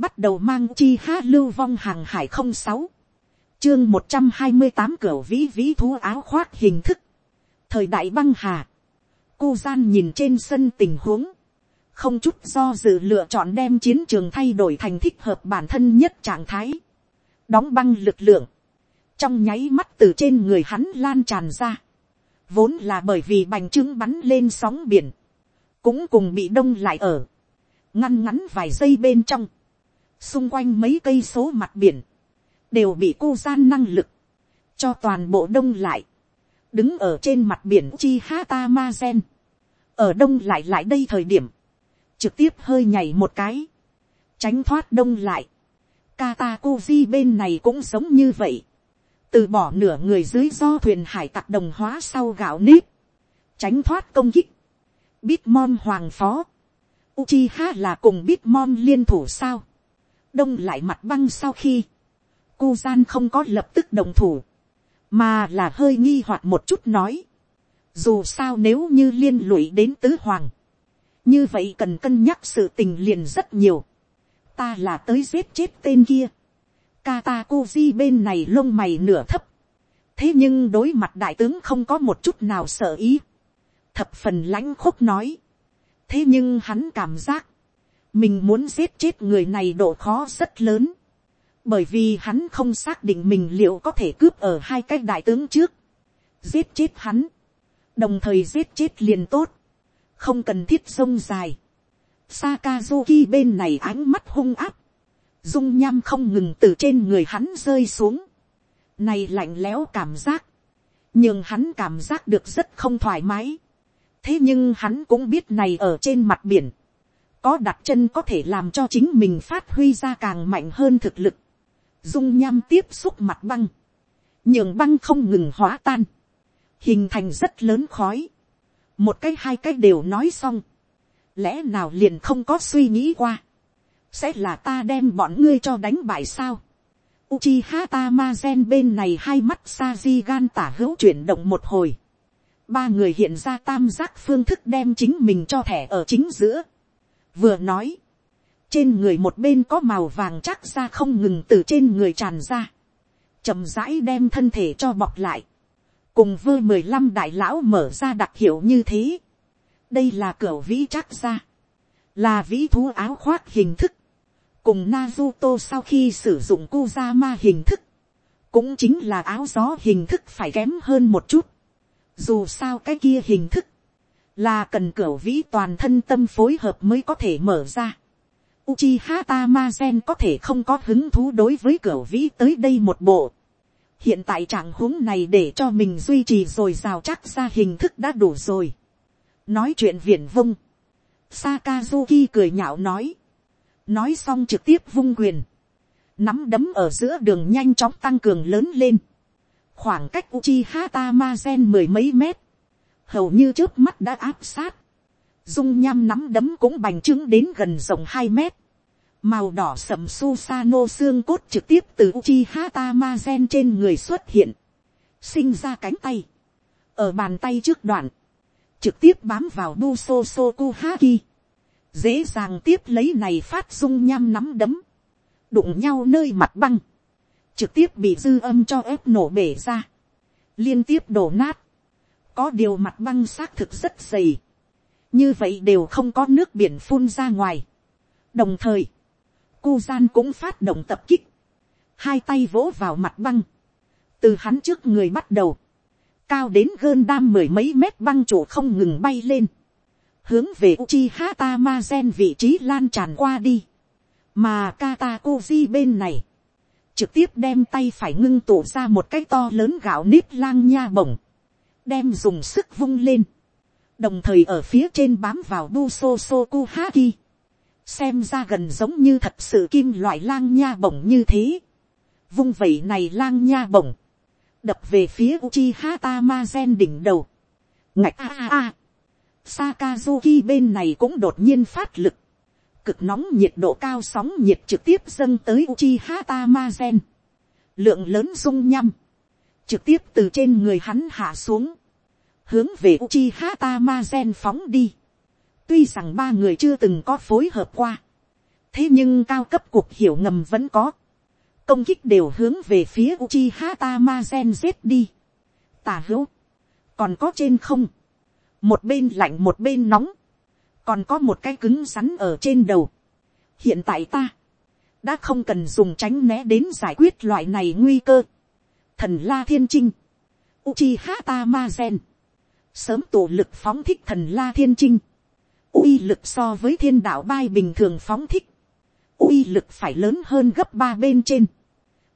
bắt đầu mang chi ha lưu vong hàng hải không sáu. Chương một trăm hai mươi tám cửa vĩ vĩ thú áo khoác hình thức. Thời đại băng hà. Cu gian nhìn trên sân tình huống. Không chút do dự lựa chọn đem chiến trường thay đổi thành thích hợp bản thân nhất trạng thái. Đóng băng lực lượng. Trong nháy mắt từ trên người hắn lan tràn ra. Vốn là bởi vì bành trướng bắn lên sóng biển. Cũng cùng bị đông lại ở. Ngăn ngắn vài giây bên trong xung quanh mấy cây số mặt biển, đều bị cô gian năng lực, cho toàn bộ đông lại, đứng ở trên mặt biển chi hata ma gen, ở đông lại lại đây thời điểm, trực tiếp hơi nhảy một cái, tránh thoát đông lại, Katakuji bên này cũng giống như vậy, từ bỏ nửa người dưới do thuyền hải tặc đồng hóa sau gạo nếp, tránh thoát công kích, Bitmon hoàng phó, Uchiha là cùng Bitmon liên thủ sao, đông lại mặt băng sau khi, cu gian không có lập tức đồng thủ, mà là hơi nghi hoặc một chút nói. Dù sao nếu như liên lụy đến tứ hoàng, như vậy cần cân nhắc sự tình liền rất nhiều. Ta là tới giết chết tên kia. Katakuji bên này lông mày nửa thấp. Thế nhưng đối mặt đại tướng không có một chút nào sợ ý. Thập phần lãnh khúc nói. Thế nhưng hắn cảm giác mình muốn giết chết người này độ khó rất lớn, bởi vì hắn không xác định mình liệu có thể cướp ở hai cái đại tướng trước, giết chết hắn, đồng thời giết chết liền tốt, không cần thiết sông dài. Sakazuki bên này ánh mắt hung áp, dung nham không ngừng từ trên người hắn rơi xuống, này lạnh lẽo cảm giác, nhưng hắn cảm giác được rất không thoải mái. thế nhưng hắn cũng biết này ở trên mặt biển, có đặt chân có thể làm cho chính mình phát huy ra càng mạnh hơn thực lực, dung nham tiếp xúc mặt băng, nhường băng không ngừng hóa tan, hình thành rất lớn khói, một cái hai cái đều nói xong, lẽ nào liền không có suy nghĩ qua, sẽ là ta đem bọn ngươi cho đánh bại sao. Uchiha Tamazen bên này hai mắt Saji gan tả hữu chuyển động một hồi. Ba người hiện ra tam giác phương thức đem chính mình cho thẻ ở chính giữa vừa nói, trên người một bên có màu vàng chắc ra không ngừng từ trên người tràn ra, chậm rãi đem thân thể cho bọc lại, cùng vơ mười lăm đại lão mở ra đặc hiệu như thế, đây là cửa vĩ chắc ra, là vĩ thú áo khoác hình thức, cùng Naruto sau khi sử dụng Kuzama hình thức, cũng chính là áo gió hình thức phải kém hơn một chút. Dù sao cái kia hình thức, là cần cửa vĩ toàn thân tâm phối hợp mới có thể mở ra. Uchiha Tamazen có thể không có hứng thú đối với cửa vĩ tới đây một bộ. Hiện tại trạng huống này để cho mình duy trì rồi rào chắc ra hình thức đã đủ rồi. Nói chuyện viển vông. Sakazuki cười nhạo nói. Nói xong trực tiếp vung quyền. Nắm đấm ở giữa đường nhanh chóng tăng cường lớn lên. Khoảng cách Uchiha Tamazen mười mấy mét hầu như trước mắt đã áp sát, dung nham nắm đấm cũng bành trướng đến gần rộng hai mét, màu đỏ sầm su sa nô xương cốt trực tiếp từ uchi hata ma gen trên người xuất hiện, sinh ra cánh tay, ở bàn tay trước đoạn, trực tiếp bám vào bu so so ku haki, dễ dàng tiếp lấy này phát dung nham nắm đấm, đụng nhau nơi mặt băng, trực tiếp bị dư âm cho ép nổ bể ra, liên tiếp đổ nát, có điều mặt băng xác thực rất dày, như vậy đều không có nước biển phun ra ngoài. đồng thời, cu gian cũng phát động tập kích, hai tay vỗ vào mặt băng, từ hắn trước người bắt đầu, cao đến gơn đam mười mấy mét băng trụ không ngừng bay lên, hướng về Uchi Hata Ma Gen vị trí lan tràn qua đi, mà Katakuji bên này, trực tiếp đem tay phải ngưng tụ ra một cái to lớn gạo nếp lang nha bổng, đem dùng sức vung lên, đồng thời ở phía trên bám vào bu so so ku haki, xem ra gần giống như thật sự kim loại lang nha bổng như thế, vung vẩy này lang nha bổng, đập về phía uchi hata ma gen đỉnh đầu, ngạch a a a, Sakazuki bên này cũng đột nhiên phát lực, cực nóng nhiệt độ cao sóng nhiệt trực tiếp dâng tới Uchiha Tamazen. Lượng lớn dung nhăm, trực tiếp từ trên người hắn hạ xuống, hướng về Uchiha Tamazen phóng đi. Tuy rằng ba người chưa từng có phối hợp qua, thế nhưng cao cấp cuộc hiểu ngầm vẫn có, công kích đều hướng về phía Uchiha Tamazen giết đi. Tà hữu, còn có trên không, một bên lạnh một bên nóng, còn có một cái cứng rắn ở trên đầu. hiện tại ta, đã không cần dùng tránh né đến giải quyết loại này nguy cơ thần la thiên trinh, Uchiha Tamazen, sớm tổ lực phóng thích thần la thiên trinh, uy lực so với thiên đạo bai bình thường phóng thích, uy lực phải lớn hơn gấp ba bên trên,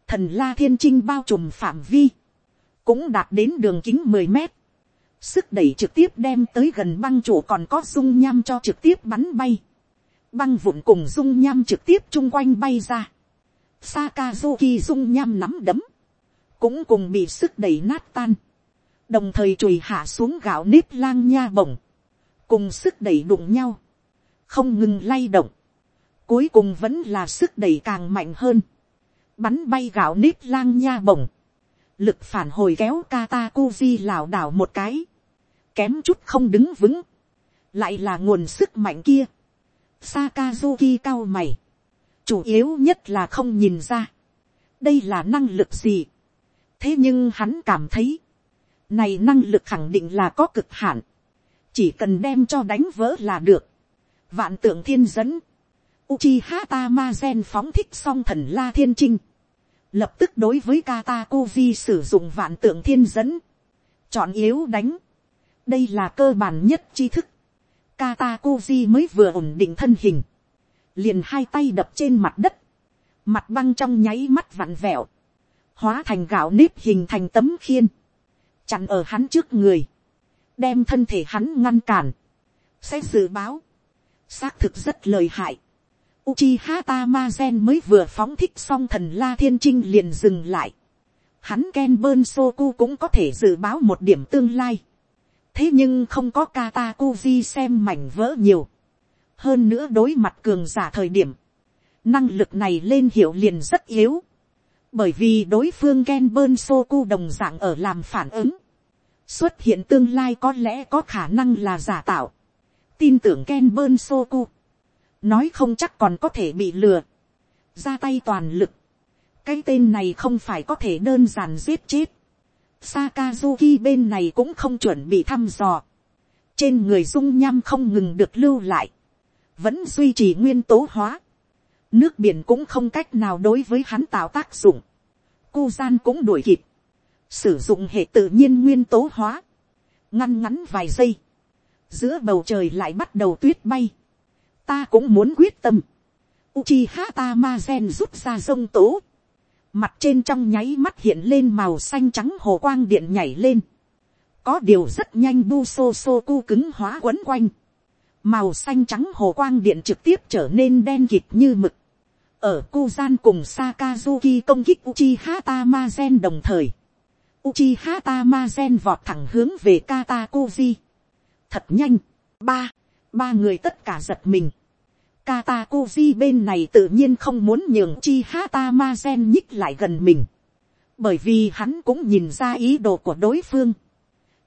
thần la thiên trinh bao trùm phạm vi, cũng đạt đến đường kính mười mét, sức đẩy trực tiếp đem tới gần băng chủ còn có dung nham cho trực tiếp bắn bay, băng vụn cùng dung nham trực tiếp chung quanh bay ra, Sakazuki dung nham nắm đấm, cũng cùng bị sức đẩy nát tan, đồng thời chùi hạ xuống gạo nếp lang nha bổng, cùng sức đẩy đụng nhau, không ngừng lay động, cuối cùng vẫn là sức đẩy càng mạnh hơn, bắn bay gạo nếp lang nha bổng, lực phản hồi kéo kata kuzi lảo đảo một cái, kém chút không đứng vững, lại là nguồn sức mạnh kia, Sakazuki cao mày, chủ yếu nhất là không nhìn ra, đây là năng lực gì, thế nhưng hắn cảm thấy, này năng lực khẳng định là có cực hạn, chỉ cần đem cho đánh vỡ là được, vạn tượng thiên dẫn, Uchiha Tamazen phóng thích song thần la thiên trinh, lập tức đối với Katakuvi sử dụng vạn tượng thiên dẫn, chọn yếu đánh, đây là cơ bản nhất tri thức, Katakuvi mới vừa ổn định thân hình, liền hai tay đập trên mặt đất, mặt băng trong nháy mắt vặn vẹo, hóa thành gạo nếp hình thành tấm khiên, chặn ở hắn trước người, đem thân thể hắn ngăn cản, sẽ dự báo, xác thực rất lời hại. Uchiha Tamazen mới vừa phóng thích xong thần La Thiên Trinh liền dừng lại. Hắn Ken Bơn Soku cũng có thể dự báo một điểm tương lai. Thế nhưng không có Katakuji xem mảnh vỡ nhiều. Hơn nữa đối mặt cường giả thời điểm. Năng lực này lên hiệu liền rất yếu bởi vì đối phương Ken Bơn Soku đồng dạng ở làm phản ứng, xuất hiện tương lai có lẽ có khả năng là giả tạo, tin tưởng Ken Bơn Soku, nói không chắc còn có thể bị lừa, ra tay toàn lực, cái tên này không phải có thể đơn giản giết chết, Sakazuki bên này cũng không chuẩn bị thăm dò, trên người dung nham không ngừng được lưu lại, vẫn duy trì nguyên tố hóa, nước biển cũng không cách nào đối với hắn tạo tác dụng, cu gian cũng đuổi kịp, sử dụng hệ tự nhiên nguyên tố hóa, ngăn ngắn vài giây, giữa bầu trời lại bắt đầu tuyết bay, ta cũng muốn quyết tâm, Uchiha Tamazen rút ra sông tố, mặt trên trong nháy mắt hiện lên màu xanh trắng hồ quang điện nhảy lên, có điều rất nhanh bu sô sô cu cứng hóa quấn quanh, màu xanh trắng hồ quang điện trực tiếp trở nên đen kịt như mực, ở Kuzan cùng Sakazuki công kích Uchiha Tamazen đồng thời. Uchiha Tamazen vọt thẳng hướng về Katakuji. Thật nhanh. Ba. Ba người tất cả giật mình. Katakuji bên này tự nhiên không muốn nhường Uchiha Tamazen nhích lại gần mình. Bởi vì hắn cũng nhìn ra ý đồ của đối phương.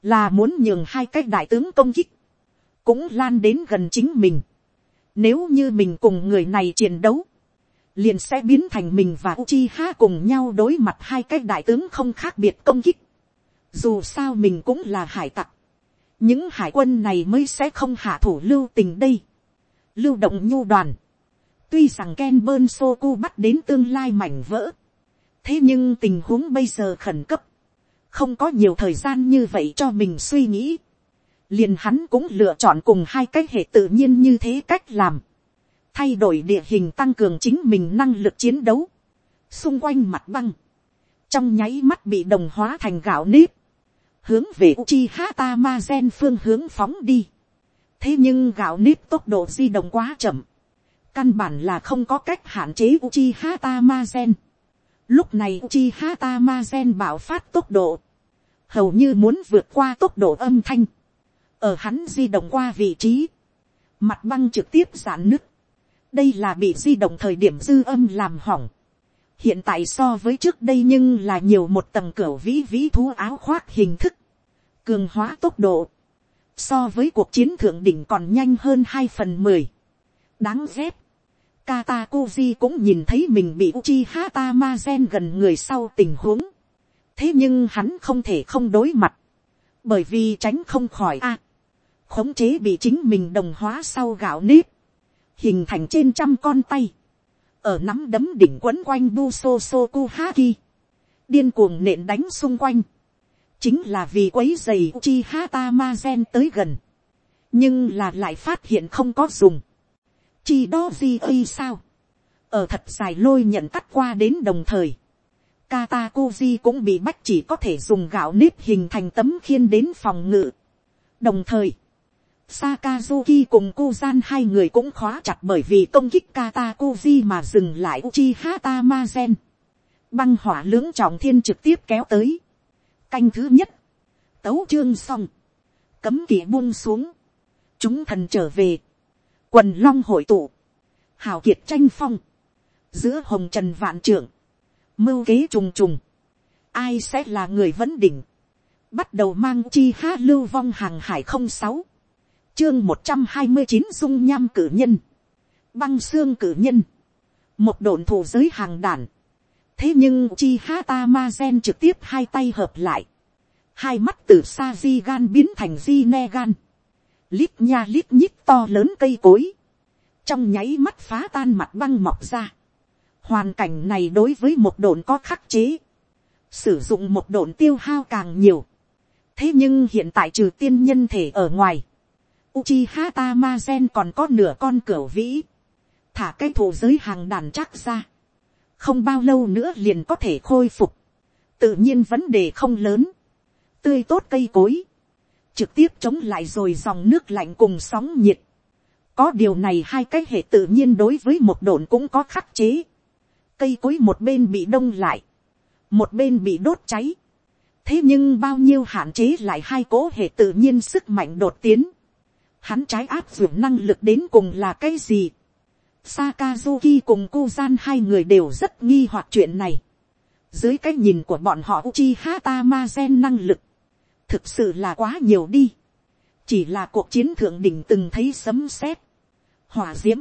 Là muốn nhường hai cái đại tướng công kích. Cũng lan đến gần chính mình. Nếu như mình cùng người này chiến đấu liền sẽ biến thành mình và Uchiha cùng nhau đối mặt hai cái đại tướng không khác biệt công kích. Dù sao mình cũng là hải tặc. Những hải quân này mới sẽ không hạ thủ lưu tình đây. Lưu động nhu đoàn. Tuy rằng Ken Bơn Soku bắt đến tương lai mảnh vỡ. Thế nhưng tình huống bây giờ khẩn cấp. Không có nhiều thời gian như vậy cho mình suy nghĩ. Liền hắn cũng lựa chọn cùng hai cái hệ tự nhiên như thế cách làm thay đổi địa hình tăng cường chính mình năng lực chiến đấu, xung quanh mặt băng, trong nháy mắt bị đồng hóa thành gạo nếp, hướng về Uchiha Tamazen phương hướng phóng đi. thế nhưng gạo nếp tốc độ di động quá chậm, căn bản là không có cách hạn chế Uchiha Tamazen. lúc này Uchiha Tamazen bảo phát tốc độ, hầu như muốn vượt qua tốc độ âm thanh, ở hắn di động qua vị trí, mặt băng trực tiếp giãn nứt, đây là bị di động thời điểm dư âm làm hỏng. hiện tại so với trước đây nhưng là nhiều một tầng cửa vĩ vĩ thú áo khoác hình thức, cường hóa tốc độ, so với cuộc chiến thượng đỉnh còn nhanh hơn hai phần mười. đáng ghét, Katakuji cũng nhìn thấy mình bị Uchiha Tamazen gần người sau tình huống. Thế nhưng hắn không thể không đối mặt. Bởi vì tránh không khỏi a Khống chế bị chính mình đồng hóa sau gạo nếp. Hình thành trên trăm con tay. Ở nắm đấm đỉnh quấn quanh bu so so ku ha ki, Điên cuồng nện đánh xung quanh. Chính là vì quấy giày ma gen tới gần. Nhưng là lại phát hiện không có dùng chi đó gì ây sao, ở thật dài lôi nhận cắt qua đến đồng thời, Katakuji cũng bị bách chỉ có thể dùng gạo nếp hình thành tấm khiên đến phòng ngự. Đồng thời, Sakazuki cùng Kuzan hai người cũng khóa chặt bởi vì công kích Katakuji mà dừng lại Uchiha Tamazen. Băng hỏa lưỡng trọng thiên trực tiếp kéo tới. Canh thứ nhất. Tấu chương xong. Cấm kỵ buông xuống. Chúng thần trở về quần long hội tụ, hào kiệt tranh phong, giữa hồng trần vạn trưởng, mưu kế trùng trùng, ai sẽ là người vấn đỉnh, bắt đầu mang chi ha lưu vong hàng hải không sáu, chương một trăm hai mươi chín dung nham cử nhân, băng xương cử nhân, một đồn thủ giới hàng đàn, thế nhưng chi ha ta ma gen trực tiếp hai tay hợp lại, hai mắt từ xa di gan biến thành di ne gan, lít nha lít nhít to lớn cây cối, trong nháy mắt phá tan mặt băng mọc ra. Hoàn cảnh này đối với một đồn có khắc chế, sử dụng một đồn tiêu hao càng nhiều. thế nhưng hiện tại trừ tiên nhân thể ở ngoài, Uchiha Tamazen còn có nửa con cửa vĩ, thả cái thủ giới hàng đàn chắc ra, không bao lâu nữa liền có thể khôi phục, tự nhiên vấn đề không lớn, tươi tốt cây cối, trực tiếp chống lại rồi dòng nước lạnh cùng sóng nhiệt. Có điều này hai cái hệ tự nhiên đối với một đồn cũng có khắc chế. Cây cối một bên bị đông lại, một bên bị đốt cháy. Thế nhưng bao nhiêu hạn chế lại hai cố hệ tự nhiên sức mạnh đột tiến. Hắn trái áp dụng năng lực đến cùng là cái gì? Sakazuki cùng Kuzan hai người đều rất nghi hoặc chuyện này. Dưới cái nhìn của bọn họ Uchiha Tamazen năng lực thực sự là quá nhiều đi. chỉ là cuộc chiến thượng đỉnh từng thấy sấm sét, hỏa diễm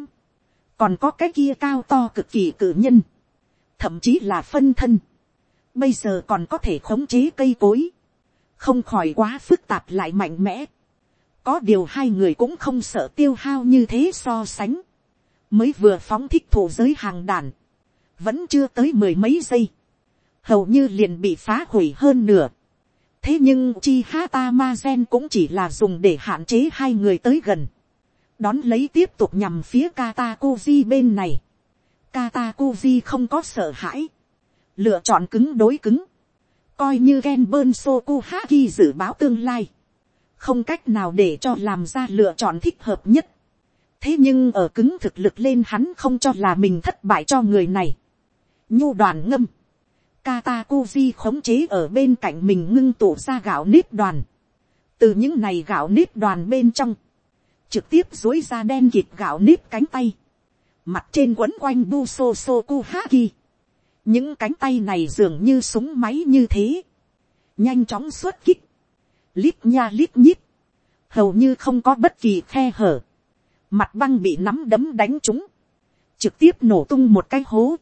còn có cái kia cao to cực kỳ cử nhân, thậm chí là phân thân, bây giờ còn có thể khống chế cây cối, không khỏi quá phức tạp lại mạnh mẽ có điều hai người cũng không sợ tiêu hao như thế so sánh, mới vừa phóng thích thủ giới hàng đàn, vẫn chưa tới mười mấy giây, hầu như liền bị phá hủy hơn nửa thế nhưng chi hata ma gen cũng chỉ là dùng để hạn chế hai người tới gần. đón lấy tiếp tục nhằm phía katakuji bên này. katakuji không có sợ hãi. lựa chọn cứng đối cứng. coi như gen bơn soku haki dự báo tương lai không cách nào để cho làm ra lựa chọn thích hợp nhất. thế nhưng ở cứng thực lực lên hắn không cho là mình thất bại cho người này. nhu đoàn ngâm Katakuji khống chế ở bên cạnh mình ngưng tụ ra gạo nếp đoàn. Từ những này gạo nếp đoàn bên trong. Trực tiếp dối ra đen kịp gạo nếp cánh tay. Mặt trên quấn quanh Buso Sokuhaki. Những cánh tay này dường như súng máy như thế. Nhanh chóng xuất kích. Lít nha lít nhít. Hầu như không có bất kỳ khe hở. Mặt băng bị nắm đấm đánh trúng. Trực tiếp nổ tung một cái hố.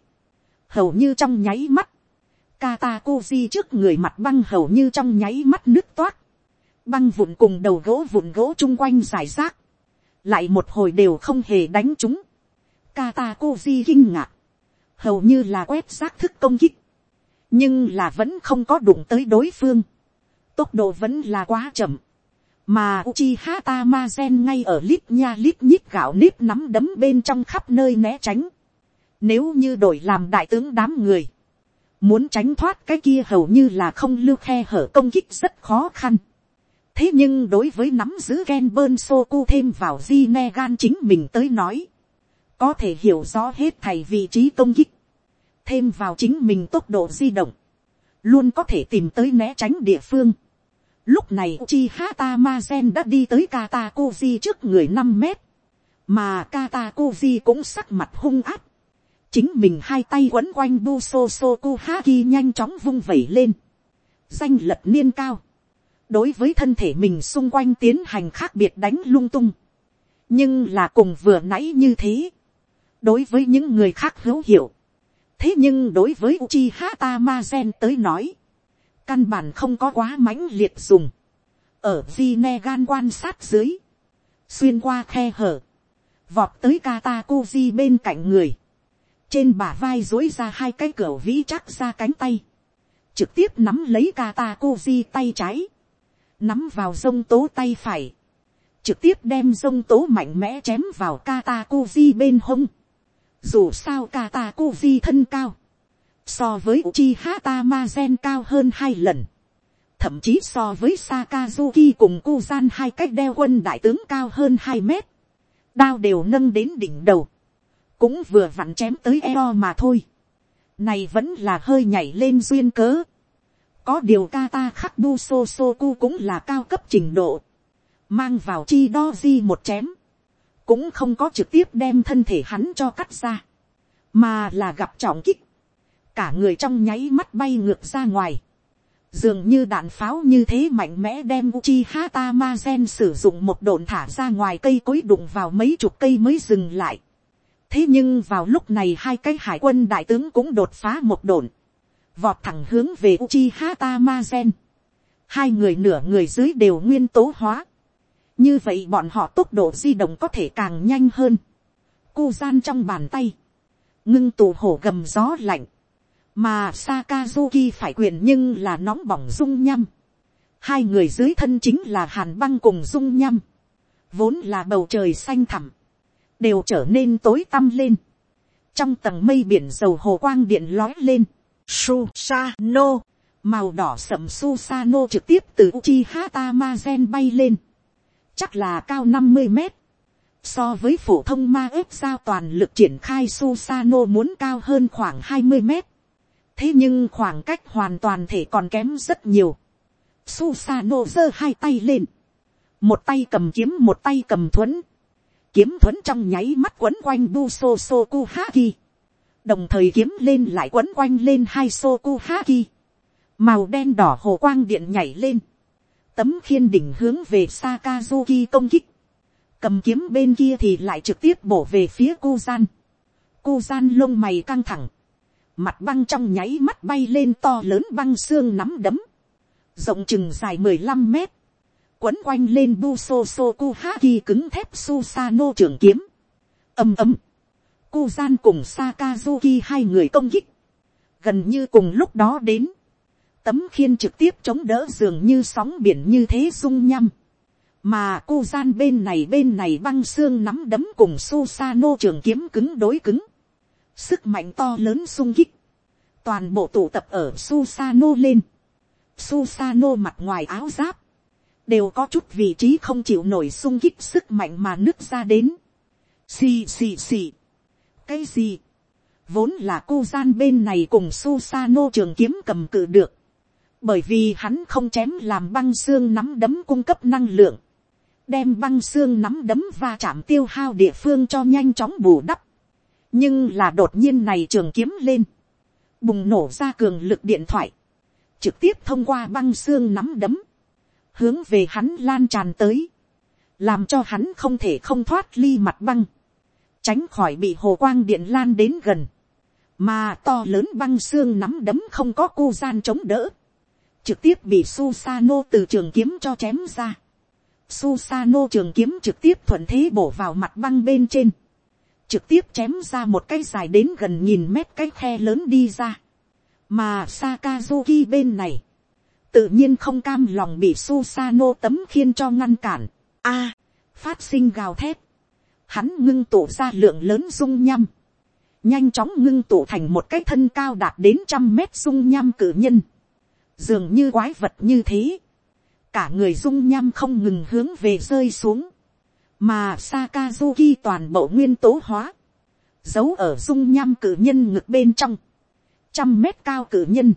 Hầu như trong nháy mắt Katakuji trước người mặt băng hầu như trong nháy mắt nước toát. Băng vụn cùng đầu gỗ vụn gỗ chung quanh giải rác. Lại một hồi đều không hề đánh chúng. Katakuji kinh ngạc. Hầu như là quét xác thức công kích. Nhưng là vẫn không có đụng tới đối phương. Tốc độ vẫn là quá chậm. Mà Uchiha Tamazen ngay ở lít nha lít nhít gạo nếp nắm đấm bên trong khắp nơi né tránh. Nếu như đổi làm đại tướng đám người muốn tránh thoát cái kia hầu như là không lưu khe hở công kích rất khó khăn. thế nhưng đối với nắm giữ gen bơn sô cu thêm vào di ne gan chính mình tới nói, có thể hiểu rõ hết thầy vị trí công kích, thêm vào chính mình tốc độ di động, luôn có thể tìm tới né tránh địa phương. Lúc này chi hata masen đã đi tới Katakuji trước người năm mét, mà Katakuji cũng sắc mặt hung áp. Chính mình hai tay quấn quanh Busosoku haki nhanh chóng vung vẩy lên, danh lật niên cao, đối với thân thể mình xung quanh tiến hành khác biệt đánh lung tung, nhưng là cùng vừa nãy như thế, đối với những người khác hữu hiệu. thế nhưng đối với Uchiha Tamazen tới nói, căn bản không có quá mãnh liệt dùng. ở di ne gan quan sát dưới, xuyên qua khe hở, vọt tới Katakuji bên cạnh người, trên bả vai dối ra hai cái cửa vĩ chắc ra cánh tay, trực tiếp nắm lấy Katakuji tay trái, nắm vào sông tố tay phải, trực tiếp đem sông tố mạnh mẽ chém vào Katakuji bên hông. Dù sao Katakuji thân cao, so với Uchiha Tamazen cao hơn hai lần, thậm chí so với Sakazuki cùng Kuzan hai cách đeo quân đại tướng cao hơn hai mét, đao đều nâng đến đỉnh đầu, cũng vừa vặn chém tới eo mà thôi. Này vẫn là hơi nhảy lên duyên cớ. Có điều kata khắc bu so so cũng là cao cấp trình độ. Mang vào chi đo di một chém. Cũng không có trực tiếp đem thân thể hắn cho cắt ra. Mà là gặp trọng kích. Cả người trong nháy mắt bay ngược ra ngoài. Dường như đạn pháo như thế mạnh mẽ đem Uchiha Tamazen sử dụng một độn thả ra ngoài cây cối đụng vào mấy chục cây mới dừng lại thế nhưng vào lúc này hai cái hải quân đại tướng cũng đột phá một đồn, vọt thẳng hướng về Uchiha Tamazen. Hai người nửa người dưới đều nguyên tố hóa. Như vậy bọn họ tốc độ di động có thể càng nhanh hơn. Cu gian trong bàn tay. Ngưng tụ hổ gầm gió lạnh. Mà Sakazuki phải quyền nhưng là nóng bỏng dung nhăm. Hai người dưới thân chính là hàn băng cùng dung nhăm. Vốn là bầu trời xanh thẳm đều trở nên tối tăm lên. trong tầng mây biển dầu hồ quang điện lói lên. Susano, màu đỏ sậm Susano trực tiếp từ Uchiha Tamazen bay lên. chắc là cao năm mươi mét. so với phổ thông ma ếp sao toàn lực triển khai Susano muốn cao hơn khoảng hai mươi mét thế nhưng khoảng cách hoàn toàn thể còn kém rất nhiều. Susano giơ hai tay lên. một tay cầm kiếm, một tay cầm thuẫn kiếm thuẫn trong nháy mắt quấn quanh bu so so ku haki. đồng thời kiếm lên lại quấn quanh lên hai so ku haki. màu đen đỏ hồ quang điện nhảy lên. tấm khiên đỉnh hướng về sakazuki công kích. cầm kiếm bên kia thì lại trực tiếp bổ về phía Kuzan. gian. gian lông mày căng thẳng mặt băng trong nháy mắt bay lên to lớn băng xương nắm đấm. rộng chừng dài mười lăm mét quấn quanh lên Buso Sokuhaki cứng thép Susano trường kiếm. Âm ấm. gian cùng Sakazuki hai người công kích. Gần như cùng lúc đó đến. Tấm khiên trực tiếp chống đỡ dường như sóng biển như thế rung nhăm. Mà Kuzan bên này bên này băng xương nắm đấm cùng Susano trường kiếm cứng đối cứng. Sức mạnh to lớn sung kích. Toàn bộ tụ tập ở Susano lên. Susano mặt ngoài áo giáp đều có chút vị trí không chịu nổi sung kích sức mạnh mà nước ra đến. Xì xì xì. cái gì, vốn là cô gian bên này cùng Susano trường kiếm cầm cự được, bởi vì hắn không chém làm băng xương nắm đấm cung cấp năng lượng, đem băng xương nắm đấm va chạm tiêu hao địa phương cho nhanh chóng bù đắp nhưng là đột nhiên này trường kiếm lên, bùng nổ ra cường lực điện thoại, trực tiếp thông qua băng xương nắm đấm, hướng về hắn lan tràn tới, làm cho hắn không thể không thoát ly mặt băng, tránh khỏi bị hồ quang điện lan đến gần, mà to lớn băng xương nắm đấm không có cô gian chống đỡ, trực tiếp bị Susano từ trường kiếm cho chém ra. Susano trường kiếm trực tiếp thuận thế bổ vào mặt băng bên trên, trực tiếp chém ra một cái dài đến gần nhìn mét cái khe lớn đi ra, mà Sakazuki bên này, tự nhiên không cam lòng bị Susano tấm khiên cho ngăn cản. A, phát sinh gào thét. Hắn ngưng tụ ra lượng lớn dung nhăm. Nhanh chóng ngưng tụ thành một cái thân cao đạt đến trăm mét dung nhâm cử nhân. Dường như quái vật như thế. Cả người dung nhâm không ngừng hướng về rơi xuống. Mà Sakazuki toàn bộ nguyên tố hóa. Giấu ở dung nham cử nhân ngực bên trong. Trăm mét cao cử nhân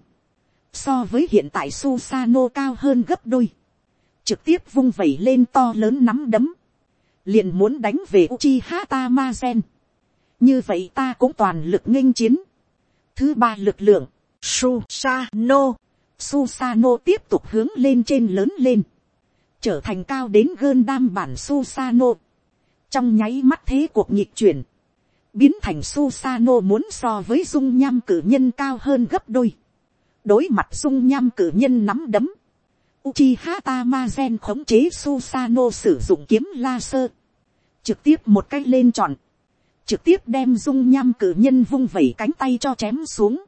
so với hiện tại Susano cao hơn gấp đôi, trực tiếp vung vẩy lên to lớn nắm đấm, liền muốn đánh về Uchiha Tamazen. như vậy ta cũng toàn lực nghênh chiến. thứ ba lực lượng, Susano, Susano tiếp tục hướng lên trên lớn lên, trở thành cao đến gơn đam bản Susano. trong nháy mắt thế cuộc nhịp chuyển, biến thành Susano muốn so với dung nham cử nhân cao hơn gấp đôi. đối mặt dung nham cử nhân nắm đấm. Uchiha Tamazen khống chế Susano sử dụng kiếm laser. trực tiếp một cách lên tròn. trực tiếp đem dung nham cử nhân vung vẩy cánh tay cho chém xuống.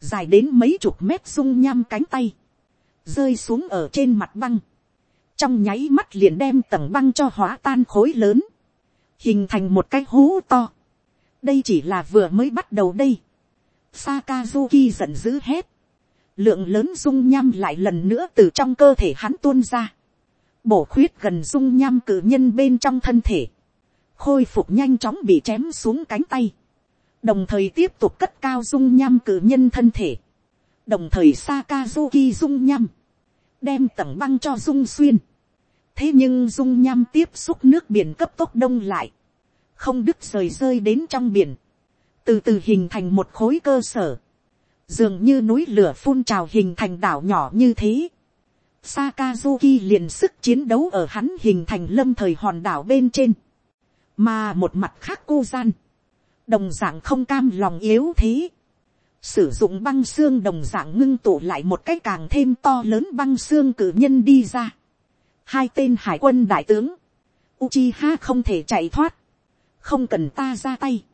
dài đến mấy chục mét dung nham cánh tay. rơi xuống ở trên mặt băng trong nháy mắt liền đem tầng băng cho hóa tan khối lớn. hình thành một cái hố to đây chỉ là vừa mới bắt đầu đây. Sakazuki giận dữ hết. Lượng lớn dung nham lại lần nữa từ trong cơ thể hắn tuôn ra. Bổ khuyết gần dung nham cử nhân bên trong thân thể. Khôi phục nhanh chóng bị chém xuống cánh tay. Đồng thời tiếp tục cất cao dung nham cử nhân thân thể. Đồng thời Sakazuki dung nham. Đem tầng băng cho dung xuyên. Thế nhưng dung nham tiếp xúc nước biển cấp tốc đông lại. Không đứt rời rơi đến trong biển, từ từ hình thành một khối cơ sở, dường như núi lửa phun trào hình thành đảo nhỏ như thế. Sakazuki liền sức chiến đấu ở hắn hình thành lâm thời hòn đảo bên trên, mà một mặt khác cô gian, đồng d ạ n g không cam lòng yếu thế, sử dụng băng xương đồng d ạ n g ngưng tụ lại một cái càng thêm to lớn băng xương cử nhân đi ra. Hai tên hải quân đại tướng, Uchiha không thể chạy thoát, không cần ta ra tay.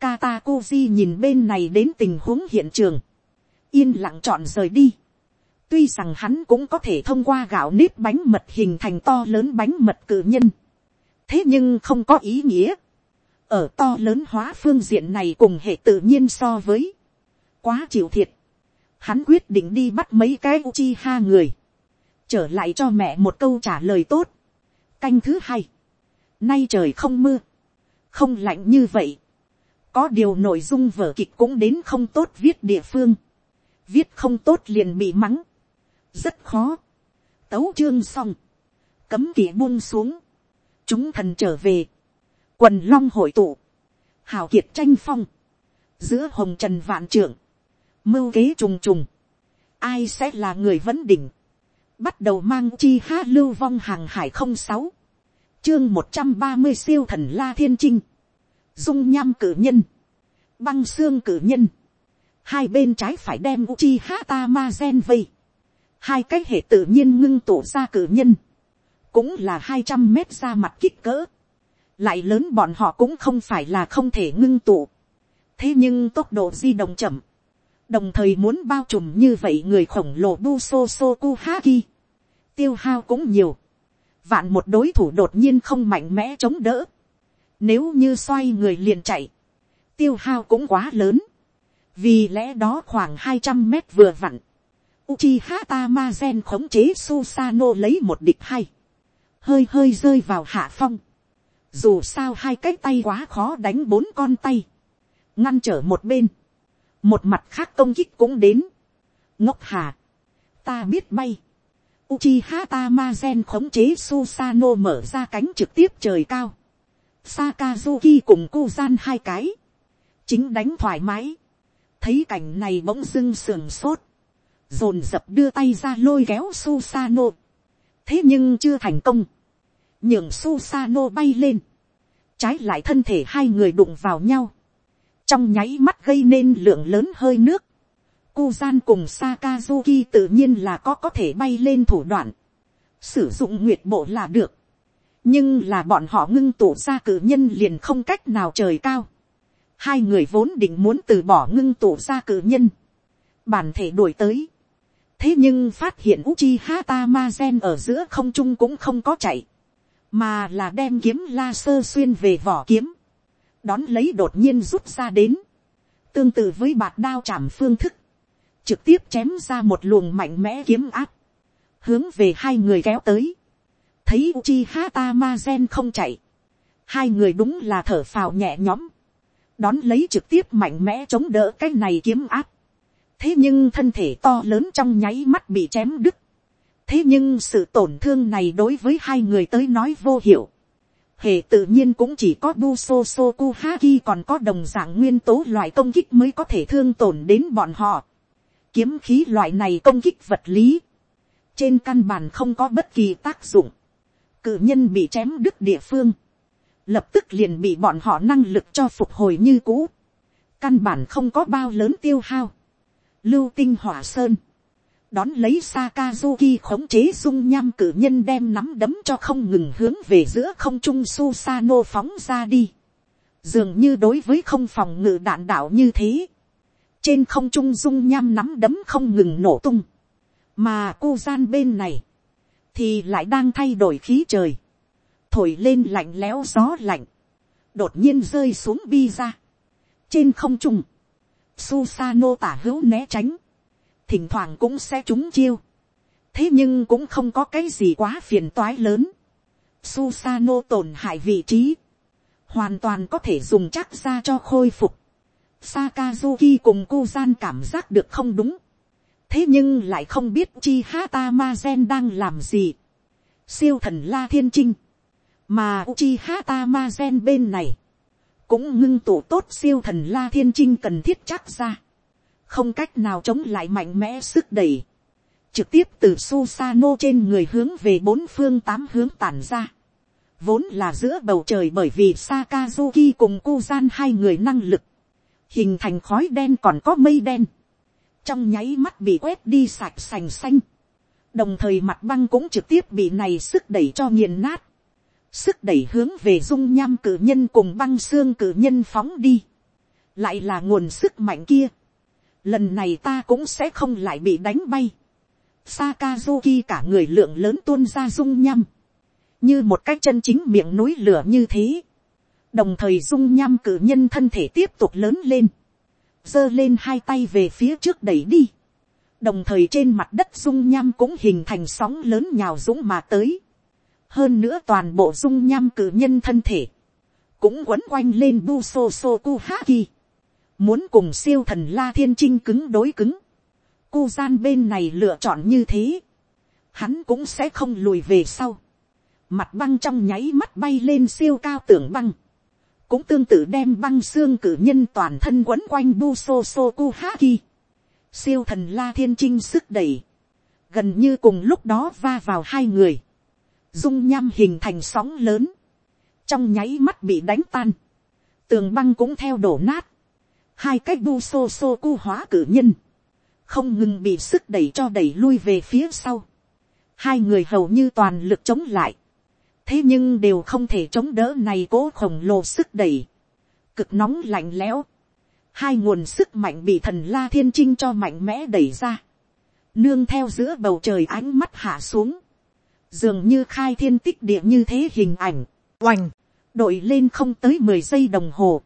Katakuji nhìn bên này đến tình huống hiện trường, yên lặng chọn rời đi. tuy rằng hắn cũng có thể thông qua gạo nếp bánh mật hình thành to lớn bánh mật cử nhân, thế nhưng không có ý nghĩa. ở to lớn hóa phương diện này cùng hệ tự nhiên so với, quá chịu thiệt. hắn quyết định đi bắt mấy cái Uchiha người, trở lại cho mẹ một câu trả lời tốt. canh thứ hai, nay trời không mưa, không lạnh như vậy. có điều nội dung vở kịch cũng đến không tốt viết địa phương. viết không tốt liền bị mắng. rất khó. tấu chương xong. cấm kỵ buông xuống. chúng thần trở về. quần long hội tụ. hào kiệt tranh phong. giữa hồng trần vạn trưởng. mưu kế trùng trùng. ai sẽ là người vấn đỉnh bắt đầu mang chi ha lưu vong hàng hải không sáu. Chương một trăm ba mươi siêu thần la thiên trinh, dung nham cử nhân, băng xương cử nhân, hai bên trái phải đem uchi hata ma gen vây, hai cái hệ tự nhiên ngưng tụ ra cử nhân, cũng là hai trăm mét ra mặt kích cỡ, lại lớn bọn họ cũng không phải là không thể ngưng tụ, thế nhưng tốc độ di động chậm, đồng thời muốn bao trùm như vậy người khổng lồ bu so so ku haki, tiêu hao cũng nhiều, vạn một đối thủ đột nhiên không mạnh mẽ chống đỡ, nếu như xoay người liền chạy, tiêu hao cũng quá lớn, vì lẽ đó khoảng hai trăm mét vừa vặn, Uchiha Tamazen khống chế Susano lấy một địch hay, hơi hơi rơi vào hạ phong, dù sao hai cái tay quá khó đánh bốn con tay, ngăn trở một bên, một mặt khác công kích cũng đến, ngốc hà, ta biết bay, Uchiha Tamazen khống chế Susano mở ra cánh trực tiếp trời cao. Sakazuki cùng Kuzan hai cái. Chính đánh thoải mái. Thấy cảnh này bỗng dưng sườn sốt. Dồn dập đưa tay ra lôi kéo Susano. Thế nhưng chưa thành công. Nhường Susano bay lên. Trái lại thân thể hai người đụng vào nhau. Trong nháy mắt gây nên lượng lớn hơi nước Kuzan cùng Sakazuki tự nhiên là có có thể bay lên thủ đoạn. Sử dụng nguyệt bộ là được. Nhưng là bọn họ ngưng tụ ra cử nhân liền không cách nào trời cao. Hai người vốn định muốn từ bỏ ngưng tụ ra cử nhân. Bản thể đuổi tới. Thế nhưng phát hiện Uchiha Tamazen ở giữa không trung cũng không có chạy. Mà là đem kiếm la sơ xuyên về vỏ kiếm. Đón lấy đột nhiên rút ra đến. Tương tự với bạt đao chạm phương thức. Trực tiếp chém ra một luồng mạnh mẽ kiếm áp, hướng về hai người kéo tới, thấy Uchiha Tamazen không chạy, hai người đúng là thở phào nhẹ nhõm, đón lấy trực tiếp mạnh mẽ chống đỡ cái này kiếm áp, thế nhưng thân thể to lớn trong nháy mắt bị chém đứt, thế nhưng sự tổn thương này đối với hai người tới nói vô hiệu, hệ tự nhiên cũng chỉ có Buso Sokuhaki còn có đồng dạng nguyên tố loại công kích mới có thể thương tổn đến bọn họ. Kiếm khí loại này công kích vật lý, trên căn bản không có bất kỳ tác dụng, cự nhân bị chém đứt địa phương, lập tức liền bị bọn họ năng lực cho phục hồi như cũ, căn bản không có bao lớn tiêu hao, lưu tinh hỏa sơn, đón lấy Sakazuki khống chế dung nham cử nhân đem nắm đấm cho không ngừng hướng về giữa không trung Susano phóng ra đi. Dường như đối với không phòng ngự đạn đạo như thế. Trên không trung dung nham nắm đấm không ngừng nổ tung. Mà cô gian bên này. Thì lại đang thay đổi khí trời. Thổi lên lạnh lẽo gió lạnh. Đột nhiên rơi xuống bi ra. Trên không trung. Susano tả hữu né tránh thỉnh thoảng cũng sẽ trúng chiêu. thế nhưng cũng không có cái gì quá phiền toái lớn. Susano tổn hại vị trí, hoàn toàn có thể dùng chắc ra cho khôi phục. Sakazuki cùng cô gian cảm giác được không đúng. thế nhưng lại không biết chi hata ma gen đang làm gì. siêu thần la thiên trinh, mà Uchiha Tamazen bên này, cũng ngưng tụ tốt siêu thần la thiên trinh cần thiết chắc ra không cách nào chống lại mạnh mẽ sức đẩy, trực tiếp từ Susano trên người hướng về bốn phương tám hướng tản ra. Vốn là giữa bầu trời bởi vì Sakazuki cùng Kuzan hai người năng lực, hình thành khói đen còn có mây đen, trong nháy mắt bị quét đi sạch sành xanh, đồng thời mặt băng cũng trực tiếp bị này sức đẩy cho nghiền nát, sức đẩy hướng về dung nham cử nhân cùng băng xương cử nhân phóng đi, lại là nguồn sức mạnh kia, lần này ta cũng sẽ không lại bị đánh bay. Sakazuki cả người lượng lớn tuôn ra dung nhăm, như một cái chân chính miệng núi lửa như thế. đồng thời dung nhăm cử nhân thân thể tiếp tục lớn lên, giơ lên hai tay về phía trước đẩy đi. đồng thời trên mặt đất dung nham cũng hình thành sóng lớn nhào dũng mà tới. hơn nữa toàn bộ dung nham cử nhân thân thể, cũng quấn quanh lên buso sokuhaki Muốn cùng siêu thần La Thiên Trinh cứng đối cứng. Cu gian bên này lựa chọn như thế. Hắn cũng sẽ không lùi về sau. Mặt băng trong nháy mắt bay lên siêu cao tưởng băng. Cũng tương tự đem băng xương cử nhân toàn thân quấn quanh bu sofo kuha ki, Siêu thần La Thiên Trinh sức đẩy. Gần như cùng lúc đó va vào hai người. Dung nham hình thành sóng lớn. Trong nháy mắt bị đánh tan. Tường băng cũng theo đổ nát hai cái bu xô xô cu hóa cử nhân, không ngừng bị sức đẩy cho đẩy lui về phía sau. Hai người hầu như toàn lực chống lại. Thế nhưng đều không thể chống đỡ này cố khổng lồ sức đẩy. Cực nóng lạnh lẽo. Hai nguồn sức mạnh bị thần la thiên trinh cho mạnh mẽ đẩy ra. Nương theo giữa bầu trời ánh mắt hạ xuống. Dường như khai thiên tích địa như thế hình ảnh. Oành. Đội lên không tới mười giây đồng hồ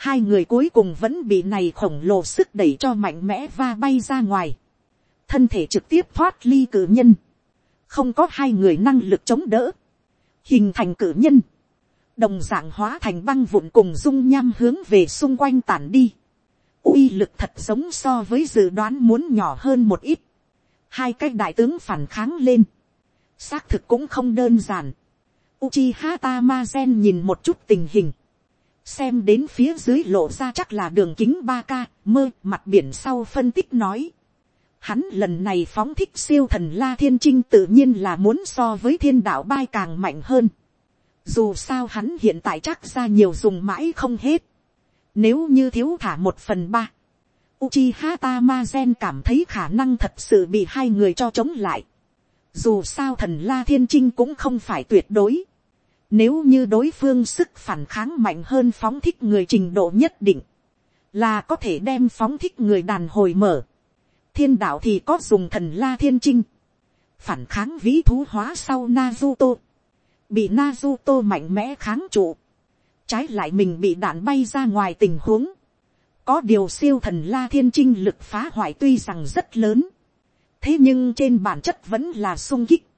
hai người cuối cùng vẫn bị này khổng lồ sức đẩy cho mạnh mẽ va bay ra ngoài, thân thể trực tiếp thoát ly cử nhân, không có hai người năng lực chống đỡ, hình thành cử nhân, đồng dạng hóa thành băng vụn cùng dung nham hướng về xung quanh tản đi, uy lực thật giống so với dự đoán muốn nhỏ hơn một ít, hai cái đại tướng phản kháng lên, xác thực cũng không đơn giản, Uchiha Tamazen nhìn một chút tình hình, xem đến phía dưới lộ ra chắc là đường kính ba k mơ, mặt biển sau phân tích nói. Hắn lần này phóng thích siêu thần la thiên trinh tự nhiên là muốn so với thiên đạo bai càng mạnh hơn. Dù sao hắn hiện tại chắc ra nhiều dùng mãi không hết. Nếu như thiếu thả một phần ba. Uchiha Tamazen cảm thấy khả năng thật sự bị hai người cho chống lại. Dù sao thần la thiên trinh cũng không phải tuyệt đối nếu như đối phương sức phản kháng mạnh hơn phóng thích người trình độ nhất định, là có thể đem phóng thích người đàn hồi mở. Thiên đạo thì có dùng thần la thiên trinh, phản kháng vĩ thú hóa sau Nazuto. bị Nazuto mạnh mẽ kháng trụ, trái lại mình bị đạn bay ra ngoài tình huống, có điều siêu thần la thiên trinh lực phá hoại tuy rằng rất lớn, thế nhưng trên bản chất vẫn là sung kích,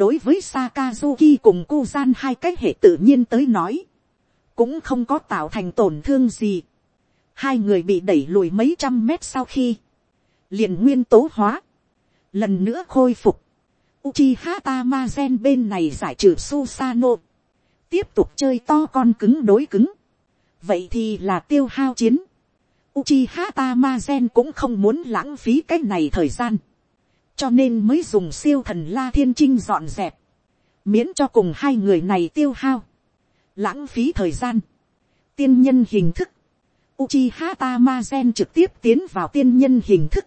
đối với Sakazuki cùng Kuzan hai cách hệ tự nhiên tới nói, cũng không có tạo thành tổn thương gì. Hai người bị đẩy lùi mấy trăm mét sau khi, liền nguyên tố hóa, lần nữa khôi phục. Uchiha Tamazen bên này giải trừ Susano, tiếp tục chơi to con cứng đối cứng. Vậy thì là tiêu hao chiến. Uchiha Tamazen cũng không muốn lãng phí cái này thời gian cho nên mới dùng siêu thần la thiên trinh dọn dẹp, miễn cho cùng hai người này tiêu hao, lãng phí thời gian, tiên nhân hình thức, Uchiha Tamazen trực tiếp tiến vào tiên nhân hình thức,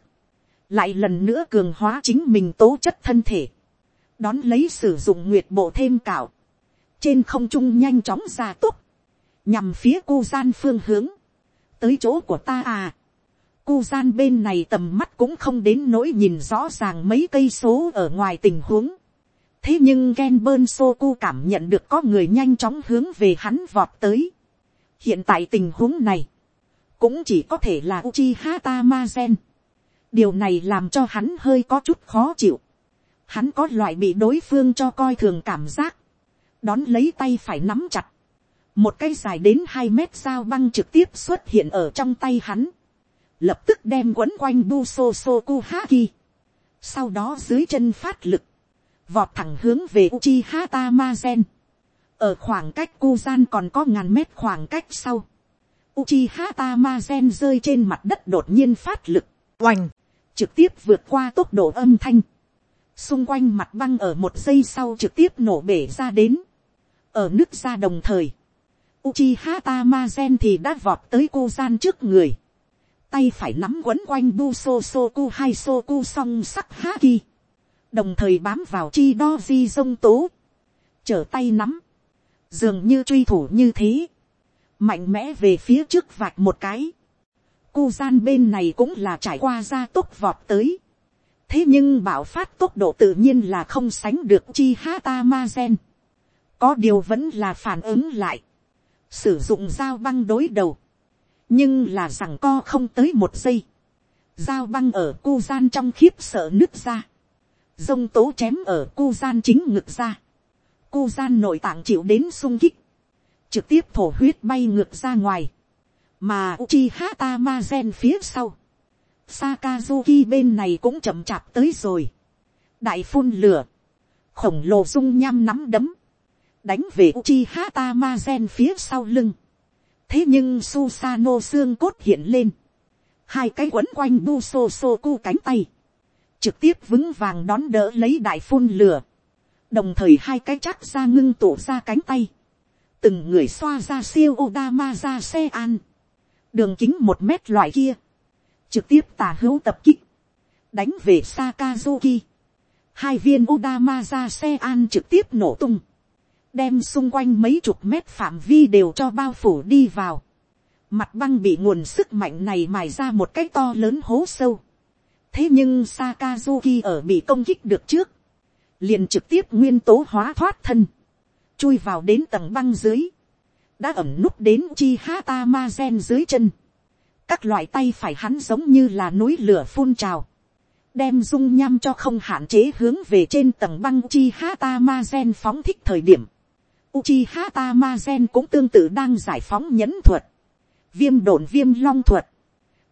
lại lần nữa cường hóa chính mình tố chất thân thể, đón lấy sử dụng nguyệt bộ thêm cạo, trên không trung nhanh chóng ra túc, nhằm phía cô gian phương hướng, tới chỗ của ta à cu gian bên này tầm mắt cũng không đến nỗi nhìn rõ ràng mấy cây số ở ngoài tình huống. thế nhưng Ken Bơn Sô Cu cảm nhận được có người nhanh chóng hướng về hắn vọt tới. hiện tại tình huống này, cũng chỉ có thể là Uchiha Tamazen. điều này làm cho hắn hơi có chút khó chịu. hắn có loại bị đối phương cho coi thường cảm giác. đón lấy tay phải nắm chặt một cây dài đến hai mét dao băng trực tiếp xuất hiện ở trong tay hắn, lập tức đem quấn quanh bu so so ku haki, sau đó dưới chân phát lực, vọt thẳng hướng về uchi hata ma gen, ở khoảng cách cu gian còn có ngàn mét khoảng cách sau, uchi hata ma gen rơi trên mặt đất đột nhiên phát lực, oành, trực tiếp vượt qua tốc độ âm thanh, xung quanh mặt băng ở một giây sau trực tiếp nổ bể ra đến, ở nước ra đồng thời, Uchiha Tamazen thì đã vọt tới cô gian trước người. Tay phải nắm quấn quanh bu so so cu hai so cu song sắc Haki. Đồng thời bám vào chi đo di dông tố. Trở tay nắm. Dường như truy thủ như thế. Mạnh mẽ về phía trước vạch một cái. cu gian bên này cũng là trải qua ra tốc vọt tới. Thế nhưng bảo phát tốc độ tự nhiên là không sánh được chi hata ma gen. Có điều vẫn là phản ứng lại sử dụng dao băng đối đầu, nhưng là rằng co không tới một giây, dao băng ở cu gian trong khiếp sợ nứt ra, dông tố chém ở cu gian chính ngực ra, cu gian nội tạng chịu đến sung kích, trực tiếp thổ huyết bay ngược ra ngoài, mà uchi hata ma gen phía sau, Sakazuki bên này cũng chậm chạp tới rồi, đại phun lửa, khổng lồ dung nham nắm đấm, đánh về Uchiha Tamazen phía sau lưng thế nhưng Susano xương cốt hiện lên, hai cái quấn quanh Buso Soku cánh tay, trực tiếp vững vàng đón đỡ lấy đại phun lửa, đồng thời hai cái chắc ra ngưng tụ ra cánh tay, từng người xoa ra siêu Odama ra xe an, đường kính một mét loại kia, trực tiếp tà hữu tập kích, đánh về Sakazuki, hai viên Odama ra xe an trực tiếp nổ tung, đem xung quanh mấy chục mét phạm vi đều cho bao phủ đi vào. Mặt băng bị nguồn sức mạnh này mài ra một cái to lớn hố sâu. Thế nhưng Sakazuki ở bị công kích được trước. Liền trực tiếp nguyên tố hóa thoát thân. Chui vào đến tầng băng dưới. Đã ẩm núp đến chi hata ma gen dưới chân. Các loại tay phải hắn giống như là núi lửa phun trào. Đem dung nham cho không hạn chế hướng về trên tầng băng chi hata ma gen phóng thích thời điểm Uchiha Tamazen cũng tương tự đang giải phóng nhẫn thuật. Viêm đồn viêm long thuật.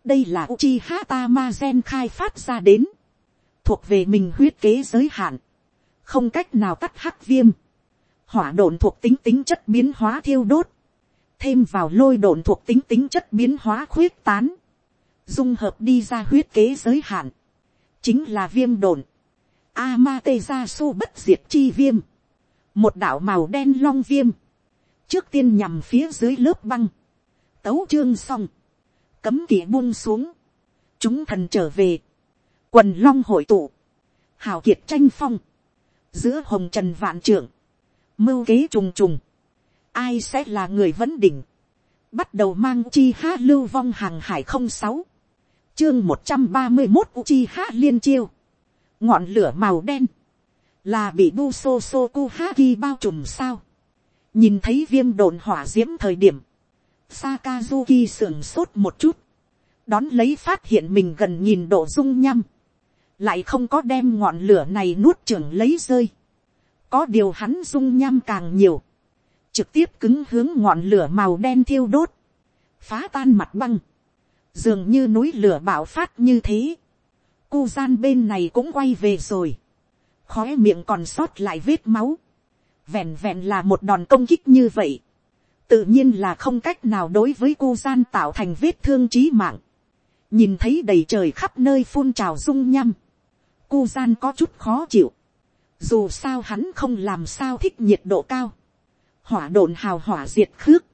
Đây là Uchiha Tamazen khai phát ra đến. Thuộc về mình huyết kế giới hạn. Không cách nào tắt hắc viêm. Hỏa đồn thuộc tính tính chất biến hóa thiêu đốt. Thêm vào lôi đồn thuộc tính tính chất biến hóa khuyết tán. Dung hợp đi ra huyết kế giới hạn. Chính là viêm đồn. Amateza su bất diệt chi viêm một đạo màu đen long viêm, trước tiên nhằm phía dưới lớp băng, tấu chương xong, cấm kỵ buông xuống, chúng thần trở về, quần long hội tụ, hào kiệt tranh phong, giữa hồng trần vạn trưởng, mưu kế trùng trùng, ai sẽ là người vấn đỉnh, bắt đầu mang chi ha lưu vong hàng hải không sáu, chương một trăm ba mươi một chi ha liên chiêu, ngọn lửa màu đen, là bị bu so so ku haki bao trùm sao. nhìn thấy viêm đồn hỏa d i ễ m thời điểm, Sakazuki sưởng sốt một chút, đón lấy phát hiện mình gần nhìn độ dung nhăm, lại không có đem ngọn lửa này nuốt trưởng lấy rơi. có điều hắn dung nham càng nhiều, trực tiếp cứng hướng ngọn lửa màu đen thiêu đốt, phá tan mặt băng, dường như núi lửa bạo phát như thế. Cu gian bên này cũng quay về rồi khó miệng còn sót lại vết máu, vẹn vẹn là một đòn công kích như vậy, tự nhiên là không cách nào đối với cô gian tạo thành vết thương trí mạng, nhìn thấy đầy trời khắp nơi phun trào rung nhăm, cô gian có chút khó chịu, dù sao hắn không làm sao thích nhiệt độ cao, hỏa độn hào hỏa diệt khước,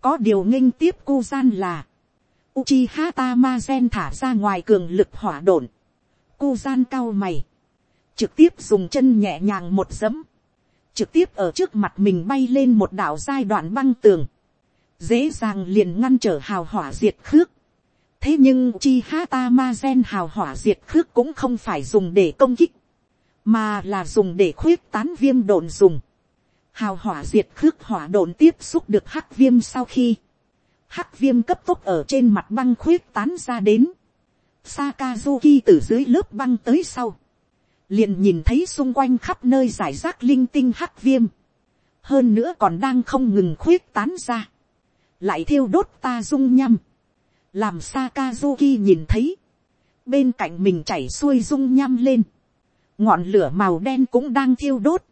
có điều nghênh tiếp cô gian là, Uchiha Tamazen thả ra ngoài cường lực hỏa độn, cô gian cao mày, trực tiếp dùng chân nhẹ nhàng một dẫm, trực tiếp ở trước mặt mình bay lên một đảo giai đoạn băng tường, dễ dàng liền ngăn trở hào hỏa diệt khước. thế nhưng chi hata ma gen hào hỏa diệt khước cũng không phải dùng để công kích, mà là dùng để khuyết tán viêm đồn dùng. hào hỏa diệt khước hỏa đồn tiếp xúc được hắc viêm sau khi, hắc viêm cấp tốc ở trên mặt băng khuyết tán ra đến. Sakazuki từ dưới lớp băng tới sau, liền nhìn thấy xung quanh khắp nơi giải rác linh tinh hắc viêm, hơn nữa còn đang không ngừng khuyết tán ra, lại thiêu đốt ta dung nhăm, làm Sakazuki nhìn thấy, bên cạnh mình chảy xuôi dung nhăm lên, ngọn lửa màu đen cũng đang thiêu đốt,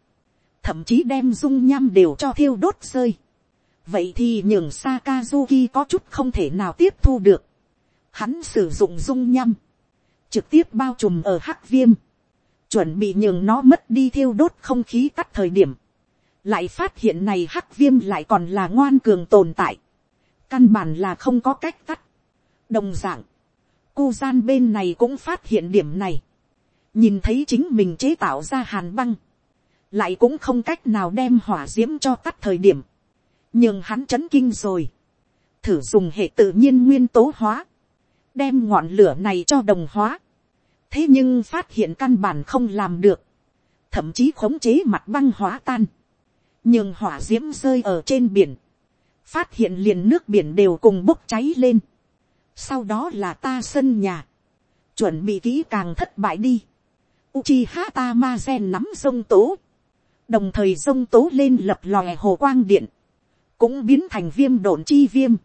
thậm chí đem dung nhăm đều cho thiêu đốt rơi. vậy thì nhường Sakazuki có chút không thể nào tiếp thu được. Hắn sử dụng dung nhăm, trực tiếp bao trùm ở hắc viêm, chuẩn bị nhường nó mất đi thiêu đốt không khí tắt thời điểm, lại phát hiện này hắc viêm lại còn là ngoan cường tồn tại, căn bản là không có cách tắt. đồng d ạ n g cu gian bên này cũng phát hiện điểm này, nhìn thấy chính mình chế tạo ra hàn băng, lại cũng không cách nào đem hỏa d i ễ m cho tắt thời điểm, nhưng hắn chấn kinh rồi, thử dùng hệ tự nhiên nguyên tố hóa, đem ngọn lửa này cho đồng hóa, thế nhưng phát hiện căn bản không làm được, thậm chí khống chế mặt băng hóa tan, nhưng hỏa d i ễ m rơi ở trên biển, phát hiện liền nước biển đều cùng bốc cháy lên, sau đó là ta sân nhà, chuẩn bị kỹ càng thất bại đi, Uchiha Tamazen nắm sông tố, đồng thời sông tố lên lập lòe hồ quang điện, cũng biến thành viêm đồn chi viêm.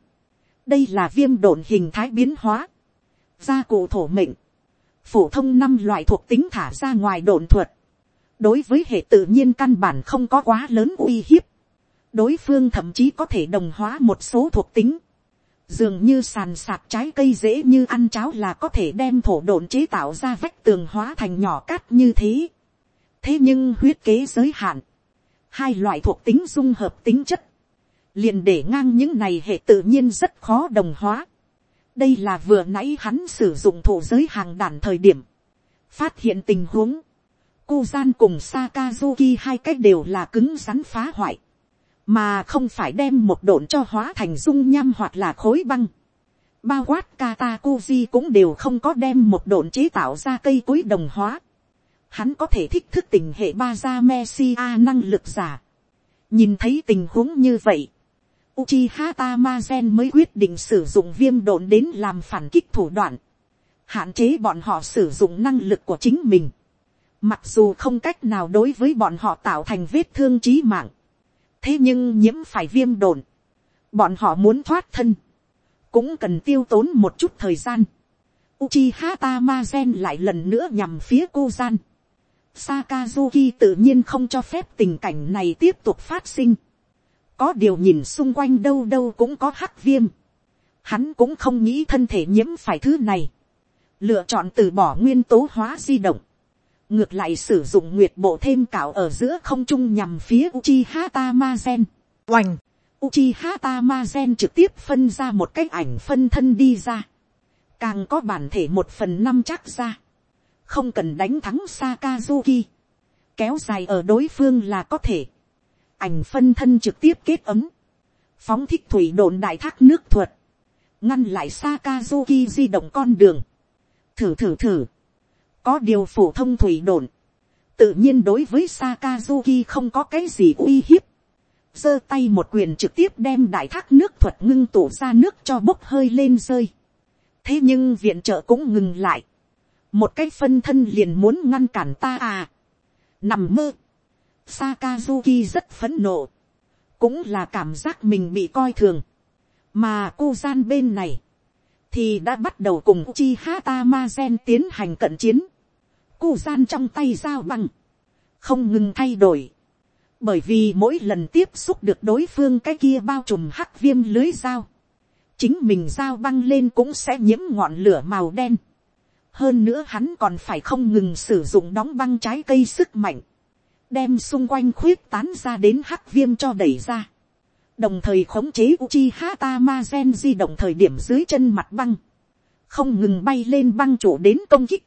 đây là viêm đồn hình thái biến hóa, gia cụ thổ mệnh, phổ thông năm loại thuộc tính thả ra ngoài đồn thuật, đối với hệ tự nhiên căn bản không có quá lớn uy hiếp, đối phương thậm chí có thể đồng hóa một số thuộc tính, dường như sàn sạc trái cây dễ như ăn cháo là có thể đem thổ đồn chế tạo ra vách tường hóa thành nhỏ cát như thế. thế nhưng huyết kế giới hạn, hai loại thuộc tính dung hợp tính chất, liền để ngang những này hệ tự nhiên rất khó đồng hóa đây là vừa nãy hắn sử dụng thổ giới hàng đàn thời điểm, phát hiện tình huống, cu gian cùng Sakazuki hai cách đều là cứng rắn phá hoại, mà không phải đem một độn cho hóa thành dung nham hoặc là khối băng. Bao quát Katakuji cũng đều không có đem một độn chế tạo ra cây cối đồng hóa. Hắn có thể thích thức tình hệ ba gia Messia năng lực giả. Nhìn thấy tình huống như vậy, Uchiha Tamazen mới quyết định sử dụng viêm độn đến làm phản kích thủ đoạn. Hạn chế bọn họ sử dụng năng lực của chính mình. Mặc dù không cách nào đối với bọn họ tạo thành vết thương chí mạng. Thế nhưng nhiễm phải viêm độn. Bọn họ muốn thoát thân. Cũng cần tiêu tốn một chút thời gian. Uchiha Tamazen lại lần nữa nhằm phía cô gian. Sakazuki tự nhiên không cho phép tình cảnh này tiếp tục phát sinh có điều nhìn xung quanh đâu đâu cũng có hắc viêm. Hắn cũng không nghĩ thân thể nhiễm phải thứ này. Lựa chọn từ bỏ nguyên tố hóa di động. Ngược lại sử dụng nguyệt bộ thêm cạo ở giữa không trung nhằm phía Uchiha Tamazen. Oành! Uchiha Tamazen trực tiếp phân ra một cái ảnh phân thân đi ra. Càng có bản thể một phần năm chắc ra. Không cần đánh thắng Sakazuki. Kéo dài ở đối phương là có thể ảnh phân thân trực tiếp kết ấm, phóng thích thủy đồn đại thác nước thuật, ngăn lại Sakazuki di động con đường, thử thử thử, có điều phổ thông thủy đồn, tự nhiên đối với Sakazuki không có cái gì uy hiếp, giơ tay một quyền trực tiếp đem đại thác nước thuật ngưng tụ ra nước cho bốc hơi lên rơi. thế nhưng viện trợ cũng ngừng lại, một cái phân thân liền muốn ngăn cản ta à, nằm mơ, Sakazuki rất phấn nộ. Cũng là cảm giác mình bị coi thường. Mà cô gian bên này. Thì đã bắt đầu cùng Uchiha Tamazen tiến hành cận chiến. Cô gian trong tay dao băng. Không ngừng thay đổi. Bởi vì mỗi lần tiếp xúc được đối phương cái kia bao trùm hắc viêm lưới dao. Chính mình dao băng lên cũng sẽ nhiễm ngọn lửa màu đen. Hơn nữa hắn còn phải không ngừng sử dụng đóng băng trái cây sức mạnh đem xung quanh khuyết tán ra đến hắc viêm cho đẩy ra, đồng thời khống chế Uchiha Tamazen di động thời điểm dưới chân mặt băng, không ngừng bay lên băng trụ đến công kích,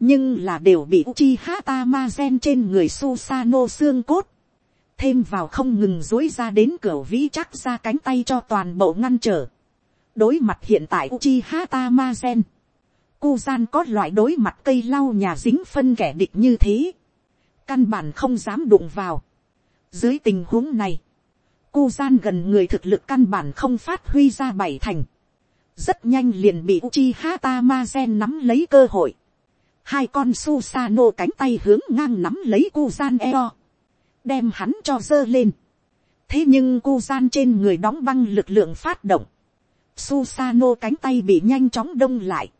nhưng là đều bị Uchiha Tamazen trên người Susano xương cốt, thêm vào không ngừng dối ra đến cửa vĩ chắc ra cánh tay cho toàn bộ ngăn trở. đối mặt hiện tại Uchiha Tamazen, gian có loại đối mặt cây lau nhà dính phân kẻ địch như thế, căn bản không dám đụng vào. dưới tình huống này, Kuzan gần người thực lực căn bản không phát huy ra bảy thành, rất nhanh liền bị Uchiha Tamazen nắm lấy cơ hội. Hai con Susano cánh tay hướng ngang nắm lấy Kuzan eo đem hắn cho dơ lên. thế nhưng cu gian trên người đóng băng lực lượng phát động. Susano cánh tay bị nhanh chóng đông lại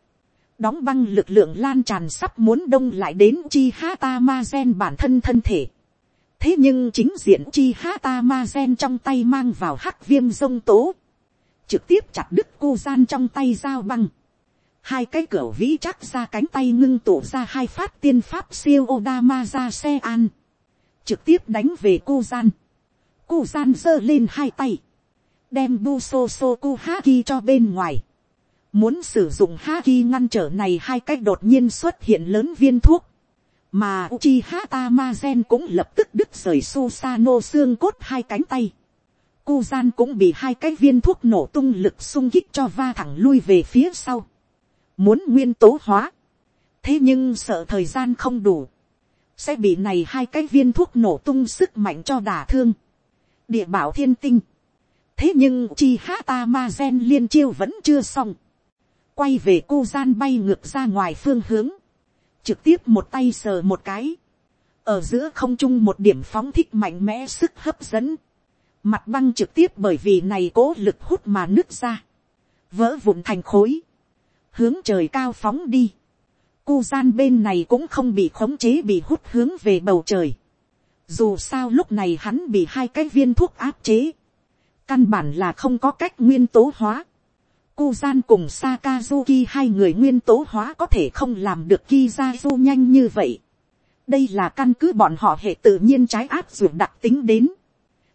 đóng băng lực lượng lan tràn sắp muốn đông lại đến chi hata ma gen bản thân thân thể. thế nhưng chính diện chi hata ma gen trong tay mang vào hắc viêm sông tố. trực tiếp chặt đứt cô gian trong tay dao băng hai cái cửa vĩ chắc ra cánh tay ngưng tụ ra hai phát tiên pháp siêu Odama ra xe an trực tiếp đánh về cô gian. cô gian giơ lên hai tay, đem bu so so ku haki cho bên ngoài muốn sử dụng haki ngăn trở này hai cách đột nhiên xuất hiện lớn viên thuốc. mà uchi hata cũng lập tức đứt rời susano xương cốt hai cánh tay. cô gian cũng bị hai cái viên thuốc nổ tung lực sung kích cho va thẳng lui về phía sau. muốn nguyên tố hóa. thế nhưng sợ thời gian không đủ sẽ bị này hai cái viên thuốc nổ tung sức mạnh cho đả thương. địa bảo thiên tinh. thế nhưng Uchiha Tamazen liên chiêu vẫn chưa xong quay về cô gian bay ngược ra ngoài phương hướng. trực tiếp một tay sờ một cái. ở giữa không trung một điểm phóng thích mạnh mẽ sức hấp dẫn. mặt băng trực tiếp bởi vì này cố lực hút mà nứt ra. vỡ vụn thành khối. hướng trời cao phóng đi Cu gian bên này cũng không bị khống chế bị hút hướng về bầu trời. Dù sao lúc này hắn bị hai cái viên thuốc áp chế. Căn bản là không có cách nguyên tố hóa. Kuzan cùng Sakazuki hai người nguyên tố hóa có thể không làm được Kizazu nhanh như vậy. Đây là căn cứ bọn họ hệ tự nhiên trái áp dụng đặc tính đến.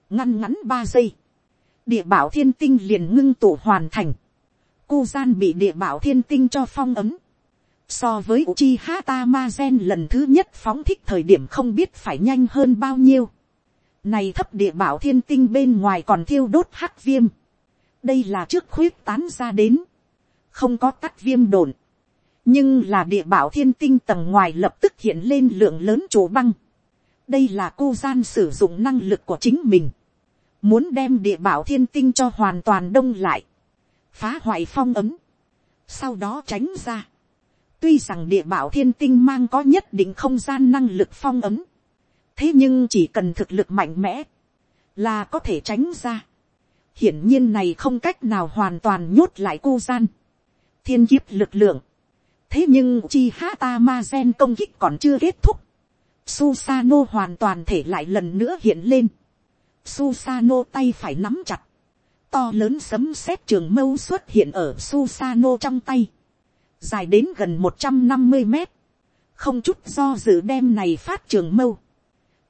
Ngăn ngắn ba giây. Địa bảo thiên tinh liền ngưng tụ hoàn thành. Kuzan bị địa bảo thiên tinh cho phong ấm so với Uchiha Tamazen lần thứ nhất phóng thích thời điểm không biết phải nhanh hơn bao nhiêu. Này thấp địa bảo thiên tinh bên ngoài còn thiêu đốt hắc viêm. Đây là trước khuyết tán ra đến. Không có tắt viêm đồn. Nhưng là địa bảo thiên tinh tầng ngoài lập tức hiện lên lượng lớn chỗ băng. Đây là cô gian sử dụng năng lực của chính mình. Muốn đem địa bảo thiên tinh cho hoàn toàn đông lại. Phá hoại phong ấm. Sau đó tránh ra Tuy rằng địa bảo thiên tinh mang có nhất định không gian năng lực phong ấm. Thế nhưng chỉ cần thực lực mạnh mẽ. Là có thể tránh ra. Hiển nhiên này không cách nào hoàn toàn nhốt lại cô gian. Thiên kiếp lực lượng. Thế nhưng chi hata ma gen công kích còn chưa kết thúc. Susano hoàn toàn thể lại lần nữa hiện lên. Susano tay phải nắm chặt. To lớn sấm sét trường mâu xuất hiện ở Susano trong tay dài đến gần một trăm năm mươi mét, không chút do dự đem này phát trường mâu,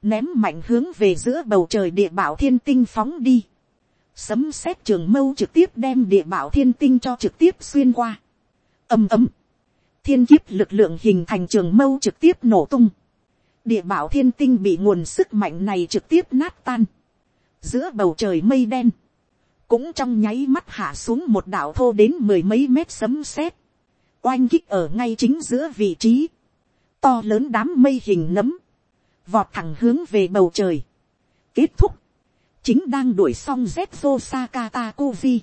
ném mạnh hướng về giữa bầu trời địa bảo thiên tinh phóng đi, sấm xét trường mâu trực tiếp đem địa bảo thiên tinh cho trực tiếp xuyên qua, ầm ầm, thiên kiếp lực lượng hình thành trường mâu trực tiếp nổ tung, địa bảo thiên tinh bị nguồn sức mạnh này trực tiếp nát tan, giữa bầu trời mây đen, cũng trong nháy mắt hạ xuống một đảo thô đến mười mấy mét sấm sét, oanh kích ở ngay chính giữa vị trí, to lớn đám mây hình nấm, vọt thẳng hướng về bầu trời. Kết thúc, chính đang đuổi xong Zetsu Sakata Kuvi.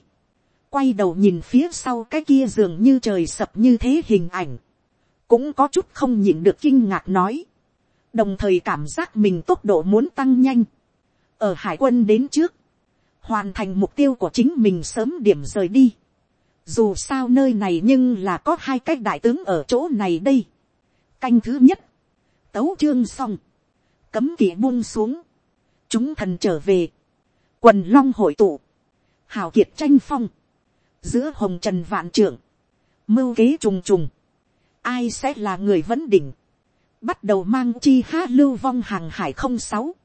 Quay đầu nhìn phía sau cái kia dường như trời sập như thế hình ảnh. Cũng có chút không nhịn được kinh ngạc nói. Đồng thời cảm giác mình tốc độ muốn tăng nhanh. Ở hải quân đến trước. Hoàn thành mục tiêu của chính mình sớm điểm rời đi dù sao nơi này nhưng là có hai cái đại tướng ở chỗ này đây. canh thứ nhất, tấu chương xong, cấm kỵ buông xuống, chúng thần trở về, quần long hội tụ, hào kiệt tranh phong, giữa hồng trần vạn trưởng, mưu kế trùng trùng, ai sẽ là người vấn đỉnh, bắt đầu mang chi ha lưu vong hàng hải không sáu,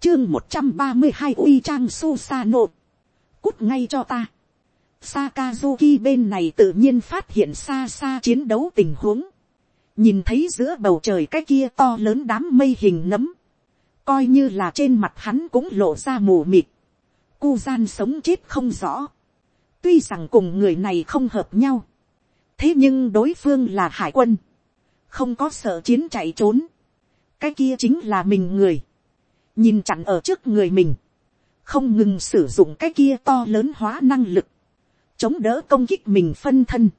chương một trăm ba mươi hai uy trang su sa nộp, cút ngay cho ta. Sakazuki bên này tự nhiên phát hiện xa xa chiến đấu tình huống. Nhìn thấy giữa bầu trời cái kia to lớn đám mây hình nấm. Coi như là trên mặt hắn cũng lộ ra mù mịt. Cu gian sống chết không rõ. Tuy rằng cùng người này không hợp nhau. Thế nhưng đối phương là hải quân. Không có sợ chiến chạy trốn. Cái kia chính là mình người. Nhìn chặn ở trước người mình. Không ngừng sử dụng cái kia to lớn hóa năng lực chống đỡ công kích mình phân thân,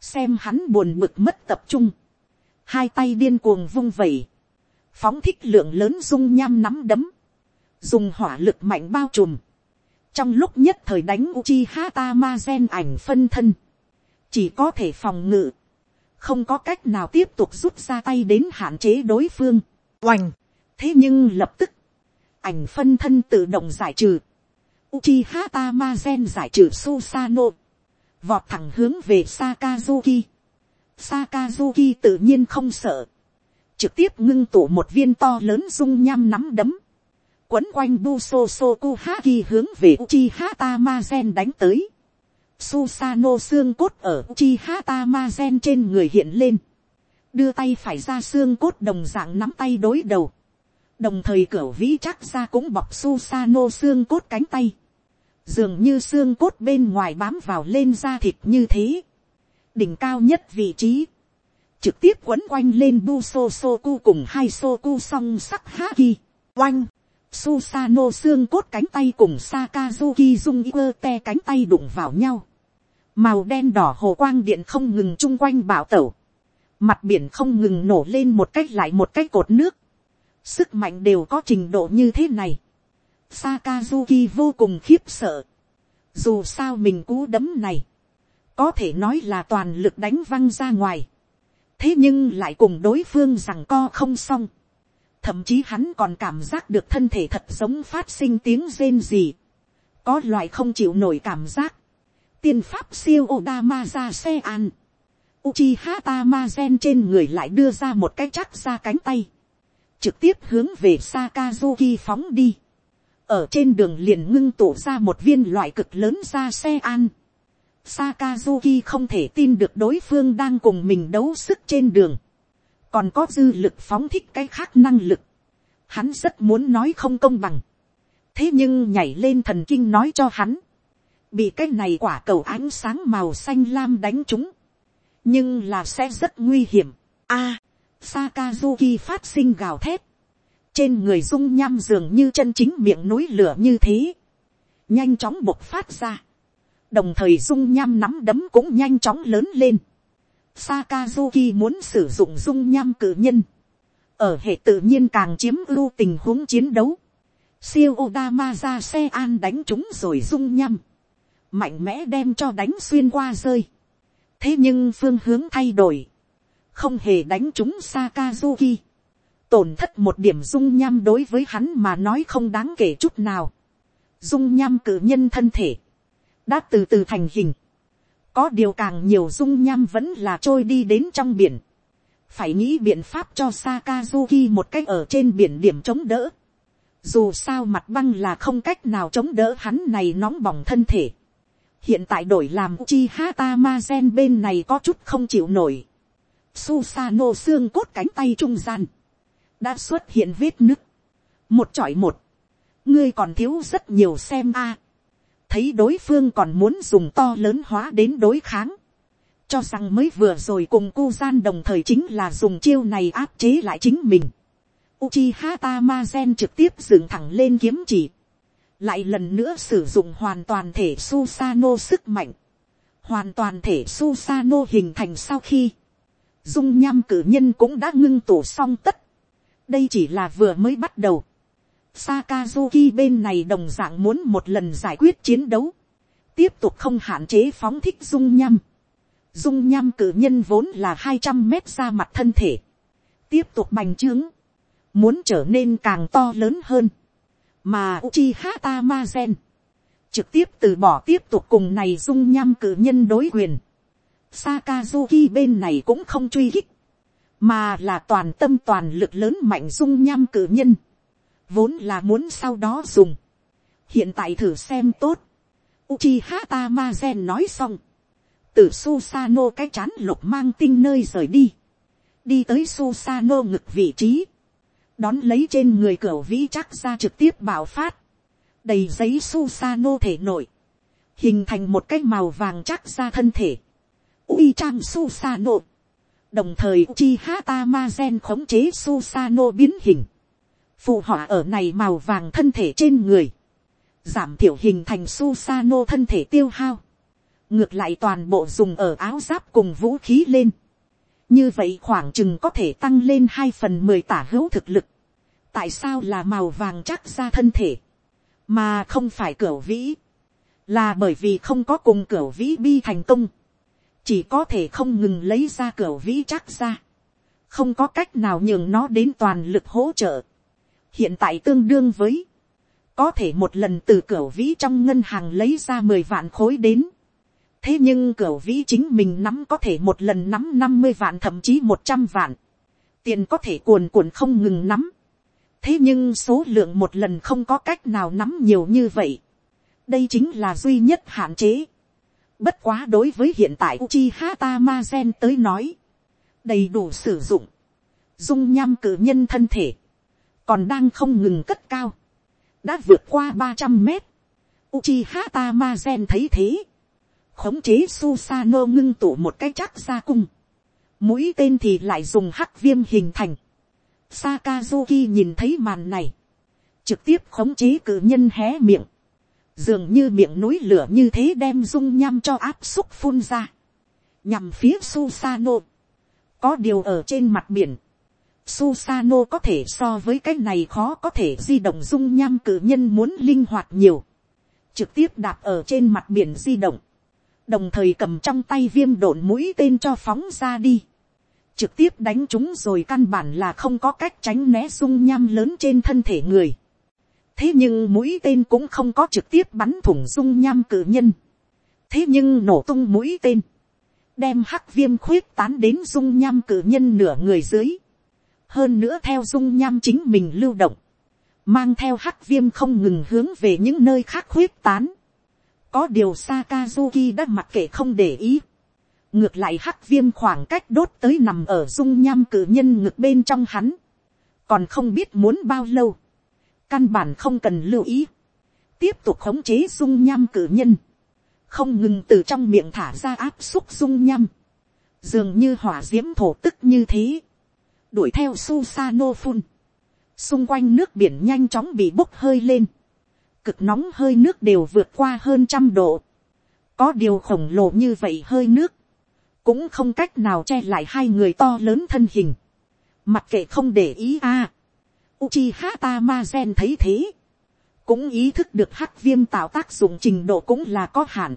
xem hắn buồn bực mất tập trung, hai tay điên cuồng vung vẩy, phóng thích lượng lớn dung nham nắm đấm, dùng hỏa lực mạnh bao trùm, trong lúc nhất thời đánh uchi hata ma gen ảnh phân thân, chỉ có thể phòng ngự, không có cách nào tiếp tục rút ra tay đến hạn chế đối phương, oành, thế nhưng lập tức, ảnh phân thân tự động giải trừ, Uchiha Tamazen giải trừ Susano. Vọt thẳng hướng về Sakazuki. Sakazuki tự nhiên không sợ. Trực tiếp ngưng tụ một viên to lớn dung nham nắm đấm. Quấn quanh Buso Sokuhaki hướng về Uchiha Tamazen đánh tới. Susano xương cốt ở Uchiha Tamazen trên người hiện lên. Đưa tay phải ra xương cốt đồng dạng nắm tay đối đầu. Đồng thời cửa vĩ chắc ra cũng bọc Susano xương cốt cánh tay. Dường như xương cốt bên ngoài bám vào lên da thịt như thế, đỉnh cao nhất vị trí, trực tiếp quấn quanh lên bu so so cu cùng hai so cu song sắc haki, oanh, Susano xương cốt cánh tay cùng Sakazuki dung ơ te cánh tay đụng vào nhau. Màu đen đỏ hồ quang điện không ngừng chung quanh bảo tẩu. Mặt biển không ngừng nổ lên một cách lại một cách cột nước. Sức mạnh đều có trình độ như thế này. Sakazuki vô cùng khiếp sợ. Dù sao mình cú đấm này. Có thể nói là toàn lực đánh văng ra ngoài. Thế nhưng lại cùng đối phương rằng co không xong. Thậm chí hắn còn cảm giác được thân thể thật giống phát sinh tiếng rên gì. Có loại không chịu nổi cảm giác. Tiên pháp siêu Odama ra xe an. Uchiha Tamazen trên người lại đưa ra một cái chắc ra cánh tay. Trực tiếp hướng về Sakazuki phóng đi ở trên đường liền ngưng tụ ra một viên loại cực lớn ra xe an. Sakazuki không thể tin được đối phương đang cùng mình đấu sức trên đường. Còn có dư lực phóng thích cái khác năng lực. Hắn rất muốn nói không công bằng. Thế nhưng nhảy lên thần kinh nói cho hắn. Bị cái này quả cầu ánh sáng màu xanh lam đánh trúng. Nhưng là sẽ rất nguy hiểm. a Sakazuki phát sinh gào thét trên người dung nham dường như chân chính miệng núi lửa như thế, nhanh chóng bộc phát ra, đồng thời dung nham nắm đấm cũng nhanh chóng lớn lên. Sakazuki muốn sử dụng dung nham cử nhân, ở hệ tự nhiên càng chiếm ưu tình huống chiến đấu, siêu Odama ra xe an đánh chúng rồi dung nham, mạnh mẽ đem cho đánh xuyên qua rơi, thế nhưng phương hướng thay đổi, không hề đánh chúng Sakazuki, tổn thất một điểm dung nham đối với hắn mà nói không đáng kể chút nào. dung nham cử nhân thân thể, đã từ từ thành hình có điều càng nhiều dung nham vẫn là trôi đi đến trong biển. phải nghĩ biện pháp cho Sakazuki một cách ở trên biển điểm chống đỡ. dù sao mặt băng là không cách nào chống đỡ hắn này nóng bỏng thân thể. hiện tại đổi làm chi hata ma gen bên này có chút không chịu nổi. Susano xương cốt cánh tay trung gian đã xuất hiện vết nứt, một chọi một, ngươi còn thiếu rất nhiều xem a, thấy đối phương còn muốn dùng to lớn hóa đến đối kháng, cho rằng mới vừa rồi cùng cu gian đồng thời chính là dùng chiêu này áp chế lại chính mình. Uchiha Tamazen trực tiếp dựng thẳng lên kiếm chỉ, lại lần nữa sử dụng hoàn toàn thể Susano sức mạnh, hoàn toàn thể Susano hình thành sau khi, dung nham cử nhân cũng đã ngưng tụ xong tất. Đây chỉ là vừa mới bắt đầu. Sakazuki bên này đồng dạng muốn một lần giải quyết chiến đấu. Tiếp tục không hạn chế phóng thích dung nham. Dung nham cử nhân vốn là hai trăm mét ra mặt thân thể. Tiếp tục bành trướng. Muốn trở nên càng to lớn hơn. Mà Uchiha Tamazen. Trực tiếp từ bỏ tiếp tục cùng này dung nham cử nhân đối quyền. Sakazuki bên này cũng không truy hích mà là toàn tâm toàn lực lớn mạnh dung nham cử nhân, vốn là muốn sau đó dùng, hiện tại thử xem tốt, Uchiha Tamazen nói xong, từ Susano cái chán lục mang tinh nơi rời đi, đi tới Susano ngực vị trí, đón lấy trên người cửa vĩ chắc ra trực tiếp bảo phát, đầy giấy Susano thể nội, hình thành một cái màu vàng chắc ra thân thể, uy trang Susano, đồng thời Uchiha Tamazen khống chế Susano biến hình, phù họa ở này màu vàng thân thể trên người, giảm thiểu hình thành su sano thân thể tiêu hao, ngược lại toàn bộ dùng ở áo giáp cùng vũ khí lên, như vậy khoảng chừng có thể tăng lên hai phần mười tả hữu thực lực, tại sao là màu vàng chắc ra thân thể, mà không phải cửa vĩ, là bởi vì không có cùng cửa vĩ bi thành công, chỉ có thể không ngừng lấy ra cửa vĩ chắc ra, không có cách nào nhường nó đến toàn lực hỗ trợ, hiện tại tương đương với, có thể một lần từ cửa vĩ trong ngân hàng lấy ra mười vạn khối đến, thế nhưng cửa vĩ chính mình nắm có thể một lần nắm năm mươi vạn thậm chí một trăm vạn, tiền có thể cuồn cuộn không ngừng nắm, thế nhưng số lượng một lần không có cách nào nắm nhiều như vậy, đây chính là duy nhất hạn chế. Bất quá đối với hiện tại Uchiha Tamazen tới nói, đầy đủ sử dụng, dung nham cử nhân thân thể, còn đang không ngừng cất cao, đã vượt qua ba trăm mét. Uchiha Tamazen thấy thế, khống chế Susano ngưng tụ một cái chắc ra cung, mũi tên thì lại dùng hắc viêm hình thành. Sakazuki nhìn thấy màn này, trực tiếp khống chế cử nhân hé miệng, dường như miệng núi lửa như thế đem dung nham cho áp xúc phun ra, nhằm phía Susano. Có điều ở trên mặt biển, Susano có thể so với cái này khó có thể di động dung nham cử nhân muốn linh hoạt nhiều. Trực tiếp đạp ở trên mặt biển di động. Đồng thời cầm trong tay viêm độn mũi tên cho phóng ra đi. Trực tiếp đánh chúng rồi căn bản là không có cách tránh né dung nham lớn trên thân thể người. Thế nhưng mũi tên cũng không có trực tiếp bắn thủng dung nham cử nhân. Thế nhưng nổ tung mũi tên. Đem hắc viêm khuyết tán đến dung nham cử nhân nửa người dưới hơn nữa theo dung nham chính mình lưu động, mang theo hắc viêm không ngừng hướng về những nơi khác khuyết tán. có điều Sakazuki đã mặc kệ không để ý. ngược lại hắc viêm khoảng cách đốt tới nằm ở dung nham cử nhân ngực bên trong hắn. còn không biết muốn bao lâu. căn bản không cần lưu ý. tiếp tục khống chế dung nham cử nhân. không ngừng từ trong miệng thả ra áp xúc dung nham. dường như hỏa d i ễ m thổ tức như thế đuổi theo Susano phun. Xung quanh nước biển nhanh chóng bị bốc hơi lên. Cực nóng hơi nước đều vượt qua hơn trăm độ. Có điều khổng lồ như vậy hơi nước. Cũng không cách nào che lại hai người to lớn thân hình. Mặc kệ không để ý a à. Uchiha Tamazen thấy thế. Cũng ý thức được hắc viêm tạo tác dụng trình độ cũng là có hạn.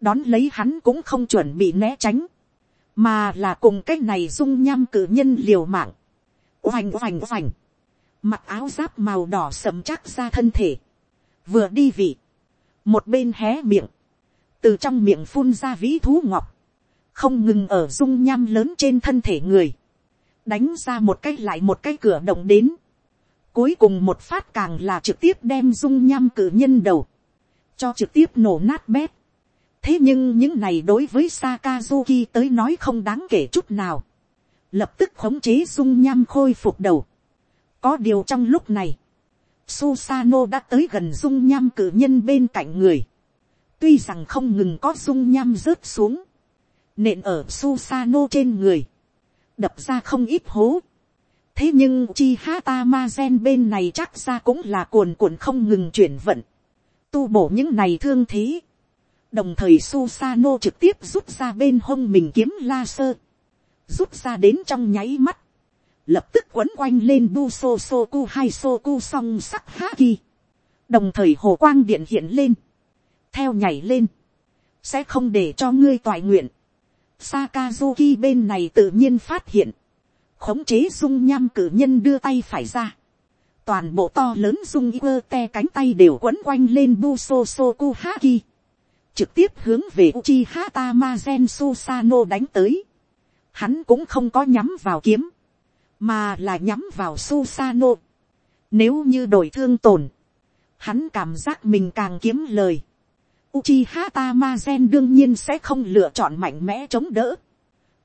Đón lấy hắn cũng không chuẩn bị né tránh mà là cùng cái này dung nham cử nhân liều mạng, oành oành oành, mặc áo giáp màu đỏ sầm chắc ra thân thể, vừa đi vị, một bên hé miệng, từ trong miệng phun ra vĩ thú ngọc, không ngừng ở dung nham lớn trên thân thể người, đánh ra một cái lại một cái cửa động đến, cuối cùng một phát càng là trực tiếp đem dung nham cử nhân đầu, cho trực tiếp nổ nát bét, thế nhưng những này đối với Sakazuki tới nói không đáng kể chút nào. Lập tức khống chế dung nham khôi phục đầu. Có điều trong lúc này, Susano đã tới gần dung nham cử nhân bên cạnh người. Tuy rằng không ngừng có dung nham rớt xuống. Nện ở Susano trên người. Đập ra không ít hố. Thế nhưng chi hata ma gen bên này chắc ra cũng là cuồn cuộn không ngừng chuyển vận. Tu bổ những này thương thế đồng thời Susano trực tiếp rút ra bên hông mình kiếm laser, rút ra đến trong nháy mắt, lập tức quấn quanh lên bu so soku hai soku song sắc haki, đồng thời hồ quang điện hiện lên, theo nhảy lên, sẽ không để cho ngươi toại nguyện. Sakazuki bên này tự nhiên phát hiện, khống chế dung nham cử nhân đưa tay phải ra, toàn bộ to lớn dung quơ te cánh tay đều quấn quanh lên bu so soku haki, trực tiếp hướng về Uchiha Tamazen Susano đánh tới. hắn cũng không có nhắm vào kiếm, mà là nhắm vào Susano. Nếu như đổi thương tổn, hắn cảm giác mình càng kiếm lời. Uchiha Tamazen đương nhiên sẽ không lựa chọn mạnh mẽ chống đỡ.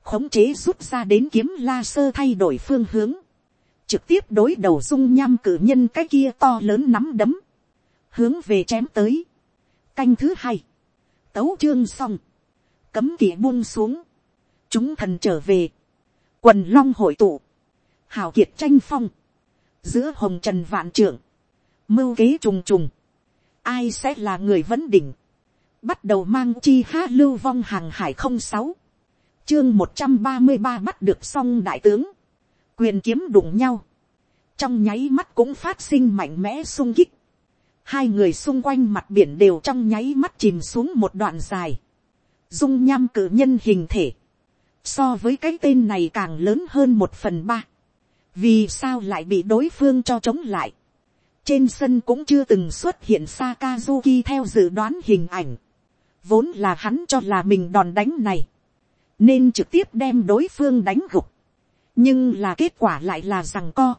Khống chế rút ra đến kiếm la sơ thay đổi phương hướng. Trực tiếp đối đầu dung nham cử nhân cái kia to lớn nắm đấm. Hướng về chém tới. Canh thứ hai. Tấu chương xong. Cấm kỵ buông xuống. Chúng thần trở về. Quần long hội tụ. Hào kiệt tranh phong. Giữa hồng trần vạn trưởng. Mưu kế trùng trùng. Ai sẽ là người vấn đỉnh. Bắt đầu mang chi ha lưu vong hàng hải không sáu chương một trăm ba mươi ba bắt được xong đại tướng. Quyền kiếm đụng nhau. Trong nháy mắt cũng phát sinh mạnh mẽ sung kích. Hai người xung quanh mặt biển đều trong nháy mắt chìm xuống một đoạn dài. Dung nham cử nhân hình thể. So với cái tên này càng lớn hơn một phần ba. Vì sao lại bị đối phương cho chống lại. Trên sân cũng chưa từng xuất hiện Sakazuki theo dự đoán hình ảnh. Vốn là hắn cho là mình đòn đánh này. Nên trực tiếp đem đối phương đánh gục. Nhưng là kết quả lại là rằng co.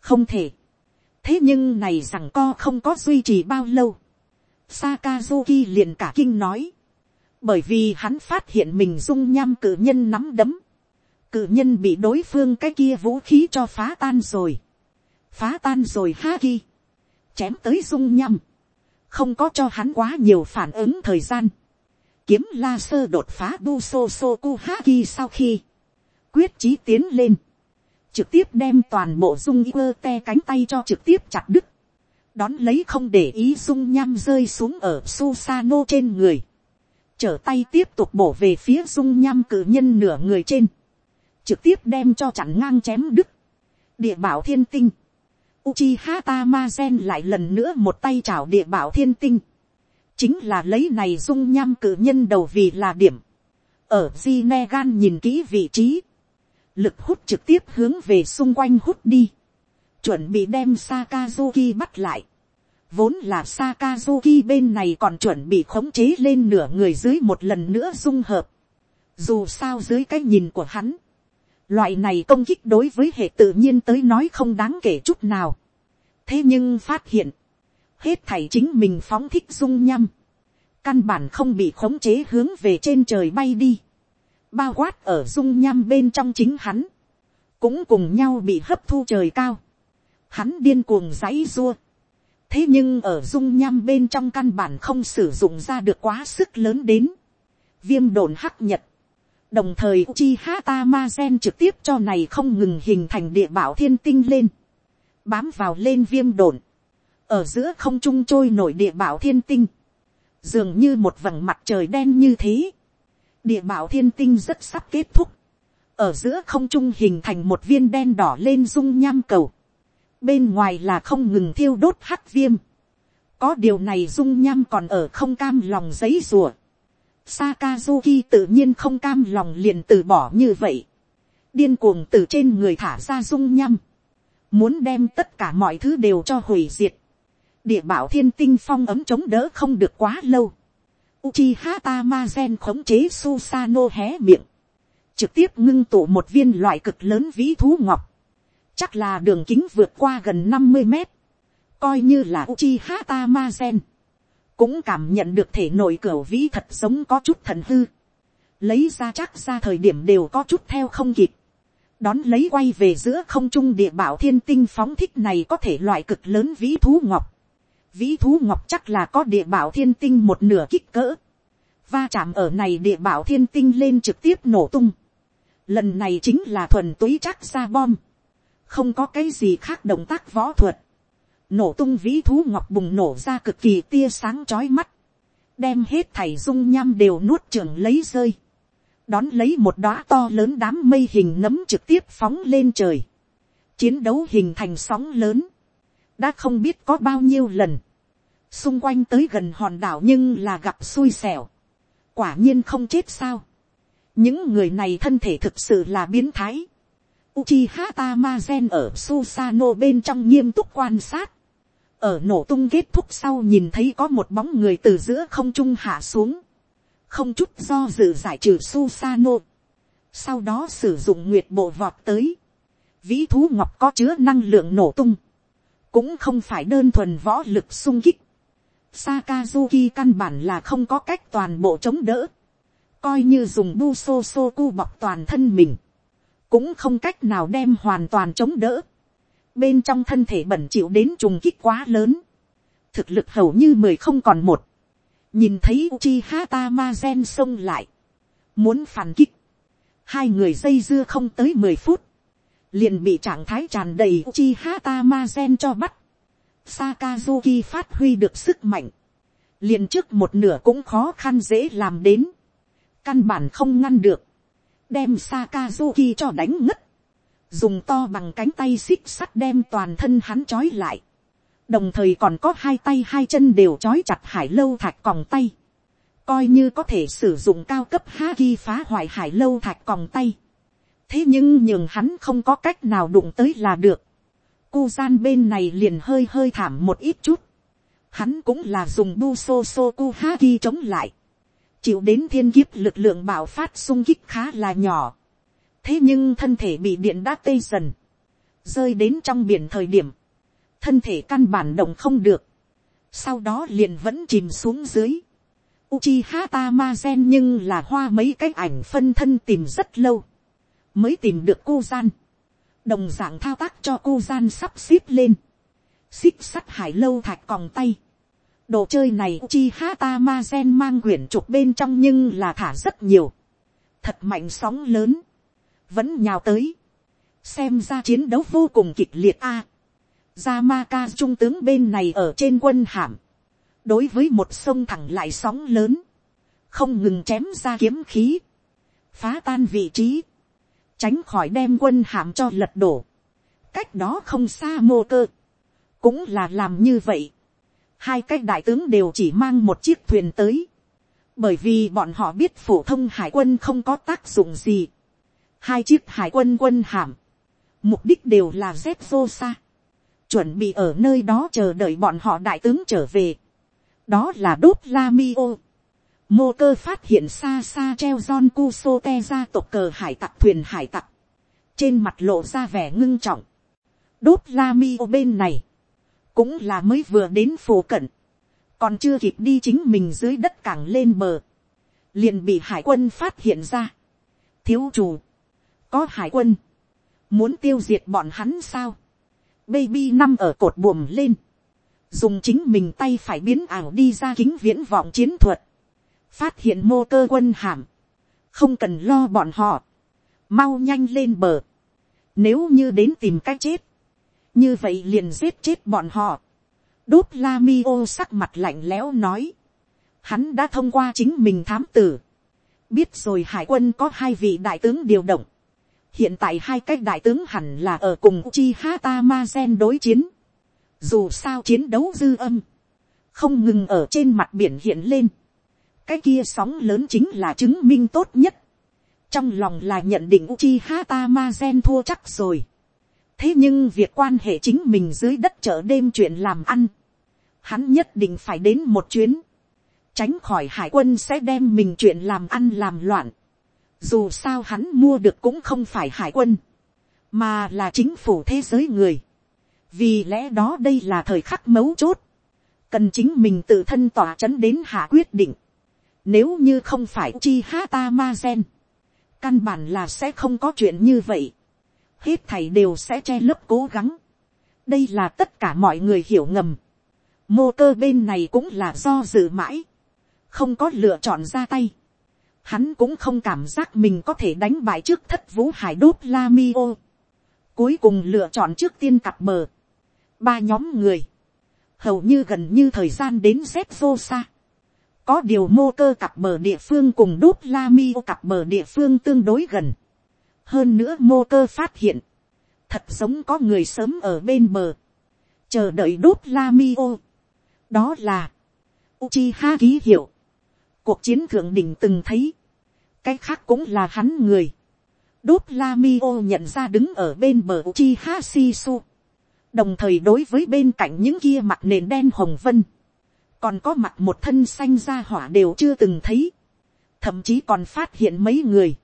Không thể thế nhưng này rằng co không có duy trì bao lâu. Sakazuki liền cả kinh nói. Bởi vì hắn phát hiện mình dung nham cử nhân nắm đấm. Cử nhân bị đối phương cái kia vũ khí cho phá tan rồi. Phá tan rồi Haki. Chém tới dung nham. Không có cho hắn quá nhiều phản ứng thời gian. Kiếm la sơ đột phá Buso Soku Haki sau khi. Quyết chí tiến lên trực tiếp đem toàn bộ dung ơ te cánh tay cho trực tiếp chặt đứt, đón lấy không để ý dung nham rơi xuống ở Susano trên người, trở tay tiếp tục bổ về phía dung nham cử nhân nửa người trên, trực tiếp đem cho chặn ngang chém đứt, địa bảo thiên tinh, Uchiha Tamazen lại lần nữa một tay chảo địa bảo thiên tinh, chính là lấy này dung nham cử nhân đầu vì là điểm, ở Jinegan nhìn kỹ vị trí, lực hút trực tiếp hướng về xung quanh hút đi, chuẩn bị đem Sakazuki bắt lại. Vốn là Sakazuki bên này còn chuẩn bị khống chế lên nửa người dưới một lần nữa dung hợp. Dù sao dưới cái nhìn của hắn, loại này công kích đối với hệ tự nhiên tới nói không đáng kể chút nào. thế nhưng phát hiện, hết thảy chính mình phóng thích dung nhăm, căn bản không bị khống chế hướng về trên trời bay đi bao quát ở dung nham bên trong chính hắn, cũng cùng nhau bị hấp thu trời cao, hắn điên cuồng giãy dua, thế nhưng ở dung nham bên trong căn bản không sử dụng ra được quá sức lớn đến, viêm đồn hắc nhật, đồng thời chi hata ma gen trực tiếp cho này không ngừng hình thành địa bảo thiên tinh lên, bám vào lên viêm đồn, ở giữa không trung trôi nổi địa bảo thiên tinh, dường như một vầng mặt trời đen như thế, địa bảo thiên tinh rất sắp kết thúc, ở giữa không trung hình thành một viên đen đỏ lên dung nham cầu, bên ngoài là không ngừng thiêu đốt hắc viêm, có điều này dung nham còn ở không cam lòng giấy rùa, Sakazuki tự nhiên không cam lòng liền từ bỏ như vậy, điên cuồng từ trên người thả ra dung nhăm. muốn đem tất cả mọi thứ đều cho hủy diệt, địa bảo thiên tinh phong ấm chống đỡ không được quá lâu, Uchiha Tamazen khống chế Susano hé miệng. Trực tiếp ngưng tụ một viên loại cực lớn vĩ thú ngọc. Chắc là đường kính vượt qua gần 50 mét. Coi như là Uchiha Tamazen. Cũng cảm nhận được thể nội cửa vĩ thật giống có chút thần hư. Lấy ra chắc ra thời điểm đều có chút theo không kịp. Đón lấy quay về giữa không trung địa bảo thiên tinh phóng thích này có thể loại cực lớn vĩ thú ngọc vĩ thú ngọc chắc là có địa bảo thiên tinh một nửa kích cỡ. Va chạm ở này địa bảo thiên tinh lên trực tiếp nổ tung. Lần này chính là thuần túy chắc ra bom. Không có cái gì khác động tác võ thuật. Nổ tung vĩ thú ngọc bùng nổ ra cực kỳ tia sáng chói mắt. Đem hết thảy dung nham đều nuốt trường lấy rơi. Đón lấy một đóa to lớn đám mây hình nấm trực tiếp phóng lên trời. Chiến đấu hình thành sóng lớn đã không biết có bao nhiêu lần, xung quanh tới gần hòn đảo nhưng là gặp xui xẻo, quả nhiên không chết sao, những người này thân thể thực sự là biến thái, Uchiha Tamazen ở Susano bên trong nghiêm túc quan sát. Ở nổ tung kết thúc sau nhìn thấy có một bóng người từ giữa không trung hạ xuống. Không chút do dự giải trừ Susano. sau đó sử dụng nguyệt bộ vọt tới, vĩ thú ngọc có chứa năng lượng nổ tung, cũng không phải đơn thuần võ lực sung kích, Sakazuki căn bản là không có cách toàn bộ chống đỡ, coi như dùng bu so so cu bọc toàn thân mình, cũng không cách nào đem hoàn toàn chống đỡ, bên trong thân thể bẩn chịu đến trùng kích quá lớn, thực lực hầu như mười không còn một, nhìn thấy Uchiha Tamazen xông lại, muốn phản kích, hai người dây dưa không tới mười phút, liền bị trạng thái tràn đầy Uchiha Tamazen cho bắt. Sakazuki phát huy được sức mạnh, liền trước một nửa cũng khó khăn dễ làm đến, căn bản không ngăn được, đem Sakazuki cho đánh ngất, dùng to bằng cánh tay xích sắt đem toàn thân hắn trói lại, đồng thời còn có hai tay hai chân đều trói chặt hải lâu thạch còng tay, coi như có thể sử dụng cao cấp Haki phá hoại hải lâu thạch còng tay, thế nhưng nhường hắn không có cách nào đụng tới là được, cu gian bên này liền hơi hơi thảm một ít chút, hắn cũng là dùng bu so so ha Haki chống lại, chịu đến thiên kiếp lực lượng bạo phát sung kích khá là nhỏ, thế nhưng thân thể bị điện đã tê dần, rơi đến trong biển thời điểm, thân thể căn bản động không được, sau đó liền vẫn chìm xuống dưới. Uchiha Tamazen nhưng là hoa mấy cái ảnh phân thân tìm rất lâu, mới tìm được cô gian, đồng dạng thao tác cho cô gian sắp xếp lên, xích sắt hải lâu thạch còng tay, đồ chơi này Chi Hata Marzen mang quyển trục bên trong nhưng là thả rất nhiều, thật mạnh sóng lớn, vẫn nhào tới, xem ra chiến đấu vô cùng kịch liệt a. Yamaka trung tướng bên này ở trên quân hàm, đối với một sông thẳng lại sóng lớn, không ngừng chém ra kiếm khí, phá tan vị trí, tránh khỏi đem quân hàm cho lật đổ. cách đó không xa mô cơ, cũng là làm như vậy. hai cái đại tướng đều chỉ mang một chiếc thuyền tới, bởi vì bọn họ biết phổ thông hải quân không có tác dụng gì. hai chiếc hải quân quân hàm, mục đích đều là dép vô xa, chuẩn bị ở nơi đó chờ đợi bọn họ đại tướng trở về. đó là đốt la mi ô mô cơ phát hiện xa xa treo don cu sô te ra tộc cờ hải tặc thuyền hải tặc. trên mặt lộ ra vẻ ngưng trọng. đốt la mi ô bên này, cũng là mới vừa đến phổ cận, còn chưa kịp đi chính mình dưới đất cảng lên bờ, liền bị hải quân phát hiện ra. thiếu chủ, có hải quân, muốn tiêu diệt bọn hắn sao, baby năm ở cột buồm lên, dùng chính mình tay phải biến ảo đi ra kính viễn vọng chiến thuật, phát hiện mô cơ quân hàm, không cần lo bọn họ, mau nhanh lên bờ, nếu như đến tìm cách chết, như vậy liền giết chết bọn họ. đốt la mi ô sắc mặt lạnh lẽo nói, hắn đã thông qua chính mình thám tử, biết rồi hải quân có hai vị đại tướng điều động, hiện tại hai cái đại tướng hẳn là ở cùng chi hata ma gen đối chiến. dù sao chiến đấu dư âm, không ngừng ở trên mặt biển hiện lên cái kia sóng lớn chính là chứng minh tốt nhất. trong lòng là nhận định uchi hata ma gen thua chắc rồi. thế nhưng việc quan hệ chính mình dưới đất chợ đêm chuyện làm ăn, hắn nhất định phải đến một chuyến, tránh khỏi hải quân sẽ đem mình chuyện làm ăn làm loạn dù sao hắn mua được cũng không phải hải quân, mà là chính phủ thế giới người. vì lẽ đó đây là thời khắc mấu chốt, cần chính mình tự thân tỏa c h ấ n đến hạ quyết định nếu như không phải chi hata ma gen, căn bản là sẽ không có chuyện như vậy. hết thầy đều sẽ che lấp cố gắng. đây là tất cả mọi người hiểu ngầm. mô cơ bên này cũng là do dự mãi, không có lựa chọn ra tay hắn cũng không cảm giác mình có thể đánh bại trước thất vũ hải đốt la mi ô. Cuối cùng lựa chọn trước tiên cặp bờ. Ba nhóm người. Hầu như gần như thời gian đến dép vô xa. Có điều mô cơ cặp bờ địa phương cùng đốt la mi cặp bờ địa phương tương đối gần. Hơn nữa mô cơ phát hiện. Thật giống có người sớm ở bên bờ. Chờ đợi đốt la mi ô. Đó là. Uchiha ký hiệu cuộc chiến thượng đỉnh từng thấy, cái khác cũng là hắn người. Đốt la mi ô nhận ra đứng ở bên bờ uchiha ha si su, đồng thời đối với bên cạnh những kia mặt nền đen hồng vân, còn có mặt một thân xanh ra hỏa đều chưa từng thấy, thậm chí còn phát hiện mấy người,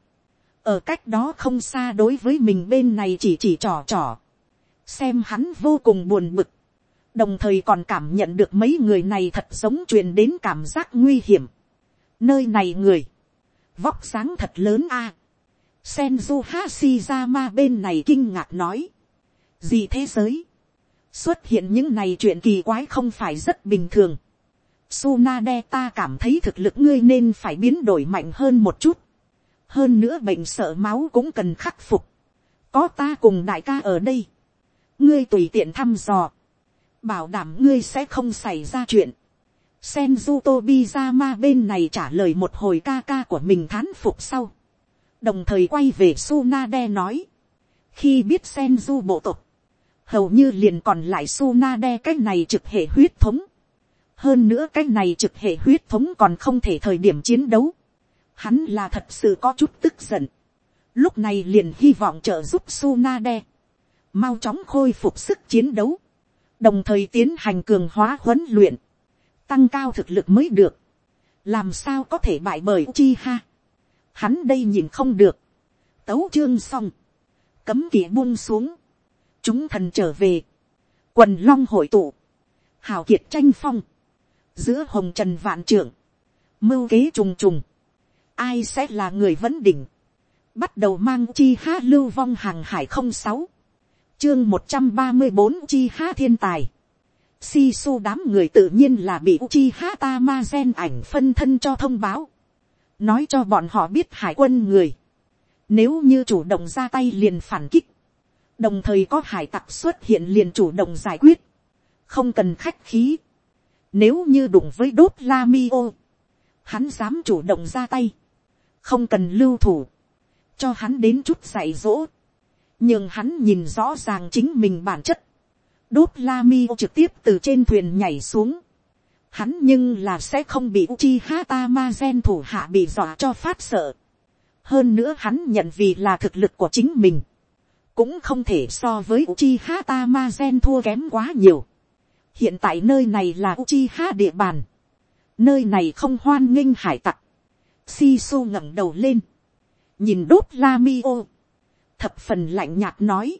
ở cách đó không xa đối với mình bên này chỉ chỉ trò trò, xem hắn vô cùng buồn bực, đồng thời còn cảm nhận được mấy người này thật giống truyền đến cảm giác nguy hiểm. nơi này người, vóc sáng thật lớn a. À. Senju Hashirama bên này kinh ngạc nói, gì thế giới, xuất hiện những này chuyện kỳ quái không phải rất bình thường. Sunade ta cảm thấy thực lực ngươi nên phải biến đổi mạnh hơn một chút. Hơn nữa bệnh sợ máu cũng cần khắc phục. Có ta cùng đại ca ở đây. Ngươi tùy tiện thăm dò. Bảo đảm ngươi sẽ không xảy ra chuyện. Senju Tobizama bên này trả lời một hồi ca ca của mình thán phục sau. Đồng thời quay về Sunade nói. Khi biết Senju bộ tộc. Hầu như liền còn lại Sunade cách này trực hệ huyết thống hơn nữa cái này trực hệ huyết thống còn không thể thời điểm chiến đấu. Hắn là thật sự có chút tức giận. Lúc này liền hy vọng trợ giúp Sunade. Mau chóng khôi phục sức chiến đấu. Đồng thời tiến hành cường hóa huấn luyện. Tăng cao thực lực mới được. Làm sao có thể bại bởi chi ha. Hắn đây nhìn không được. Tấu chương xong. Cấm kỵ buông xuống. Chúng thần trở về. Quần long hội tụ. Hào kiệt tranh phong giữa hồng trần vạn trưởng, mưu kế trùng trùng, ai sẽ là người vấn đỉnh, bắt đầu mang chi ha lưu vong hàng hải không sáu, chương một trăm ba mươi bốn chi ha thiên tài, si su đám người tự nhiên là bị chi ha ta ma gen ảnh phân thân cho thông báo, nói cho bọn họ biết hải quân người, nếu như chủ động ra tay liền phản kích, đồng thời có hải tặc xuất hiện liền chủ động giải quyết, không cần khách khí, nếu như đụng với đốt la mi ô, hắn dám chủ động ra tay, không cần lưu thủ, cho hắn đến chút dạy dỗ, nhưng hắn nhìn rõ ràng chính mình bản chất, đốt la mi ô trực tiếp từ trên thuyền nhảy xuống, hắn nhưng là sẽ không bị uchi hata ma gen thủ hạ bị dọa cho phát sợ, hơn nữa hắn nhận vì là thực lực của chính mình, cũng không thể so với uchiha tamazen thua kém quá nhiều, hiện tại nơi này là Uchiha địa bàn, nơi này không hoan nghênh hải tặc, Sisu ngẩng đầu lên, nhìn đốt la mi ô, thập phần lạnh nhạt nói,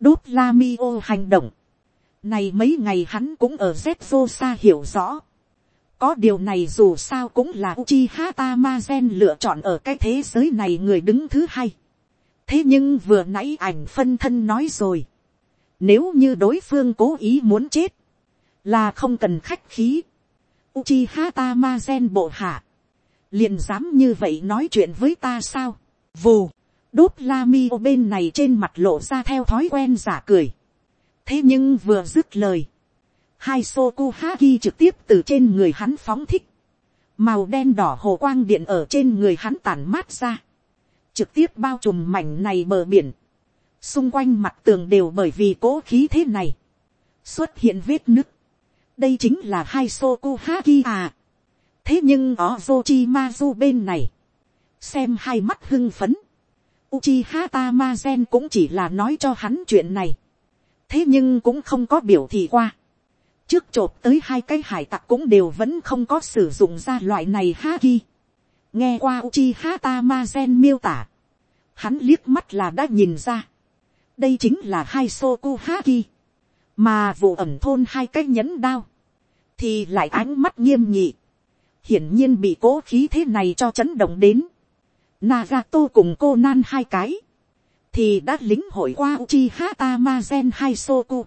đốt la mi ô hành động, này mấy ngày hắn cũng ở z xa hiểu rõ, có điều này dù sao cũng là Uchiha Tamazen lựa chọn ở cái thế giới này người đứng thứ hai. thế nhưng vừa nãy ảnh phân thân nói rồi, nếu như đối phương cố ý muốn chết, là không cần khách khí. Uchiha Tamazen bộ hạ, liền dám như vậy nói chuyện với ta sao. Vù, đốt la mi bên này trên mặt lộ ra theo thói quen giả cười. thế nhưng vừa dứt lời, hai soku haki trực tiếp từ trên người hắn phóng thích. màu đen đỏ hồ quang điện ở trên người hắn tản mát ra. trực tiếp bao trùm mảnh này bờ biển. xung quanh mặt tường đều bởi vì cố khí thế này. xuất hiện vết nứt đây chính là hai soku haki à. thế nhưng ở du bên này, xem hai mắt hưng phấn, Uchiha Tamazen cũng chỉ là nói cho hắn chuyện này, thế nhưng cũng không có biểu thị qua. trước chộp tới hai cái hải tặc cũng đều vẫn không có sử dụng ra loại này haki. nghe qua Uchiha Tamazen miêu tả, hắn liếc mắt là đã nhìn ra, đây chính là hai soku haki mà vụ ẩm thôn hai cái nhẫn đao, thì lại ánh mắt nghiêm nhị, hiển nhiên bị cố khí thế này cho chấn động đến. Nagato cùng cô nan hai cái, thì đã lính hội qua uchi hata ma gen hai soku.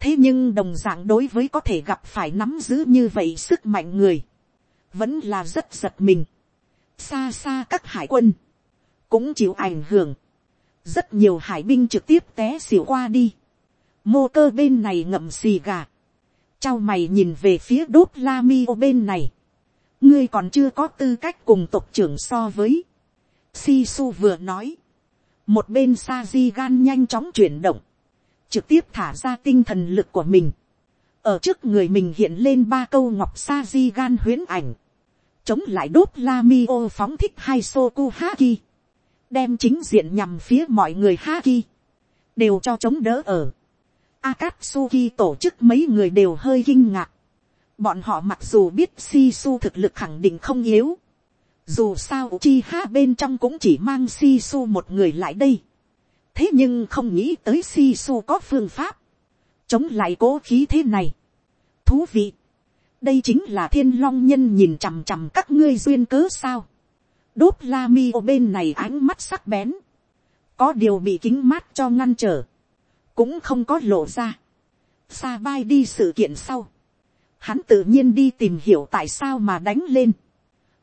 thế nhưng đồng d ạ n g đối với có thể gặp phải nắm giữ như vậy sức mạnh người, vẫn là rất giật mình. xa xa các hải quân, cũng chịu ảnh hưởng. rất nhiều hải binh trực tiếp té xỉu qua đi mô cơ bên này ngậm xì gà, trao mày nhìn về phía đốt la mi ô bên này, ngươi còn chưa có tư cách cùng tộc trưởng so với, si su vừa nói, một bên sa di gan nhanh chóng chuyển động, trực tiếp thả ra tinh thần lực của mình, ở trước người mình hiện lên ba câu ngọc sa di gan huyến ảnh, chống lại đốt la mi ô phóng thích hai soku haki, đem chính diện nhằm phía mọi người ha ki đều cho chống đỡ ở. Akatsuki tổ chức mấy người đều hơi kinh ngạc. Bọn họ mặc dù biết Sisu thực lực khẳng định không yếu. Dù sao Uchiha bên trong cũng chỉ mang Shisu một người lại đây. Thế nhưng không nghĩ tới Shisu có phương pháp. Chống lại cố khí thế này. Thú vị. Đây chính là thiên long nhân nhìn chằm chằm các ngươi duyên cớ sao. Đốt la mi ở bên này ánh mắt sắc bén. Có điều bị kính mát cho ngăn trở. Cũng không có lộ ra. Sa vai đi sự kiện sau. Hắn tự nhiên đi tìm hiểu tại sao mà đánh lên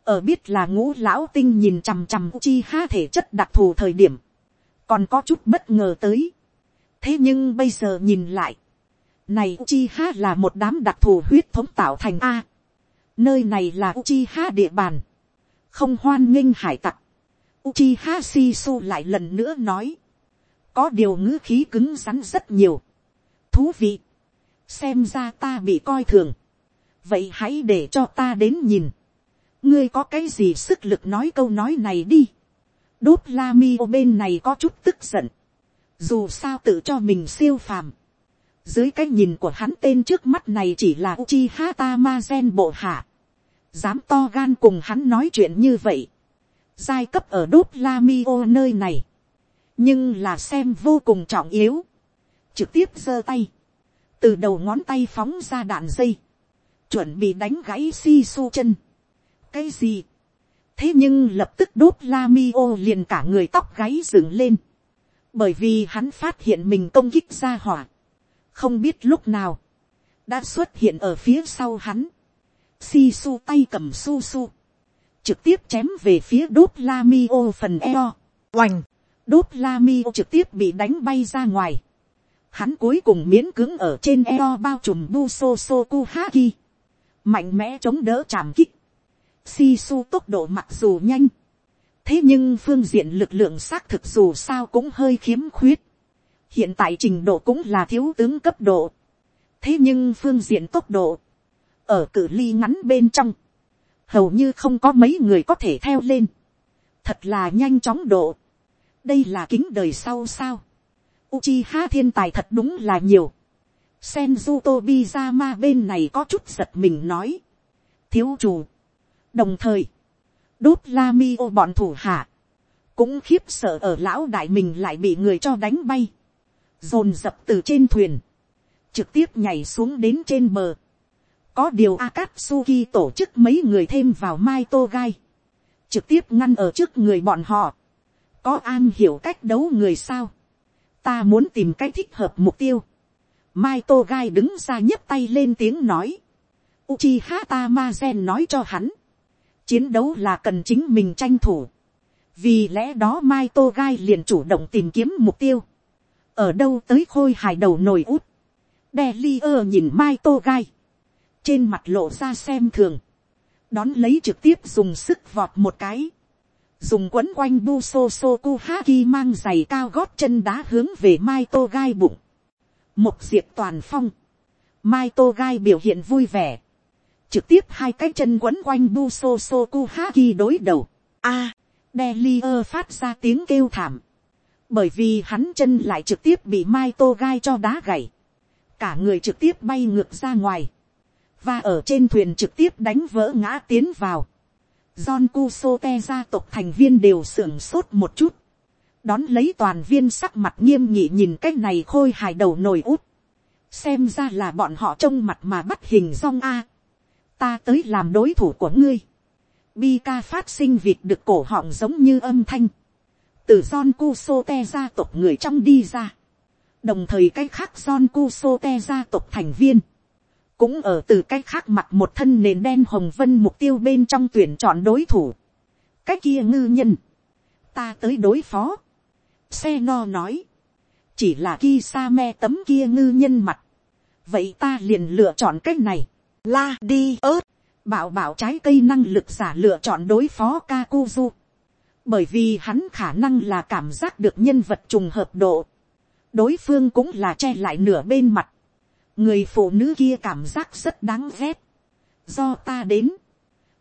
ở biết là ngũ lão tinh nhìn chằm chằm chi ha thể chất đặc thù thời điểm, còn có chút bất ngờ tới. thế nhưng bây giờ nhìn lại, này chi ha là một đám đặc thù huyết thống tạo thành a. nơi này là chi ha địa bàn, không hoan nghênh hải tặc. Uchiha Shisu lại lần nữa nói. Có điều ngữ khí cứng rắn rất nhiều. Thú vị. Xem ra ta bị coi thường. Vậy hãy để cho ta đến nhìn ngươi có cái gì sức lực nói câu nói này đi. đốt la mi ô bên này có chút tức giận. dù sao tự cho mình siêu phàm. dưới cái nhìn của hắn tên trước mắt này chỉ là uchi hata ma gen bộ hạ. dám to gan cùng hắn nói chuyện như vậy. giai cấp ở đốt la mi ô nơi này nhưng là xem vô cùng trọng yếu. trực tiếp giơ tay. từ đầu ngón tay phóng ra đạn dây. chuẩn bị đánh gãy si su chân cái gì. thế nhưng lập tức đốt la mi ô liền cả người tóc gáy dựng lên. bởi vì hắn phát hiện mình công kích ra hỏa. không biết lúc nào, đã xuất hiện ở phía sau hắn. si su tay cầm su su. trực tiếp chém về phía đốt la mi ô phần eo. oành, đốt la mi trực tiếp bị đánh bay ra ngoài. Hắn cuối cùng miễn cứng ở trên eo bao trùm bu so so ku haki. Mạnh mẽ chống đỡ chạm kích. Si su tốc độ mặc dù nhanh, thế nhưng phương diện lực lượng xác thực dù sao cũng hơi khiếm khuyết, hiện tại trình độ cũng là thiếu tướng cấp độ, thế nhưng phương diện tốc độ, ở cự ly ngắn bên trong, hầu như không có mấy người có thể theo lên, thật là nhanh chóng độ, đây là kính đời sau sao, Uchiha thiên tài thật đúng là nhiều, Senju Tobizama bên này có chút giật mình nói, thiếu chủ, đồng thời, đốt la mi ô bọn thủ hạ, cũng khiếp sợ ở lão đại mình lại bị người cho đánh bay, dồn dập từ trên thuyền, trực tiếp nhảy xuống đến trên bờ. có điều Akatsuki tổ chức mấy người thêm vào mai tô gai, trực tiếp ngăn ở trước người bọn họ, có an hiểu cách đấu người sao, ta muốn tìm cách thích hợp mục tiêu, mai tô gai đứng ra nhấp tay lên tiếng nói, Uchiha Tamazen nói cho hắn, chiến đấu là cần chính mình tranh thủ. vì lẽ đó mai tô gai liền chủ động tìm kiếm mục tiêu. ở đâu tới khôi hài đầu nồi út. đe li ơ nhìn mai tô gai. trên mặt lộ ra xem thường. đón lấy trực tiếp dùng sức vọt một cái dùng quấn quanh bu so so ku haki mang giày cao gót chân đá hướng về mai tô gai bụng. một diệp toàn phong. mai tô gai biểu hiện vui vẻ trực tiếp hai cái chân quấn quanh bu so so ku haki đối đầu. a, à, phát ra tiếng kêu thảm, bởi vì hắn chân lại trực tiếp bị mai tô gai cho đá gãy, cả người trực tiếp bay ngược ra ngoài, và ở trên thuyền trực tiếp đánh vỡ ngã tiến vào. John Cusote gia tộc thành viên đều sưởng sốt một chút, đón lấy toàn viên sắc mặt nghiêm nghị nhìn cái này khôi hài đầu nồi út, xem ra là bọn họ trông mặt mà bắt hình rong a ta tới làm đối thủ của ngươi. Bi ca phát sinh vịt được cổ họng giống như âm thanh. Từ John Cusote gia tộc người trong đi ra. Đồng thời cái khác John Cusote gia tộc thành viên. Cũng ở từ cái khác mặt một thân nền đen hồng vân mục tiêu bên trong tuyển chọn đối thủ. Cái kia ngư nhân. Ta tới đối phó. Xe no nói. Chỉ là khi sa me tấm kia ngư nhân mặt. Vậy ta liền lựa chọn cách này La đi ớt. Bảo bảo trái cây năng lực giả lựa chọn đối phó Kakuzu. Bởi vì hắn khả năng là cảm giác được nhân vật trùng hợp độ. Đối phương cũng là che lại nửa bên mặt. Người phụ nữ kia cảm giác rất đáng ghét. Do ta đến.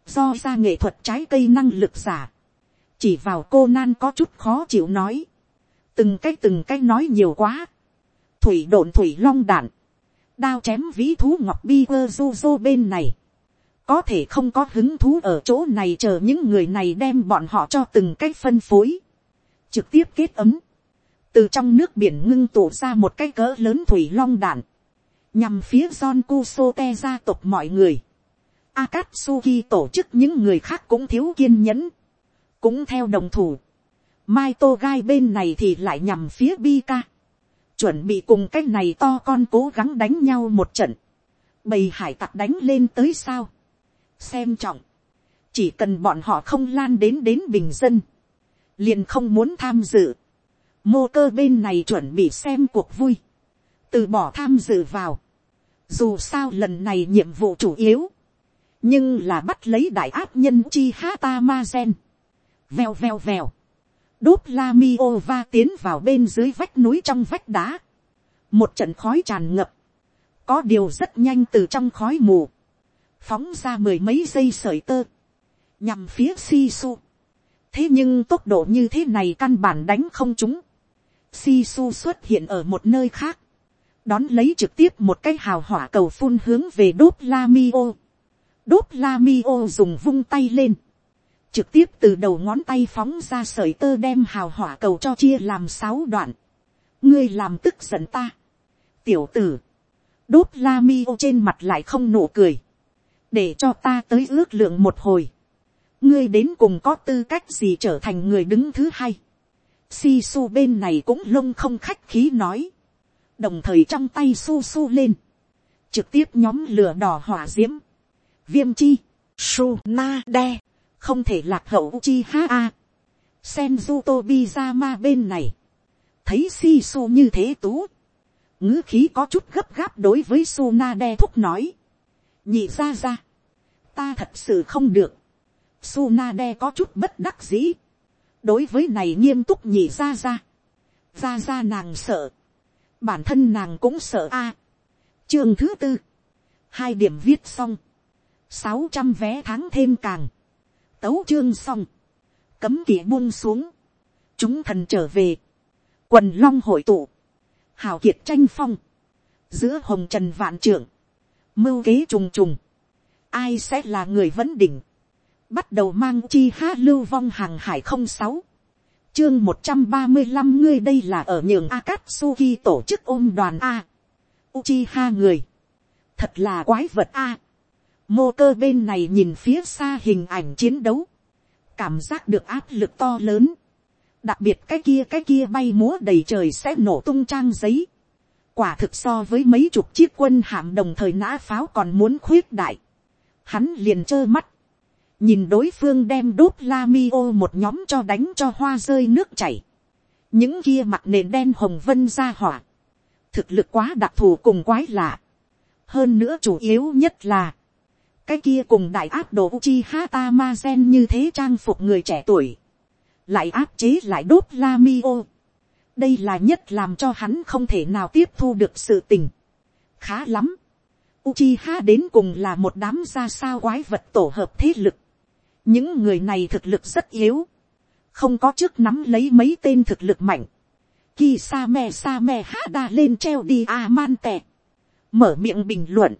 Do ra nghệ thuật trái cây năng lực giả. Chỉ vào cô nan có chút khó chịu nói. Từng cái từng cái nói nhiều quá. Thủy độn thủy long đạn đao chém vĩ thú ngọc bi quơ du du bên này, có thể không có hứng thú ở chỗ này chờ những người này đem bọn họ cho từng cách phân phối, trực tiếp kết ấm, từ trong nước biển ngưng tụ ra một cái cỡ lớn thủy long đạn, nhằm phía John Kusote gia tộc mọi người. Akatsuki tổ chức những người khác cũng thiếu kiên nhẫn, cũng theo đồng thủ. Mai Tô Gai bên này thì lại nhằm phía Bika, chuẩn bị cùng cái này to con cố gắng đánh nhau một trận. Bầy hải tặc đánh lên tới sao? Xem trọng, chỉ cần bọn họ không lan đến đến bình dân, liền không muốn tham dự. Mô cơ bên này chuẩn bị xem cuộc vui từ bỏ tham dự vào. Dù sao lần này nhiệm vụ chủ yếu, nhưng là bắt lấy đại áp nhân chi hata ma gen. Vèo vèo vèo. Đốt la mi ô va tiến vào bên dưới vách núi trong vách đá. Một trận khói tràn ngập. Có điều rất nhanh từ trong khói mù. Phóng ra mười mấy giây sợi tơ. Nhằm phía si su. Thế nhưng tốc độ như thế này căn bản đánh không chúng. Si su xuất hiện ở một nơi khác đón lấy trực tiếp một cái hào hỏa cầu phun hướng về đốt la mi ô. đốt la mi ô dùng vung tay lên, trực tiếp từ đầu ngón tay phóng ra sợi tơ đem hào hỏa cầu cho chia làm sáu đoạn. ngươi làm tức giận ta. tiểu tử, đốt la mi ô trên mặt lại không nụ cười, để cho ta tới ước lượng một hồi. ngươi đến cùng có tư cách gì trở thành người đứng thứ hai. si su bên này cũng lông không khách khí nói đồng thời trong tay su su lên, trực tiếp nhóm lửa đỏ hỏa d i ễ m viêm chi, su na đe, không thể lạc hậu chi ha a, senju tobi ra ma bên này, thấy si su như thế tú, ngữ khí có chút gấp gáp đối với su na đe thúc nói, nhị ra ra, ta thật sự không được, su na đe có chút bất đắc dĩ, đối với này nghiêm túc nhị ra ra, ra ra nàng sợ, bản thân nàng cũng sợ a. chương thứ tư, hai điểm viết xong, sáu trăm vé tháng thêm càng, tấu chương xong, cấm kỵ buông xuống, chúng thần trở về, quần long hội tụ, hào kiệt tranh phong, giữa hồng trần vạn trưởng, mưu kế trùng trùng, ai sẽ là người vấn đỉnh, bắt đầu mang chi hát lưu vong hàng hải không sáu, chương một trăm ba mươi năm ngươi đây là ở nhường Akatsuki tổ chức ôm đoàn A. Uchiha người. Thật là quái vật A. Mô cơ bên này nhìn phía xa hình ảnh chiến đấu. Cảm giác được áp lực to lớn. Đặc biệt cái kia cái kia bay múa đầy trời sẽ nổ tung trang giấy. Quả thực so với mấy chục chiếc quân hạm đồng thời nã pháo còn muốn khuyết đại. Hắn liền trơ mắt nhìn đối phương đem đốt la mi ô một nhóm cho đánh cho hoa rơi nước chảy, những kia mặt nền đen hồng vân ra hỏa, thực lực quá đặc thù cùng quái lạ, hơn nữa chủ yếu nhất là, cái kia cùng đại áp đồ uchi hata ma gen như thế trang phục người trẻ tuổi, lại áp chế lại đốt la mi ô, đây là nhất làm cho hắn không thể nào tiếp thu được sự tình, khá lắm, Uchiha đến cùng là một đám ra sao quái vật tổ hợp thế lực những người này thực lực rất yếu, không có trước nắm lấy mấy tên thực lực mạnh, Ki sa me sa me ha đa lên treo đi a man tè. Mở miệng bình luận.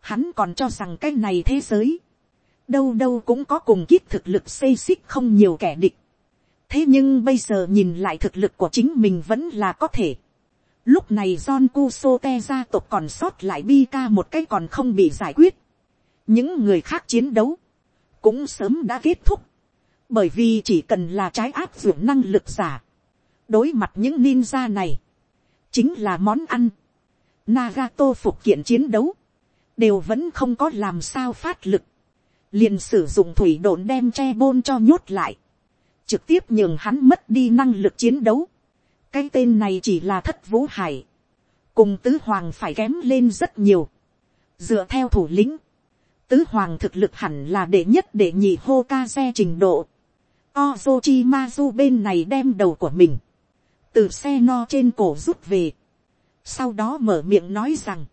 Hắn còn cho rằng cái này thế giới. Đâu đâu cũng có cùng kít thực lực xây xích không nhiều kẻ địch. Thế nhưng bây giờ nhìn lại thực lực của chính mình vẫn là có thể. Lúc này John Kusote gia tộc còn sót lại bi ca một cái còn không bị giải quyết. Những người khác chiến đấu cũng sớm đã kết thúc, bởi vì chỉ cần là trái áp dụng năng lực giả, đối mặt những ninja này, chính là món ăn, Nagato phục kiện chiến đấu, đều vẫn không có làm sao phát lực, liền sử dụng thủy đồn đem che bôn cho nhốt lại, trực tiếp nhường hắn mất đi năng lực chiến đấu. cái tên này chỉ là thất vũ hải, cùng tứ hoàng phải kém lên rất nhiều, dựa theo thủ lĩnh, tứ hoàng thực lực hẳn là đệ nhất đệ nhị hô ca xe trình độ. Ozochimazu bên này đem đầu của mình, từ xe no trên cổ rút về. Sau đó mở miệng nói rằng,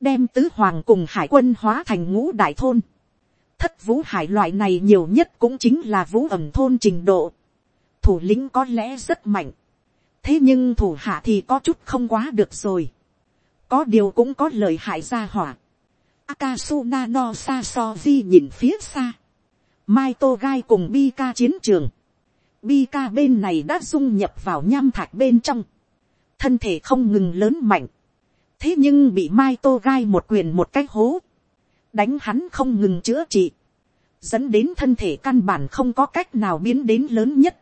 đem tứ hoàng cùng hải quân hóa thành ngũ đại thôn. Thất vũ hải loại này nhiều nhất cũng chính là vũ ẩm thôn trình độ. Thủ lĩnh có lẽ rất mạnh. Thế nhưng thủ hạ thì có chút không quá được rồi. Có điều cũng có lời hại ra hỏa Akasuna no Sasoji nhìn phía xa. Mai Tô Gai cùng Bika chiến trường. Bika bên này đã dung nhập vào nham thạch bên trong. Thân thể không ngừng lớn mạnh. Thế nhưng bị Mai Tô Gai một quyền một cái hố. Đánh hắn không ngừng chữa trị. Dẫn đến thân thể căn bản không có cách nào biến đến lớn nhất.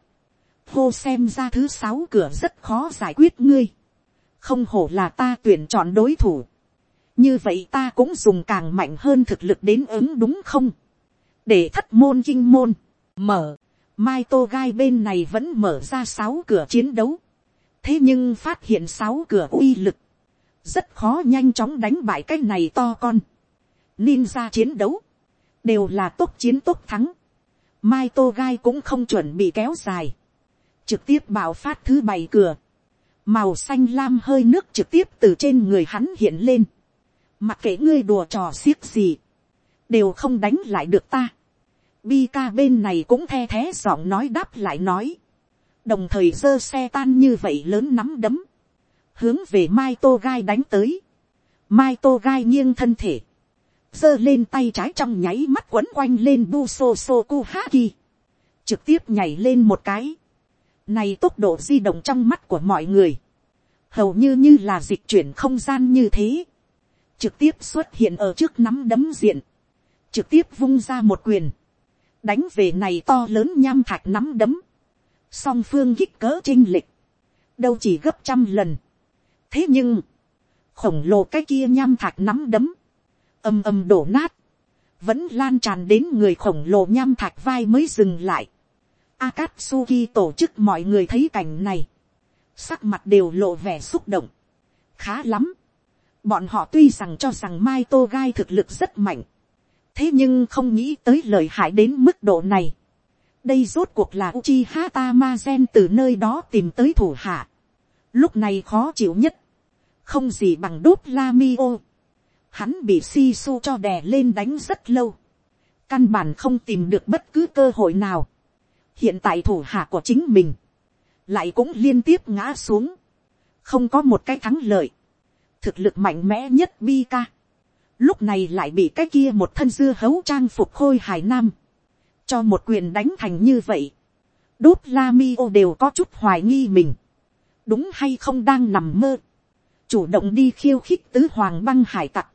Hô xem ra thứ sáu cửa rất khó giải quyết ngươi. Không hổ là ta tuyển chọn đối thủ như vậy ta cũng dùng càng mạnh hơn thực lực đến ứng đúng không, để thất môn kinh môn, mở, mai tô gai bên này vẫn mở ra sáu cửa chiến đấu, thế nhưng phát hiện sáu cửa uy lực, rất khó nhanh chóng đánh bại cái này to con, ninja chiến đấu, đều là tốt chiến tốt thắng, mai tô gai cũng không chuẩn bị kéo dài, trực tiếp bảo phát thứ bảy cửa, màu xanh lam hơi nước trực tiếp từ trên người hắn hiện lên, mặc kệ ngươi đùa trò xiếc gì, đều không đánh lại được ta. Bi ca bên này cũng the thé giọng nói đáp lại nói, đồng thời giơ xe tan như vậy lớn nắm đấm, hướng về mai tô gai đánh tới, mai tô gai nghiêng thân thể, giơ lên tay trái trong nháy mắt quấn quanh lên bu so so ku haki, trực tiếp nhảy lên một cái, này tốc độ di động trong mắt của mọi người, hầu như như là dịch chuyển không gian như thế, trực tiếp xuất hiện ở trước nắm đấm diện, trực tiếp vung ra một quyền, đánh về này to lớn nham thạch nắm đấm, song phương kích cỡ chinh lịch, đâu chỉ gấp trăm lần. thế nhưng, khổng lồ cái kia nham thạch nắm đấm, ầm ầm đổ nát, vẫn lan tràn đến người khổng lồ nham thạch vai mới dừng lại. Akatsuki tổ chức mọi người thấy cảnh này, sắc mặt đều lộ vẻ xúc động, khá lắm, Bọn họ tuy rằng cho rằng Mai Tô Gai thực lực rất mạnh. Thế nhưng không nghĩ tới lời hại đến mức độ này. Đây rốt cuộc là Uchiha Tamazen từ nơi đó tìm tới thủ hạ. Lúc này khó chịu nhất. Không gì bằng đốt Lamio. Hắn bị Sisu cho đè lên đánh rất lâu. Căn bản không tìm được bất cứ cơ hội nào. Hiện tại thủ hạ của chính mình. Lại cũng liên tiếp ngã xuống. Không có một cái thắng lợi thực lực mạnh mẽ nhất bi ca. Lúc này lại bị cái kia một thân dưa hấu trang phục khôi hài nam. Cho một quyền đánh thành như vậy. Đốt la mi ô đều có chút hoài nghi mình. Đúng hay không đang nằm mơ. Chủ động đi khiêu khích tứ hoàng băng hải tặc.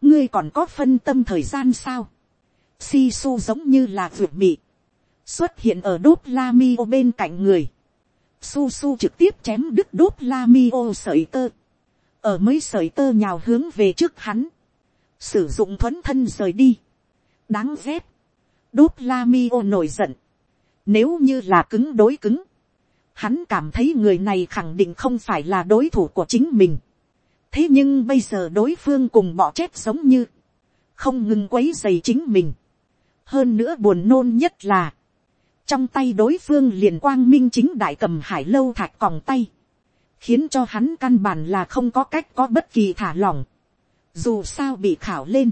Ngươi còn có phân tâm thời gian sao? Si su giống như là vượt mị. Xuất hiện ở đốt la mi ô bên cạnh người. Su su trực tiếp chém đứt đốt la mi ô sợi tơ ở mấy sợi tơ nhào hướng về trước hắn, sử dụng thuấn thân rời đi, đáng ghét, đốt la mi ô nổi giận, nếu như là cứng đối cứng, hắn cảm thấy người này khẳng định không phải là đối thủ của chính mình, thế nhưng bây giờ đối phương cùng bỏ chết giống như, không ngừng quấy dày chính mình, hơn nữa buồn nôn nhất là, trong tay đối phương liền quang minh chính đại cầm hải lâu thạch còng tay, khiến cho hắn căn bản là không có cách có bất kỳ thả lỏng, dù sao bị khảo lên,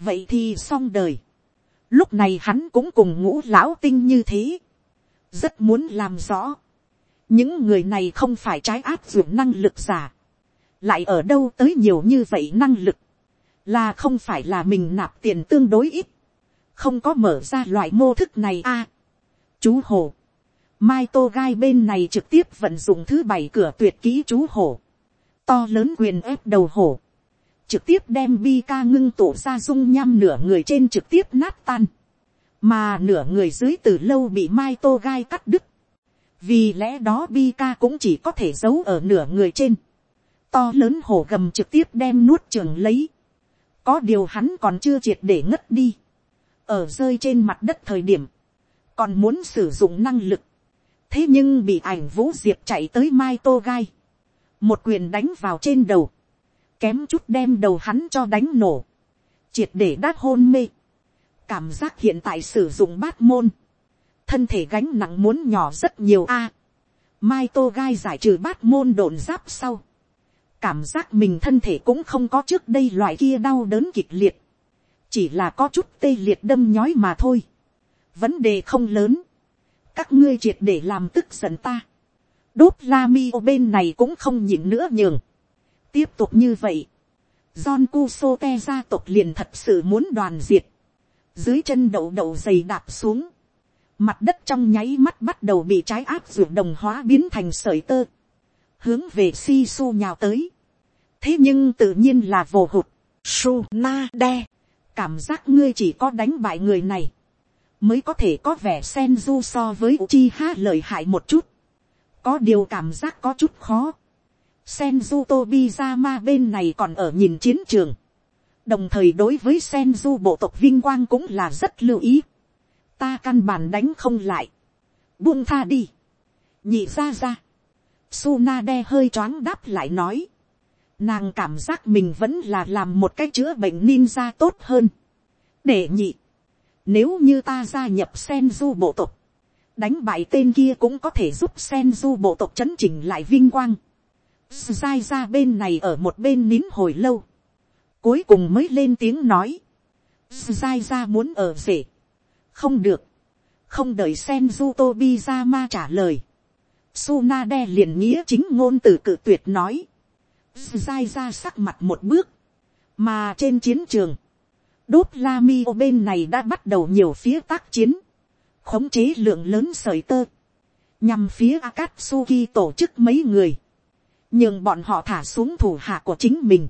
vậy thì xong đời, lúc này hắn cũng cùng ngũ lão tinh như thế, rất muốn làm rõ, những người này không phải trái áp dụng năng lực giả, lại ở đâu tới nhiều như vậy năng lực, là không phải là mình nạp tiền tương đối ít, không có mở ra loại mô thức này a. chú hồ, Mai Tô Gai bên này trực tiếp vận dụng thứ bảy cửa tuyệt kỹ chú hổ. To lớn quyền ép đầu hổ. Trực tiếp đem bi ca ngưng tụ ra dung nham nửa người trên trực tiếp nát tan. Mà nửa người dưới từ lâu bị Mai Tô Gai cắt đứt. Vì lẽ đó bi ca cũng chỉ có thể giấu ở nửa người trên. To lớn hổ gầm trực tiếp đem nuốt trường lấy. Có điều hắn còn chưa triệt để ngất đi. Ở rơi trên mặt đất thời điểm. Còn muốn sử dụng năng lực thế nhưng bị ảnh vũ diệp chạy tới mai tô gai, một quyền đánh vào trên đầu, kém chút đem đầu hắn cho đánh nổ, triệt để đát hôn mê, cảm giác hiện tại sử dụng bát môn, thân thể gánh nặng muốn nhỏ rất nhiều a, mai tô gai giải trừ bát môn đồn giáp sau, cảm giác mình thân thể cũng không có trước đây loại kia đau đớn kịch liệt, chỉ là có chút tê liệt đâm nhói mà thôi, vấn đề không lớn, các ngươi triệt để làm tức giận ta. đốt la mi ô bên này cũng không nhịn nữa nhường. tiếp tục như vậy. John Cusote gia tộc liền thật sự muốn đoàn diệt. Dưới chân đậu đậu dày đạp xuống. Mặt đất trong nháy mắt bắt đầu bị trái áp ruột đồng hóa biến thành sợi tơ. Hướng về si su nhào tới. Thế nhưng tự nhiên là vồ hụt. Su na đe. Cảm giác ngươi chỉ có đánh bại người này. Mới có thể có vẻ sen du so với Uchiha lợi hại một chút. Có điều cảm giác có chút khó Senju ma bên này còn ở nhìn chiến trường. Đồng thời đối với Senju bộ tộc vinh quang cũng là rất lưu ý. Ta căn bản đánh không lại. Buông tha đi. Nhị ra ra. Sunade hơi choáng đáp lại nói. Nàng cảm giác mình vẫn là làm một cái chữa bệnh ninja tốt hơn. Để nhị. Nếu như ta gia nhập Senju bộ tộc. Đánh bại tên kia cũng có thể giúp Senju bộ tộc chấn chỉnh lại vinh quang Sai ra bên này ở một bên nín hồi lâu. Cuối cùng mới lên tiếng nói. Sai ra muốn ở rể. Không được. Không đợi Senju Tobizama trả lời. Sunade liền nghĩa chính ngôn từ cự tuyệt nói. Sai ra sắc mặt một bước. Mà trên chiến trường. Đốt la mi bên này đã bắt đầu nhiều phía tác chiến. Khống chế lượng lớn sợi tơ. Nhằm phía Akatsuki tổ chức mấy người. Nhưng bọn họ thả xuống thủ hạ của chính mình,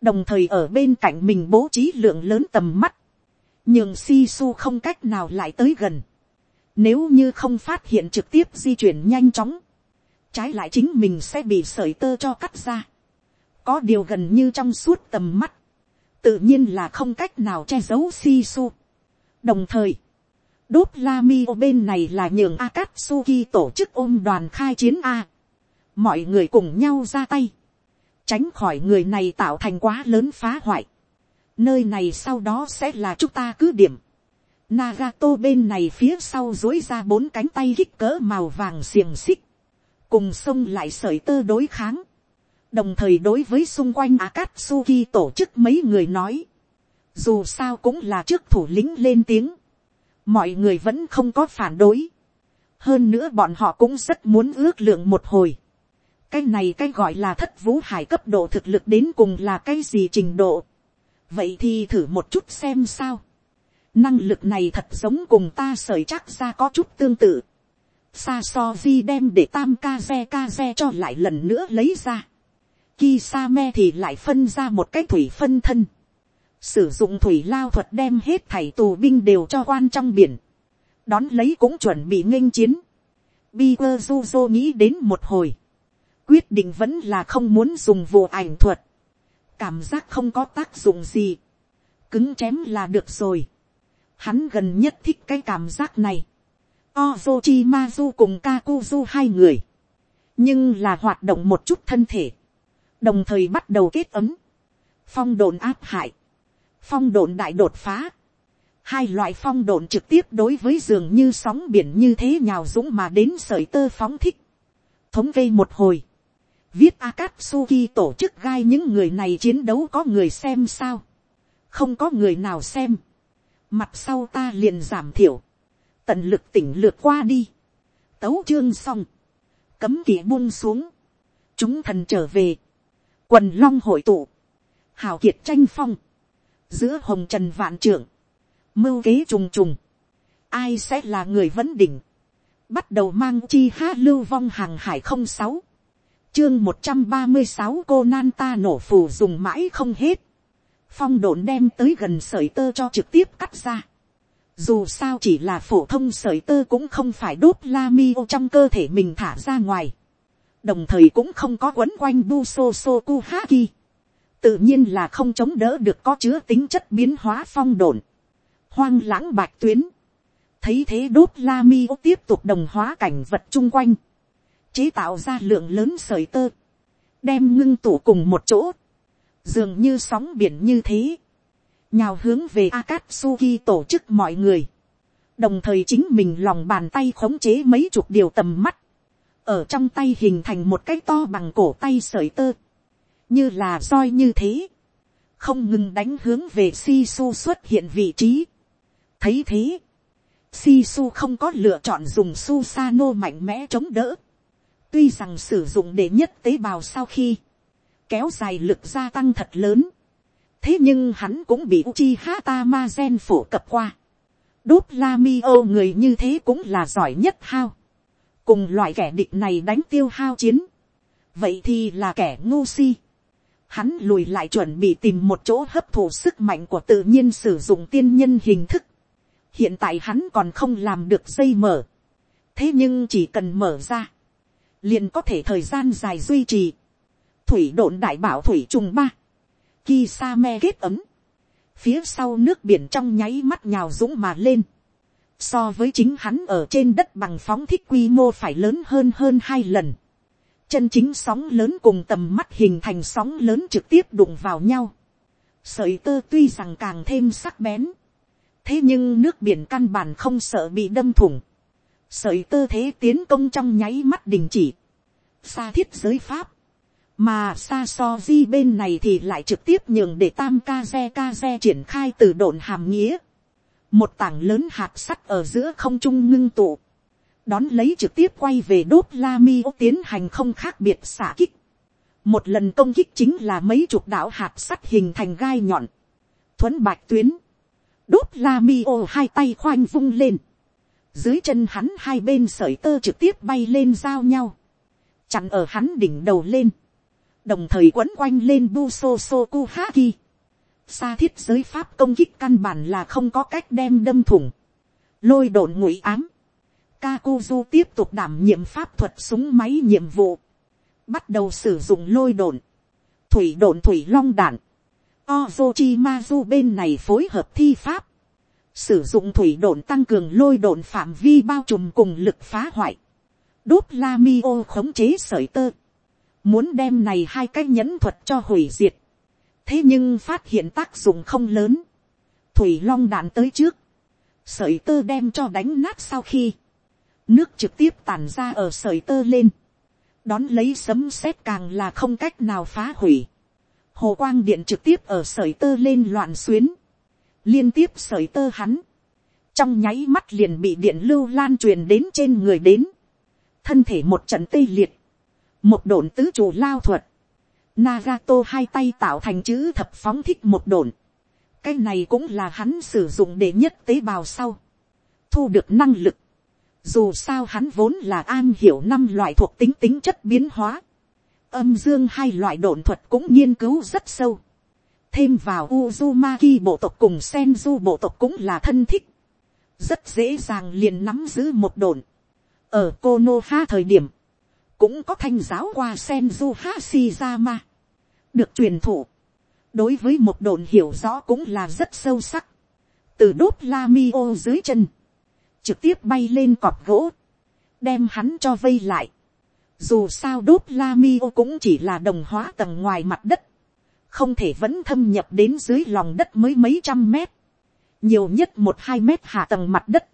đồng thời ở bên cạnh mình bố trí lượng lớn tầm mắt, nhưng Sisu không cách nào lại tới gần, nếu như không phát hiện trực tiếp di chuyển nhanh chóng, trái lại chính mình sẽ bị sợi tơ cho cắt ra, có điều gần như trong suốt tầm mắt, tự nhiên là không cách nào che giấu si su. đồng thời, đốt la mi bên này là nhường akatsuki tổ chức ôm đoàn khai chiến a mọi người cùng nhau ra tay, tránh khỏi người này tạo thành quá lớn phá hoại. Nơi này sau đó sẽ là chúng ta cứ điểm. Nagato bên này phía sau dối ra bốn cánh tay kích cỡ màu vàng xiềng xích, cùng sông lại sởi tơ đối kháng đồng thời đối với xung quanh Akatsuki tổ chức mấy người nói, dù sao cũng là trước thủ lĩnh lên tiếng, mọi người vẫn không có phản đối. hơn nữa bọn họ cũng rất muốn ước lượng một hồi cái này cái gọi là thất vũ hải cấp độ thực lực đến cùng là cái gì trình độ. vậy thì thử một chút xem sao. năng lực này thật giống cùng ta sởi chắc ra có chút tương tự. sa so di đem để tam ka ze ka ze cho lại lần nữa lấy ra. Kisame thì lại phân ra một cái thủy phân thân. Sử dụng thủy lao thuật đem hết thảy tù binh đều cho quan trong biển. Đón lấy cũng chuẩn bị nghênh chiến. Bikuzuzo nghĩ đến một hồi quyết định vẫn là không muốn dùng vụ ảnh thuật, cảm giác không có tác dụng gì, cứng chém là được rồi. Hắn gần nhất thích cái cảm giác này. Ozochimazu cùng Kakuzu hai người, nhưng là hoạt động một chút thân thể, đồng thời bắt đầu kết ấm, phong độn áp hại, phong độn đại đột phá, hai loại phong độn trực tiếp đối với giường như sóng biển như thế nhào dũng mà đến sởi tơ phóng thích, thống kê một hồi, viết Akatsuki tổ chức gai những người này chiến đấu có người xem sao. Không có người nào xem. Mặt sau ta liền giảm thiểu. Tận lực tỉnh lược qua đi. Tấu chương xong. Cấm kỵ buông xuống. Chúng thần trở về. Quần long hội tụ. Hào kiệt tranh phong. Giữa hồng trần vạn trưởng. Mưu kế trùng trùng. Ai sẽ là người vấn đỉnh. Bắt đầu mang chi hát lưu vong hàng hải không sáu, chương một trăm ba mươi sáu cô nan ta nổ phù dùng mãi không hết. phong độn đem tới gần sợi tơ cho trực tiếp cắt ra. dù sao chỉ là phổ thông sợi tơ cũng không phải đốt la mi ô trong cơ thể mình thả ra ngoài đồng thời cũng không có quấn quanh bu so so ku haki. tự nhiên là không chống đỡ được có chứa tính chất biến hóa phong độn. hoang lãng bạch tuyến. thấy thế đốt la mi ô tiếp tục đồng hóa cảnh vật chung quanh chế tạo ra lượng lớn sợi tơ, đem ngưng tụ cùng một chỗ, dường như sóng biển như thế, nhào hướng về Akatsuki tổ chức mọi người, đồng thời chính mình lòng bàn tay khống chế mấy chục điều tầm mắt, ở trong tay hình thành một cái to bằng cổ tay sợi tơ, như là roi như thế, không ngừng đánh hướng về si su xuất hiện vị trí. thấy thế, si su không có lựa chọn dùng su sa nô mạnh mẽ chống đỡ, Tuy rằng sử dụng để nhất tế bào sau khi kéo dài lực gia tăng thật lớn. thế nhưng hắn cũng bị uchi hata ma gen phổ cập qua. đốt la mi ô người như thế cũng là giỏi nhất hao cùng loại kẻ địch này đánh tiêu hao chiến. vậy thì là kẻ ngu si. hắn lùi lại chuẩn bị tìm một chỗ hấp thụ sức mạnh của tự nhiên sử dụng tiên nhân hình thức. hiện tại hắn còn không làm được dây mở. thế nhưng chỉ cần mở ra, liền có thể thời gian dài duy trì. thủy độn đại bảo thủy trùng ba ki sa me kết ấm, phía sau nước biển trong nháy mắt nhào dũng mà lên, so với chính hắn ở trên đất bằng phóng thích quy mô phải lớn hơn hơn hai lần, chân chính sóng lớn cùng tầm mắt hình thành sóng lớn trực tiếp đụng vào nhau, sợi tơ tuy rằng càng thêm sắc bén, thế nhưng nước biển căn bản không sợ bị đâm thủng, sợi tơ thế tiến công trong nháy mắt đình chỉ, xa thiết giới pháp, mà xa so di bên này thì lại trực tiếp nhường để tam ca xe ca xe triển khai từ độn hàm nghĩa một tảng lớn hạt sắt ở giữa không trung ngưng tụ. đón lấy trực tiếp quay về đốt la mi ô tiến hành không khác biệt xả kích. một lần công kích chính là mấy chục đạo hạt sắt hình thành gai nhọn. thuấn bạch tuyến. đốt la mi ô hai tay khoanh vung lên. dưới chân hắn hai bên sởi tơ trực tiếp bay lên giao nhau. chặn ở hắn đỉnh đầu lên đồng thời quấn quanh lên bu so so Soku Haki. Sa thiết giới pháp công kích căn bản là không có cách đem đâm thủng. Lôi đồn ngụy ám. Kakuzu tiếp tục đảm nhiệm pháp thuật súng máy nhiệm vụ. Bắt đầu sử dụng lôi đồn. Thủy đồn thủy long đạn. Ozochimazu bên này phối hợp thi pháp. Sử dụng thủy đồn tăng cường lôi đồn phạm vi bao trùm cùng lực phá hoại. Đốt la mi ô khống chế sởi tơ muốn đem này hai cái nhẫn thuật cho hủy diệt, thế nhưng phát hiện tác dụng không lớn, thủy long đạn tới trước, sợi tơ đem cho đánh nát sau khi, nước trực tiếp tàn ra ở sợi tơ lên, đón lấy sấm sét càng là không cách nào phá hủy, hồ quang điện trực tiếp ở sợi tơ lên loạn xuyến, liên tiếp sợi tơ hắn, trong nháy mắt liền bị điện lưu lan truyền đến trên người đến, thân thể một trận tê liệt, một đồn tứ chủ lao thuật, Nagato hai tay tạo thành chữ thập phóng thích một đồn. Cái này cũng là hắn sử dụng để nhất tế bào sau. Thu được năng lực. Dù sao hắn vốn là an hiểu năm loại thuộc tính tính chất biến hóa. Âm dương hai loại đồn thuật cũng nghiên cứu rất sâu. Thêm vào Uzumaki bộ tộc cùng Senju bộ tộc cũng là thân thích. Rất dễ dàng liền nắm giữ một đồn. Ở Konoha thời điểm cũng có thanh giáo qua Senju Hashirama, được truyền thụ, đối với một đồn hiểu rõ cũng là rất sâu sắc, từ đốt la mi ô dưới chân, trực tiếp bay lên cọp gỗ, đem hắn cho vây lại. Dù sao đốt la mi ô cũng chỉ là đồng hóa tầng ngoài mặt đất, không thể vẫn thâm nhập đến dưới lòng đất mới mấy trăm mét, nhiều nhất một hai mét hạ tầng mặt đất,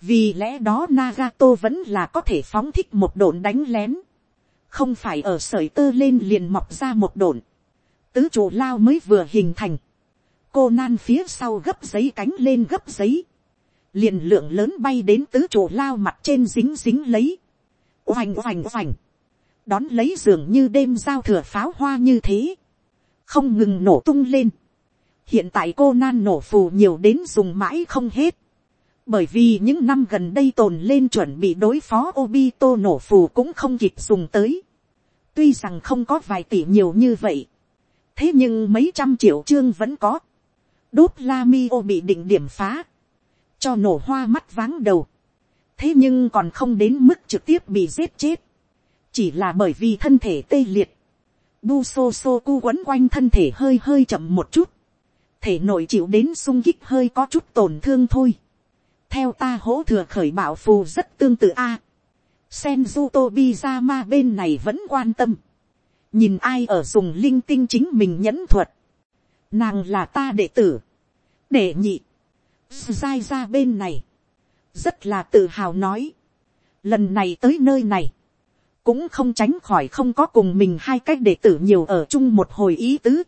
vì lẽ đó Nagato vẫn là có thể phóng thích một đồn đánh lén, không phải ở sởi tơ lên liền mọc ra một đồn, tứ trụ lao mới vừa hình thành, cô nan phía sau gấp giấy cánh lên gấp giấy, liền lượng lớn bay đến tứ trụ lao mặt trên dính dính lấy, oành oành oành, đón lấy giường như đêm giao thừa pháo hoa như thế, không ngừng nổ tung lên. hiện tại cô nan nổ phù nhiều đến dùng mãi không hết, bởi vì những năm gần đây tồn lên chuẩn bị đối phó Obito nổ phù cũng không kịp dùng tới. Tuy rằng không có vài tỷ nhiều như vậy. Thế nhưng mấy trăm triệu chương vẫn có. Đốt la mi ô bị định điểm phá. Cho nổ hoa mắt váng đầu. Thế nhưng còn không đến mức trực tiếp bị giết chết. Chỉ là bởi vì thân thể tê liệt. Bu sô sô cu quấn quanh thân thể hơi hơi chậm một chút. Thể nội chịu đến sung kích hơi có chút tổn thương thôi theo ta hỗ thừa khởi bảo phù rất tương tự a. Senju Tobizama bên này vẫn quan tâm. Nhìn ai ở dùng linh tinh chính mình nhẫn thuật. Nàng là ta đệ tử. Đệ nhị. Giai ra bên này. Rất là tự hào nói. Lần này tới nơi này. Cũng không tránh khỏi không có cùng mình hai cách đệ tử nhiều ở chung một hồi ý tứ.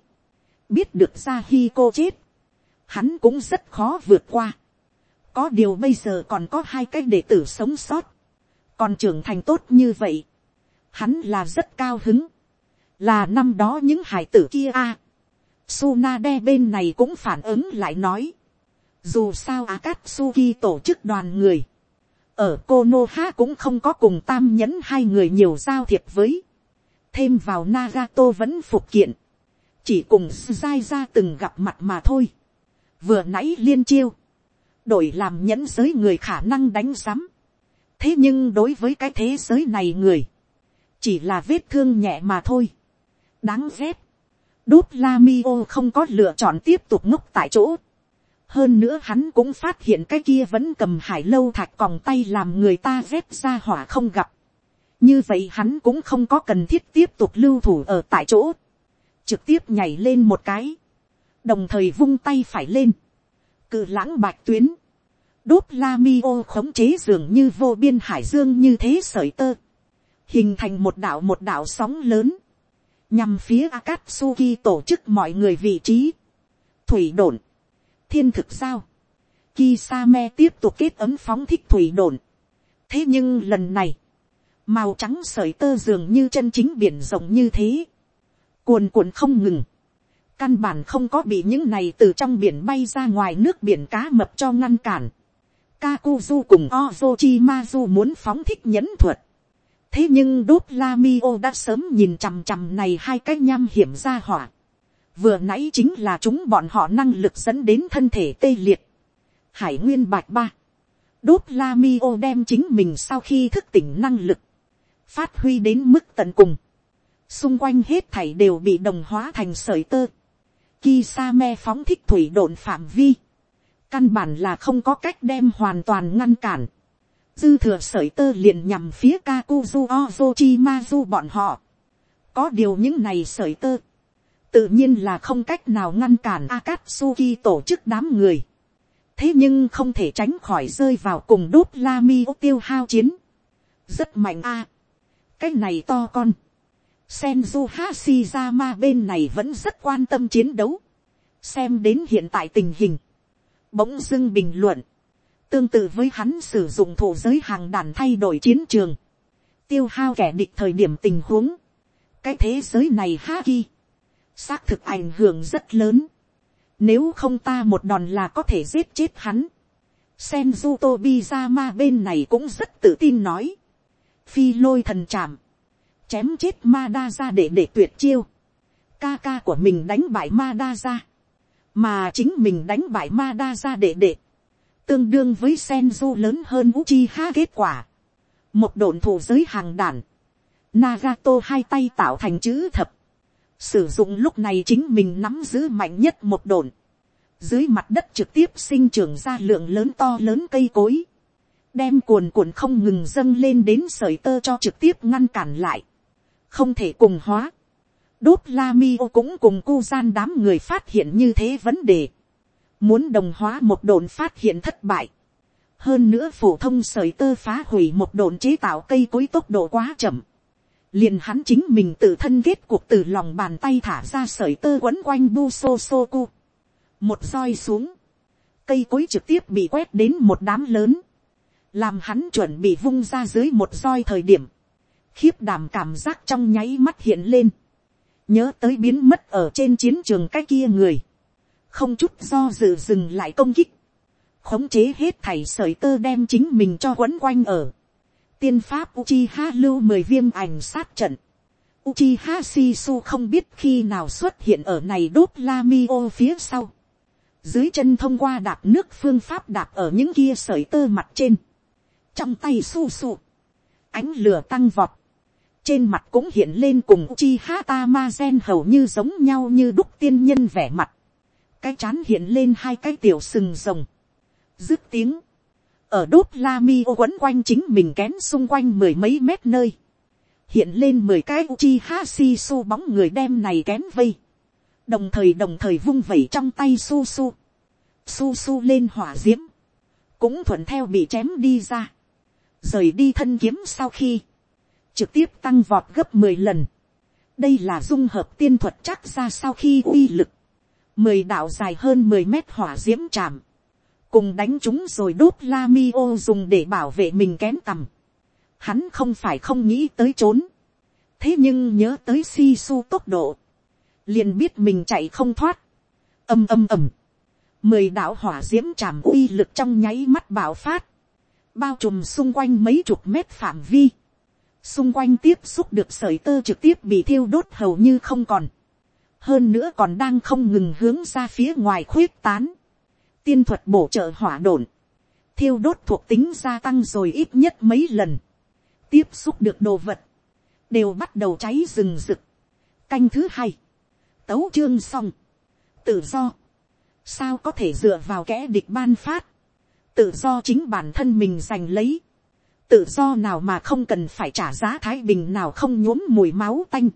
Biết được ra khi cô chết. Hắn cũng rất khó vượt qua có điều bây giờ còn có hai cách đệ tử sống sót. Còn trưởng thành tốt như vậy. Hắn là rất cao hứng. Là năm đó những hải tử kia a Sunade bên này cũng phản ứng lại nói. Dù sao Akatsuki tổ chức đoàn người. Ở Konoha cũng không có cùng tam nhẫn hai người nhiều giao thiệp với. Thêm vào Nagato vẫn phục kiện. Chỉ cùng Sai ra từng gặp mặt mà thôi. Vừa nãy liên chiêu. Đổi làm nhẫn giới người khả năng đánh giám. Thế nhưng đối với cái thế giới này người. Chỉ là vết thương nhẹ mà thôi. Đáng ghét Đốt la mi ô không có lựa chọn tiếp tục ngốc tại chỗ. Hơn nữa hắn cũng phát hiện cái kia vẫn cầm hải lâu thạch còng tay làm người ta ghét ra hỏa không gặp. Như vậy hắn cũng không có cần thiết tiếp tục lưu thủ ở tại chỗ. Trực tiếp nhảy lên một cái. Đồng thời vung tay phải lên. Cự lãng bạch tuyến. Đốt la mi ô khống chế dường như vô biên hải dương như thế sởi tơ. Hình thành một đảo một đảo sóng lớn nhằm phía Akatsuki tổ chức mọi người vị trí, thủy đồn, thiên thực sao, Kisame tiếp tục kết ấm phóng thích thủy đồn. thế nhưng lần này, màu trắng sợi tơ dường như chân chính biển rộng như thế, cuồn cuộn không ngừng, căn bản không có bị những này từ trong biển bay ra ngoài nước biển cá mập cho ngăn cản. Kakuzu cùng Ozochimazu muốn phóng thích nhẫn thuật thế nhưng đốt Lamio đã sớm nhìn chằm chằm này hai cái nham hiểm ra hỏa. vừa nãy chính là chúng bọn họ năng lực dẫn đến thân thể tê liệt. hải nguyên bạch ba. đốt Lamio đem chính mình sau khi thức tỉnh năng lực. phát huy đến mức tận cùng. xung quanh hết thảy đều bị đồng hóa thành sợi tơ. Kisame phóng thích thủy độn phạm vi căn bản là không có cách đem hoàn toàn ngăn cản dư thừa sởi tơ liền nhằm phía Kakuzu Ozochimazu bọn họ. Có điều những này sởi tơ, tự nhiên là không cách nào ngăn cản Akatsuki tổ chức đám người. Thế nhưng không thể tránh khỏi rơi vào cùng đốt Lami tiêu hao chiến. Rất mạnh a. cái này to con. Senju Hashirama bên này vẫn rất quan tâm chiến đấu. Xem đến hiện tại tình hình. Bỗng dưng bình luận. Tương tự với hắn sử dụng thổ giới hàng đàn thay đổi chiến trường, tiêu hao kẻ địch thời điểm tình huống, cái thế giới này ha ki, xác thực ảnh hưởng rất lớn, nếu không ta một đòn là có thể giết chết hắn, Senju Tobizama bên này cũng rất tự tin nói, phi lôi thần chạm, chém chết ma đa ra để để tuyệt chiêu, ca ca của mình đánh bại ma đa ra, mà chính mình đánh bại ma đa ra đệ đệ, tương đương với Senju lớn hơn Uchiha kết quả. Một đồn thủ giới hàng đàn. Nagato hai tay tạo thành chữ thập. Sử dụng lúc này chính mình nắm giữ mạnh nhất một đồn, Dưới mặt đất trực tiếp sinh trưởng ra lượng lớn to lớn cây cối. Đem cuồn cuộn không ngừng dâng lên đến sợi tơ cho trực tiếp ngăn cản lại. Không thể cùng hóa. Đốt la mi ô cũng cùng cu gian đám người phát hiện như thế vấn đề muốn đồng hóa một đồn phát hiện thất bại. hơn nữa phổ thông sởi tơ phá hủy một đồn chế tạo cây cối tốc độ quá chậm. liền hắn chính mình tự thân kết cuộc từ lòng bàn tay thả ra sởi tơ quấn quanh bu so so cu. một roi xuống, cây cối trực tiếp bị quét đến một đám lớn, làm hắn chuẩn bị vung ra dưới một roi thời điểm, khiếp đảm cảm giác trong nháy mắt hiện lên, nhớ tới biến mất ở trên chiến trường cái kia người, không chút do dự dừng lại công kích, khống chế hết thảy sởi tơ đem chính mình cho quấn quanh ở. tiên pháp Uchiha lưu mười viêm ảnh sát trận. Uchiha Shisu không biết khi nào xuất hiện ở này đốt Lamio phía sau. Dưới chân thông qua đạp nước phương pháp đạp ở những kia sởi tơ mặt trên. Trong tay su su. Ánh lửa tăng vọt. Trên mặt cũng hiện lên cùng Uchiha Tamazen hầu như giống nhau như đúc tiên nhân vẻ mặt. Cái chán hiện lên hai cái tiểu sừng rồng, dứt tiếng, ở đốt la mi ô quấn quanh chính mình kén xung quanh mười mấy mét nơi, hiện lên mười cái uchi ha si su bóng người đem này kén vây, đồng thời đồng thời vung vẩy trong tay su su, su su lên hỏa d i ễ m cũng thuận theo bị chém đi ra, rời đi thân kiếm sau khi, trực tiếp tăng vọt gấp mười lần, đây là dung hợp tiên thuật chắc ra sau khi uy lực, mười đạo dài hơn mười mét hỏa diễm chạm, cùng đánh chúng rồi đốt la mi ô dùng để bảo vệ mình kén tầm. Hắn không phải không nghĩ tới trốn, thế nhưng nhớ tới si su tốc độ, liền biết mình chạy không thoát, ầm ầm ầm, mười đạo hỏa diễm chạm uy lực trong nháy mắt bạo phát, bao trùm xung quanh mấy chục mét phạm vi, xung quanh tiếp xúc được sợi tơ trực tiếp bị thiêu đốt hầu như không còn, hơn nữa còn đang không ngừng hướng ra phía ngoài khuyết tán, tiên thuật bổ trợ hỏa đồn, thiêu đốt thuộc tính gia tăng rồi ít nhất mấy lần, tiếp xúc được đồ vật, đều bắt đầu cháy rừng rực. Canh thứ hai, tấu chương xong, tự do, sao có thể dựa vào kẻ địch ban phát, tự do chính bản thân mình giành lấy, tự do nào mà không cần phải trả giá thái bình nào không nhuốm mùi máu tanh,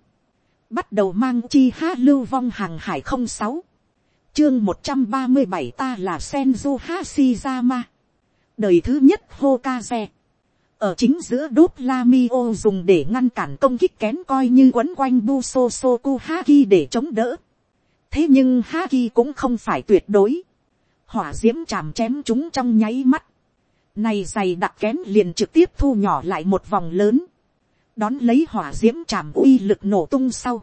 bắt đầu mang chi ha lưu vong hàng hải không sáu, chương một trăm ba mươi bảy ta là senju hashizama, đời thứ nhất hokage, ở chính giữa đốt lamio dùng để ngăn cản công kích kén coi như quấn quanh busosoku haki để chống đỡ. Thế nhưng Haki cũng không phải tuyệt đối. hỏa diễm chàm chạm chém chúng trong nháy mắt này dày đặc kén liền trực tiếp thu nhỏ lại một vòng lớn. đón lấy hỏa d i ễ m chạm uy lực nổ tung sau.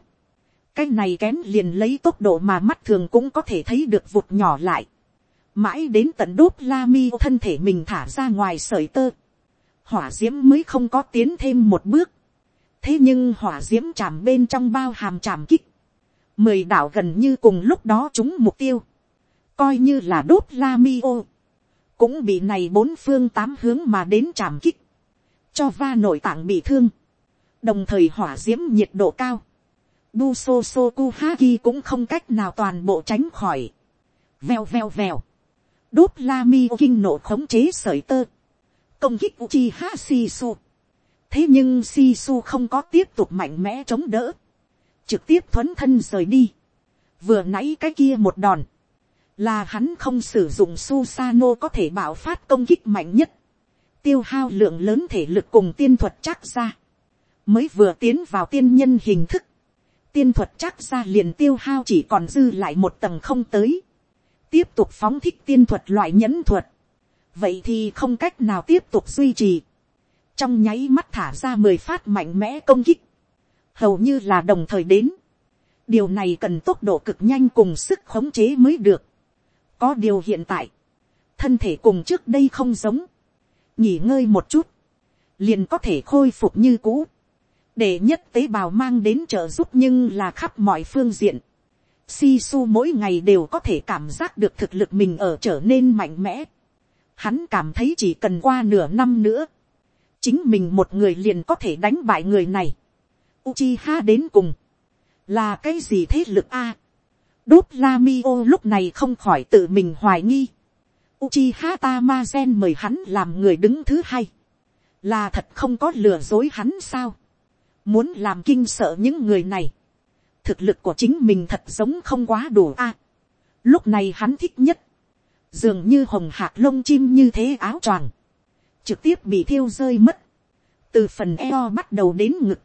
cái này kén liền lấy tốc độ mà mắt thường cũng có thể thấy được vụt nhỏ lại. mãi đến tận đốt la mi thân thể mình thả ra ngoài sởi tơ. hỏa d i ễ m mới không có tiến thêm một bước. thế nhưng hỏa d i ễ m chạm bên trong bao hàm chạm kích mười đảo gần như cùng lúc đó chúng mục tiêu, coi như là đốt la mi ô, cũng bị này bốn phương tám hướng mà đến chạm kích, cho va nội tạng bị thương, đồng thời hỏa d i ễ m nhiệt độ cao, bu so so ku ha ki cũng không cách nào toàn bộ tránh khỏi, veo veo veo, đốt la mi kinh nộ khống chế sởi tơ, công kích uchi ha si su, thế nhưng si su không có tiếp tục mạnh mẽ chống đỡ, trực tiếp thuấn thân rời đi. Vừa nãy cái kia một đòn, là hắn không sử dụng Susano có thể bảo phát công kích mạnh nhất, tiêu hao lượng lớn thể lực cùng tiên thuật chắc ra, mới vừa tiến vào tiên nhân hình thức, tiên thuật chắc ra liền tiêu hao chỉ còn dư lại một tầng không tới, tiếp tục phóng thích tiên thuật loại nhẫn thuật, vậy thì không cách nào tiếp tục duy trì, trong nháy mắt thả ra mười phát mạnh mẽ công kích, hầu như là đồng thời đến. điều này cần tốc độ cực nhanh cùng sức khống chế mới được có điều hiện tại, thân thể cùng trước đây không giống, nghỉ ngơi một chút, liền có thể khôi phục như cũ, để nhất tế bào mang đến trợ giúp nhưng là khắp mọi phương diện. Si su mỗi ngày đều có thể cảm giác được thực lực mình ở trở nên mạnh mẽ. Hắn cảm thấy chỉ cần qua nửa năm nữa, chính mình một người liền có thể đánh bại người này. Uchiha đến cùng. Là cái gì thế lực a? Đốt Lamio lúc này không khỏi tự mình hoài nghi. Uchiha Tamazen mời hắn làm người đứng thứ hai. Là thật không có lừa dối hắn sao? Muốn làm kinh sợ những người này. Thực lực của chính mình thật giống không quá đủ a. lúc này hắn thích nhất. Dường như hồng hạc lông chim như thế áo choàng. Trực tiếp bị thiêu rơi mất. Từ phần eo bắt đầu đến ngực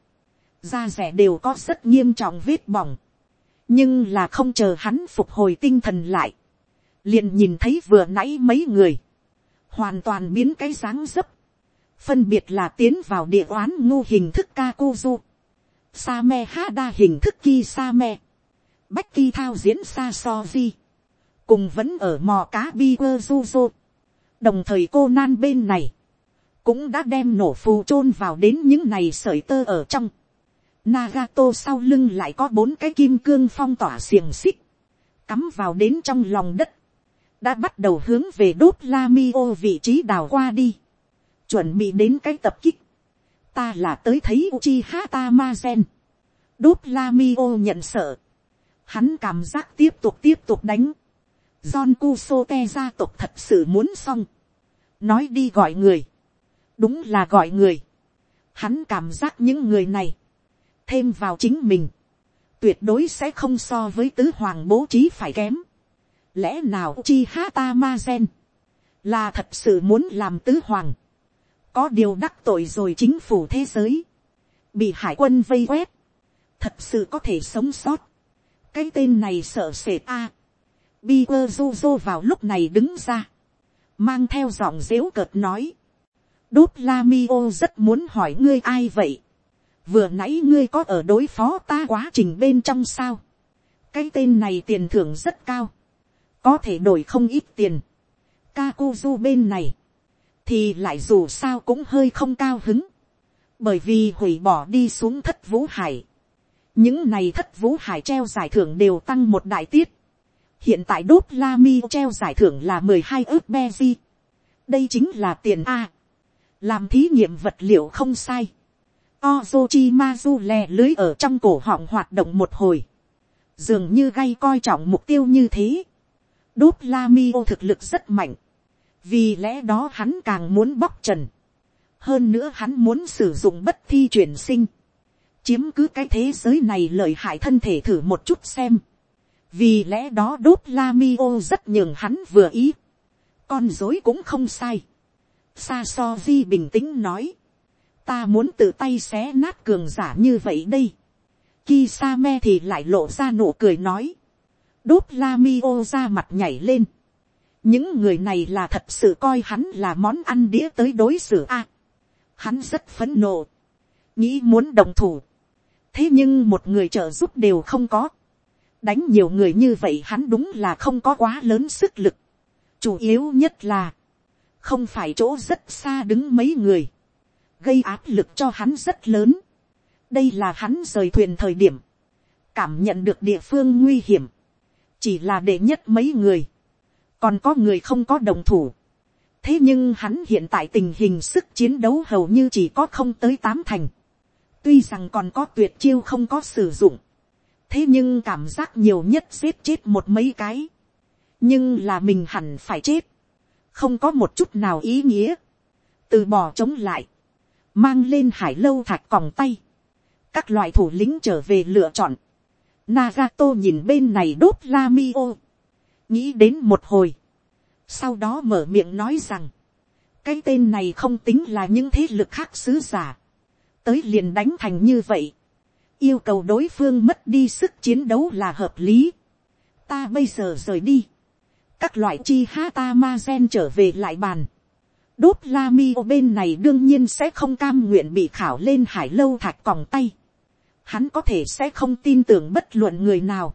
da rẻ đều có rất nghiêm trọng vết bỏng, nhưng là không chờ hắn phục hồi tinh thần lại, liền nhìn thấy vừa nãy mấy người, hoàn toàn biến cái dáng dấp, phân biệt là tiến vào địa oán ngu hình thức Kakuzu, sa me Hada hình thức Kisame, Bách Ki thao diễn Sa So Di, cùng vẫn ở mò cá bi verujo Đồng thời cô nan bên này, cũng đã đem nổ phù chôn vào đến những này sởi tơ ở trong. Nagato sau lưng lại có bốn cái kim cương phong tỏa xiềng xích. Cắm vào đến trong lòng đất. Đã bắt đầu hướng về đốt Lamio vị trí đào qua đi. Chuẩn bị đến cái tập kích. Ta là tới thấy Uchiha Tamazen. Đốt Lamio nhận sợ. Hắn cảm giác tiếp tục tiếp tục đánh. John Kusote gia tộc thật sự muốn xong. Nói đi gọi người. Đúng là gọi người. Hắn cảm giác những người này thêm vào chính mình, tuyệt đối sẽ không so với tứ hoàng bố trí phải kém. lẽ nào chi ha ta ma gen, là thật sự muốn làm tứ hoàng, có điều đắc tội rồi chính phủ thế giới, bị hải quân vây quét, thật sự có thể sống sót. cái tên này sợ sệt a. À. bi quơ du du vào lúc này đứng ra, mang theo giọng dếu cợt nói, đốt la mi ô rất muốn hỏi ngươi ai vậy vừa nãy ngươi có ở đối phó ta quá trình bên trong sao, cái tên này tiền thưởng rất cao, có thể đổi không ít tiền. Kakuzu bên này, thì lại dù sao cũng hơi không cao hứng, bởi vì hủy bỏ đi xuống thất vũ hải. những này thất vũ hải treo giải thưởng đều tăng một đại tiết. hiện tại đốt la mi treo giải thưởng là mười hai ước beji. đây chính là tiền a. làm thí nghiệm vật liệu không sai. Ozochimazu lè lưới ở trong cổ họng hoạt động một hồi. Dường như gay coi trọng mục tiêu như thế. Đốt la mi thực lực rất mạnh vì lẽ đó hắn càng muốn bóc trần. hơn nữa hắn muốn sử dụng bất thi chuyển sinh. chiếm cứ cái thế giới này lợi hại thân thể thử một chút xem. vì lẽ đó đốt la mi ô rất nhường hắn vừa ý. con dối cũng không sai. sa so di bình tĩnh nói ta muốn tự tay xé nát cường giả như vậy đây. Kisame thì lại lộ ra nụ cười nói. Đốt la mi ô ra mặt nhảy lên những người này là thật sự coi hắn là món ăn đĩa tới đối xử a. hắn rất phấn nộ, nghĩ muốn đồng thủ. thế nhưng một người trợ giúp đều không có. đánh nhiều người như vậy hắn đúng là không có quá lớn sức lực. chủ yếu nhất là, không phải chỗ rất xa đứng mấy người, gây áp lực cho hắn rất lớn. đây là hắn rời thuyền thời điểm, cảm nhận được địa phương nguy hiểm, chỉ là để nhất mấy người, còn có người không có đồng thủ. thế nhưng hắn hiện tại tình hình sức chiến đấu hầu như chỉ có không tới tám thành. tuy rằng còn có tuyệt chiêu không có sử dụng. thế nhưng cảm giác nhiều nhất xếp chết một mấy cái. nhưng là mình hẳn phải chết. không có một chút nào ý nghĩa. từ bỏ chống lại mang lên hải lâu thạch còng tay. các loại thủ lĩnh trở về lựa chọn. Nagato nhìn bên này đốt la mi ô. Nghĩ đến một hồi, sau đó mở miệng nói rằng, cái tên này không tính là những thế lực khác sứ giả, tới liền đánh thành như vậy, yêu cầu đối phương mất đi sức chiến đấu là hợp lý, ta bây giờ rời đi, các loại chi ha ta ma gen trở về lại bàn, đốt la mi bên này đương nhiên sẽ không cam nguyện bị khảo lên hải lâu thạch còng tay, hắn có thể sẽ không tin tưởng bất luận người nào,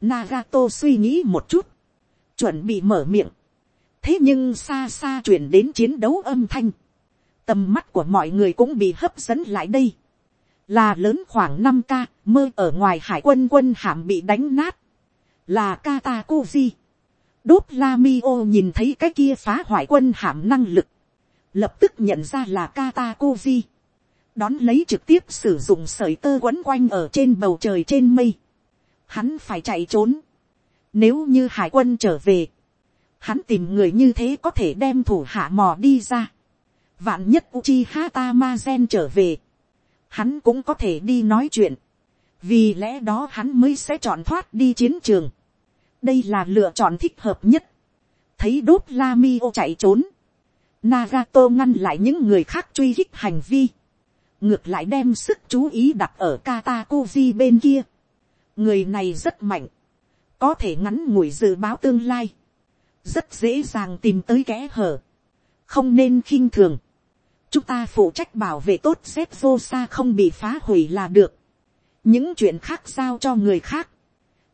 Nagato suy nghĩ một chút, chuẩn bị mở miệng. thế nhưng xa xa chuyển đến chiến đấu âm thanh. tầm mắt của mọi người cũng bị hấp dẫn lại đây. là lớn khoảng năm ca mơ ở ngoài hải quân quân hàm bị đánh nát. là Katakuji đốt la mi ô nhìn thấy cái kia phá hoại quân hàm năng lực. lập tức nhận ra là Katakuji. đón lấy trực tiếp sử dụng sợi tơ quấn quanh ở trên bầu trời trên mây. hắn phải chạy trốn nếu như hải quân trở về, hắn tìm người như thế có thể đem thủ hạ mò đi ra. Vạn nhất Uchiha Tamazen trở về, hắn cũng có thể đi nói chuyện. Vì lẽ đó hắn mới sẽ chọn thoát đi chiến trường. Đây là lựa chọn thích hợp nhất. Thấy đốt Lamio chạy trốn. Nagato ngăn lại những người khác truy hích hành vi. Ngược lại đem sức chú ý đặt ở Katakuji bên kia. Người này rất mạnh có thể ngắn ngủi dự báo tương lai, rất dễ dàng tìm tới kẽ hở, không nên khinh thường, chúng ta phụ trách bảo vệ tốt xếp vô xa không bị phá hủy là được, những chuyện khác giao cho người khác,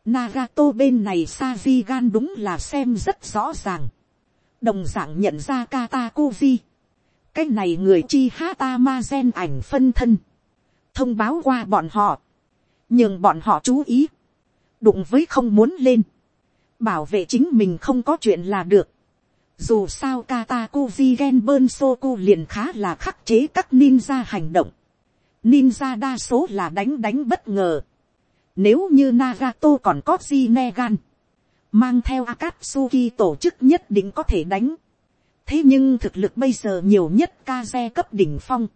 Nagato bên này Sajigan đúng là xem rất rõ ràng, đồng dạng nhận ra Katakuji, cái này người chi hata ma gen ảnh phân thân, thông báo qua bọn họ, nhưng bọn họ chú ý, đụng với không muốn lên, bảo vệ chính mình không có chuyện là được. Dù sao Katakuji Genbun Soku liền khá là khắc chế các ninja hành động. Ninja đa số là đánh đánh bất ngờ. Nếu như Nagato còn có Zinegan, mang theo Akatsuki tổ chức nhất định có thể đánh. Thế nhưng thực lực bây giờ nhiều nhất Kaze cấp đỉnh phong.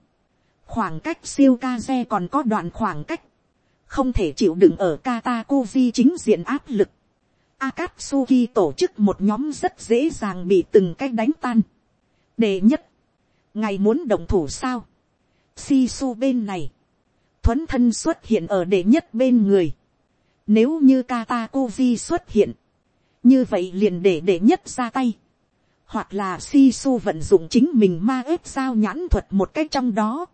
Khoảng cách siêu Kaze còn có đoạn khoảng cách không thể chịu đựng ở Katakuji chính diện áp lực. Akatsuki tổ chức một nhóm rất dễ dàng bị từng cách đánh tan. Đệ nhất, ngày muốn đồng thủ sao? Sisu bên này, thuấn thân xuất hiện ở đệ nhất bên người. Nếu như Katakuji xuất hiện, như vậy liền để đệ nhất ra tay. Hoặc là Sisu vận dụng chính mình ma ếp sao nhãn thuật một cách trong đó.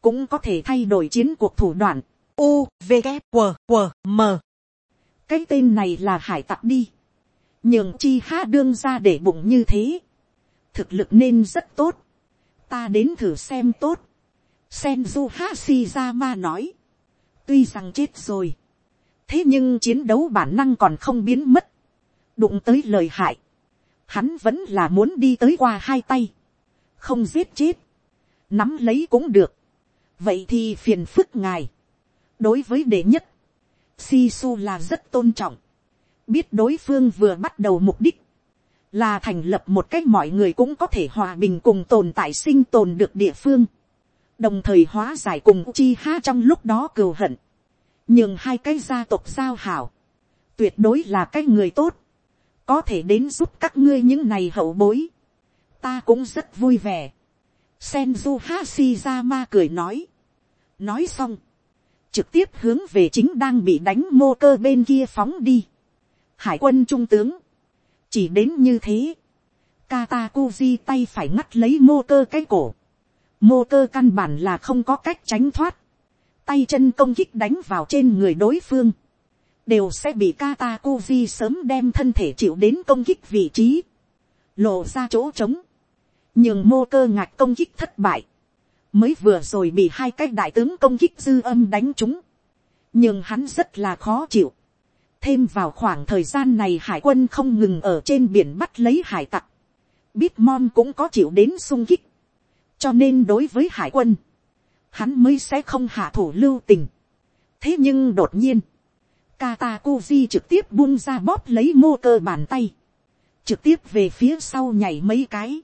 Cũng có thể thay đổi chiến cuộc thủ đoạn U, V, K, W, W, M. cái tên này là hải tặc đi, nhường chi ha đương ra để bụng như thế, thực lực nên rất tốt, ta đến thử xem tốt, Senju Hashirama nói, tuy rằng chết rồi, thế nhưng chiến đấu bản năng còn không biến mất, đụng tới lời hại, hắn vẫn là muốn đi tới qua hai tay, không giết chết, nắm lấy cũng được, vậy thì phiền phức ngài, đối với đệ nhất, Sisu là rất tôn trọng, biết đối phương vừa bắt đầu mục đích, là thành lập một cách mọi người cũng có thể hòa bình cùng tồn tại sinh tồn được địa phương, đồng thời hóa giải cùng chi ha trong lúc đó cừu hận, nhưng hai cái gia tộc giao hảo, tuyệt đối là cái người tốt, có thể đến giúp các ngươi những này hậu bối, ta cũng rất vui vẻ. Senju Hashirama cười nói, nói xong, trực tiếp hướng về chính đang bị đánh mô cơ bên kia phóng đi. Hải quân trung tướng, chỉ đến như thế, Katakuji tay phải ngắt lấy mô cơ cái cổ, mô cơ căn bản là không có cách tránh thoát, tay chân công kích đánh vào trên người đối phương, đều sẽ bị Katakuji sớm đem thân thể chịu đến công kích vị trí, lộ ra chỗ trống, nhưng mô cơ ngạc công kích thất bại, mới vừa rồi bị hai cái đại tướng công kích dư âm đánh trúng, nhưng hắn rất là khó chịu. thêm vào khoảng thời gian này hải quân không ngừng ở trên biển bắt lấy hải tặc, bitmom cũng có chịu đến sung kích, cho nên đối với hải quân, hắn mới sẽ không hạ thủ lưu tình. thế nhưng đột nhiên, Katakuji trực tiếp buông ra bóp lấy mô cơ bàn tay, trực tiếp về phía sau nhảy mấy cái,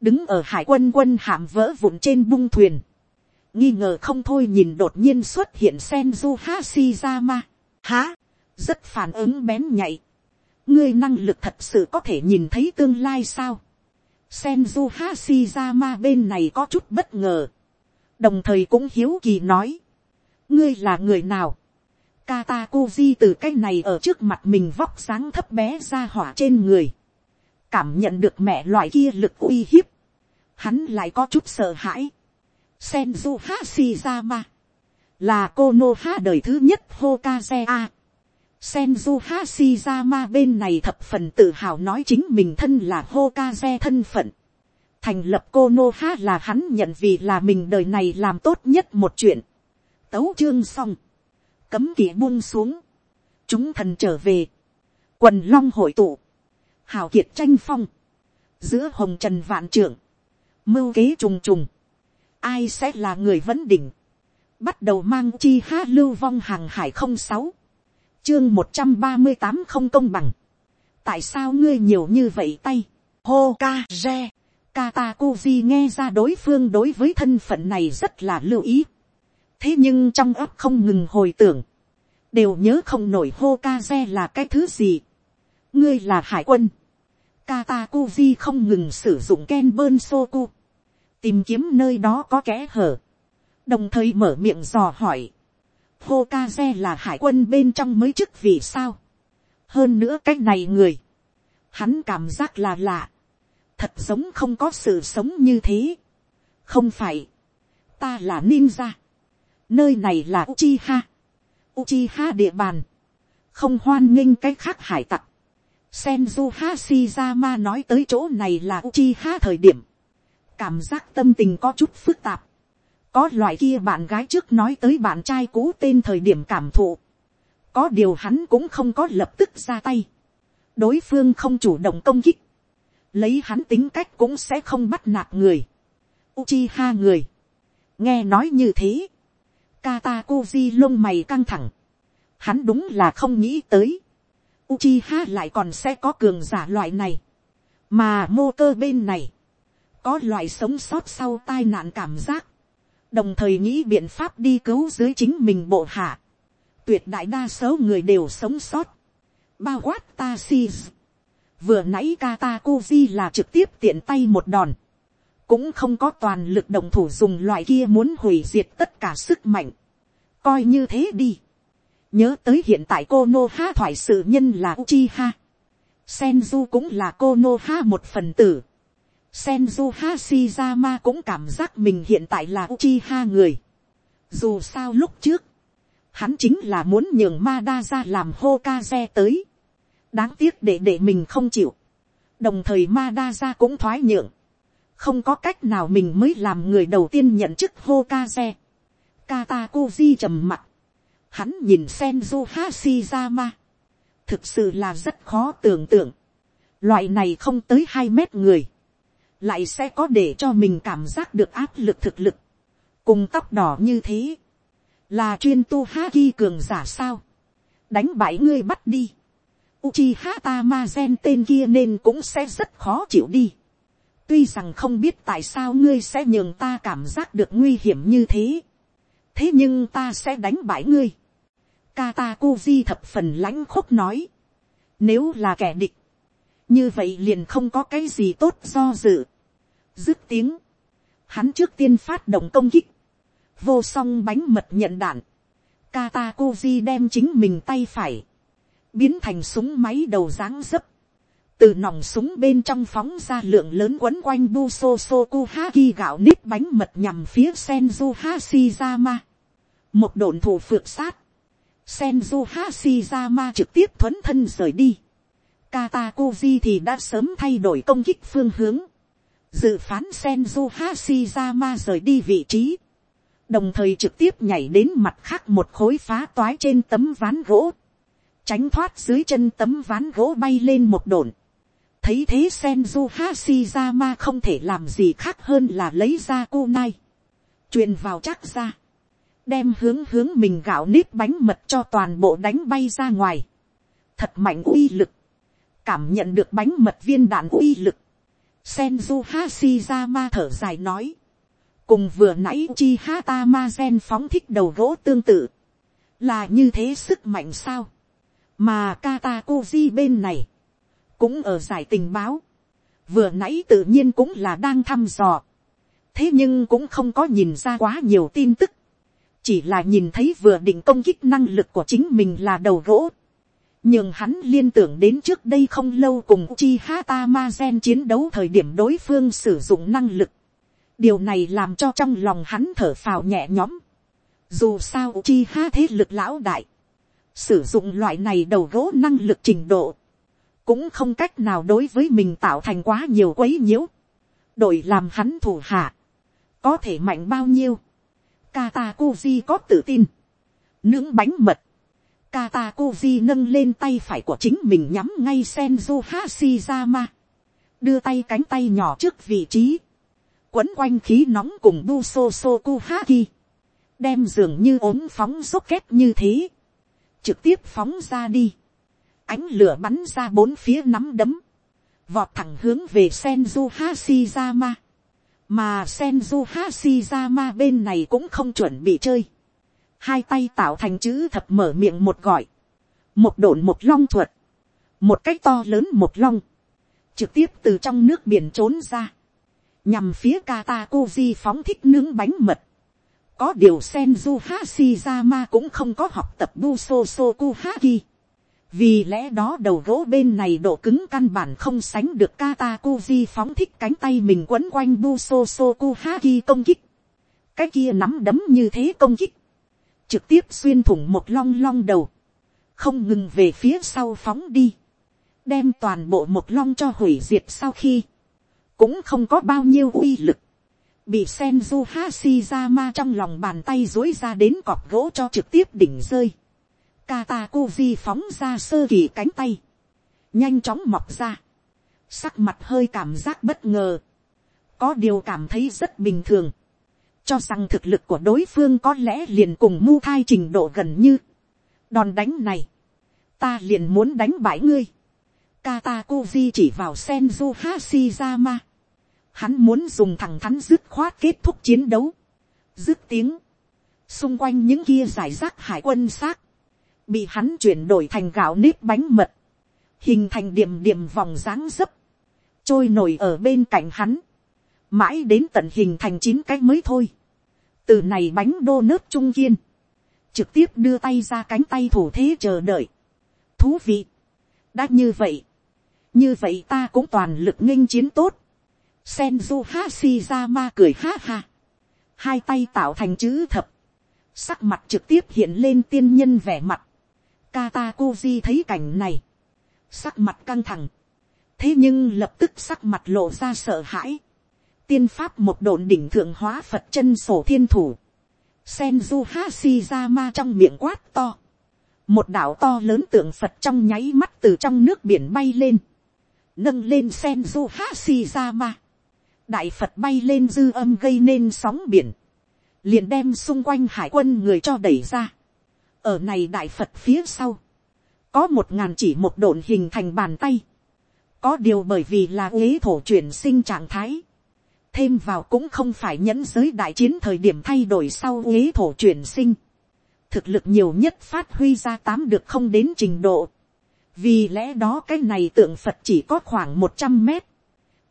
đứng ở hải quân quân hạm vỡ vụn trên bung thuyền, nghi ngờ không thôi nhìn đột nhiên xuất hiện Senju Hashirama. Há, rất phản ứng bén nhạy. ngươi năng lực thật sự có thể nhìn thấy tương lai sao. Senju Hashirama bên này có chút bất ngờ. đồng thời cũng hiếu kỳ nói. ngươi là người nào. Katakuji từ cái này ở trước mặt mình vóc sáng thấp bé ra hỏa trên người. Cảm nhận được mẹ loại kia lực uy hiếp hắn lại có chút sợ hãi. Senju Hashirama, là cô đời thứ nhất Hokage A. Senju Hashirama bên này thập phần tự hào nói chính mình thân là Hokage thân phận. Thành lập Konoha là hắn nhận vì là mình đời này làm tốt nhất một chuyện. Tấu chương xong. Cấm kỵ buông xuống. Chúng thần trở về. Quần long hội tụ. Hào kiệt tranh phong. Giữa hồng trần vạn trưởng mưu kế trùng trùng, ai sẽ là người vấn đỉnh, bắt đầu mang chi ha lưu vong hàng hải không sáu, chương một trăm ba mươi tám không công bằng, tại sao ngươi nhiều như vậy tay, hô ca re, Katakuji nghe ra đối phương đối với thân phận này rất là lưu ý. Thế nhưng trong ấp không ngừng hồi tưởng. Đều nhớ không nổi Hokage là cái thứ gì. Ngươi là hải quân. Katakuji không ngừng sử dụng Ken Bơn Soku. Tìm kiếm nơi đó có kẽ hở. Đồng thời mở miệng dò hỏi. Hokage là hải quân bên trong mới chức vì sao. Hơn nữa cách này người. Hắn cảm giác là lạ. Thật giống không có sự sống như thế. Không phải. Ta là ninja. Nơi này là Uchiha. Uchiha địa bàn. Không hoan nghênh cách khác hải tặc Senju Hashirama nói tới chỗ này là Uchiha thời điểm. Cảm giác tâm tình có chút phức tạp. Có loại kia bạn gái trước nói tới bạn trai cũ tên thời điểm cảm thụ. Có điều hắn cũng không có lập tức ra tay. Đối phương không chủ động công kích. Lấy hắn tính cách cũng sẽ không bắt nạt người. Uchiha người. Nghe nói như thế. Katakuji lông mày căng thẳng. Hắn đúng là không nghĩ tới Uchiha lại còn sẽ có cường giả loại này. Mà mô cơ bên này. Có loại sống sót sau tai nạn cảm giác. Đồng thời nghĩ biện pháp đi cứu dưới chính mình bộ hạ. Tuyệt đại đa số người đều sống sót. Bao quát ta si. Vừa nãy Katakuji là trực tiếp tiện tay một đòn. Cũng không có toàn lực đồng thủ dùng loại kia muốn hủy diệt tất cả sức mạnh. Coi như thế đi nhớ tới hiện tại cô nô ha thoại sự nhân là uchi ha, Senju cũng là cô nô ha một phần tử. Senju Hashirama cũng cảm giác mình hiện tại là Uchiha người. Dù sao lúc trước, hắn chính là muốn nhường Madara làm Hokage tới, đáng tiếc để để mình không chịu, đồng thời Madara cũng thoái nhượng, không có cách nào mình mới làm người đầu tiên nhận chức Hokage. Katakuji trầm mặt, hắn nhìn senju Hashirama. thực sự là rất khó tưởng tượng, loại này không tới hai mét người, lại sẽ có để cho mình cảm giác được áp lực thực lực, cùng tóc đỏ như thế, là chuyên tu ha ki cường giả sao, đánh bại ngươi bắt đi, Uchiha Tamazen tên kia nên cũng sẽ rất khó chịu đi. Tuy rằng không biết tại sao ngươi sẽ nhường ta cảm giác được nguy hiểm như thế. Thế nhưng ta sẽ đánh bại ngươi. Katakuji thập phần lãnh khúc nói. Nếu là kẻ địch. Như vậy liền không có cái gì tốt do dự. Dứt tiếng. Hắn trước tiên phát động công kích. Vô song bánh mật nhận đạn. Katakuji đem chính mình tay phải biến thành súng máy đầu dáng dấp, từ nòng súng bên trong phóng ra lượng lớn quấn quanh bu so so ku ha gạo nếp bánh mật nhằm phía senju hashizama, một đồn thủ phượng sát, senju hashizama trực tiếp thuấn thân rời đi, Katakuji thì đã sớm thay đổi công kích phương hướng, dự phán senju hashizama rời đi vị trí, đồng thời trực tiếp nhảy đến mặt khác một khối phá toái trên tấm ván gỗ, tránh thoát dưới chân tấm ván gỗ bay lên một đồn. thấy thế senju hashizama không thể làm gì khác hơn là lấy ra cô nai, truyền vào chắc ra, đem hướng hướng mình gạo nếp bánh mật cho toàn bộ đánh bay ra ngoài, thật mạnh uy lực, cảm nhận được bánh mật viên đạn uy lực, senju hashizama thở dài nói, cùng vừa nãy chi hata ma gen phóng thích đầu gỗ tương tự, là như thế sức mạnh sao, mà Katakuji bên này, cũng ở giải tình báo, vừa nãy tự nhiên cũng là đang thăm dò, thế nhưng cũng không có nhìn ra quá nhiều tin tức, chỉ là nhìn thấy vừa định công kích năng lực của chính mình là đầu gỗ, nhưng hắn liên tưởng đến trước đây không lâu cùng chi hata ma gen chiến đấu thời điểm đối phương sử dụng năng lực, điều này làm cho trong lòng hắn thở phào nhẹ nhõm, dù sao chi ha thế lực lão đại, sử dụng loại này đầu gỗ năng lực trình độ, cũng không cách nào đối với mình tạo thành quá nhiều quấy nhiễu, đổi làm hắn thủ hạ, có thể mạnh bao nhiêu, Katakuji có tự tin, nướng bánh mật, Katakuji nâng lên tay phải của chính mình nhắm ngay Senju Hashizama, đưa tay cánh tay nhỏ trước vị trí, quấn quanh khí nóng cùng Buso Sokuhaki, đem dường như ốm phóng rốt kết như thế, trực tiếp phóng ra đi, ánh lửa bắn ra bốn phía nắm đấm, vọt thẳng hướng về Senju Hashizama, mà Senju Hashizama bên này cũng không chuẩn bị chơi, hai tay tạo thành chữ thập mở miệng một gọi, một đồn một long thuật, một cách to lớn một long, trực tiếp từ trong nước biển trốn ra, nhằm phía Katakuji phóng thích nướng bánh mật, có điều Senju Hashizama cũng không có học tập Buso Sokuhaki. Vì lẽ đó đầu gỗ bên này độ cứng căn bản không sánh được Katakuji phóng thích cánh tay mình quấn quanh Buso Sokuhaki công kích. Cái kia nắm đấm như thế công kích. Trực tiếp xuyên thủng một long long đầu. Không ngừng về phía sau phóng đi. Đem toàn bộ một long cho hủy diệt sau khi. Cũng không có bao nhiêu uy lực bị Senju Hashizama trong lòng bàn tay dối ra đến cọp gỗ cho trực tiếp đỉnh rơi. Katakuji phóng ra sơ kỳ cánh tay, nhanh chóng mọc ra, sắc mặt hơi cảm giác bất ngờ, có điều cảm thấy rất bình thường, cho rằng thực lực của đối phương có lẽ liền cùng mu thai trình độ gần như, đòn đánh này, ta liền muốn đánh bãi ngươi, Katakuji chỉ vào Senju Hashizama, Hắn muốn dùng thẳng thắn dứt khoát kết thúc chiến đấu. Dứt tiếng. Xung quanh những kia giải rác hải quân xác. Bị hắn chuyển đổi thành gạo nếp bánh mật. Hình thành điểm điểm vòng dáng dấp. Trôi nổi ở bên cạnh hắn. Mãi đến tận hình thành chín cái mới thôi. Từ này bánh đô nớt trung kiên. Trực tiếp đưa tay ra cánh tay thủ thế chờ đợi. Thú vị. Đã như vậy. Như vậy ta cũng toàn lực nghênh chiến tốt Senju Hashizama cười ha ha. Hai tay tạo thành chữ thập. sắc mặt trực tiếp hiện lên tiên nhân vẻ mặt, Katakuji thấy cảnh này, sắc mặt căng thẳng, thế nhưng lập tức sắc mặt lộ ra sợ hãi, tiên pháp một đồn đỉnh thượng hóa phật chân sổ thiên thủ, Senju Hashirama trong miệng quát to, một đảo to lớn tượng phật trong nháy mắt từ trong nước biển bay lên, nâng lên Senju Hashirama, đại phật bay lên dư âm gây nên sóng biển, liền đem xung quanh hải quân người cho đẩy ra. ở này đại phật phía sau, có một ngàn chỉ một độn hình thành bàn tay, có điều bởi vì là uế thổ chuyển sinh trạng thái, thêm vào cũng không phải nhẫn giới đại chiến thời điểm thay đổi sau uế thổ chuyển sinh, thực lực nhiều nhất phát huy ra tám được không đến trình độ, vì lẽ đó cái này tượng phật chỉ có khoảng một trăm mét,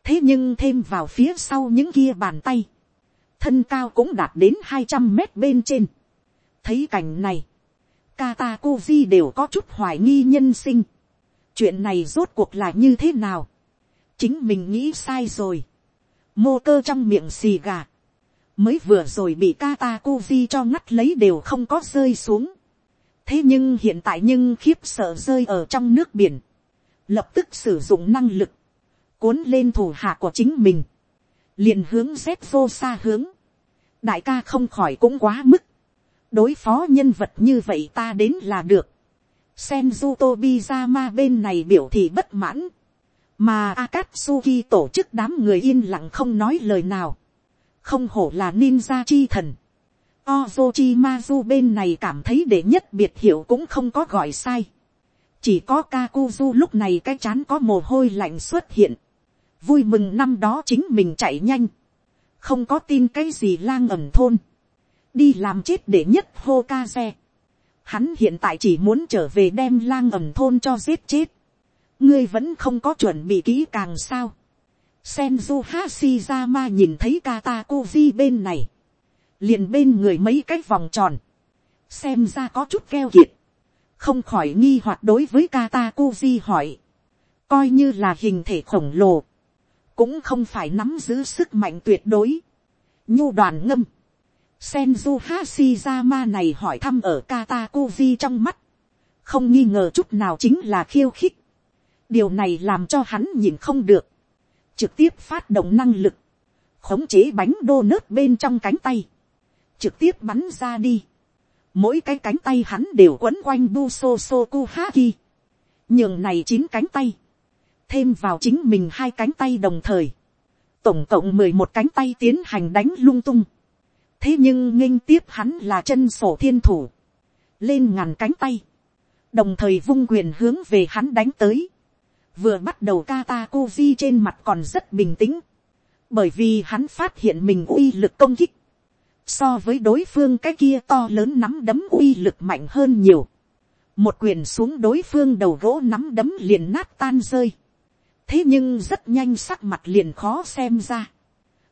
thế nhưng thêm vào phía sau những kia bàn tay, thân cao cũng đạt đến hai trăm mét bên trên. thấy cảnh này, Katakuji đều có chút hoài nghi nhân sinh. chuyện này rốt cuộc là như thế nào. chính mình nghĩ sai rồi mô cơ trong miệng xì gà. mới vừa rồi bị Katakuji cho ngắt lấy đều không có rơi xuống. thế nhưng hiện tại nhưng khiếp sợ rơi ở trong nước biển. lập tức sử dụng năng lực. cuốn lên thủ hạ của chính mình liền hướng z vô xa hướng, đại ca không khỏi cũng quá mức, đối phó nhân vật như vậy ta đến là được, Senju Tobizama bên này biểu thị bất mãn, mà Akatsuki tổ chức đám người yên lặng không nói lời nào, không hổ là ninja chi thần, Ozochimazu bên này cảm thấy để nhất biệt hiệu cũng không có gọi sai. Chỉ có Kakuzu lúc này cái chán có mồ hôi lạnh xuất hiện vui mừng năm đó chính mình chạy nhanh, không có tin cái gì lang ẩm thôn, đi làm chết để nhất hô ca xe. Hắn hiện tại chỉ muốn trở về đem lang ẩm thôn cho giết chết ngươi vẫn không có chuẩn bị kỹ càng sao. Senju Hashirama nhìn thấy Katakuji bên này. Liền bên người mấy cái vòng tròn. Xem ra có chút keo kiệt. Không khỏi nghi hoặc đối với Katakuji hỏi. Coi như là hình thể khổng lồ cũng không phải nắm giữ sức mạnh tuyệt đối. Nhu đoàn ngâm, Senju Hashirama này hỏi thăm ở Katakuji trong mắt, không nghi ngờ chút nào chính là khiêu khích điều này làm cho hắn nhìn không được, trực tiếp phát động năng lực, khống chế bánh đô nớt bên trong cánh tay, trực tiếp bắn ra đi. mỗi cái cánh tay hắn đều quấn quanh bu so so ku ha ki, nhường này chín cánh tay, thêm vào chính mình hai cánh tay đồng thời, tổng cộng mười một cánh tay tiến hành đánh lung tung. thế nhưng nghinh tiếp hắn là chân sổ thiên thủ, lên ngàn cánh tay, đồng thời vung quyền hướng về hắn đánh tới vừa bắt đầu kata trên mặt còn rất bình tĩnh, bởi vì hắn phát hiện mình uy lực công kích, so với đối phương cái kia to lớn nắm đấm uy lực mạnh hơn nhiều. một quyền xuống đối phương đầu gỗ nắm đấm liền nát tan rơi. Thế nhưng rất nhanh sắc mặt liền khó xem ra,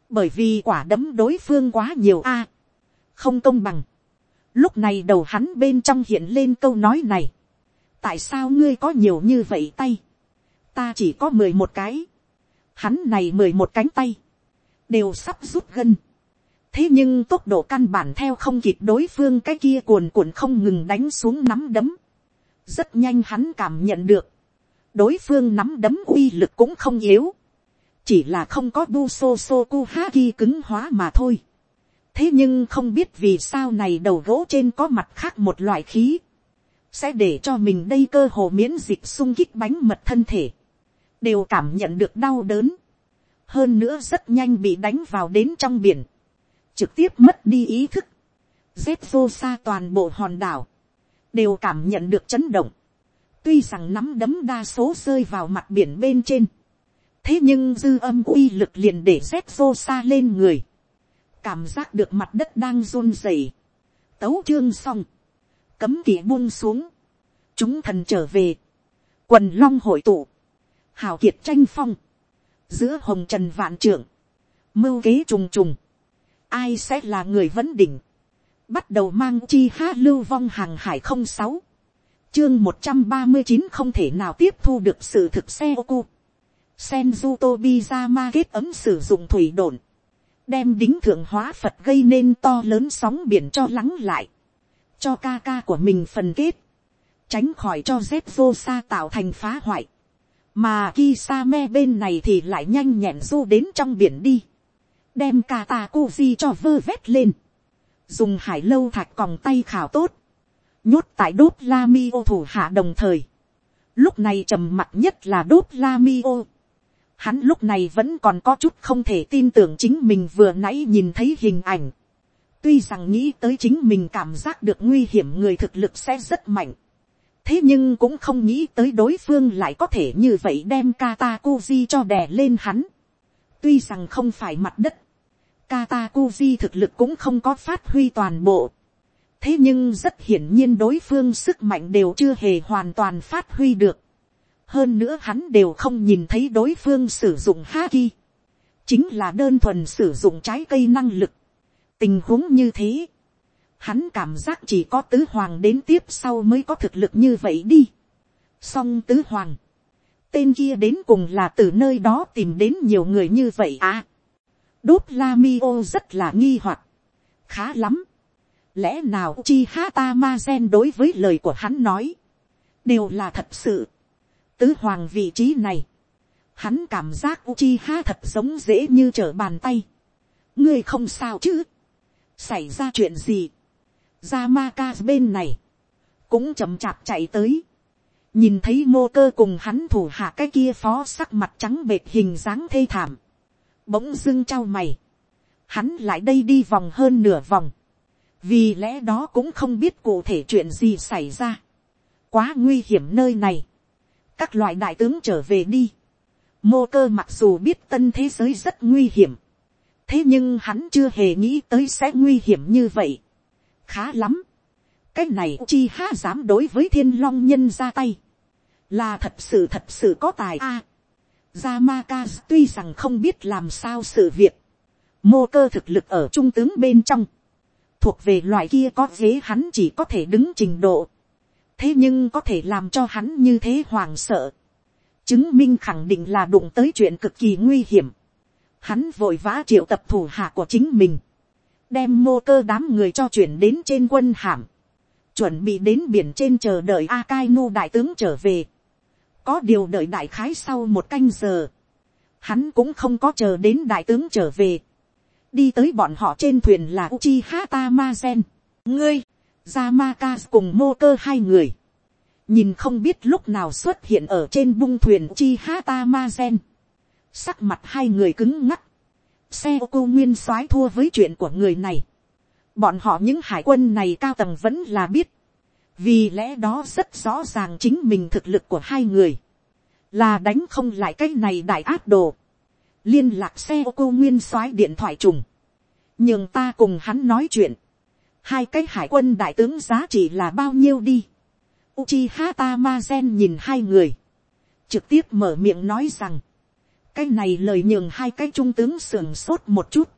bởi vì quả đấm đối phương quá nhiều a, không công bằng. Lúc này đầu hắn bên trong hiện lên câu nói này, tại sao ngươi có nhiều như vậy tay, ta chỉ có mười một cái, hắn này mười một cánh tay, đều sắp rút gân. thế nhưng tốc độ căn bản theo không kịp đối phương cái kia cuồn cuộn không ngừng đánh xuống nắm đấm. rất nhanh hắn cảm nhận được, đối phương nắm đấm uy lực cũng không yếu, chỉ là không có bu so so ku ha ki cứng hóa mà thôi. thế nhưng không biết vì sao này đầu gỗ trên có mặt khác một loại khí, sẽ để cho mình đây cơ hồ miễn dịch sung kích bánh mật thân thể, đều cảm nhận được đau đớn, hơn nữa rất nhanh bị đánh vào đến trong biển, trực tiếp mất đi ý thức, dép vô xa toàn bộ hòn đảo, đều cảm nhận được chấn động, tuy rằng nắm đấm đa số rơi vào mặt biển bên trên, thế nhưng dư âm uy lực liền để rét vô xa lên người, cảm giác được mặt đất đang run rẩy, tấu chương xong, cấm kỳ buông xuống, chúng thần trở về, quần long hội tụ, hào kiệt tranh phong, giữa hồng trần vạn trưởng, mưu kế trùng trùng, ai sẽ là người vấn đỉnh, bắt đầu mang chi hát lưu vong hàng hải không sáu, chương một trăm ba mươi chín không thể nào tiếp thu được sự thực xe ô cu. Senju ma kết ấm sử dụng thủy đồn. Đem đính thượng hóa Phật gây nên to lớn sóng biển cho lắng lại. cho ca ca của mình phần kết, tránh khỏi cho z vô sa tạo thành phá hoại, mà Kisame bên này thì lại nhanh nhẹn du đến trong biển đi, đem Katakuji cho vơ vét lên, dùng hải lâu thạch còng tay khảo tốt, nhốt tại đốt la mi ô thủ hạ đồng thời, lúc này trầm mặt nhất là đốt la mi ô, hắn lúc này vẫn còn có chút không thể tin tưởng chính mình vừa nãy nhìn thấy hình ảnh, tuy rằng nghĩ tới chính mình cảm giác được nguy hiểm người thực lực sẽ rất mạnh, thế nhưng cũng không nghĩ tới đối phương lại có thể như vậy đem Katakuji cho đè lên hắn. tuy rằng không phải mặt đất, Katakuji thực lực cũng không có phát huy toàn bộ. thế nhưng rất hiển nhiên đối phương sức mạnh đều chưa hề hoàn toàn phát huy được. hơn nữa hắn đều không nhìn thấy đối phương sử dụng haki. chính là đơn thuần sử dụng trái cây năng lực. tình huống như thế hắn cảm giác chỉ có tứ hoàng đến tiếp sau mới có thực lực như vậy đi. song tứ hoàng, tên kia đến cùng là từ nơi đó tìm đến nhiều người như vậy à. đốt la mi ô rất là nghi hoặc, khá lắm. lẽ nào chi ha ta ma gen đối với lời của hắn nói, đều là thật sự. tứ hoàng vị trí này, hắn cảm giác Uchiha thật giống dễ như trở bàn tay. ngươi không sao chứ. xảy ra chuyện gì Yamaka bên này, cũng chậm chạp chạy tới. Nhìn thấy mô cơ cùng hắn thủ hạ cái kia phó sắc mặt trắng bệt hình dáng thê thảm. Bỗng dưng trao mày. Hắn lại đây đi vòng hơn nửa vòng. Vì lẽ đó cũng không biết cụ thể chuyện gì xảy ra. Quá nguy hiểm nơi này. Các loại đại tướng trở về đi. Mô cơ mặc dù biết tân thế giới rất nguy hiểm. Thế nhưng hắn chưa hề nghĩ tới sẽ nguy hiểm như vậy khá lắm. cái này chi ha dám đối với thiên long nhân ra tay. là thật sự thật sự có tài a. À, Yamaka tuy rằng không biết làm sao sự việc. Mô cơ thực lực ở trung tướng bên trong. Thuộc về loại kia có dế hắn chỉ có thể đứng trình độ. Thế nhưng có thể làm cho hắn như thế hoàng sợ. Chứng minh khẳng định là đụng tới chuyện cực kỳ nguy hiểm. Hắn vội vã triệu tập thủ hạ của chính mình đem mô cơ đám người cho chuyển đến trên quân hàm, chuẩn bị đến biển trên chờ đợi a kai nu đại tướng trở về. có điều đợi đại khái sau một canh giờ, hắn cũng không có chờ đến đại tướng trở về. đi tới bọn họ trên thuyền là uchi hata ma gen. ngươi, Yamaka cùng mô cơ hai người. nhìn không biết lúc nào xuất hiện ở trên bung thuyền chi hata ma gen. sắc mặt hai người cứng ngắc xe ô cô nguyên soái thua với chuyện của người này. bọn họ những hải quân này cao tầng vẫn là biết. vì lẽ đó rất rõ ràng chính mình thực lực của hai người. là đánh không lại cái này đại áp đồ. liên lạc xe ô cô nguyên soái điện thoại trùng. nhưng ta cùng hắn nói chuyện. hai cái hải quân đại tướng giá trị là bao nhiêu đi. Uchiha Tamazen nhìn hai người. trực tiếp mở miệng nói rằng cái này lời nhường hai cái trung tướng sườn sốt một chút,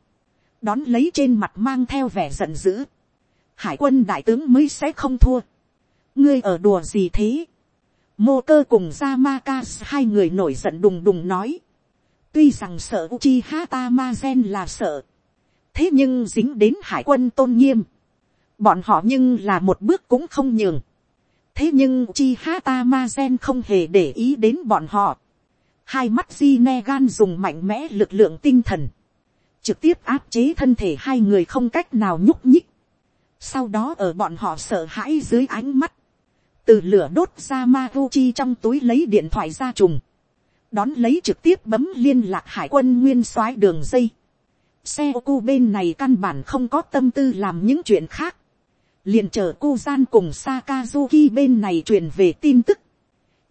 đón lấy trên mặt mang theo vẻ giận dữ, hải quân đại tướng mới sẽ không thua, ngươi ở đùa gì thế, mô cơ cùng Yamaka hai người nổi giận đùng đùng nói, tuy rằng sợ Uchiha Tamazen là sợ, thế nhưng dính đến hải quân tôn nghiêm, bọn họ nhưng là một bước cũng không nhường, thế nhưng Uchiha Tamazen không hề để ý đến bọn họ, Hai mắt di ne gan dùng mạnh mẽ lực lượng tinh thần. Trực tiếp áp chế thân thể hai người không cách nào nhúc nhích. Sau đó ở bọn họ sợ hãi dưới ánh mắt. Từ lửa đốt ra chi trong túi lấy điện thoại ra trùng. Đón lấy trực tiếp bấm liên lạc hải quân nguyên soái đường dây. Xe ô cu bên này căn bản không có tâm tư làm những chuyện khác liền chờ cu gian cùng Sakazuki bên này truyền về tin tức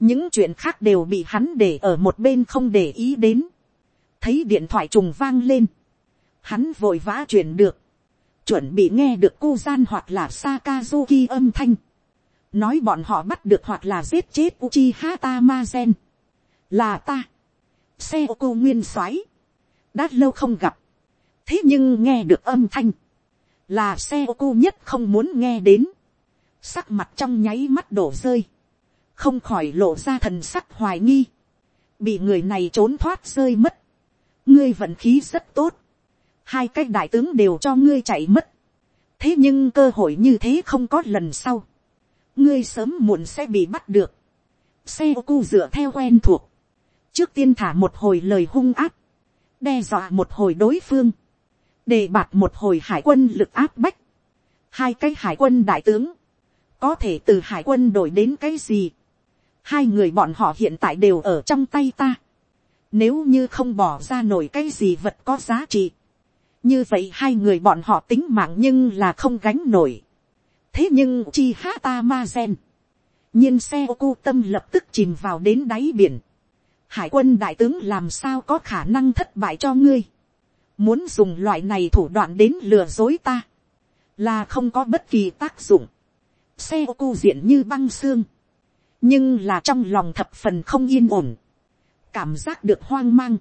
những chuyện khác đều bị hắn để ở một bên không để ý đến, thấy điện thoại trùng vang lên, hắn vội vã chuyển được, chuẩn bị nghe được cu gian hoặc là Sakazuki âm thanh, nói bọn họ bắt được hoặc là giết chết Uchiha Tamazen, là ta, xe ô cô nguyên soái, đã lâu không gặp, thế nhưng nghe được âm thanh, là xe ô cô nhất không muốn nghe đến, sắc mặt trong nháy mắt đổ rơi, không khỏi lộ ra thần sắc hoài nghi, bị người này trốn thoát rơi mất, ngươi vận khí rất tốt, hai cái đại tướng đều cho ngươi chạy mất, thế nhưng cơ hội như thế không có lần sau, ngươi sớm muộn sẽ bị bắt được, xe ô cu dựa theo quen thuộc, trước tiên thả một hồi lời hung áp, đe dọa một hồi đối phương, đề bạt một hồi hải quân lực áp bách, hai cái hải quân đại tướng, có thể từ hải quân đổi đến cái gì, hai người bọn họ hiện tại đều ở trong tay ta, nếu như không bỏ ra nổi cái gì vật có giá trị, như vậy hai người bọn họ tính mạng nhưng là không gánh nổi. thế nhưng chi hata ma gen, nhiên xe ô cu tâm lập tức chìm vào đến đáy biển. hải quân đại tướng làm sao có khả năng thất bại cho ngươi. muốn dùng loại này thủ đoạn đến lừa dối ta, là không có bất kỳ tác dụng. xe ô cu diện như băng xương, nhưng là trong lòng thập phần không yên ổn, cảm giác được hoang mang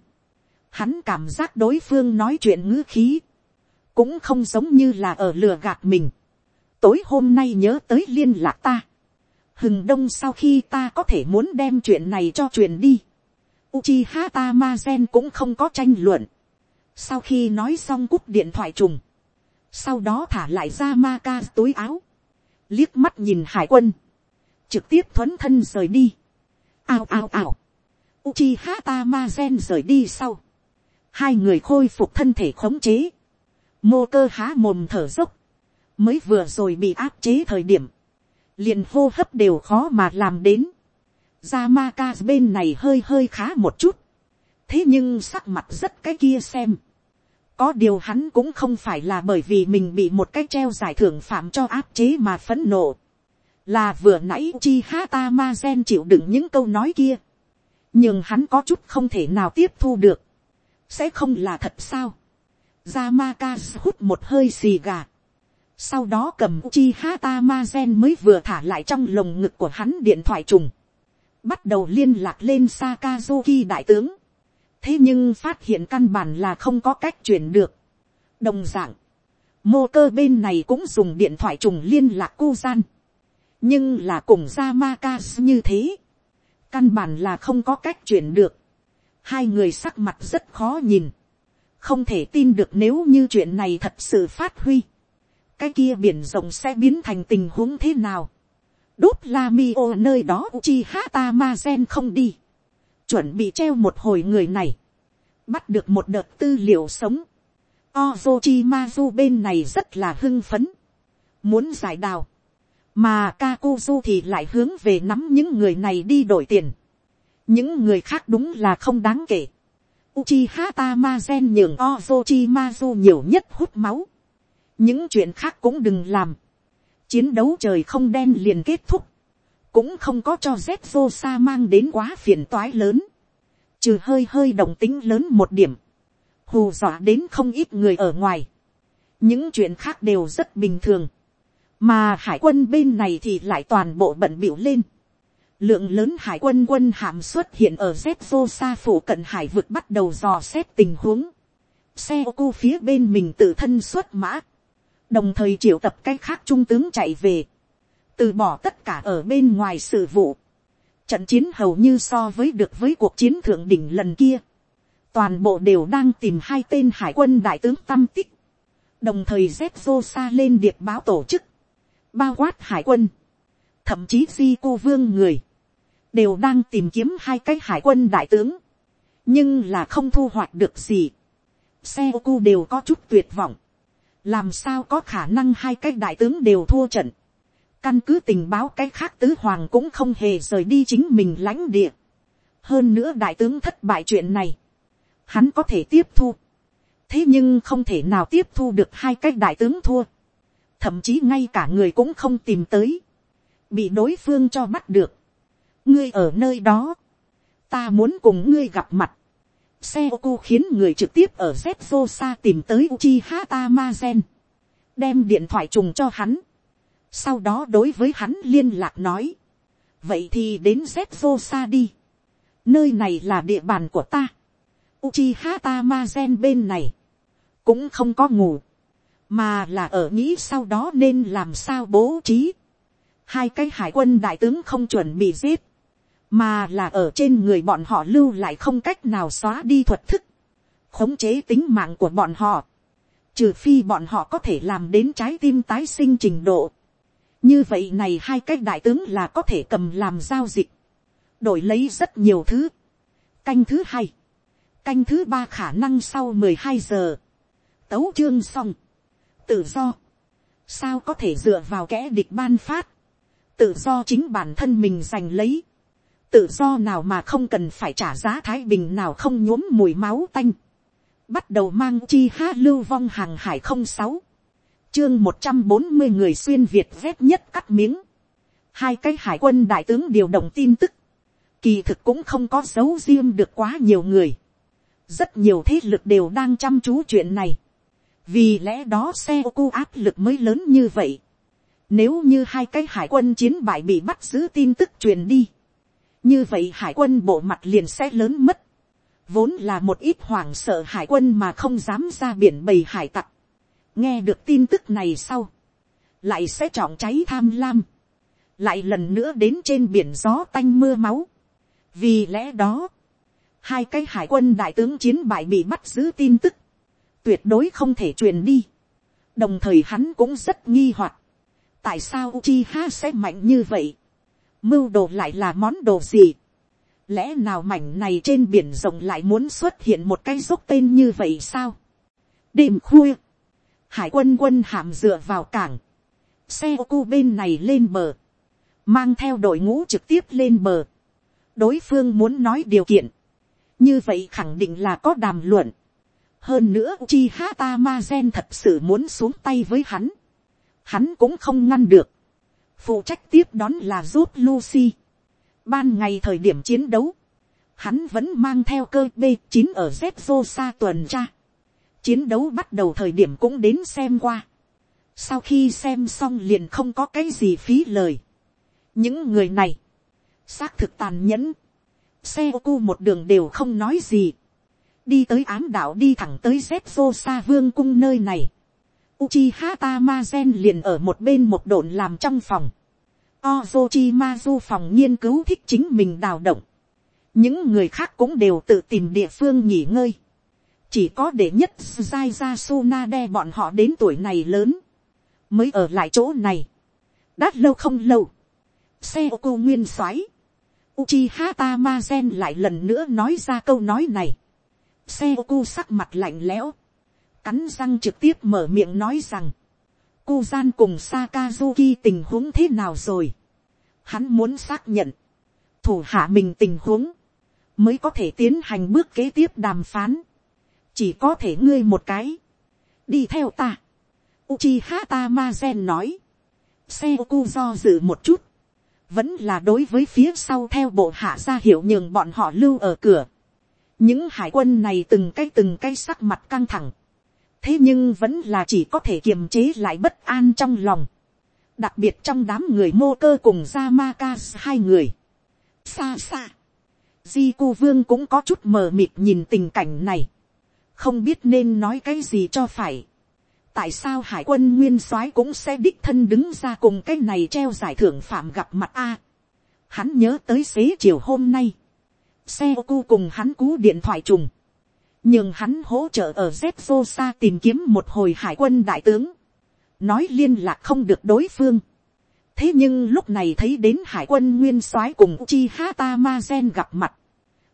hắn cảm giác đối phương nói chuyện ngữ khí, cũng không giống như là ở lừa gạt mình. tối hôm nay nhớ tới liên lạc ta. hừng đông sau khi ta có thể muốn đem chuyện này cho truyền đi. Uchiha Tamazen cũng không có tranh luận. sau khi nói xong cúp điện thoại trùng, sau đó thả lại ra ma ca túi áo, liếc mắt nhìn hải quân, trực tiếp thuấn thân rời đi. ao ao ao. Uchiha Tamazen rời đi sau. Hai người khôi phục thân thể khống chế, mô cơ há mồm thở dốc, mới vừa rồi bị áp chế thời điểm, liền hô hấp đều khó mà làm đến, Yamaka bên này hơi hơi khá một chút, thế nhưng sắc mặt rất cái kia xem, có điều hắn cũng không phải là bởi vì mình bị một cái treo giải thưởng phạm cho áp chế mà phẫn nộ, là vừa nãy chi ha ta ma gen chịu đựng những câu nói kia, nhưng hắn có chút không thể nào tiếp thu được, sẽ không là thật sao. Yamaka hút một hơi xì gà. Sau đó cầm chi hata ma gen mới vừa thả lại trong lồng ngực của hắn điện thoại trùng. Bắt đầu liên lạc lên Sakazuki đại tướng. Thế nhưng phát hiện căn bản là không có cách chuyển được. Đồng dạng. Mô cơ bên này cũng dùng điện thoại trùng liên lạc cu gian. Nhưng là cùng gia ma ca như thế. Căn bản là không có cách chuyển được. Hai người sắc mặt rất khó nhìn, không thể tin được nếu như chuyện này thật sự phát huy, cái kia biển rộng sẽ biến thành tình huống thế nào. đốt la mi ô nơi đó chi hata ma gen không đi, chuẩn bị treo một hồi người này, bắt được một đợt tư liệu sống. Ozochi du bên này rất là hưng phấn, muốn giải đào, mà Kakuzu thì lại hướng về nắm những người này đi đổi tiền những người khác đúng là không đáng kể. Uchiha Tamazen nhường Ozochimazu nhiều nhất hút máu. Những chuyện khác cũng đừng làm. Chiến đấu trời không đen liền kết thúc. Cũng không có cho Zetsusa mang đến quá phiền toái lớn. Trừ hơi hơi đồng tính lớn một điểm. Hù dọa đến không ít người ở ngoài. Những chuyện khác đều rất bình thường. Mà hải quân bên này thì lại toàn bộ bận biểu lên lượng lớn hải quân quân hạm xuất hiện ở z xa phủ cận hải vực bắt đầu dò xét tình huống. xe ô cu phía bên mình tự thân xuất mã. đồng thời triệu tập cái khác trung tướng chạy về. từ bỏ tất cả ở bên ngoài sự vụ. trận chiến hầu như so với được với cuộc chiến thượng đỉnh lần kia. toàn bộ đều đang tìm hai tên hải quân đại tướng tâm tích. đồng thời z xa lên điệp báo tổ chức bao quát hải quân. thậm chí di cô vương người đều đang tìm kiếm hai cái hải quân đại tướng, nhưng là không thu hoạch được gì. xe ô cu đều có chút tuyệt vọng, làm sao có khả năng hai cái đại tướng đều thua trận, căn cứ tình báo cái khác tứ hoàng cũng không hề rời đi chính mình lãnh địa. hơn nữa đại tướng thất bại chuyện này, hắn có thể tiếp thu, thế nhưng không thể nào tiếp thu được hai cái đại tướng thua, thậm chí ngay cả người cũng không tìm tới, bị đối phương cho bắt được, ngươi ở nơi đó, ta muốn cùng ngươi gặp mặt. xe ô cô khiến người trực tiếp ở z xa tìm tới uchi hata ma gen, đem điện thoại trùng cho hắn, sau đó đối với hắn liên lạc nói, vậy thì đến z xa đi, nơi này là địa bàn của ta, uchi hata ma gen bên này, cũng không có ngủ, mà là ở nghĩ sau đó nên làm sao bố trí. Hai cái hải quân đại tướng không chuẩn bị giết, mà là ở trên người bọn họ lưu lại không cách nào xóa đi thuật thức, khống chế tính mạng của bọn họ, trừ phi bọn họ có thể làm đến trái tim tái sinh trình độ. như vậy này hai cái đại tướng là có thể cầm làm giao dịch, đổi lấy rất nhiều thứ. canh thứ hai, canh thứ ba khả năng sau mười hai giờ, tấu chương xong, tự do, sao có thể dựa vào kẻ địch ban phát, tự do chính bản thân mình giành lấy, tự do nào mà không cần phải trả giá thái bình nào không nhuốm mùi máu tanh, bắt đầu mang chi ha lưu vong hàng hải không sáu, chương một trăm bốn mươi người xuyên việt vét nhất cắt miếng, hai cái hải quân đại tướng điều động tin tức, kỳ thực cũng không có dấu riêng được quá nhiều người, rất nhiều thế lực đều đang chăm chú chuyện này, vì lẽ đó xe ô cu áp lực mới lớn như vậy, nếu như hai cái hải quân chiến bại bị bắt giữ tin tức truyền đi, như vậy hải quân bộ mặt liền sẽ lớn mất, vốn là một ít hoảng sợ hải quân mà không dám ra biển bầy hải tặc, nghe được tin tức này sau, lại sẽ trọng cháy tham lam, lại lần nữa đến trên biển gió tanh mưa máu. vì lẽ đó, hai cái hải quân đại tướng chiến bại bị bắt giữ tin tức, tuyệt đối không thể truyền đi. đồng thời hắn cũng rất nghi hoặc, tại sao Uchiha sẽ mạnh như vậy, mưu đồ lại là món đồ gì, lẽ nào mảnh này trên biển rộng lại muốn xuất hiện một cái dốc tên như vậy sao. đêm khuya, hải quân quân hàm dựa vào cảng, xe ô cu bên này lên bờ, mang theo đội ngũ trực tiếp lên bờ, đối phương muốn nói điều kiện, như vậy khẳng định là có đàm luận, hơn nữa chi hata ma gen thật sự muốn xuống tay với hắn, hắn cũng không ngăn được, phụ trách tiếp đón là giúp Lucy, ban ngày thời điểm chiến đấu, hắn vẫn mang theo cơ b chín ở z xa tuần tra, chiến đấu bắt đầu thời điểm cũng đến xem qua, sau khi xem xong liền không có cái gì phí lời, những người này, xác thực tàn nhẫn, xe ô cu một đường đều không nói gì, đi tới ám đạo đi thẳng tới z xa vương cung nơi này, Uchiha Tamazen liền ở một bên một độn làm trong phòng. Ozochimazu phòng nghiên cứu thích chính mình đào động. Những người khác cũng đều tự tìm địa phương nghỉ ngơi. Chỉ có để nhất Zai Sunade bọn họ đến tuổi này lớn. Mới ở lại chỗ này. Đã lâu không lâu. Xe ô cô nguyên xoáy. Uchiha Tamazen lại lần nữa nói ra câu nói này. Xe ô sắc mặt lạnh lẽo. Cắn răng trực tiếp mở miệng nói rằng. "Cu gian cùng Sakazuki tình huống thế nào rồi. Hắn muốn xác nhận. Thủ hạ mình tình huống. Mới có thể tiến hành bước kế tiếp đàm phán. Chỉ có thể ngươi một cái. Đi theo ta. Uchiha Tamazen nói. Seoku do dự một chút. Vẫn là đối với phía sau theo bộ hạ ra hiệu nhường bọn họ lưu ở cửa. Những hải quân này từng cái từng cái sắc mặt căng thẳng. Thế nhưng vẫn là chỉ có thể kiềm chế lại bất an trong lòng. Đặc biệt trong đám người mô cơ cùng Yamaka hai người. Xa xa. Di cu vương cũng có chút mờ mịt nhìn tình cảnh này. Không biết nên nói cái gì cho phải tại sao hải quân nguyên soái cũng sẽ đích thân đứng ra cùng cái này treo giải thưởng phạm gặp mặt a. hắn nhớ tới xế chiều hôm nay, xe ô cu cùng hắn cú điện thoại trùng, nhưng hắn hỗ trợ ở z xa tìm kiếm một hồi hải quân đại tướng, nói liên lạc không được đối phương. thế nhưng lúc này thấy đến hải quân nguyên soái cùng chi hata ma gen gặp mặt,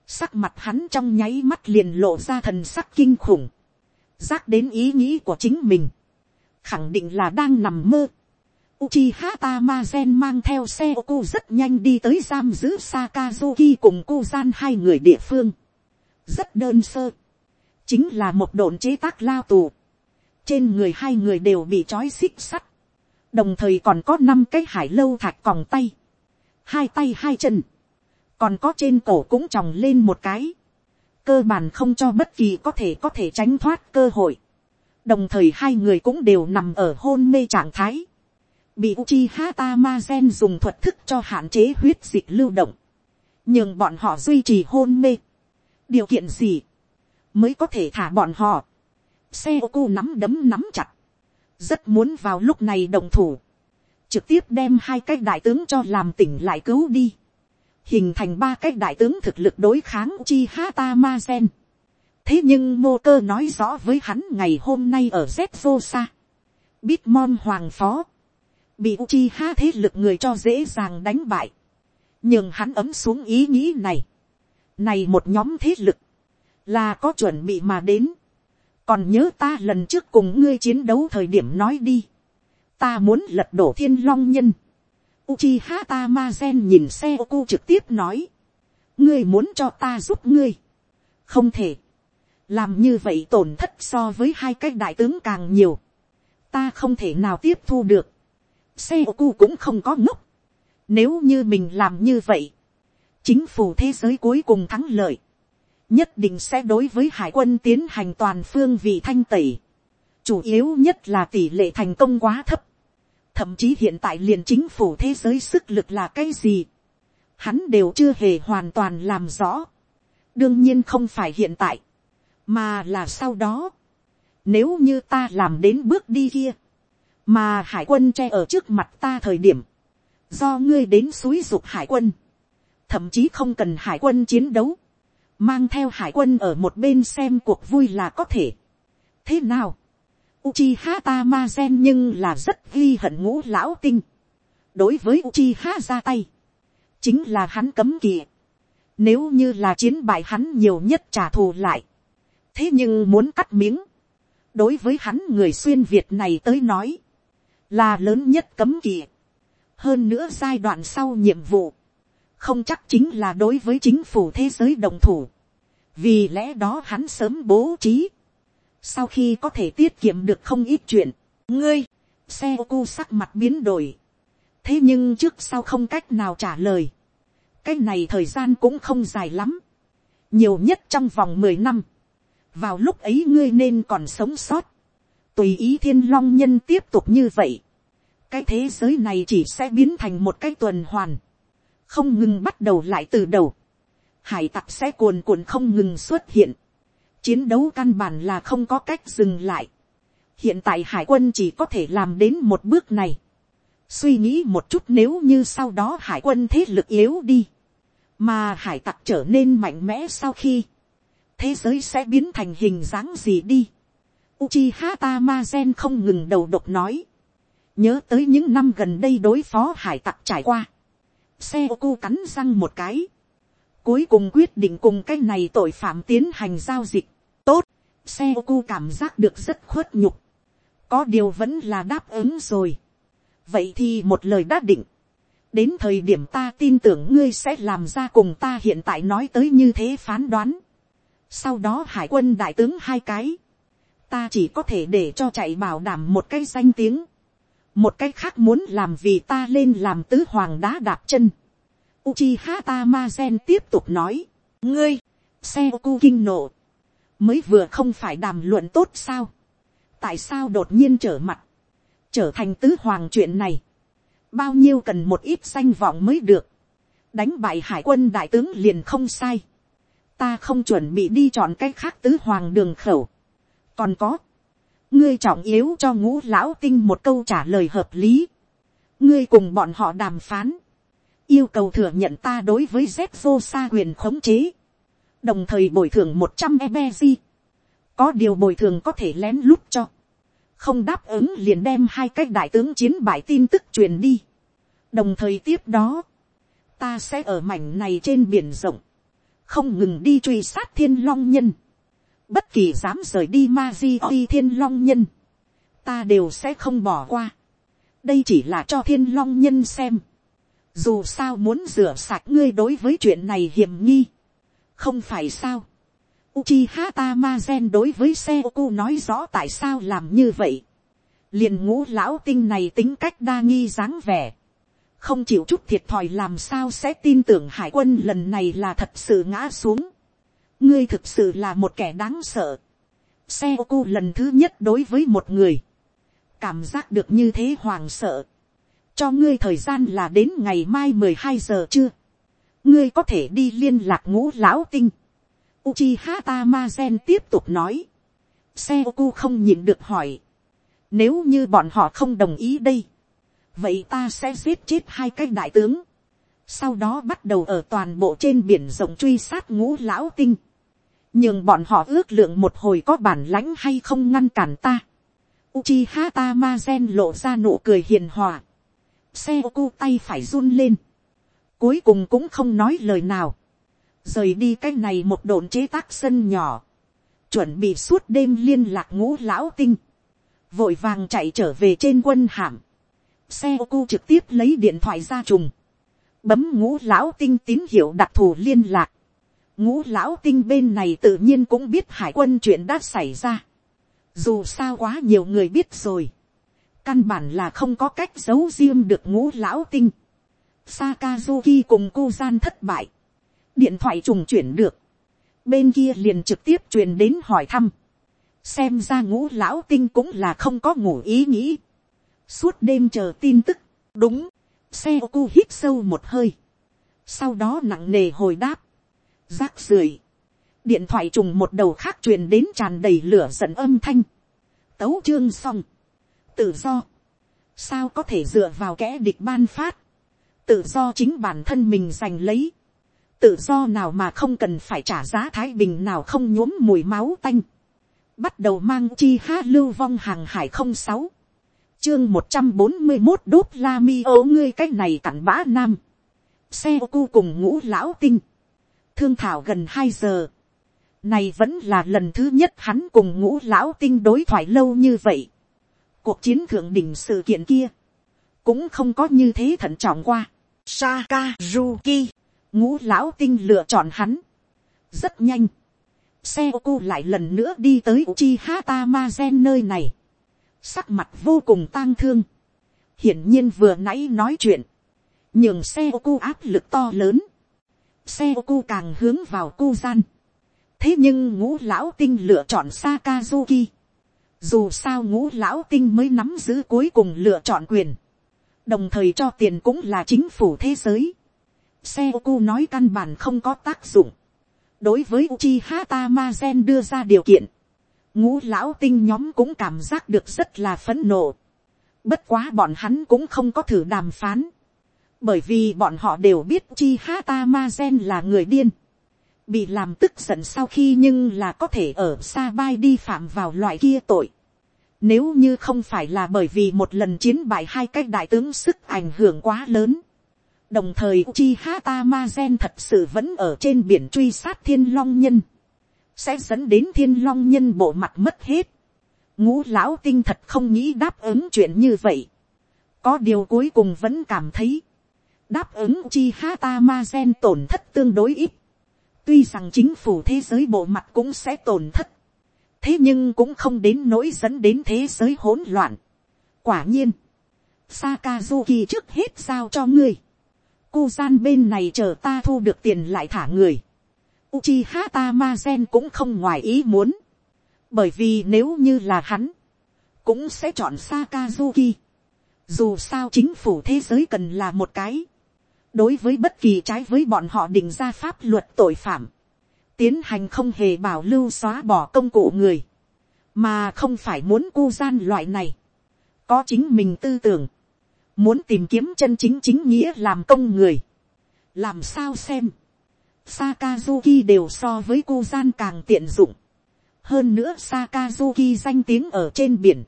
sắc mặt hắn trong nháy mắt liền lộ ra thần sắc kinh khủng, giác đến ý nghĩ của chính mình, khẳng định là đang nằm mơ. Uchiha Tamazen mang theo xe ô cô rất nhanh đi tới giam giữ Sakazuki cùng cô gian hai người địa phương. Rất đơn sơ. Chính là một đồn chế tác lao tù. Trên người hai người đều bị trói xích sắt. Đồng thời còn có năm cái hải lâu thạch còng tay. Hai tay hai chân. Còn có trên cổ cũng tròng lên một cái cơ bản không cho bất kỳ có thể có thể tránh thoát cơ hội. đồng thời hai người cũng đều nằm ở hôn mê trạng thái bị Uchiha Gen dùng thuật thức cho hạn chế huyết dịch lưu động. nhưng bọn họ duy trì hôn mê. điều kiện gì mới có thể thả bọn họ. xe ô cô nắm đấm nắm chặt. rất muốn vào lúc này đồng thủ. trực tiếp đem hai cái đại tướng cho làm tỉnh lại cứu đi hình thành ba cái đại tướng thực lực đối kháng Uchi hata ma gen. thế nhưng mô cơ nói rõ với hắn ngày hôm nay ở z vô sa, Bitmon hoàng phó, bị Uchiha thế lực người cho dễ dàng đánh bại, nhưng hắn ấm xuống ý nghĩ này, này một nhóm thế lực, là có chuẩn bị mà đến, còn nhớ ta lần trước cùng ngươi chiến đấu thời điểm nói đi, ta muốn lật đổ thiên long nhân, Uchiha Tamazen nhìn xe ô trực tiếp nói, ngươi muốn cho ta giúp ngươi, không thể, làm như vậy tổn thất so với hai cái đại tướng càng nhiều, ta không thể nào tiếp thu được, xe ô cũng không có ngốc, nếu như mình làm như vậy, chính phủ thế giới cuối cùng thắng lợi, nhất định sẽ đối với hải quân tiến hành toàn phương vị thanh tẩy. chủ yếu nhất là tỷ lệ thành công quá thấp. thậm chí hiện tại liền chính phủ thế giới sức lực là cái gì. hắn đều chưa hề hoàn toàn làm rõ. đương nhiên không phải hiện tại, mà là sau đó. nếu như ta làm đến bước đi kia, mà hải quân che ở trước mặt ta thời điểm, do ngươi đến suối dục hải quân, thậm chí không cần hải quân chiến đấu, mang theo hải quân ở một bên xem cuộc vui là có thể. thế nào, Uchiha Tamazen nhưng là rất ghi hận ngũ lão tinh. đối với Uchiha ra tay, chính là hắn cấm kỵ. nếu như là chiến bại hắn nhiều nhất trả thù lại. thế nhưng muốn cắt miếng, đối với hắn người xuyên việt này tới nói, là lớn nhất cấm kỵ. hơn nữa giai đoạn sau nhiệm vụ, không chắc chính là đối với chính phủ thế giới đồng thủ. vì lẽ đó hắn sớm bố trí. sau khi có thể tiết kiệm được không ít chuyện, ngươi, xe cu sắc mặt biến đổi. thế nhưng trước sau không cách nào trả lời. cái này thời gian cũng không dài lắm. nhiều nhất trong vòng mười năm. vào lúc ấy ngươi nên còn sống sót tùy ý thiên long nhân tiếp tục như vậy. cái thế giới này chỉ sẽ biến thành một cái tuần hoàn. Không ngừng bắt đầu lại từ đầu, hải tặc sẽ cuồn cuộn không ngừng xuất hiện, chiến đấu căn bản là không có cách dừng lại, hiện tại hải quân chỉ có thể làm đến một bước này, suy nghĩ một chút nếu như sau đó hải quân thế lực yếu đi, mà hải tặc trở nên mạnh mẽ sau khi, thế giới sẽ biến thành hình dáng gì đi. Uchiha Tamazen không ngừng đầu độc nói, nhớ tới những năm gần đây đối phó hải tặc trải qua, xe cắn răng một cái, cuối cùng quyết định cùng cái này tội phạm tiến hành giao dịch, tốt, xe cảm giác được rất khuất nhục, có điều vẫn là đáp ứng rồi, vậy thì một lời đã định, đến thời điểm ta tin tưởng ngươi sẽ làm ra cùng ta hiện tại nói tới như thế phán đoán, sau đó hải quân đại tướng hai cái, ta chỉ có thể để cho chạy bảo đảm một cái danh tiếng, một cái khác muốn làm vì ta lên làm tứ hoàng đá đạp chân. Uchiha Tamazen tiếp tục nói, ngươi, seoku kinh nộ, mới vừa không phải đàm luận tốt sao, tại sao đột nhiên trở mặt, trở thành tứ hoàng chuyện này, bao nhiêu cần một ít danh vọng mới được, đánh bại hải quân đại tướng liền không sai, ta không chuẩn bị đi chọn cách khác tứ hoàng đường khẩu, còn có, ngươi trọng yếu cho ngũ lão tinh một câu trả lời hợp lý. ngươi cùng bọn họ đàm phán, yêu cầu thừa nhận ta đối với z vô sa quyền khống chế, đồng thời bồi thường một trăm ebezi. có điều bồi thường có thể lén lút cho, không đáp ứng liền đem hai cái đại tướng chiến bại tin tức truyền đi. đồng thời tiếp đó, ta sẽ ở mảnh này trên biển rộng, không ngừng đi truy sát thiên long nhân bất kỳ dám rời đi ma di oi thiên long nhân, ta đều sẽ không bỏ qua. đây chỉ là cho thiên long nhân xem. dù sao muốn rửa sạch ngươi đối với chuyện này hiểm nghi. không phải sao. Uchiha Tamazen đối với Seoku nói rõ tại sao làm như vậy. liền ngũ lão tinh này tính cách đa nghi dáng vẻ. không chịu chút thiệt thòi làm sao sẽ tin tưởng hải quân lần này là thật sự ngã xuống ngươi thực sự là một kẻ đáng sợ. xe ô lần thứ nhất đối với một người, cảm giác được như thế hoàng sợ. cho ngươi thời gian là đến ngày mai mười hai giờ chưa. ngươi có thể đi liên lạc ngũ lão tinh. Uchiha gen tiếp tục nói. xe ô không nhìn được hỏi. nếu như bọn họ không đồng ý đây, vậy ta sẽ giết chết hai cái đại tướng sau đó bắt đầu ở toàn bộ trên biển rộng truy sát ngũ lão tinh nhưng bọn họ ước lượng một hồi có bản lãnh hay không ngăn cản ta. Uchiha Tamazen lộ ra nụ cười hiền hòa. Xe tay phải run lên. Cuối cùng cũng không nói lời nào. Rời đi cái này một đồn chế tác sân nhỏ. Chuẩn bị suốt đêm liên lạc ngũ lão tinh. Vội vàng chạy trở về trên quân hạm. Xe trực tiếp lấy điện thoại ra trùng. Bấm ngũ lão tinh tín hiệu đặc thù liên lạc. Ngũ lão tinh bên này tự nhiên cũng biết hải quân chuyện đã xảy ra. Dù sao quá nhiều người biết rồi. Căn bản là không có cách giấu riêng được ngũ lão tinh. Sakazuki cùng cô gian thất bại. Điện thoại trùng chuyển được. Bên kia liền trực tiếp truyền đến hỏi thăm. Xem ra ngũ lão tinh cũng là không có ngủ ý nghĩ. Suốt đêm chờ tin tức. Đúng. Xe ô hít sâu một hơi. Sau đó nặng nề hồi đáp. Rác rưởi. Điện thoại trùng một đầu khác truyền đến tràn đầy lửa giận âm thanh. Tấu chương xong. Tự do. Sao có thể dựa vào kẻ địch ban phát? Tự do chính bản thân mình giành lấy, tự do nào mà không cần phải trả giá thái bình nào không nhuốm mùi máu tanh, bắt đầu mang chi ha lưu vong hàng hải không sáu, chương một trăm bốn mươi một đốt la mi ố ngươi cái này cặn bã nam, xe ô cu cùng ngũ lão tinh, thương thảo gần hai giờ, này vẫn là lần thứ nhất hắn cùng ngũ lão tinh đối thoại lâu như vậy. Cuộc chiến thượng đỉnh sự kiện kia. Cũng không có như thế thận trọng qua. Sakazuki, ngũ lão tinh lựa chọn hắn. Rất nhanh. Xe lại lần nữa đi tới Uchiha Tamazen nơi này. Sắc mặt vô cùng tang thương. Hiển nhiên vừa nãy nói chuyện. Nhường xe áp lực to lớn. Xe cu càng hướng vào cu gian. Thế nhưng ngũ lão tinh lựa chọn Sakazuki. Dù sao ngũ lão tinh mới nắm giữ cuối cùng lựa chọn quyền đồng thời cho tiền cũng là chính phủ thế giới. xe cu nói căn bản không có tác dụng. đối với uchi hata ma gen đưa ra điều kiện, ngũ lão tinh nhóm cũng cảm giác được rất là phấn nộ. bất quá bọn hắn cũng không có thử đàm phán bởi vì bọn họ đều biết uchi hata ma gen là người điên. bị làm tức giận sau khi nhưng là có thể ở xa bay đi phạm vào loại kia tội nếu như không phải là bởi vì một lần chiến bại hai cái đại tướng sức ảnh hưởng quá lớn. Đồng thời Uchiha Tamazen thật sự vẫn ở trên biển truy sát thiên long nhân. Sẽ dẫn đến thiên long nhân bộ mặt mất hết. Ngũ lão tinh thật không nghĩ đáp ứng chuyện như vậy. Có điều cuối cùng vẫn cảm thấy. Đáp ứng Uchiha Tamazen tổn thất tương đối ít. Tuy rằng chính phủ thế giới bộ mặt cũng sẽ tổn thất thế nhưng cũng không đến nỗi dẫn đến thế giới hỗn loạn. quả nhiên, Sakazuki trước hết giao cho ngươi. Cu gian bên này chờ ta thu được tiền lại thả người. Uchiha Tamazen cũng không ngoài ý muốn. Bởi vì nếu như là hắn, cũng sẽ chọn Sakazuki. Dù sao chính phủ thế giới cần là một cái. Đối với bất kỳ trái với bọn họ định ra pháp luật tội phạm. Tiến hành không hề bảo lưu xóa bỏ công cụ người, mà không phải muốn cu gian loại này, có chính mình tư tưởng, muốn tìm kiếm chân chính chính nghĩa làm công người, làm sao xem, Sakazuki đều so với cu gian càng tiện dụng, hơn nữa Sakazuki danh tiếng ở trên biển,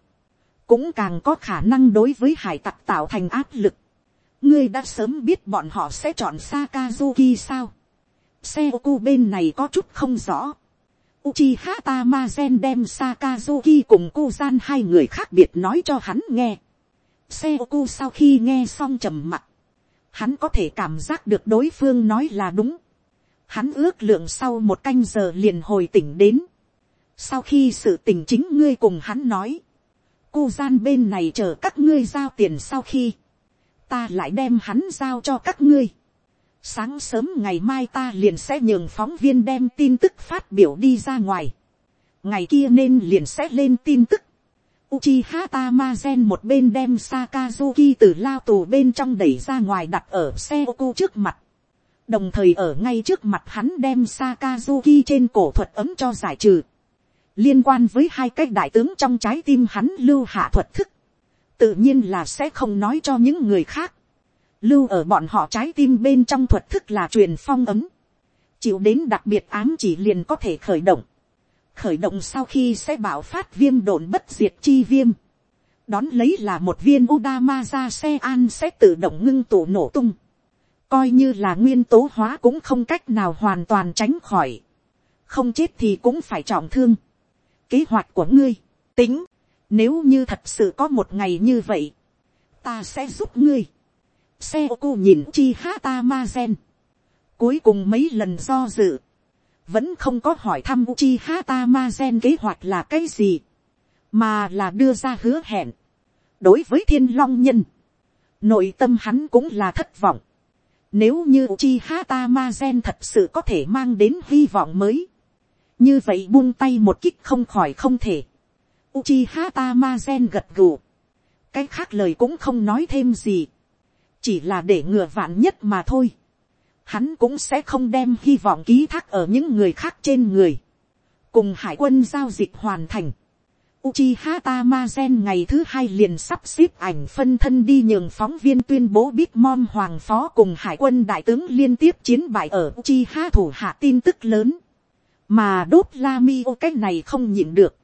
cũng càng có khả năng đối với hải tặc tạo thành áp lực ngươi đã sớm biết bọn họ sẽ chọn Sakazuki sao xe oku bên này có chút không rõ. Uchiha Tamazen đem Sakazuki cùng Kuzan hai người khác biệt nói cho hắn nghe. Seoku sau khi nghe xong trầm mặt. Hắn có thể cảm giác được đối phương nói là đúng. Hắn ước lượng sau một canh giờ liền hồi tỉnh đến. Sau khi sự tình chính ngươi cùng hắn nói. Kuzan bên này chờ các ngươi giao tiền sau khi. Ta lại đem hắn giao cho các ngươi sáng sớm ngày mai ta liền sẽ nhường phóng viên đem tin tức phát biểu đi ra ngoài. ngày kia nên liền sẽ lên tin tức. Uchiha Tamazen một bên đem Sakazuki từ lao tù bên trong đẩy ra ngoài đặt ở xe ô trước mặt. Đồng thời ở ngay trước mặt hắn đem Sakazuki trên cổ thuật ấm cho giải trừ. Liên quan với hai cái đại tướng trong trái tim hắn lưu hạ thuật thức. Tự nhiên là sẽ không nói cho những người khác. Lưu ở bọn họ trái tim bên trong thuật thức là truyền phong ấm. chịu đến đặc biệt ám chỉ liền có thể khởi động, khởi động sau khi sẽ bảo phát viêm đồn bất diệt chi viêm, đón lấy là một viên Udama ra xe an sẽ tự động ngưng tụ nổ tung, coi như là nguyên tố hóa cũng không cách nào hoàn toàn tránh khỏi, không chết thì cũng phải trọng thương. Kế hoạch của ngươi, tính, nếu như thật sự có một ngày như vậy, ta sẽ giúp ngươi. Xe ô cô nhìn chi ha ta ma gen. Cuối cùng mấy lần do dự, vẫn không có hỏi thăm Uchiha Tamazen kế hoạch là cái gì, mà là đưa ra hứa hẹn. đối với thiên long nhân, nội tâm hắn cũng là thất vọng. Nếu như Uchiha Tamazen thật sự có thể mang đến hy vọng mới, như vậy buông tay một kích không khỏi không thể. Uchiha Tamazen gật gù, cái khác lời cũng không nói thêm gì, chỉ là để ngừa vạn nhất mà thôi hắn cũng sẽ không đem hy vọng ký thác ở những người khác trên người. cùng hải quân giao dịch hoàn thành. Uchiha Tamazen ngày thứ hai liền sắp xếp ảnh phân thân đi nhường phóng viên tuyên bố Big Mom Hoàng Phó cùng Hải quân Đại tướng liên tiếp chiến bại ở Uchiha thủ hạ tin tức lớn. Mà đốt Lamio cái này không nhịn được.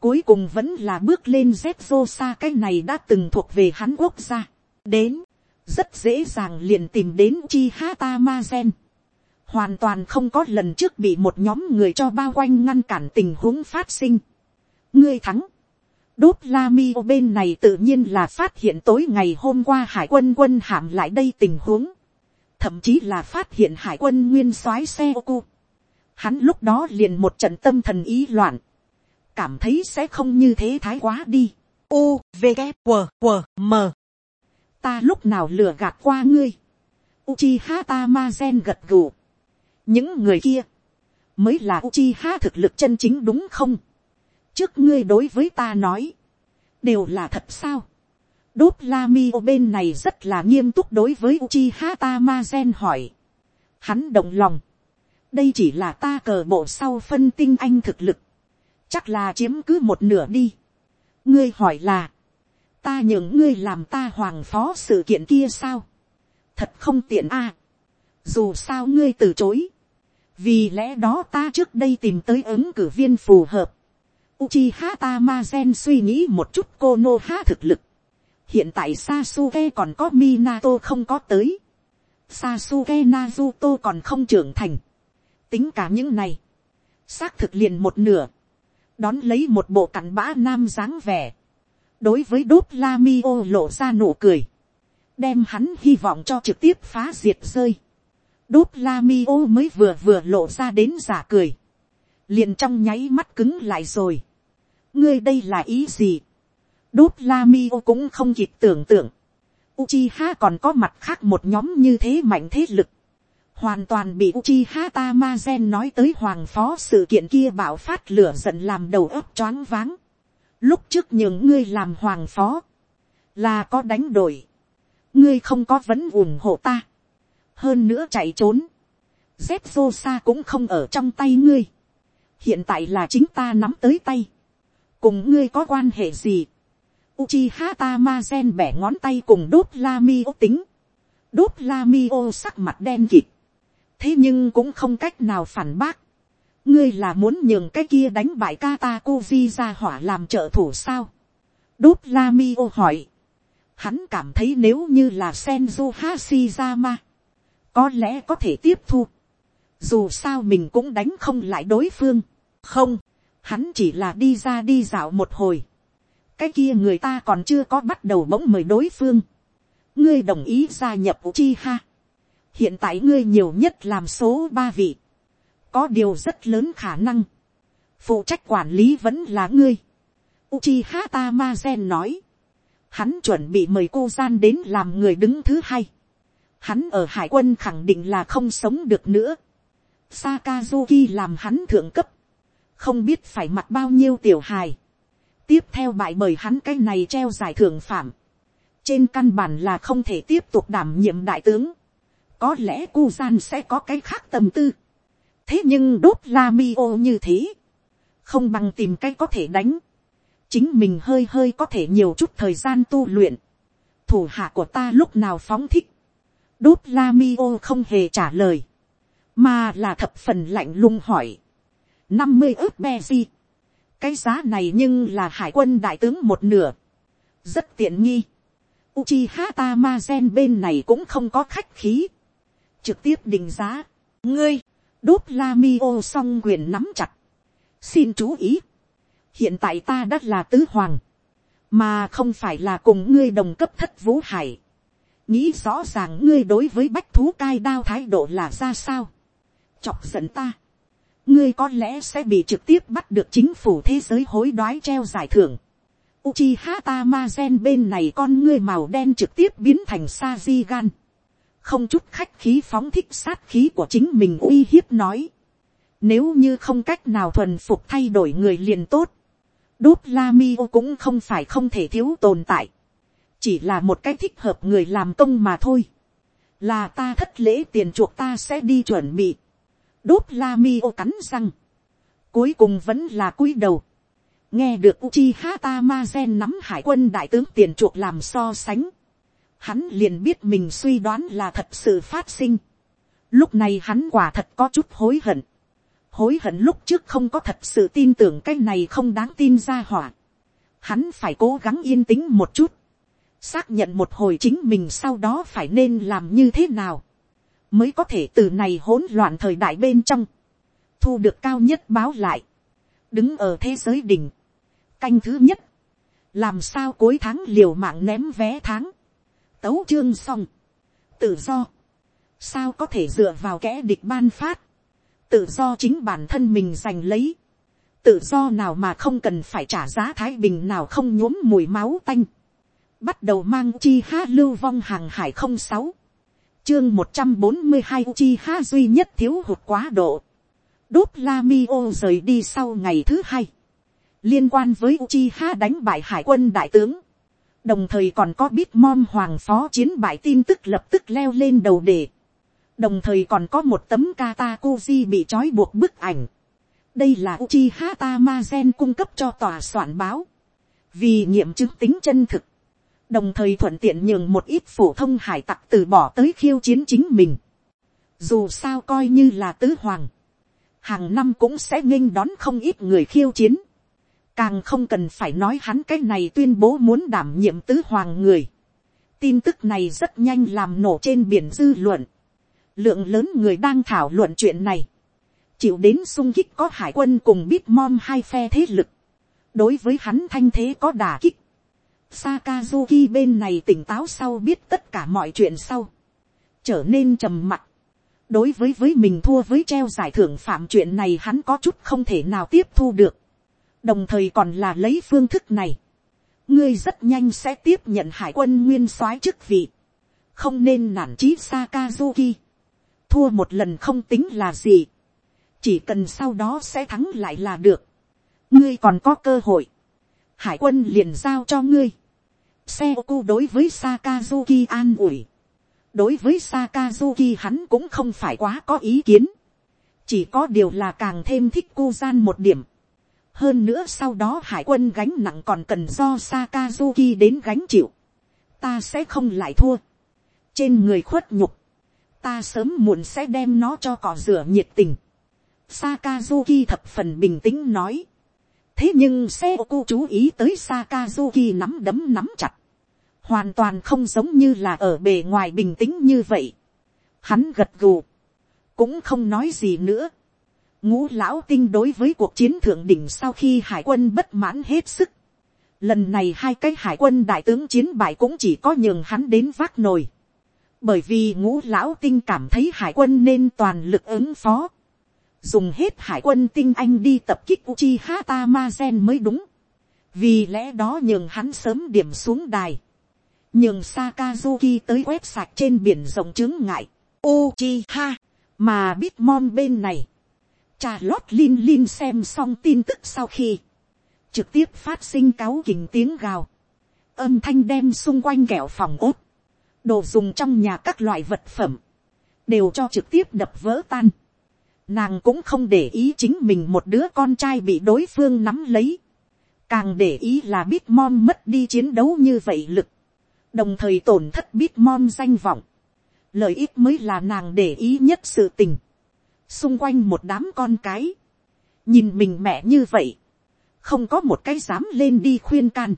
Cuối cùng vẫn là bước lên Zetsusa cái này đã từng thuộc về hắn quốc gia. Đến, rất dễ dàng liền tìm đến chi hata ma gen. hoàn toàn không có lần trước bị một nhóm người cho bao quanh ngăn cản tình huống phát sinh. ngươi thắng. đốt la mi ô bên này tự nhiên là phát hiện tối ngày hôm qua hải quân quân hạm lại đây tình huống. thậm chí là phát hiện hải quân nguyên soái xe ô cô. hắn lúc đó liền một trận tâm thần ý loạn cảm thấy sẽ không như thế thái quá đi. U, V, K, W, W, M ta lúc nào lừa gạt qua ngươi. Uchiha Tamazen gật gù. Những người kia, mới là Uchiha thực lực chân chính đúng không? Trước ngươi đối với ta nói, đều là thật sao? Đốt Lami bên này rất là nghiêm túc đối với Uchiha Tamazen hỏi. Hắn động lòng. Đây chỉ là ta cờ bộ sau phân tinh anh thực lực. Chắc là chiếm cứ một nửa đi. Ngươi hỏi là ta nhường ngươi làm ta hoàng phó sự kiện kia sao, thật không tiện a, dù sao ngươi từ chối, vì lẽ đó ta trước đây tìm tới ứng cử viên phù hợp, Uchiha Tamazen suy nghĩ một chút cô nô ha thực lực. Hiện tại Sasuke còn có Minato không có tới. Sasuke Naruto còn không trưởng thành. Tính cả những này. Xác thực liền một nửa. Đón lấy một bộ cặn bã nam dáng vẻ đối với đốt la mi ô lộ ra nụ cười, đem hắn hy vọng cho trực tiếp phá diệt rơi. đốt la mi ô mới vừa vừa lộ ra đến giả cười, liền trong nháy mắt cứng lại rồi. ngươi đây là ý gì. đốt la mi ô cũng không kịp tưởng tượng. Uchiha còn có mặt khác một nhóm như thế mạnh thế lực. Hoàn toàn bị Uchiha Tamazen nói tới hoàng phó sự kiện kia bảo phát lửa giận làm đầu óc choáng váng. Lúc trước nhường ngươi làm hoàng phó, là có đánh đổi, ngươi không có vẫn ủng hộ ta, hơn nữa chạy trốn, Zep Zosa sa cũng không ở trong tay ngươi, hiện tại là chính ta nắm tới tay, cùng ngươi có quan hệ gì, Uchiha Tamazen bẻ ngón tay cùng đốt la mi ô tính, đốt la mi ô sắc mặt đen kịt, thế nhưng cũng không cách nào phản bác, ngươi là muốn nhường cái kia đánh bại Katakuji ra hỏa làm trợ thủ sao. Đốt ô hỏi. Hắn cảm thấy nếu như là Senju ma, Có lẽ có thể tiếp thu. Dù sao mình cũng đánh không lại đối phương. Không. Hắn chỉ là đi ra đi dạo một hồi. Cái kia người ta còn chưa có bắt đầu bỗng mời đối phương. Ngươi đồng ý gia nhập Uchiha. Hiện tại ngươi nhiều nhất làm số ba vị có điều rất lớn khả năng, phụ trách quản lý vẫn là ngươi. Uchiha Tamazen nói, hắn chuẩn bị mời cô gian đến làm người đứng thứ hai. Hắn ở hải quân khẳng định là không sống được nữa. Sakazuki làm hắn thượng cấp, không biết phải mặc bao nhiêu tiểu hài. tiếp theo bại bởi hắn cái này treo giải thưởng phạm. trên căn bản là không thể tiếp tục đảm nhiệm đại tướng có lẽ cu gian sẽ có cái khác tâm tư. Thế nhưng đốt la mi ô như thế, không bằng tìm cái có thể đánh, chính mình hơi hơi có thể nhiều chút thời gian tu luyện, thủ hạ của ta lúc nào phóng thích, đốt la mi ô không hề trả lời, mà là thập phần lạnh lùng hỏi, năm mươi ước be di, cái giá này nhưng là hải quân đại tướng một nửa, rất tiện nghi. Uchiha Tamazen bên này cũng không có khách khí, trực tiếp định giá, ngươi, đốt la mi ô song quyền nắm chặt, xin chú ý, hiện tại ta đã là tứ hoàng, mà không phải là cùng ngươi đồng cấp thất vũ hải, nghĩ rõ ràng ngươi đối với bách thú cai đao thái độ là ra sao, chọc giận ta, ngươi có lẽ sẽ bị trực tiếp bắt được chính phủ thế giới hối đoái treo giải thưởng. Uchiha Tamazen bên này con ngươi màu đen trực tiếp biến thành Sajigan. Không chút khách khí phóng thích sát khí của chính mình uy hiếp nói. Nếu như không cách nào thuần phục thay đổi người liền tốt. Đốt Lamio cũng không phải không thể thiếu tồn tại. Chỉ là một cái thích hợp người làm công mà thôi. Là ta thất lễ tiền chuộc ta sẽ đi chuẩn bị đốt la mi ô cắn răng, cuối cùng vẫn là cúi đầu, nghe được uchi hata ma gen nắm hải quân đại tướng tiền chuộc làm so sánh, hắn liền biết mình suy đoán là thật sự phát sinh, lúc này hắn quả thật có chút hối hận, hối hận lúc trước không có thật sự tin tưởng cái này không đáng tin ra hỏa, hắn phải cố gắng yên tĩnh một chút, xác nhận một hồi chính mình sau đó phải nên làm như thế nào. Mới có thể từ này hỗn loạn thời đại bên trong, thu được cao nhất báo lại, đứng ở thế giới đỉnh, canh thứ nhất, làm sao cuối tháng liều mạng ném vé tháng, tấu chương xong, tự do, sao có thể dựa vào kẻ địch ban phát, tự do chính bản thân mình giành lấy, tự do nào mà không cần phải trả giá thái bình nào không nhuốm mùi máu tanh, bắt đầu mang chi ha lưu vong hàng hải không sáu, chương một trăm bốn mươi hai chi ha duy nhất thiếu hụt quá độ. Đốt la mi ô rời đi sau ngày thứ hai. Liên quan với Uchiha đánh bại hải quân đại tướng. Đồng thời còn có biết mom hoàng phó chiến bại tin tức lập tức leo lên đầu đề. Đồng thời còn có một tấm Katakuji bị trói buộc bức ảnh. Đây là Uchiha Tamazen cung cấp cho tòa soạn báo. Vì nghiệm chứng tính chân thực đồng thời thuận tiện nhường một ít phổ thông hải tặc từ bỏ tới khiêu chiến chính mình. Dù sao coi như là tứ hoàng, hàng năm cũng sẽ nghênh đón không ít người khiêu chiến. Càng không cần phải nói hắn cái này tuyên bố muốn đảm nhiệm tứ hoàng người. Tin tức này rất nhanh làm nổ trên biển dư luận. Lượng lớn người đang thảo luận chuyện này. Chịu đến sung kích có hải quân cùng bít mom hai phe thế lực. Đối với hắn thanh thế có đà kích Sakazuki bên này tỉnh táo sau biết tất cả mọi chuyện sau. Trở nên trầm mặc. Đối với với mình thua với treo giải thưởng phạm chuyện này hắn có chút không thể nào tiếp thu được. Đồng thời còn là lấy phương thức này. Ngươi rất nhanh sẽ tiếp nhận hải quân nguyên soái chức vị. Không nên nản chí Sakazuki. Thua một lần không tính là gì. Chỉ cần sau đó sẽ thắng lại là được. Ngươi còn có cơ hội hải quân liền giao cho ngươi. Xe cu đối với Sakazuki an ủi. Đối với Sakazuki hắn cũng không phải quá có ý kiến. Chỉ có điều là càng thêm thích cu gian một điểm. Hơn nữa sau đó hải quân gánh nặng còn cần do Sakazuki đến gánh chịu. Ta sẽ không lại thua. Trên người khuất nhục. Ta sớm muộn sẽ đem nó cho cỏ rửa nhiệt tình. Sakazuki thập phần bình tĩnh nói thế nhưng xe cô chú ý tới Sakazuki nắm đấm nắm chặt. Hoàn toàn không giống như là ở bề ngoài bình tĩnh như vậy. Hắn gật gù. Cũng không nói gì nữa. Ngũ lão tinh đối với cuộc chiến thượng đỉnh sau khi hải quân bất mãn hết sức. Lần này hai cái hải quân đại tướng chiến bại cũng chỉ có nhường hắn đến vác nồi. Bởi vì ngũ lão tinh cảm thấy hải quân nên toàn lực ứng phó dùng hết hải quân tinh anh đi tập kích Uchiha Tamazen mới đúng. Vì lẽ đó nhường hắn sớm điểm xuống đài. Nhường Sakazuki tới quét sạch trên biển rộng chứng ngại. Uchiha, mà Bitmon bên này. Cha lót Lin Lin xem xong tin tức sau khi. Trực tiếp phát sinh cáo kình tiếng gào. Âm thanh đem xung quanh kẹo phòng ốt. Đồ dùng trong nhà các loại vật phẩm. Đều cho trực tiếp đập vỡ tan Nàng cũng không để ý chính mình một đứa con trai bị đối phương nắm lấy. Càng để ý là Bitmom mất đi chiến đấu như vậy lực. Đồng thời tổn thất Bitmom danh vọng. Lợi ích mới là nàng để ý nhất sự tình xung quanh một đám con cái, nhìn mình mẹ như vậy, không có một cái dám lên đi khuyên can,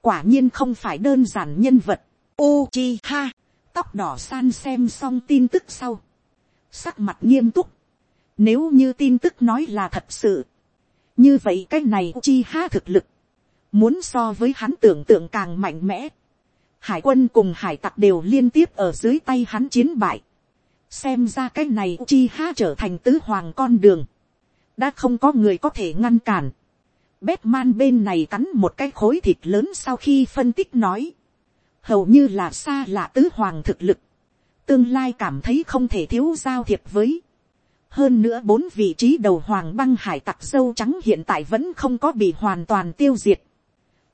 quả nhiên không phải đơn giản nhân vật, Uchiha, tóc đỏ san xem xong tin tức sau, sắc mặt nghiêm túc, nếu như tin tức nói là thật sự, như vậy cái này Uchiha thực lực, muốn so với hắn tưởng tượng càng mạnh mẽ, hải quân cùng hải tặc đều liên tiếp ở dưới tay hắn chiến bại, xem ra cái này chi ha trở thành tứ hoàng con đường, đã không có người có thể ngăn cản. Batman bên này cắn một cái khối thịt lớn sau khi phân tích nói, hầu như là xa lạ tứ hoàng thực lực, tương lai cảm thấy không thể thiếu giao thiệp với. hơn nữa bốn vị trí đầu hoàng băng hải tặc dâu trắng hiện tại vẫn không có bị hoàn toàn tiêu diệt.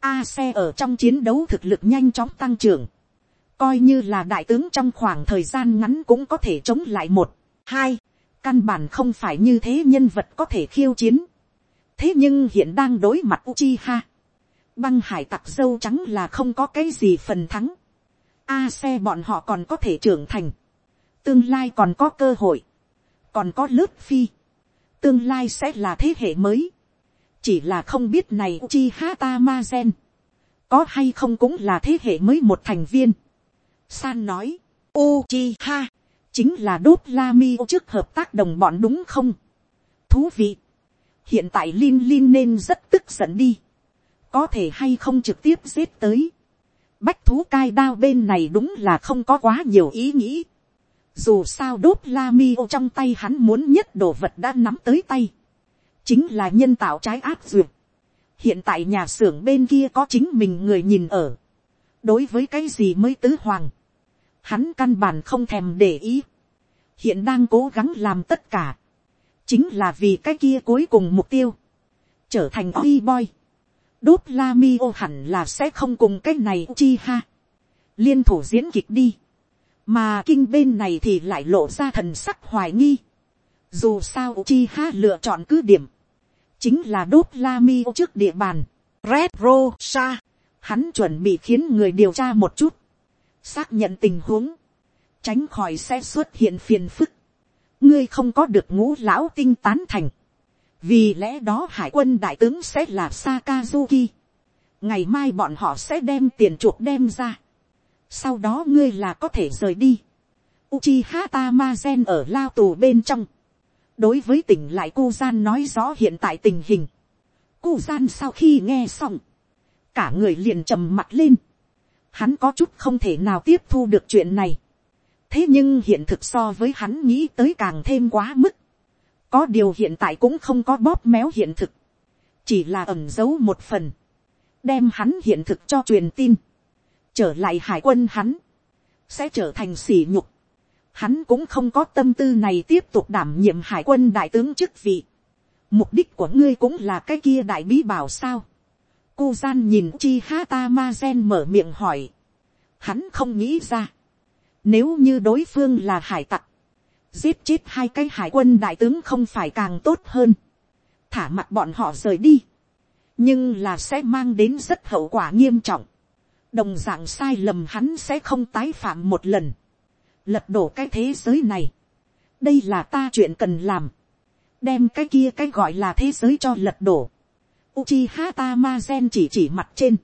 A xe ở trong chiến đấu thực lực nhanh chóng tăng trưởng. Coi như là đại tướng trong khoảng thời gian ngắn cũng có thể chống lại một, hai, căn bản không phải như thế nhân vật có thể khiêu chiến. Thế nhưng hiện đang đối mặt Uchiha. Băng hải tặc dâu trắng là không có cái gì phần thắng. A xe bọn họ còn có thể trưởng thành. Tương lai còn có cơ hội. Còn có lướt phi. Tương lai sẽ là thế hệ mới chỉ là không biết này Uchiha Tamazen có hay không cũng là thế hệ mới một thành viên. San nói, Uchiha chính là đốt la mi trước hợp tác đồng bọn đúng không? Thú vị. Hiện tại Lin Lin nên rất tức giận đi. Có thể hay không trực tiếp giết tới. Bách thú cai đao bên này đúng là không có quá nhiều ý nghĩ. Dù sao đốt la mi trong tay hắn muốn nhất đồ vật đã nắm tới tay chính là nhân tạo trái áp duyệt. hiện tại nhà xưởng bên kia có chính mình người nhìn ở. đối với cái gì mới tứ hoàng, hắn căn bản không thèm để ý. hiện đang cố gắng làm tất cả, chính là vì cái kia cuối cùng mục tiêu, trở thành oi boy. đốt la mi ô hẳn là sẽ không cùng cái này chi ha. liên thủ diễn kịch đi. mà kinh bên này thì lại lộ ra thần sắc hoài nghi. dù sao chi ha lựa chọn cứ điểm chính là đốt la mi trước địa bàn, red rosa, hắn chuẩn bị khiến người điều tra một chút, xác nhận tình huống, tránh khỏi sẽ xuất hiện phiền phức, ngươi không có được ngũ lão tinh tán thành, vì lẽ đó hải quân đại tướng sẽ là Sakazuki, ngày mai bọn họ sẽ đem tiền chuộc đem ra, sau đó ngươi là có thể rời đi, Uchiha Tamazen ở lao tù bên trong, đối với tỉnh lại cô gian nói rõ hiện tại tình hình. cô gian sau khi nghe xong, cả người liền trầm mặt lên hắn có chút không thể nào tiếp thu được chuyện này. thế nhưng hiện thực so với hắn nghĩ tới càng thêm quá mức. có điều hiện tại cũng không có bóp méo hiện thực. chỉ là ẩn giấu một phần. đem hắn hiện thực cho truyền tin. trở lại hải quân hắn. sẽ trở thành sỉ nhục hắn cũng không có tâm tư này tiếp tục đảm nhiệm hải quân đại tướng chức vị. Mục đích của ngươi cũng là cái kia đại bí bảo sao. Cô gian nhìn chi hata ma gen mở miệng hỏi. Hắn không nghĩ ra. Nếu như đối phương là hải tặc. Giết chết hai cái hải quân đại tướng không phải càng tốt hơn. Thả mặt bọn họ rời đi. Nhưng là sẽ mang đến rất hậu quả nghiêm trọng. Đồng dạng sai lầm hắn sẽ không tái phạm một lần lật đổ cái thế giới này. đây là ta chuyện cần làm. đem cái kia cái gọi là thế giới cho lật đổ. Uchiha Tamazen chỉ chỉ mặt trên.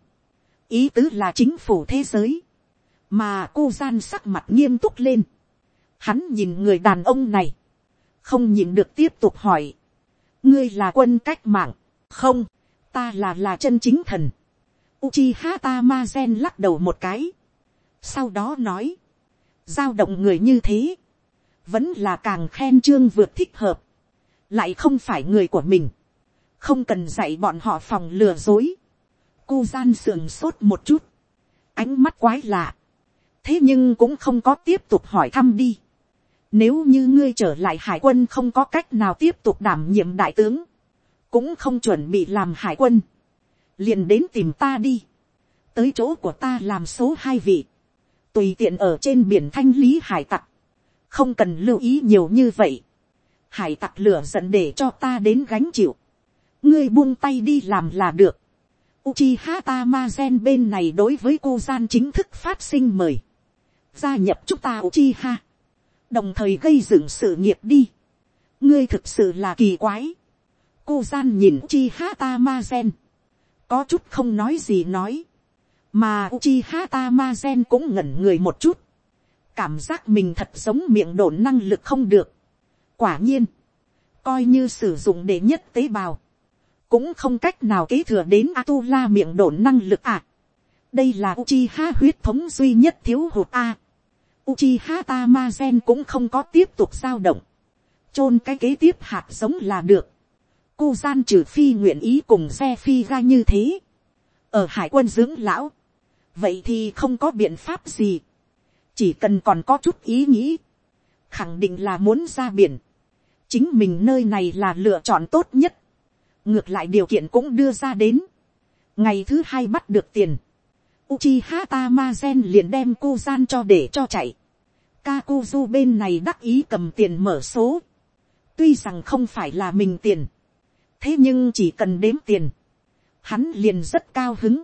ý tứ là chính phủ thế giới. mà cô gian sắc mặt nghiêm túc lên. hắn nhìn người đàn ông này. không nhìn được tiếp tục hỏi. ngươi là quân cách mạng. không, ta là là chân chính thần. Uchiha Tamazen lắc đầu một cái. sau đó nói giao động người như thế, vẫn là càng khen trương vượt thích hợp, lại không phải người của mình, không cần dạy bọn họ phòng lừa dối, cu gian sườn sốt một chút, ánh mắt quái lạ, thế nhưng cũng không có tiếp tục hỏi thăm đi. Nếu như ngươi trở lại hải quân không có cách nào tiếp tục đảm nhiệm đại tướng, cũng không chuẩn bị làm hải quân, liền đến tìm ta đi, tới chỗ của ta làm số hai vị, tùy tiện ở trên biển thanh lý hải tặc, không cần lưu ý nhiều như vậy, hải tặc lửa giận để cho ta đến gánh chịu, ngươi buông tay đi làm là được, Uchiha Tamazen bên này đối với cô gian chính thức phát sinh mời. Gia nhập chúng ta Uchiha. Đồng thời gây dựng sự nghiệp đi. ngươi thực sự là kỳ quái. cô gian nhìn Uchiha Tamazen có chút không nói gì nói, mà Uchiha Tamazen cũng ngẩn người một chút, cảm giác mình thật giống miệng đồn năng lực không được. quả nhiên, coi như sử dụng để nhất tế bào, cũng không cách nào kế thừa đến Atula miệng đổn năng lực à. đây là Uchiha huyết thống duy nhất thiếu hụt a. Uchiha Tamazen cũng không có tiếp tục dao động, chôn cái kế tiếp hạt giống là được. Cô gian trừ phi nguyện ý cùng xe phi ra như thế, ở hải quân dưỡng lão, vậy thì không có biện pháp gì, chỉ cần còn có chút ý nghĩ, khẳng định là muốn ra biển, chính mình nơi này là lựa chọn tốt nhất, ngược lại điều kiện cũng đưa ra đến, ngày thứ hai bắt được tiền, Uchiha Tamazen liền đem cô gian cho để cho chạy. Kakuzu bên này đắc ý cầm tiền mở số. Tuy rằng không phải là mình tiền. Thế nhưng chỉ cần đếm tiền. Hắn liền rất cao hứng.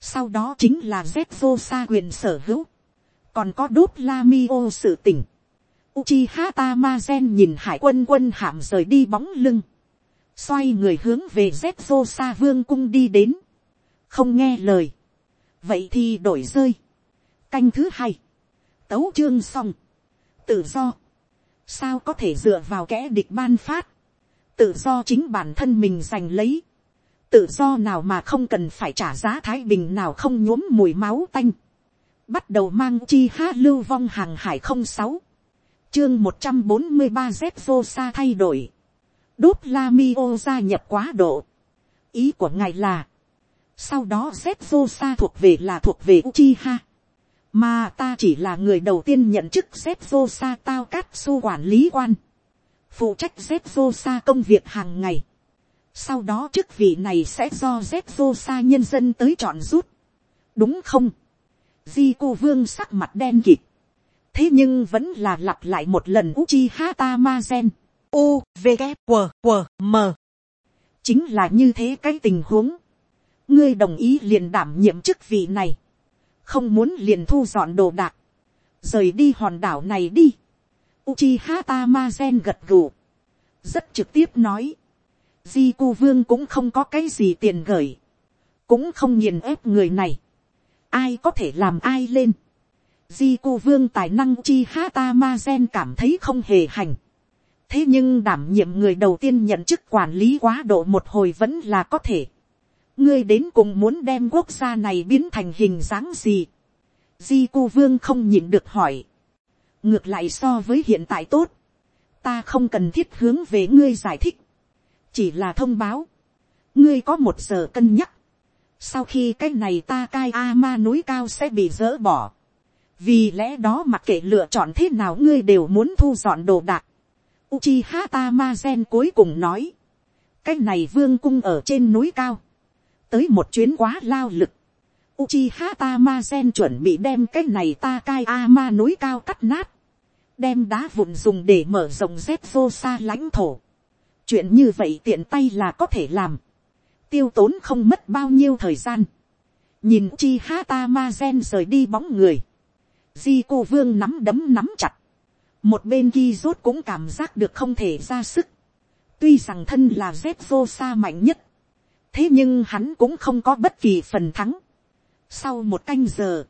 Sau đó chính là Zetsu quyền sở hữu. Còn có đốt Lamio sự tỉnh. Uchiha Tamazen nhìn hải quân quân hạm rời đi bóng lưng. Xoay người hướng về Zetsu vương cung đi đến. Không nghe lời. Vậy thì đổi rơi. canh thứ hai, tấu chương xong, tự do, sao có thể dựa vào kẻ địch ban phát, tự do chính bản thân mình giành lấy, tự do nào mà không cần phải trả giá thái bình nào không nhuốm mùi máu tanh, bắt đầu mang chi hát lưu vong hàng hải không sáu, chương một trăm bốn mươi ba z vô sa thay đổi, đốt la mi ô gia nhập quá độ, ý của ngài là, sau đó Zetsu thuộc về là thuộc về Uchiha. Mà ta chỉ là người đầu tiên nhận chức Zetsu tao cát su quản lý quan. Phụ trách Zetsu công việc hàng ngày. Sau đó chức vị này sẽ do Zetsu nhân dân tới chọn rút. Đúng không? Di cô vương sắc mặt đen kịt. Thế nhưng vẫn là lặp lại một lần Uchiha Tamazen. U, V, g W, W, M. Chính là như thế cái tình huống ngươi đồng ý liền đảm nhiệm chức vị này, không muốn liền thu dọn đồ đạc, rời đi hòn đảo này đi. Uchiha Tamazen gật gù, rất trực tiếp nói, di cu vương cũng không có cái gì tiền gửi, cũng không nghiền ép người này, ai có thể làm ai lên. Di cu vương tài năng Uchiha Tamazen cảm thấy không hề hành thế nhưng đảm nhiệm người đầu tiên nhận chức quản lý quá độ một hồi vẫn là có thể ngươi đến cùng muốn đem quốc gia này biến thành hình dáng gì. di cu vương không nhịn được hỏi. ngược lại so với hiện tại tốt, ta không cần thiết hướng về ngươi giải thích, chỉ là thông báo, ngươi có một giờ cân nhắc, sau khi cái này ta cai a ma núi cao sẽ bị dỡ bỏ, vì lẽ đó mặc kệ lựa chọn thế nào ngươi đều muốn thu dọn đồ đạc. Uchiha Tamazen cuối cùng nói, cái này vương cung ở trên núi cao, tới một chuyến quá lao lực. Uchiha Tamazen chuẩn bị đem cái này ta cai ama núi cao cắt nát. Đem đá vụn dùng để mở rộng z vô xa lãnh thổ. Chuyện như vậy tiện tay là có thể làm. Tiêu tốn không mất bao nhiêu thời gian. Nhìn Uchiha Tamazen rời đi bóng người. Di cô vương nắm đấm nắm chặt. Một bên ghi rốt cũng cảm giác được không thể ra sức. Tuy rằng thân là z vô xa mạnh nhất thế nhưng hắn cũng không có bất kỳ phần thắng. sau một canh giờ,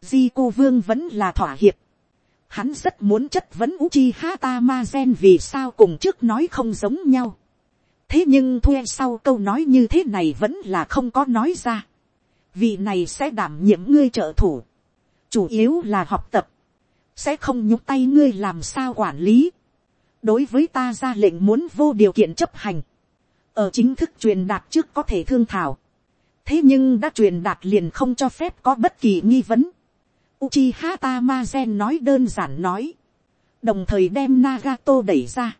di cô vương vẫn là thỏa hiệp. hắn rất muốn chất vấn uchi hata ma gen vì sao cùng trước nói không giống nhau. thế nhưng thuê sau câu nói như thế này vẫn là không có nói ra. vị này sẽ đảm nhiệm ngươi trợ thủ. chủ yếu là học tập sẽ không nhúc tay ngươi làm sao quản lý. đối với ta ra lệnh muốn vô điều kiện chấp hành ở chính thức truyền đạt trước có thể thương thảo. thế nhưng đã truyền đạt liền không cho phép có bất kỳ nghi vấn. Uchiha Tamazen nói đơn giản nói. đồng thời đem Nagato đẩy ra.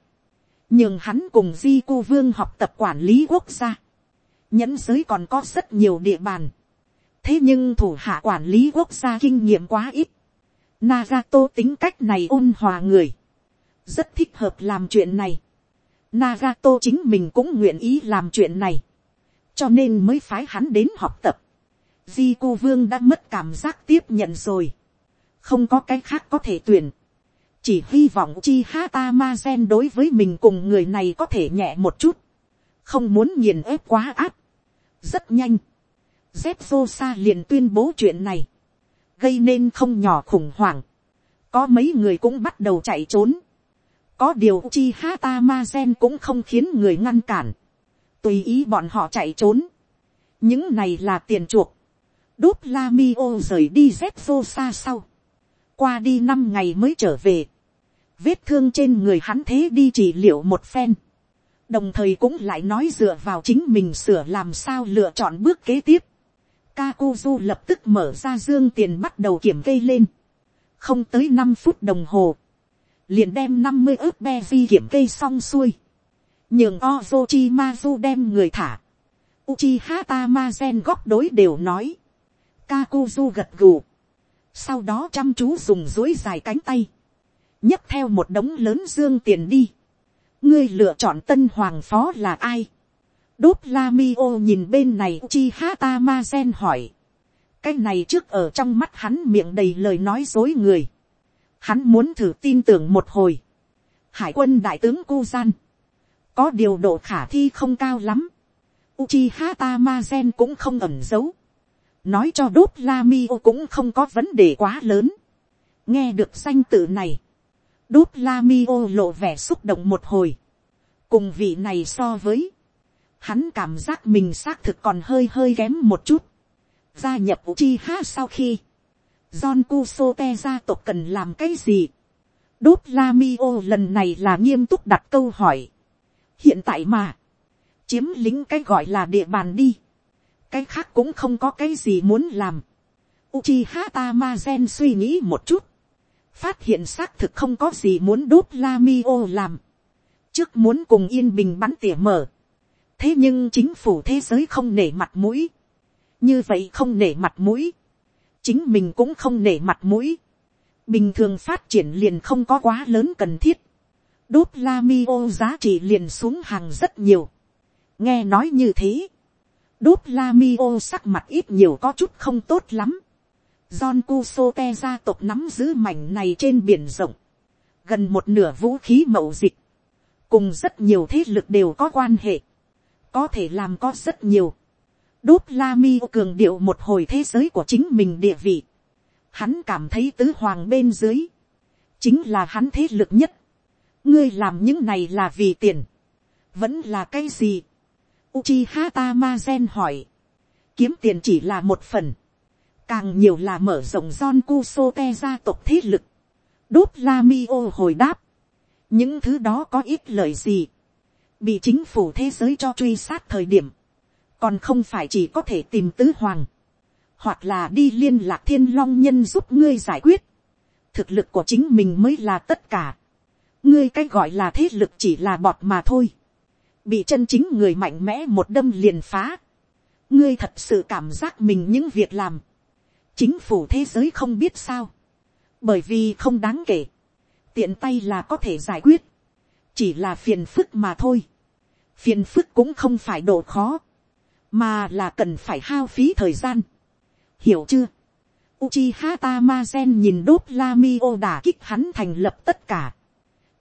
nhưng hắn cùng di cô vương học tập quản lý quốc gia. nhẫn giới còn có rất nhiều địa bàn. thế nhưng thủ hạ quản lý quốc gia kinh nghiệm quá ít. Nagato tính cách này ôn hòa người. rất thích hợp làm chuyện này Nagato chính mình cũng nguyện ý làm chuyện này. Cho nên mới phái hắn đến học tập. Di cô vương đã mất cảm giác tiếp nhận rồi. Không có cái khác có thể tuyển. chỉ hy vọng chi hata ma gen đối với mình cùng người này có thể nhẹ một chút, không muốn nghiền ép quá áp, rất nhanh, dép sa liền tuyên bố chuyện này, gây nên không nhỏ khủng hoảng, có mấy người cũng bắt đầu chạy trốn, có điều chi ha ta ma gen cũng không khiến người ngăn cản, tùy ý bọn họ chạy trốn, những này là tiền chuộc, Đúp la mi ô rời đi dép vô xa sau, qua đi năm ngày mới trở về, vết thương trên người hắn thế đi trị liệu một phen, đồng thời cũng lại nói dựa vào chính mình sửa làm sao lựa chọn bước kế tiếp. Kakuzu lập tức mở ra dương tiền bắt đầu kiểm kê lên, không tới năm phút đồng hồ, liền đem năm mươi ước be vi kiểm kê xong xuôi, nhường Ozochimazu đem người thả, Uchiha Tamazen góc đối đều nói, Kakuzu gật gù, sau đó chăm chú dùng dối dài cánh tay, nhấc theo một đống lớn dương tiền đi. ngươi lựa chọn tân hoàng phó là ai đốt la mi ô nhìn bên này chi ha ta ma gen hỏi. cái này trước ở trong mắt hắn miệng đầy lời nói dối người. hắn muốn thử tin tưởng một hồi. hải quân đại tướng cu gian. có điều độ khả thi không cao lắm. Uchiha Tamazen cũng không ẩn giấu. Nói cho đốt la mi ô cũng không có vấn đề quá lớn. Nghe được danh tự này đốt la mi ô lộ vẻ xúc động một hồi. cùng vị này so với, hắn cảm giác mình xác thực còn hơi hơi kém một chút. gia nhập uchiha sau khi, John Kusote gia tộc cần làm cái gì. đốt la lần này là nghiêm túc đặt câu hỏi. hiện tại mà, chiếm lính cái gọi là địa bàn đi. cái khác cũng không có cái gì muốn làm. Uchiha Tamazen suy nghĩ một chút phát hiện xác thực không có gì muốn đốt la làm, trước muốn cùng yên bình bắn tỉa mở, thế nhưng chính phủ thế giới không nể mặt mũi, như vậy không nể mặt mũi, chính mình cũng không nể mặt mũi, bình thường phát triển liền không có quá lớn cần thiết, đốt la mi ô giá trị liền xuống hàng rất nhiều, nghe nói như thế, đốt la mi ô sắc mặt ít nhiều có chút không tốt lắm, John Kusote gia tộc nắm giữ mảnh này trên biển rộng. Gần một nửa vũ khí mậu dịch. Cùng rất nhiều thế lực đều có quan hệ. Có thể làm có rất nhiều. Đốt La Mi cường điệu một hồi thế giới của chính mình địa vị. Hắn cảm thấy tứ hoàng bên dưới. Chính là hắn thế lực nhất. Ngươi làm những này là vì tiền. Vẫn là cái gì? Uchiha Tamazen hỏi. Kiếm tiền chỉ là một phần càng nhiều là mở rộng John Kusote gia tộc thế lực. Đốt La Mi ô hồi đáp. Những thứ đó có ít lợi gì. Bị chính phủ thế giới cho truy sát thời điểm. Còn không phải chỉ có thể tìm tứ hoàng. Hoặc là đi liên lạc thiên long nhân giúp ngươi giải quyết. Thực lực của chính mình mới là tất cả. Ngươi cái gọi là thế lực chỉ là bọt mà thôi. Bị chân chính người mạnh mẽ một đâm liền phá. Ngươi thật sự cảm giác mình những việc làm chính phủ thế giới không biết sao, bởi vì không đáng kể, tiện tay là có thể giải quyết, chỉ là phiền phức mà thôi, phiền phức cũng không phải độ khó, mà là cần phải hao phí thời gian, hiểu chưa, Uchiha Tamazen nhìn đốt Lamio đả kích hắn thành lập tất cả.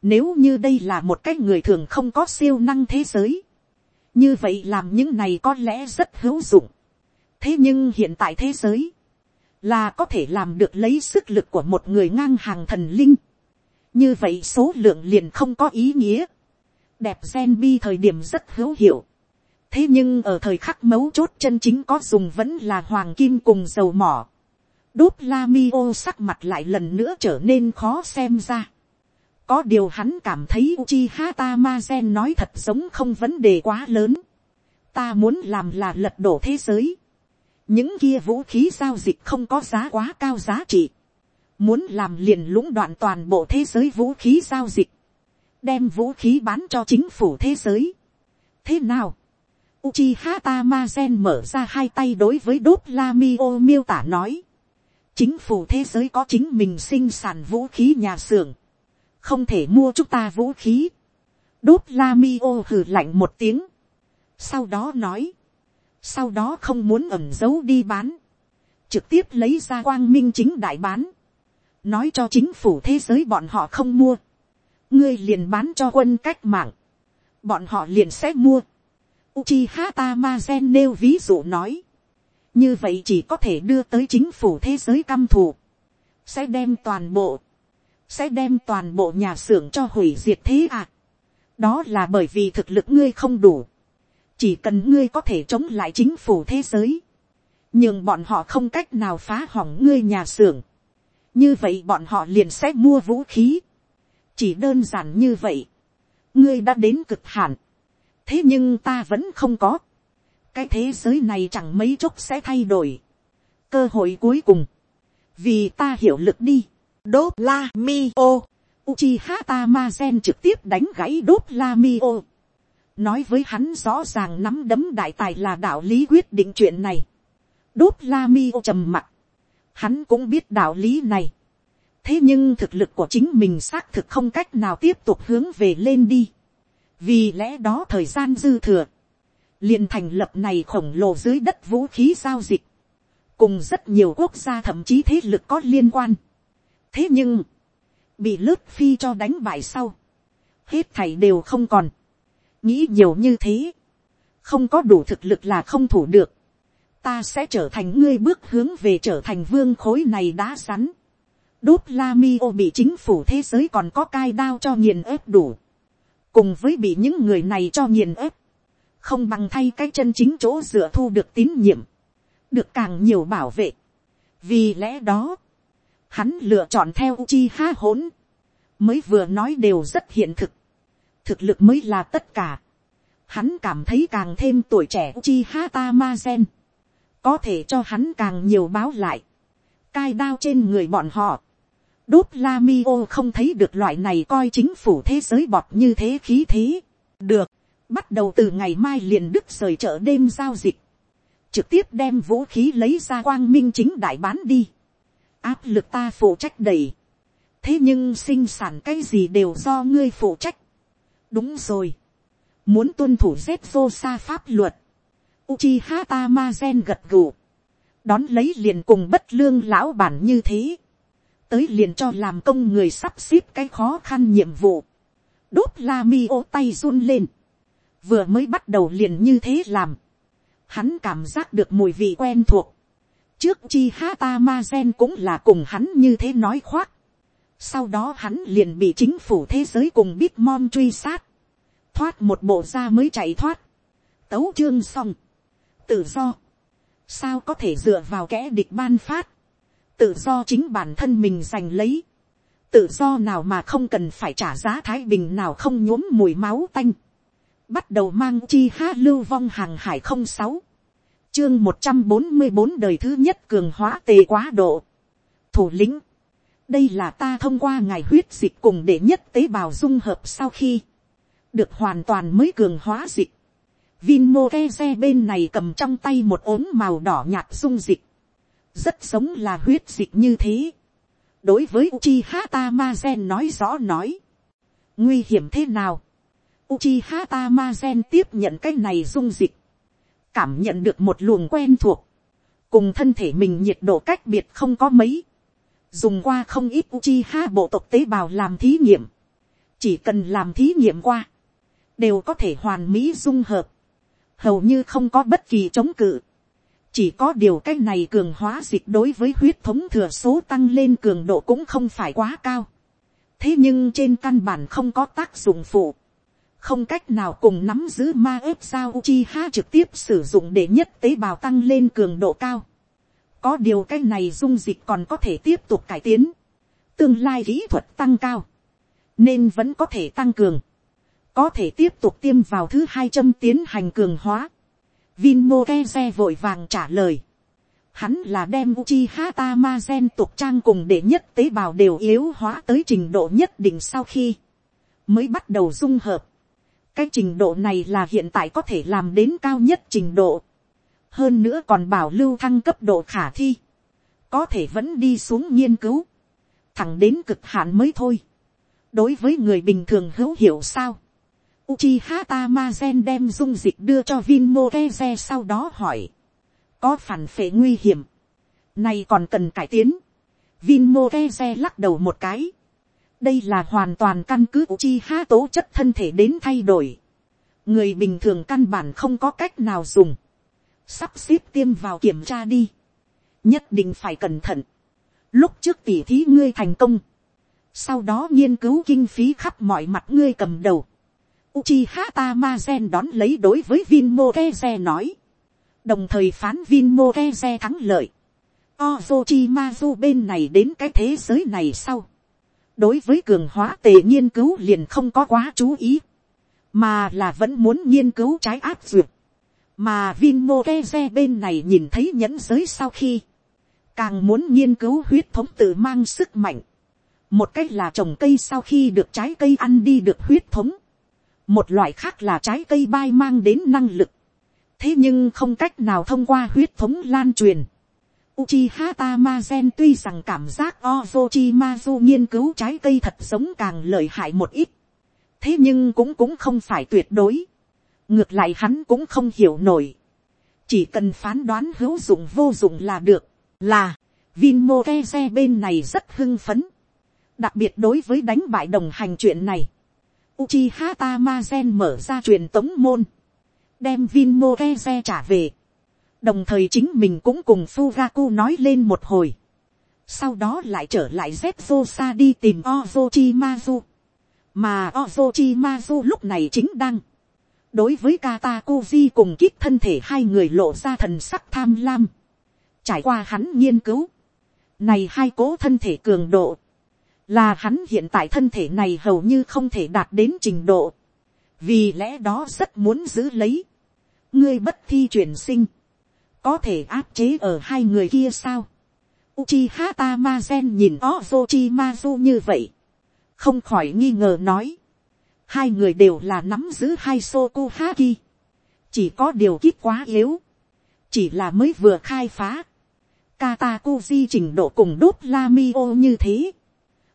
Nếu như đây là một cái người thường không có siêu năng thế giới. Như vậy làm những này có lẽ rất hữu dụng. Thế nhưng hiện tại thế giới là có thể làm được lấy sức lực của một người ngang hàng thần linh. như vậy số lượng liền không có ý nghĩa đẹp gen bi thời điểm rất hữu hiệu. thế nhưng ở thời khắc mấu chốt chân chính có dùng vẫn là hoàng kim cùng dầu mỏ. đốt la mi ô sắc mặt lại lần nữa trở nên khó xem ra. có điều hắn cảm thấy uchi hata ma gen nói thật giống không vấn đề quá lớn. ta muốn làm là lật đổ thế giới những kia vũ khí giao dịch không có giá quá cao giá trị, muốn làm liền lũng đoạn toàn bộ thế giới vũ khí giao dịch, đem vũ khí bán cho chính phủ thế giới. thế nào, Uchiha Tamazen mở ra hai tay đối với đốt Lamio miêu tả nói. Chính phủ thế giới có chính mình sinh sản vũ khí nhà xưởng. Không thể mua chúng ta vũ khí. Đốt Lamio hừ lạnh một tiếng. Sau đó nói sau đó không muốn ẩn giấu đi bán, trực tiếp lấy ra quang minh chính đại bán, nói cho chính phủ thế giới bọn họ không mua, ngươi liền bán cho quân cách mạng, bọn họ liền sẽ mua. Uchiha Tamazen nêu ví dụ nói, như vậy chỉ có thể đưa tới chính phủ thế giới căm thù, sẽ đem toàn bộ, sẽ đem toàn bộ nhà xưởng cho hủy diệt thế à. đó là bởi vì thực lực ngươi không đủ, chỉ cần ngươi có thể chống lại chính phủ thế giới, nhưng bọn họ không cách nào phá hỏng ngươi nhà xưởng, như vậy bọn họ liền sẽ mua vũ khí, chỉ đơn giản như vậy, ngươi đã đến cực hạn, thế nhưng ta vẫn không có, cái thế giới này chẳng mấy chốc sẽ thay đổi, cơ hội cuối cùng, vì ta hiểu lực đi, đốt la mi ô, Uchiha Tamazen trực tiếp đánh gãy đốt la mi ô, nói với hắn rõ ràng nắm đấm đại tài là đạo lý quyết định chuyện này, đốt la mi ô trầm mặt, hắn cũng biết đạo lý này, thế nhưng thực lực của chính mình xác thực không cách nào tiếp tục hướng về lên đi. vì lẽ đó thời gian dư thừa, liền thành lập này khổng lồ dưới đất vũ khí giao dịch, cùng rất nhiều quốc gia thậm chí thế lực có liên quan. thế nhưng, bị lướt phi cho đánh bại sau, hết thảy đều không còn, nghĩ nhiều như thế, không có đủ thực lực là không thủ được, ta sẽ trở thành ngươi bước hướng về trở thành vương khối này đã sắn, đốt la mi ô bị chính phủ thế giới còn có cai đao cho nghiền ép đủ, cùng với bị những người này cho nghiền ép, không bằng thay cái chân chính chỗ dựa thu được tín nhiệm, được càng nhiều bảo vệ. vì lẽ đó, hắn lựa chọn theo chi ha hỗn, mới vừa nói đều rất hiện thực, thực lực mới là tất cả. Hắn cảm thấy càng thêm tuổi trẻ chi ha ta ma gen, có thể cho hắn càng nhiều báo lại, cai đao trên người bọn họ, đốt la mi ô không thấy được loại này coi chính phủ thế giới bọt như thế khí thế. được, bắt đầu từ ngày mai liền đức rời chợ đêm giao dịch, trực tiếp đem vũ khí lấy ra quang minh chính đại bán đi. áp lực ta phụ trách đầy. thế nhưng sinh sản cái gì đều do ngươi phụ trách. đúng rồi. muốn tuân thủ z vô xa pháp luật. Uchiha gen gật gù. đón lấy liền cùng bất lương lão bản như thế tới liền cho làm công người sắp xếp cái khó khăn nhiệm vụ. đốt la mi ô tay run lên. vừa mới bắt đầu liền như thế làm. hắn cảm giác được mùi vị quen thuộc. trước chi hata ma gen cũng là cùng hắn như thế nói khoác. sau đó hắn liền bị chính phủ thế giới cùng biết truy sát. thoát một bộ ra mới chạy thoát. tấu chương xong. tự do. sao có thể dựa vào kẻ địch ban phát tự do chính bản thân mình giành lấy, tự do nào mà không cần phải trả giá thái bình nào không nhuốm mùi máu tanh, bắt đầu mang chi ha lưu vong hàng hải không sáu, chương một trăm bốn mươi bốn đời thứ nhất cường hóa tề quá độ, thủ lĩnh, đây là ta thông qua ngày huyết dịch cùng để nhất tế bào dung hợp sau khi, được hoàn toàn mới cường hóa dịch, Vinmo Keze bên này cầm trong tay một ốm màu đỏ nhạt dung dịch rất giống là huyết dịch như thế. đối với Uchiha Tamazen nói rõ nói, nguy hiểm thế nào. Uchiha Tamazen tiếp nhận cái này dung dịch, cảm nhận được một luồng quen thuộc, cùng thân thể mình nhiệt độ cách biệt không có mấy, dùng qua không ít Uchiha bộ tộc tế bào làm thí nghiệm, chỉ cần làm thí nghiệm qua, đều có thể hoàn mỹ dung hợp, hầu như không có bất kỳ chống cự chỉ có điều cái này cường hóa dịch đối với huyết thống thừa số tăng lên cường độ cũng không phải quá cao. thế nhưng trên căn bản không có tác dụng phụ. không cách nào cùng nắm giữ ma ếp sao chi ha trực tiếp sử dụng để nhất tế bào tăng lên cường độ cao. có điều cái này dung dịch còn có thể tiếp tục cải tiến. tương lai kỹ thuật tăng cao. nên vẫn có thể tăng cường. có thể tiếp tục tiêm vào thứ hai châm tiến hành cường hóa Vinmo Keze vội vàng trả lời. Hắn là đem Uchiha Tamazen tục trang cùng để nhất tế bào đều yếu hóa tới trình độ nhất định sau khi mới bắt đầu dung hợp. Cái trình độ này là hiện tại có thể làm đến cao nhất trình độ. Hơn nữa còn bảo lưu thăng cấp độ khả thi. Có thể vẫn đi xuống nghiên cứu. Thẳng đến cực hạn mới thôi. Đối với người bình thường hữu hiểu sao Uchiha Tamazen đem dung dịch đưa cho Vinmoreze sau đó hỏi. Có phản phệ nguy hiểm. Này còn cần cải tiến. Vinmoreze lắc đầu một cái. Đây là hoàn toàn căn cứ Uchiha tố chất thân thể đến thay đổi. Người bình thường căn bản không có cách nào dùng. Sắp xếp tiêm vào kiểm tra đi. Nhất định phải cẩn thận. Lúc trước tỉ thí ngươi thành công. Sau đó nghiên cứu kinh phí khắp mọi mặt ngươi cầm đầu. Uchiha Tamazen đón lấy đối với Vinmokeze nói. Đồng thời phán Vinmokeze thắng lợi. Ozochimazu bên này đến cái thế giới này sau. Đối với cường hóa tề nghiên cứu liền không có quá chú ý. Mà là vẫn muốn nghiên cứu trái áp dược Mà Vinmokeze bên này nhìn thấy nhẫn giới sau khi. Càng muốn nghiên cứu huyết thống tự mang sức mạnh. Một cách là trồng cây sau khi được trái cây ăn đi được huyết thống. Một loại khác là trái cây bay mang đến năng lực. Thế nhưng không cách nào thông qua huyết thống lan truyền Uchiha Tamazen tuy rằng cảm giác Orochimaru nghiên cứu trái cây thật sống càng lợi hại một ít. Thế nhưng cũng cũng không phải tuyệt đối. Ngược lại hắn cũng không hiểu nổi. Chỉ cần phán đoán hữu dụng vô dụng là được. Là, Vinmo Keze bên này rất hưng phấn. Đặc biệt đối với đánh bại đồng hành chuyện này. Uchiha Tamazen mở ra truyền tống môn. Đem Vinmoreze trả về đồng thời chính mình cũng cùng Furaku nói lên một hồi. sau đó lại trở lại Zepzosa đi tìm Ozochimazu. mà Ozochimazu lúc này chính đang. đối với Katakuji cùng kích thân thể hai người lộ ra thần sắc tham lam. trải qua hắn nghiên cứu. này hai cố thân thể cường độ là hắn hiện tại thân thể này hầu như không thể đạt đến trình độ. vì lẽ đó rất muốn giữ lấy. ngươi bất thi chuyển sinh. Có thể áp chế ở hai người kia sao. Uchiha Tamazen nhìn Orochimaru như vậy, không khỏi nghi ngờ nói, hai người đều là nắm giữ hai Sokuhaki, chỉ có điều kít quá yếu, chỉ là mới vừa khai phá, Katakuji trình độ cùng đốt Lamio như thế,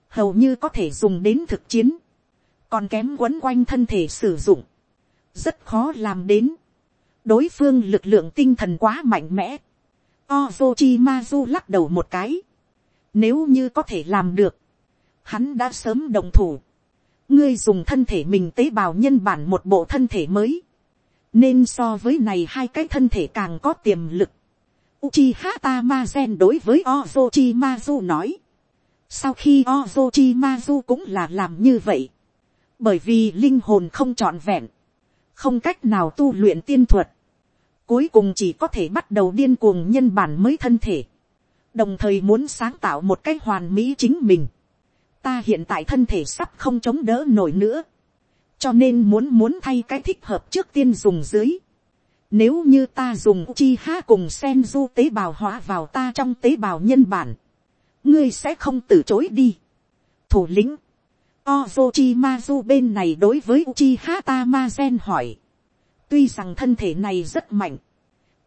hầu như có thể dùng đến thực chiến, còn kém quấn quanh thân thể sử dụng, rất khó làm đến đối phương lực lượng tinh thần quá mạnh mẽ. Ozochimazu lắc đầu một cái. Nếu như có thể làm được, hắn đã sớm đồng thủ. ngươi dùng thân thể mình tế bào nhân bản một bộ thân thể mới. nên so với này hai cái thân thể càng có tiềm lực. Uchiha Tamazen đối với Ozochimazu nói. Sau khi Ozochimazu cũng là làm như vậy. Bởi vì linh hồn không trọn vẹn. Không cách nào tu luyện tiên thuật cuối cùng chỉ có thể bắt đầu điên cuồng nhân bản mới thân thể, đồng thời muốn sáng tạo một cái hoàn mỹ chính mình. ta hiện tại thân thể sắp không chống đỡ nổi nữa, cho nên muốn muốn thay cái thích hợp trước tiên dùng dưới. Nếu như ta dùng chi ha cùng sen du tế bào hóa vào ta trong tế bào nhân bản, ngươi sẽ không từ chối đi. thủ lĩnh, Ozochimazu bên này đối với Uchiha Tamazen hỏi. Tuy rằng thân thể này rất mạnh.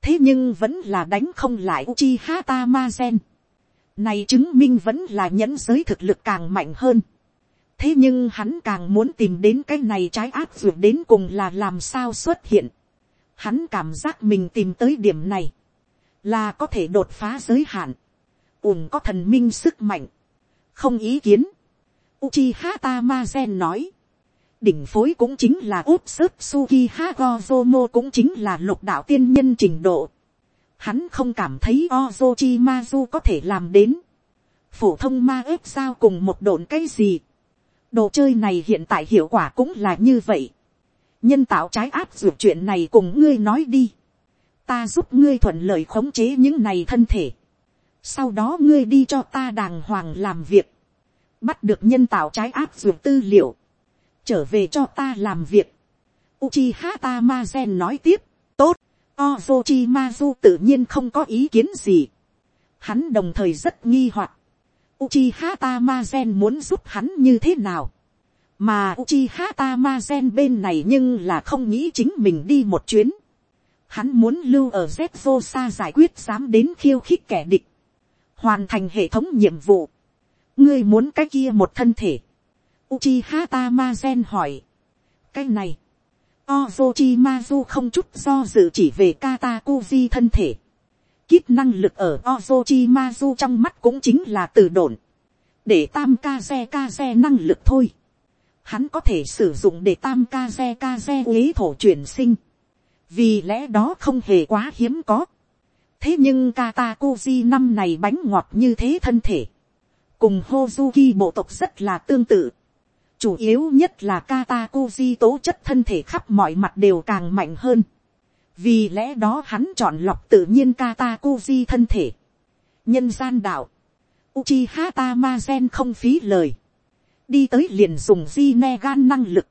Thế nhưng vẫn là đánh không lại Uchiha Tamazen. Này chứng minh vẫn là nhẫn giới thực lực càng mạnh hơn. Thế nhưng hắn càng muốn tìm đến cái này trái áp dược đến cùng là làm sao xuất hiện. Hắn cảm giác mình tìm tới điểm này. Là có thể đột phá giới hạn. Ủng có thần minh sức mạnh. Không ý kiến. Uchiha Tamazen nói đỉnh phối cũng chính là úp sức suki hagozomo cũng chính là lục đạo tiên nhân trình độ. Hắn không cảm thấy Ozochimazu có thể làm đến. Phổ thông ma ếp sao cùng một độn cái gì. Đồ chơi này hiện tại hiệu quả cũng là như vậy. Nhân tạo trái áp dụng chuyện này cùng ngươi nói đi. Ta giúp ngươi thuận lợi khống chế những này thân thể. Sau đó ngươi đi cho ta đàng hoàng làm việc. Bắt được nhân tạo trái áp dụng tư liệu trở về cho ta làm việc. Uchiha Tamazen nói tiếp, tốt, Ozochimazu tự nhiên không có ý kiến gì. Hắn đồng thời rất nghi hoặc. Uchiha Tamazen muốn giúp hắn như thế nào. Mà Uchiha Tamazen bên này nhưng là không nghĩ chính mình đi một chuyến. Hắn muốn lưu ở Zetsusa giải quyết dám đến khiêu khích kẻ địch. Hoàn thành hệ thống nhiệm vụ. Ngươi muốn cái kia một thân thể. Uchiha Tamazen hỏi. Cái này. Ozochimazu không chút do dự chỉ về Katakuji thân thể. kíp năng lực ở Ozochimazu trong mắt cũng chính là từ đồn. Để tam ca xe ca xe năng lực thôi. Hắn có thể sử dụng để tam ca xe ca xe uế thổ chuyển sinh. Vì lẽ đó không hề quá hiếm có. Thế nhưng Katakuji năm này bánh ngọt như thế thân thể. Cùng Hozuki bộ tộc rất là tương tự. Chủ yếu nhất là Katakuji tố chất thân thể khắp mọi mặt đều càng mạnh hơn vì lẽ đó hắn chọn lọc tự nhiên Katakuji thân thể. nhân gian đạo, Uchiha Tamazen không phí lời, đi tới liền dùng di gan năng lực,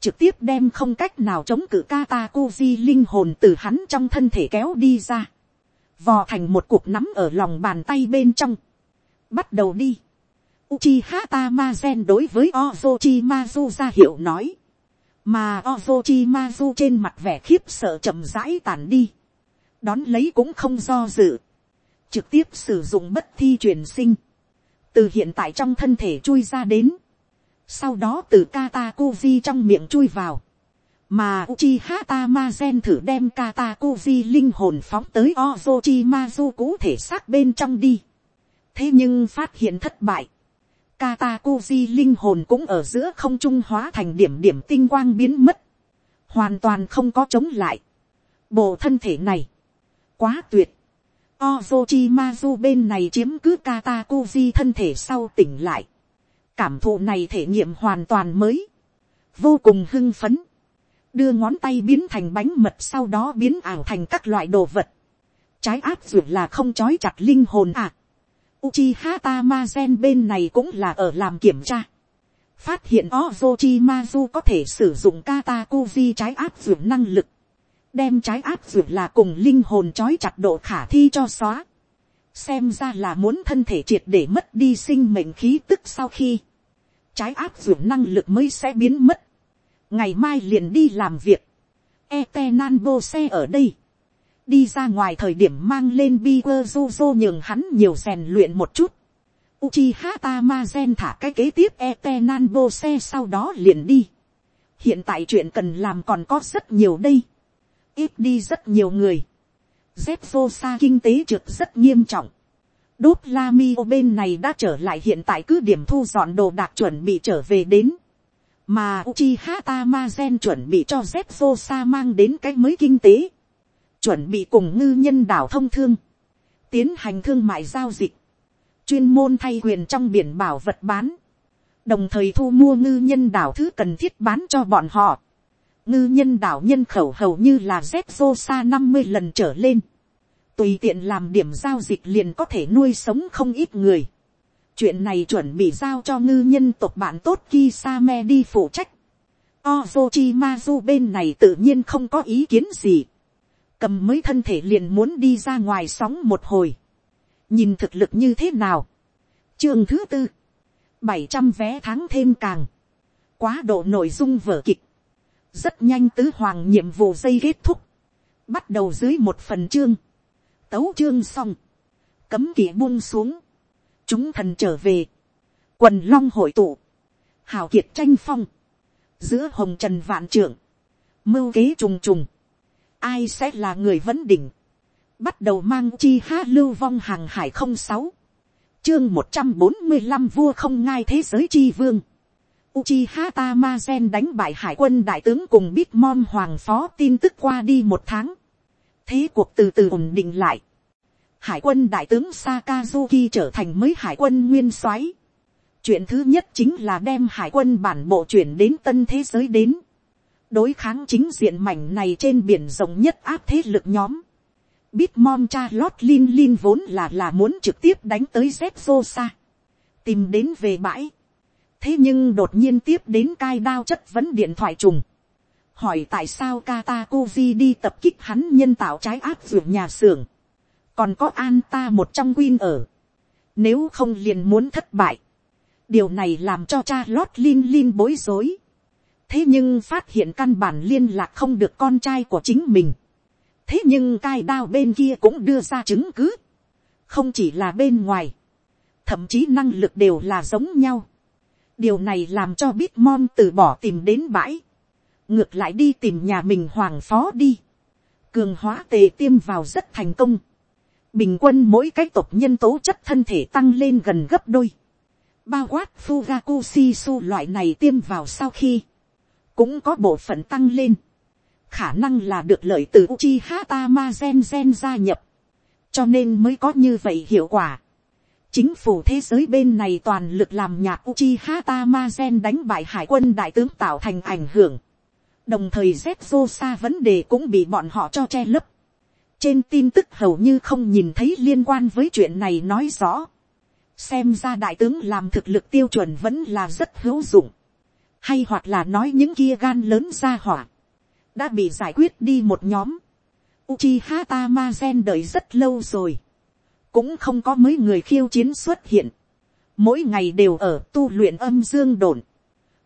trực tiếp đem không cách nào chống cự Katakuji linh hồn từ hắn trong thân thể kéo đi ra, vò thành một cuộc nắm ở lòng bàn tay bên trong, bắt đầu đi. Uchiha Tamazen đối với Ozochimazu ra hiệu nói, mà Ozochimazu trên mặt vẻ khiếp sợ chậm rãi tàn đi, đón lấy cũng không do dự, trực tiếp sử dụng bất thi truyền sinh, từ hiện tại trong thân thể chui ra đến, sau đó từ Katakuji trong miệng chui vào, mà Uchiha Tamazen thử đem Katakuji linh hồn phóng tới Ozochimazu cũ thể xác bên trong đi, thế nhưng phát hiện thất bại, Katakuji linh hồn cũng ở giữa không trung hóa thành điểm điểm tinh quang biến mất. Hoàn toàn không có chống lại. Bộ thân thể này. Quá tuyệt. Ozochimazu bên này chiếm cứ Katakuji thân thể sau tỉnh lại. Cảm thụ này thể nghiệm hoàn toàn mới. Vô cùng hưng phấn. Đưa ngón tay biến thành bánh mật sau đó biến ảo thành các loại đồ vật. Trái áp dược là không chói chặt linh hồn à Uchiha Tamazen bên này cũng là ở làm kiểm tra. Phát hiện Ozochimazu có thể sử dụng Katakuji trái áp dược năng lực. Đem trái áp dược là cùng linh hồn chói chặt độ khả thi cho xóa. Xem ra là muốn thân thể triệt để mất đi sinh mệnh khí tức sau khi. Trái áp dược năng lực mới sẽ biến mất. Ngày mai liền đi làm việc. Etenan xe ở đây đi ra ngoài thời điểm mang lên bi quơ du nhường hắn nhiều rèn luyện một chút. Uchiha Tamazen thả cái kế tiếp Etenan xe sau đó liền đi. Hiện tại chuyện cần làm còn có rất nhiều đây. Ít đi rất nhiều người. Zepzosa kinh tế trượt rất nghiêm trọng. Đốt Lami bên này đã trở lại hiện tại cứ điểm thu dọn đồ đạc chuẩn bị trở về đến. Mà Uchiha Tamazen chuẩn bị cho Zepzosa mang đến cái mới kinh tế. Chuẩn bị cùng ngư nhân đảo thông thương, tiến hành thương mại giao dịch, chuyên môn thay quyền trong biển bảo vật bán, đồng thời thu mua ngư nhân đảo thứ cần thiết bán cho bọn họ. ngư nhân đảo nhân khẩu hầu như là z năm mươi lần trở lên, tùy tiện làm điểm giao dịch liền có thể nuôi sống không ít người chuyện này chuẩn bị giao cho ngư nhân tộc bạn tốt Kisame đi phụ trách. Ozochimazu bên này tự nhiên không có ý kiến gì. Cầm mới thân thể liền muốn đi ra ngoài sóng một hồi, nhìn thực lực như thế nào. chương thứ tư, bảy trăm vé tháng thêm càng, quá độ nội dung vở kịch, rất nhanh tứ hoàng nhiệm vụ dây kết thúc, bắt đầu dưới một phần chương, tấu chương xong, cấm kỵ buông xuống, chúng thần trở về, quần long hội tụ, hào kiệt tranh phong, giữa hồng trần vạn trưởng, mưu kế trùng trùng, ai sẽ là người vấn đỉnh, bắt đầu mang chi ha lưu vong hàng hải không sáu, chương một trăm bốn mươi năm vua không ngai thế giới chi vương, Uchiha Tamazen đánh bại hải quân đại tướng cùng Bitmon hoàng phó tin tức qua đi một tháng. Thế cuộc từ từ ổn định lại. Hải quân đại tướng Sakazuki trở thành mới hải quân nguyên soái. Chuyện thứ nhất chính là đem hải quân bản bộ chuyển đến tân thế giới đến đối kháng chính diện mảnh này trên biển rộng nhất áp thế lực nhóm. Bitmom cha lót lin lin vốn là là muốn trực tiếp đánh tới Zepzosa. Tìm đến về bãi. Thế nhưng đột nhiên tiếp đến cai đao chất vấn điện thoại trùng. Hỏi tại sao Katakuji đi tập kích hắn nhân tạo trái áp dụng nhà xưởng. Còn có an ta một trong quyên ở. Nếu không liền muốn thất bại. Điều này làm cho cha lót lin lin bối rối thế nhưng phát hiện căn bản liên lạc không được con trai của chính mình. thế nhưng cai đao bên kia cũng đưa ra chứng cứ. không chỉ là bên ngoài, thậm chí năng lực đều là giống nhau. điều này làm cho bitmon từ bỏ tìm đến bãi. ngược lại đi tìm nhà mình hoàng phó đi. cường hóa tề tiêm vào rất thành công bình quân mỗi cái tộc nhân tố chất thân thể tăng lên gần gấp đôi, bao quát Fugaku Shisu loại này tiêm vào sau khi, cũng có bộ phận tăng lên, khả năng là được lợi từ Uchiha Tamazen gen gia nhập, cho nên mới có như vậy hiệu quả. chính phủ thế giới bên này toàn lực làm nhạc Uchiha Tamazen đánh bại hải quân đại tướng tạo thành ảnh hưởng, đồng thời z xa vấn đề cũng bị bọn họ cho che lấp trên tin tức hầu như không nhìn thấy liên quan với chuyện này nói rõ. xem ra đại tướng làm thực lực tiêu chuẩn vẫn là rất hữu dụng. hay hoặc là nói những kia gan lớn ra hỏa. đã bị giải quyết đi một nhóm. Uchiha Tamazen đợi rất lâu rồi. cũng không có mấy người khiêu chiến xuất hiện. mỗi ngày đều ở tu luyện âm dương đồn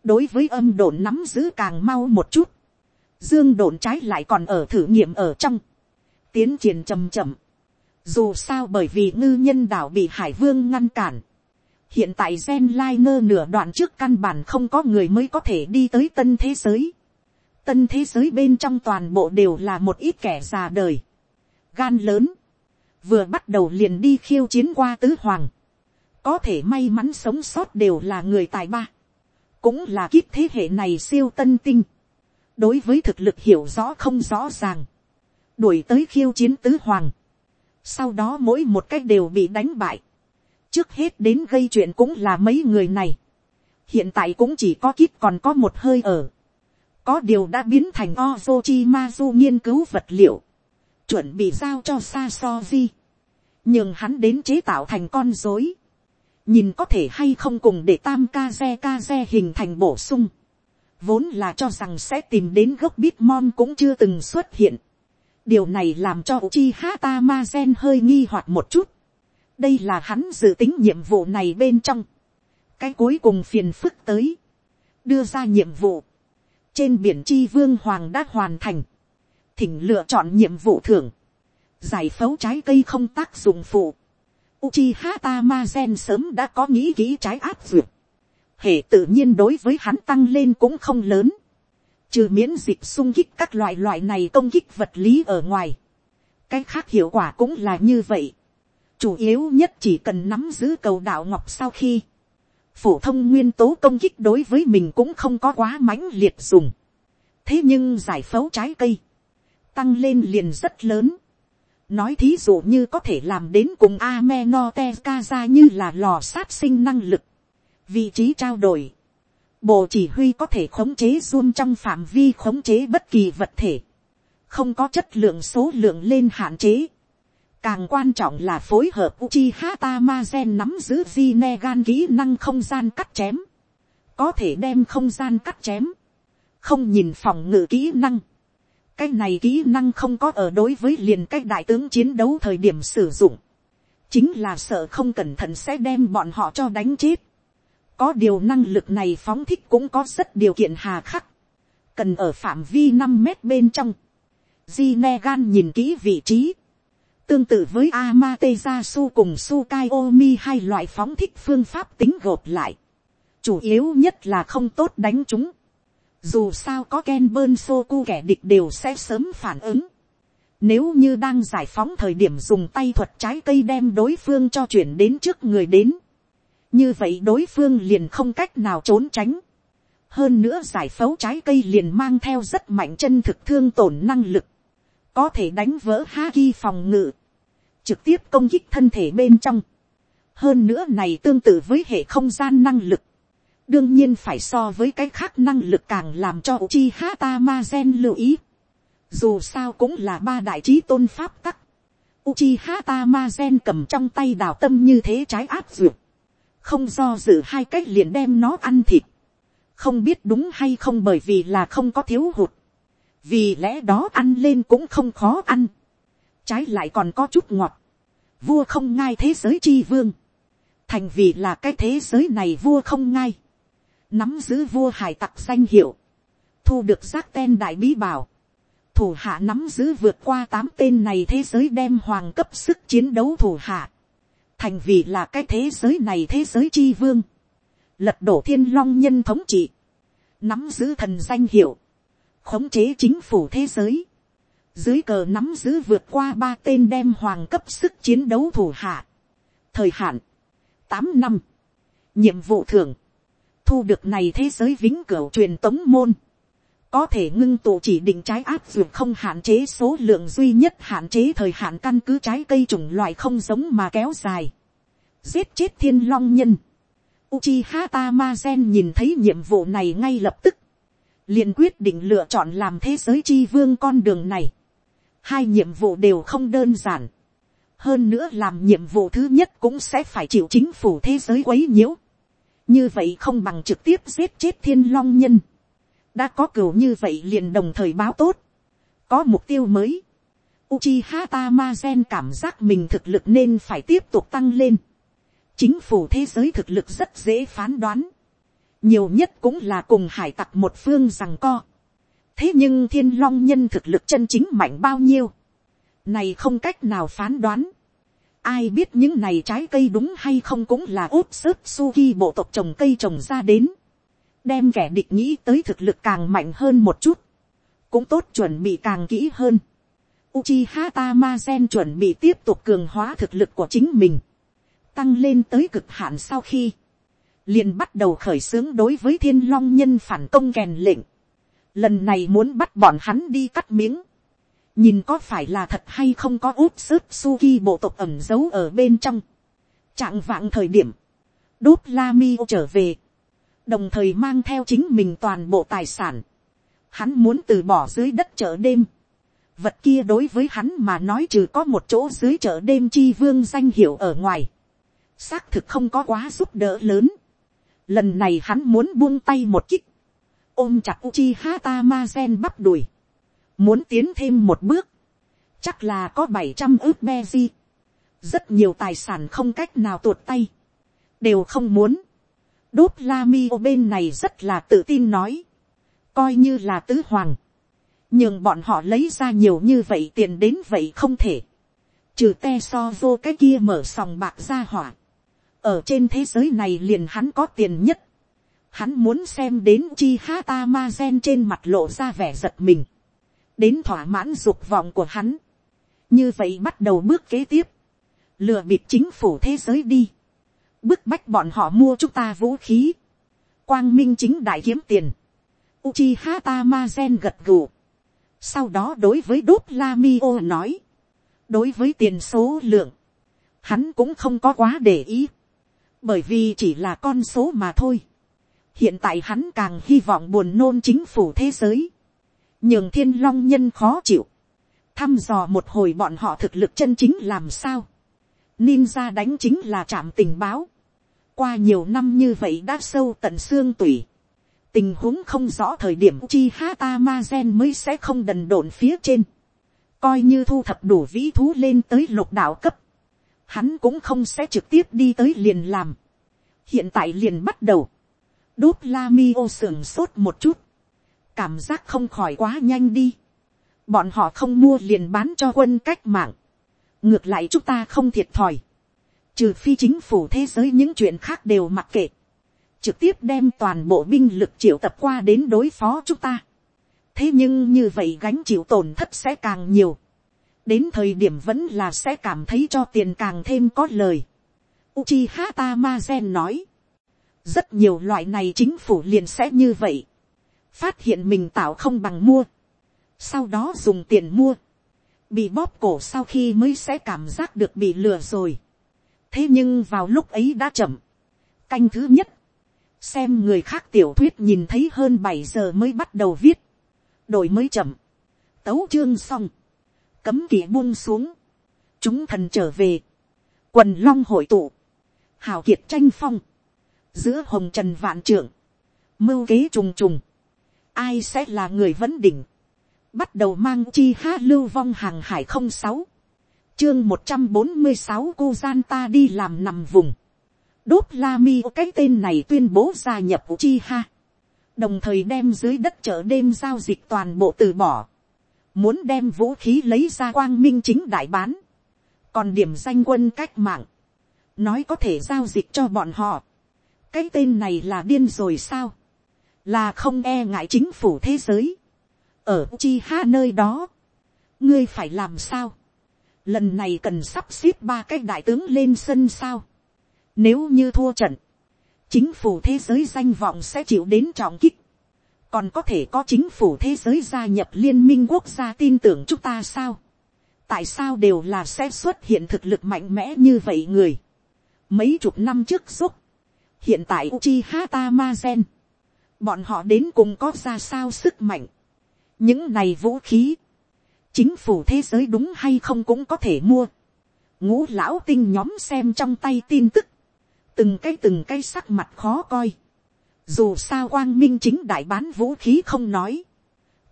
đối với âm đồn nắm giữ càng mau một chút, dương đồn trái lại còn ở thử nghiệm ở trong, tiến triển chầm chậm, dù sao bởi vì ngư nhân đảo bị hải vương ngăn cản, hiện tại gen lai ngơ nửa đoạn trước căn bản không có người mới có thể đi tới tân thế giới, tân thế giới bên trong toàn bộ đều là một ít kẻ già đời, gan lớn, vừa bắt đầu liền đi khiêu chiến qua tứ hoàng, có thể may mắn sống sót đều là người tài ba. Cũng là kiếp thế hệ này siêu tân tinh, đối với thực lực hiểu rõ không rõ ràng, đuổi tới khiêu chiến tứ hoàng, sau đó mỗi một cách đều bị đánh bại, trước hết đến gây chuyện cũng là mấy người này, hiện tại cũng chỉ có kíp còn có một hơi ở, có điều đã biến thành Ozochimazu nghiên cứu vật liệu, chuẩn bị giao cho Sasoji, nhưng hắn đến chế tạo thành con dối, nhìn có thể hay không cùng để tam ca xe ca xe hình thành bổ sung, vốn là cho rằng sẽ tìm đến gốc bitmon cũng chưa từng xuất hiện điều này làm cho Uchiha Tamazen Ma Gen hơi nghi hoặc một chút. đây là hắn dự tính nhiệm vụ này bên trong. cái cuối cùng phiền phức tới. đưa ra nhiệm vụ. trên biển chi vương hoàng đã hoàn thành. thỉnh lựa chọn nhiệm vụ thưởng. giải phẫu trái cây không tác dụng phụ Uchiha Tamazen sớm đã có nghĩ kỹ trái áp duyệt. Hệ tự nhiên đối với hắn tăng lên cũng không lớn. Trừ miễn dịch sung kích các loại loại này công kích vật lý ở ngoài. Cái khác hiệu quả cũng là như vậy. Chủ yếu nhất chỉ cần nắm giữ cầu đạo ngọc sau khi. Phổ thông nguyên tố công kích đối với mình cũng không có quá mãnh liệt dùng. Thế nhưng giải phẫu trái cây. Tăng lên liền rất lớn nói thí dụ như có thể làm đến cùng Amenoteka như là lò sát sinh năng lực, vị trí trao đổi, bộ chỉ huy có thể khống chế zoom trong phạm vi khống chế bất kỳ vật thể, không có chất lượng số lượng lên hạn chế. Càng quan trọng là phối hợp Uchiha Tamazen nắm giữ Jinegan kỹ năng không gian cắt chém. Có thể đem không gian cắt chém. Không nhìn phòng ngự kỹ năng cái này kỹ năng không có ở đối với liền cái đại tướng chiến đấu thời điểm sử dụng, chính là sợ không cẩn thận sẽ đem bọn họ cho đánh chết có điều năng lực này phóng thích cũng có rất điều kiện hà khắc, cần ở phạm vi năm mét bên trong. Jinegan nhìn kỹ vị trí, tương tự với Amaterasu cùng Sukaiomi hai loại phóng thích phương pháp tính gộp lại. chủ yếu nhất là không tốt đánh chúng dù sao có Ken Bơn Soku kẻ địch đều sẽ sớm phản ứng. Nếu như đang giải phóng thời điểm dùng tay thuật trái cây đem đối phương cho chuyển đến trước người đến. Như vậy đối phương liền không cách nào trốn tránh. Hơn nữa giải phẫu trái cây liền mang theo rất mạnh chân thực thương tổn năng lực. Có thể đánh vỡ Haki phòng ngự. Trực tiếp công kích thân thể bên trong. Hơn nữa này tương tự với hệ không gian năng lực đương nhiên phải so với cái khác năng lực càng làm cho Uchiha Tamazen lưu ý. Dù sao cũng là ba đại trí tôn pháp tắc. Uchiha Tamazen cầm trong tay đào tâm như thế trái áp dược không do dự hai cách liền đem nó ăn thịt. Không biết đúng hay không bởi vì là không có thiếu hụt. Vì lẽ đó ăn lên cũng không khó ăn. Trái lại còn có chút ngọt. Vua không ngai thế giới chi vương. Thành vì là cái thế giới này vua không ngai nắm giữ vua hải tặc danh hiệu, thu được giác ten đại bí bảo, thủ hạ nắm giữ vượt qua tám tên này thế giới đem hoàng cấp sức chiến đấu thủ hạ, thành vì là cái thế giới này thế giới chi vương, lật đổ thiên long nhân thống trị, nắm giữ thần danh hiệu, khống chế chính phủ thế giới, dưới cờ nắm giữ vượt qua ba tên đem hoàng cấp sức chiến đấu thủ hạ. thời hạn, tám năm, nhiệm vụ thường, thu được này thế giới vĩnh cửu truyền tống môn, có thể ngưng tụ chỉ định trái áp dụng không hạn chế số lượng duy nhất hạn chế thời hạn căn cứ trái cây chủng loại không giống mà kéo dài. Giết chết thiên long nhân. Uchiha Tamazen nhìn thấy nhiệm vụ này ngay lập tức. liền quyết định lựa chọn làm thế giới chi vương con đường này. Hai nhiệm vụ đều không đơn giản. Hơn nữa làm nhiệm vụ thứ nhất cũng sẽ phải chịu chính phủ thế giới quấy nhiễu. Như vậy không bằng trực tiếp giết chết thiên long nhân đã có cửu như vậy liền đồng thời báo tốt, có mục tiêu mới. Uchiha Tamazen cảm giác mình thực lực nên phải tiếp tục tăng lên. Chính phủ thế giới thực lực rất dễ phán đoán. Nhiều nhất cũng là cùng hải tặc một phương rằng co. Thế nhưng thiên long nhân thực lực chân chính mạnh bao nhiêu. Này không cách nào phán đoán. Ai biết những này trái cây đúng hay không cũng là úp sức suki bộ tộc trồng cây trồng ra đến đem kẻ địch nghĩ tới thực lực càng mạnh hơn một chút, cũng tốt chuẩn bị càng kỹ hơn. Uchiha Tamazen chuẩn bị tiếp tục cường hóa thực lực của chính mình, tăng lên tới cực hạn sau khi, liền bắt đầu khởi xướng đối với thiên long nhân phản công kèn lệnh. Lần này muốn bắt bọn hắn đi cắt miếng, nhìn có phải là thật hay không có út sức suki bộ tộc ẩm giấu ở bên trong. Trạng vạng thời điểm, đốt la mi trở về, đồng thời mang theo chính mình toàn bộ tài sản. Hắn muốn từ bỏ dưới đất chợ đêm. Vật kia đối với hắn mà nói trừ có một chỗ dưới chợ đêm chi vương danh hiệu ở ngoài. Xác thực không có quá giúp đỡ lớn. Lần này hắn muốn buông tay một kích. Ôm chặt Uchiha Tamazen bắp đùi. Muốn tiến thêm một bước. Chắc là có bảy trăm ước Beji. Rất nhiều tài sản không cách nào tuột tay. Đều không muốn Đốt la mi ô bên này rất là tự tin nói. Coi như là tứ hoàng. Nhưng bọn họ lấy ra nhiều như vậy tiền đến vậy không thể. Trừ te so vô cái kia mở sòng bạc ra hỏa. Ở trên thế giới này liền hắn có tiền nhất. Hắn muốn xem đến chi ha ta ma gen trên mặt lộ ra vẻ giật mình. Đến thỏa mãn dục vọng của hắn. Như vậy bắt đầu bước kế tiếp. Lừa bịp chính phủ thế giới đi bức bách bọn họ mua chúng ta vũ khí, quang minh chính đại kiếm tiền, Uchiha Tamazen gật gù. Sau đó đối với đốt Lamio nói. Đối với tiền số lượng. Hắn cũng không có quá để ý. Bởi vì chỉ là con số mà thôi. Hiện tại hắn càng hy vọng buồn nôn chính phủ thế giới. nhường thiên long nhân khó chịu. Thăm dò một hồi bọn họ thực lực chân chính làm sao ninja đánh chính là trạm tình báo. qua nhiều năm như vậy đã sâu tận xương tủy. tình huống không rõ thời điểm chi hata ma gen mới sẽ không đần độn phía trên. coi như thu thập đủ vĩ thú lên tới lục đạo cấp. hắn cũng không sẽ trực tiếp đi tới liền làm. hiện tại liền bắt đầu. đốt la mi ô sưởng sốt một chút. cảm giác không khỏi quá nhanh đi. bọn họ không mua liền bán cho quân cách mạng ngược lại chúng ta không thiệt thòi, trừ phi chính phủ thế giới những chuyện khác đều mặc kệ, trực tiếp đem toàn bộ binh lực triệu tập qua đến đối phó chúng ta. thế nhưng như vậy gánh chịu tổn thất sẽ càng nhiều, đến thời điểm vẫn là sẽ cảm thấy cho tiền càng thêm có lời. Uchiha Tamazen nói, rất nhiều loại này chính phủ liền sẽ như vậy, phát hiện mình tạo không bằng mua, sau đó dùng tiền mua, bị bóp cổ sau khi mới sẽ cảm giác được bị lừa rồi. thế nhưng vào lúc ấy đã chậm. canh thứ nhất, xem người khác tiểu thuyết nhìn thấy hơn bảy giờ mới bắt đầu viết, đổi mới chậm, tấu chương xong, cấm kỵ buông xuống, chúng thần trở về, quần long hội tụ, hào kiệt tranh phong, giữa hồng trần vạn trưởng, mưu kế trùng trùng, ai sẽ là người vấn đỉnh, bắt đầu mang chi ha lưu vong hàng hải không sáu. Chương một trăm bốn mươi sáu cô gian ta đi làm nằm vùng. Đốt la mi, cái tên này tuyên bố gia nhập chi ha. Đồng thời đem dưới đất chợ đêm giao dịch toàn bộ từ bỏ. Muốn đem vũ khí lấy ra quang minh chính đại bán. Còn điểm danh quân cách mạng. Nói có thể giao dịch cho bọn họ. Cái tên này là điên rồi sao? Là không e ngại chính phủ thế giới ở chi ha nơi đó, ngươi phải làm sao, lần này cần sắp xếp ba cái đại tướng lên sân sao, nếu như thua trận, chính phủ thế giới danh vọng sẽ chịu đến trọng kích, còn có thể có chính phủ thế giới gia nhập liên minh quốc gia tin tưởng chúng ta sao, tại sao đều là sẽ xuất hiện thực lực mạnh mẽ như vậy người, mấy chục năm trước xúc, hiện tại Uchiha Tamazen, bọn họ đến cùng có ra sao sức mạnh, những này vũ khí, chính phủ thế giới đúng hay không cũng có thể mua, ngũ lão tinh nhóm xem trong tay tin tức, từng cái từng cái sắc mặt khó coi, dù sao quang minh chính đại bán vũ khí không nói,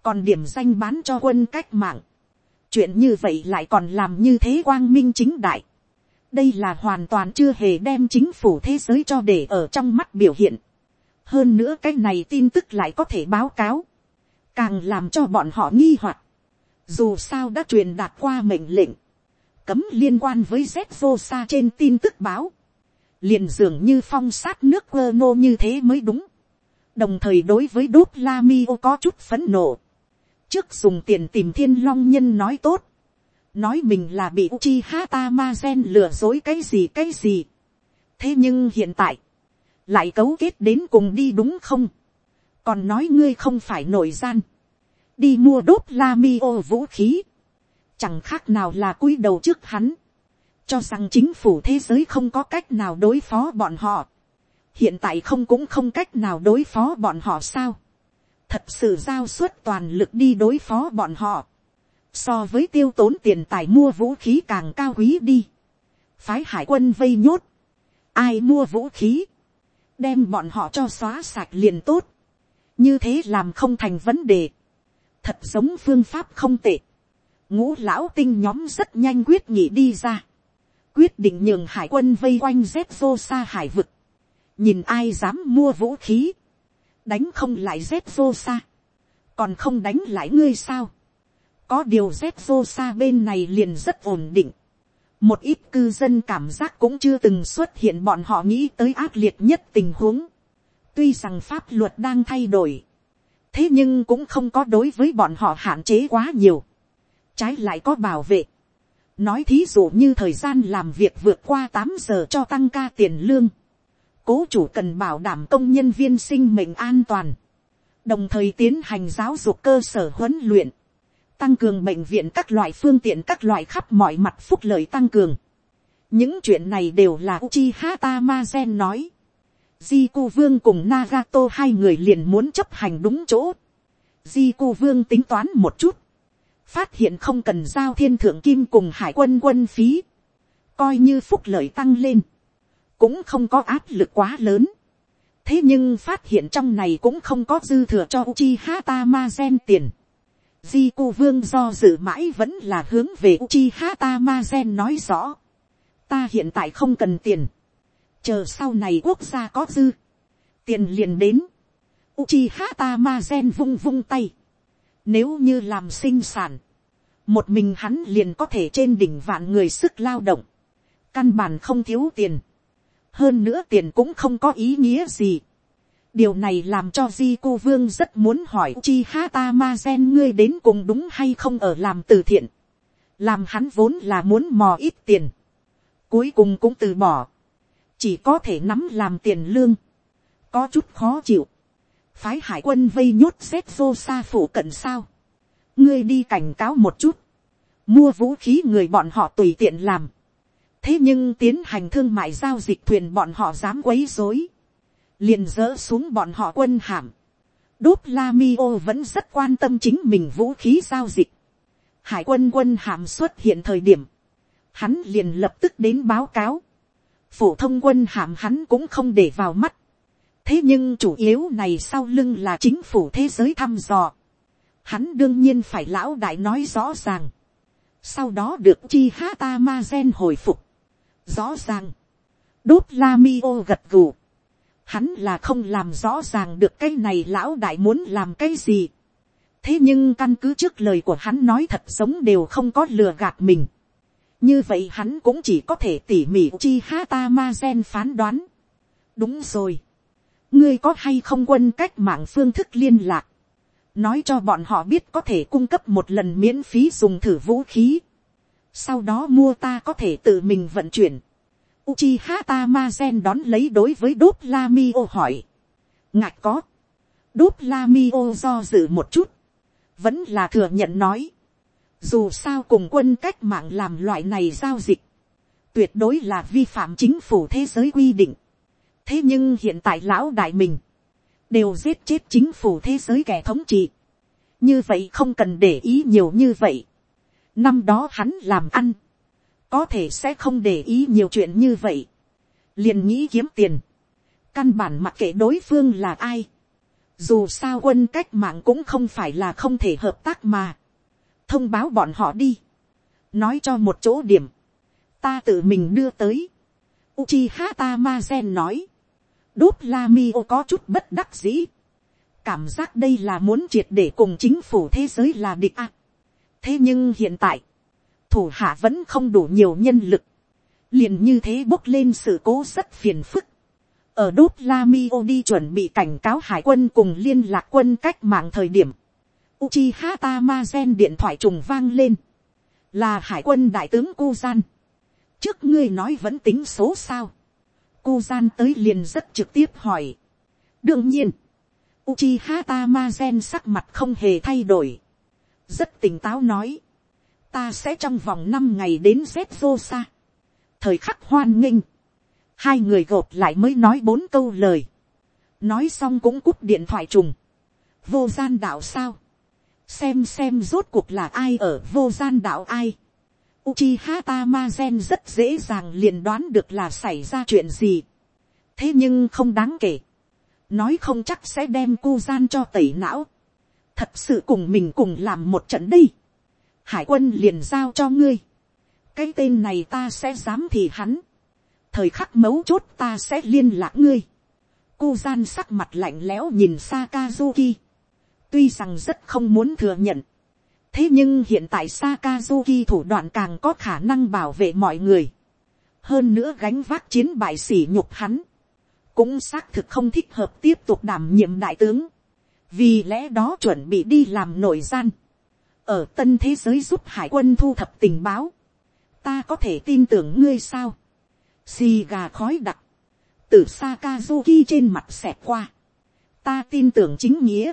còn điểm danh bán cho quân cách mạng, chuyện như vậy lại còn làm như thế quang minh chính đại, đây là hoàn toàn chưa hề đem chính phủ thế giới cho để ở trong mắt biểu hiện. hơn nữa cái này tin tức lại có thể báo cáo, càng làm cho bọn họ nghi hoặc. dù sao đã truyền đạt qua mệnh lệnh, cấm liên quan với z vô xa trên tin tức báo, liền dường như phong sát nước quơ nô như thế mới đúng. đồng thời đối với đốt la mi ô có chút phấn nộ. trước dùng tiền tìm thiên long nhân nói tốt, nói mình là bị uchi hata ma gen lừa dối cái gì cái gì. thế nhưng hiện tại, lại cấu kết đến cùng đi đúng không, còn nói ngươi không phải nội gian, đi mua đốt la mi ô vũ khí, chẳng khác nào là cúi đầu trước hắn, cho rằng chính phủ thế giới không có cách nào đối phó bọn họ, hiện tại không cũng không cách nào đối phó bọn họ sao, thật sự giao suất toàn lực đi đối phó bọn họ, so với tiêu tốn tiền tài mua vũ khí càng cao quý đi, phái hải quân vây nhốt, ai mua vũ khí, đem bọn họ cho xóa sạch liền tốt, như thế làm không thành vấn đề, thật giống phương pháp không tệ, ngũ lão tinh nhóm rất nhanh quyết nghị đi ra, quyết định nhường hải quân vây quanh z vô xa hải vực, nhìn ai dám mua vũ khí, đánh không lại z vô xa, còn không đánh lại ngươi sao, có điều z vô xa bên này liền rất ổn định, một ít cư dân cảm giác cũng chưa từng xuất hiện bọn họ nghĩ tới ác liệt nhất tình huống, tuy rằng pháp luật đang thay đổi, thế nhưng cũng không có đối với bọn họ hạn chế quá nhiều, trái lại có bảo vệ, nói thí dụ như thời gian làm việc vượt qua tám giờ cho tăng ca tiền lương, cố chủ cần bảo đảm công nhân viên sinh mệnh an toàn, đồng thời tiến hành giáo dục cơ sở huấn luyện, tăng cường bệnh viện các loại phương tiện các loại khắp mọi mặt phúc lợi tăng cường. những chuyện này đều là Uchiha Tamazen nói. Jiku Vương cùng Nagato hai người liền muốn chấp hành đúng chỗ. Jiku Vương tính toán một chút. Phát hiện không cần giao thiên thượng kim cùng hải quân quân phí. Coi như phúc lợi tăng lên. Cũng không có áp lực quá lớn. Thế nhưng phát hiện trong này cũng không có dư thừa cho Uchiha Tamazen tiền Di Cu vương do dự mãi vẫn là hướng về Uchiha Tamazen nói rõ. Ta hiện tại không cần tiền. Chờ sau này quốc gia có dư. Tiền liền đến. Uchiha Tamazen vung vung tay. Nếu như làm sinh sản. Một mình hắn liền có thể trên đỉnh vạn người sức lao động. Căn bản không thiếu tiền. Hơn nữa tiền cũng không có ý nghĩa gì điều này làm cho di cô vương rất muốn hỏi chi ha ta ma gen ngươi đến cùng đúng hay không ở làm từ thiện. làm hắn vốn là muốn mò ít tiền. cuối cùng cũng từ bỏ chỉ có thể nắm làm tiền lương. có chút khó chịu. phái hải quân vây nhốt xét vô xa phủ cận sao. ngươi đi cảnh cáo một chút. mua vũ khí người bọn họ tùy tiện làm. thế nhưng tiến hành thương mại giao dịch thuyền bọn họ dám quấy dối liền dỡ xuống bọn họ quân hàm. Đốt La Mi ô vẫn rất quan tâm chính mình vũ khí giao dịch. Hải quân quân hàm xuất hiện thời điểm. Hắn liền lập tức đến báo cáo. Phổ thông quân hàm hắn cũng không để vào mắt. Thế nhưng chủ yếu này sau lưng là chính phủ thế giới thăm dò. Hắn đương nhiên phải lão đại nói rõ ràng. Sau đó được chi hata ma gen hồi phục. Rõ ràng. Đốt la mi ô gật gù hắn là không làm rõ ràng được cái này lão đại muốn làm cái gì. thế nhưng căn cứ trước lời của hắn nói thật giống đều không có lừa gạt mình như vậy hắn cũng chỉ có thể tỉ mỉ chi hata ma gen phán đoán. đúng rồi. ngươi có hay không quân cách mạng phương thức liên lạc. nói cho bọn họ biết có thể cung cấp một lần miễn phí dùng thử vũ khí, sau đó mua ta có thể tự mình vận chuyển. Uchiha Tamazen đón lấy đối với đốt Lamio hỏi, ngạch có, đốt Lamio do dự một chút, vẫn là thừa nhận nói, dù sao cùng quân cách mạng làm loại này giao dịch, tuyệt đối là vi phạm chính phủ thế giới quy định. thế nhưng hiện tại lão đại mình, đều giết chết chính phủ thế giới kẻ thống trị. như vậy không cần để ý nhiều như vậy. năm đó hắn làm ăn, có thể sẽ không để ý nhiều chuyện như vậy. liền nghĩ kiếm tiền. căn bản mặc kệ đối phương là ai. dù sao quân cách mạng cũng không phải là không thể hợp tác mà thông báo bọn họ đi. nói cho một chỗ điểm. ta tự mình đưa tới. Uchiha gen nói. Đốt la mi ô có chút bất đắc dĩ. Cảm giác đây là muốn triệt để cùng chính phủ thế giới là địch ạ. thế nhưng hiện tại, thủ hạ vẫn không đủ nhiều nhân lực. liền như thế bốc lên sự cố rất phiền phức. ở đốt la mi ô đi chuẩn bị cảnh cáo hải quân cùng liên lạc quân cách mạng thời điểm. Uchiha Tamazen điện thoại trùng vang lên. Là hải quân đại tướng Kuzan. Trước ngươi nói vẫn tính số sao Kuzan tới liền rất trực tiếp hỏi. đương nhiên, Uchiha Tamazen sắc mặt không hề thay đổi. rất tỉnh táo nói. ta sẽ trong vòng năm ngày đến Zetzosa. thời khắc hoan nghênh. hai người gộp lại mới nói bốn câu lời. nói xong cũng cúp điện thoại trùng. vô gian đạo sao xem xem rốt cuộc là ai ở vô gian đạo ai Uchiha Tamazen rất dễ dàng liền đoán được là xảy ra chuyện gì. Thế nhưng không đáng kể. Nói không chắc sẽ đem cu gian cho tẩy não. Thật sự cùng mình cùng làm một trận đi. Hải quân liền giao cho ngươi. Cái tên này ta sẽ dám thì hắn. Thời khắc mấu chốt ta sẽ liên lạc ngươi. Cu gian sắc mặt lạnh lẽo nhìn Sakazuki. Tuy rằng rất không muốn thừa nhận thế nhưng hiện tại Sakazuki thủ đoạn càng có khả năng bảo vệ mọi người. hơn nữa gánh vác chiến bại sỉ nhục hắn. cũng xác thực không thích hợp tiếp tục đảm nhiệm đại tướng. vì lẽ đó chuẩn bị đi làm nội gian. ở tân thế giới giúp hải quân thu thập tình báo. ta có thể tin tưởng ngươi sao. xì gà khói đặc. từ Sakazuki trên mặt xẹt qua. ta tin tưởng chính nghĩa.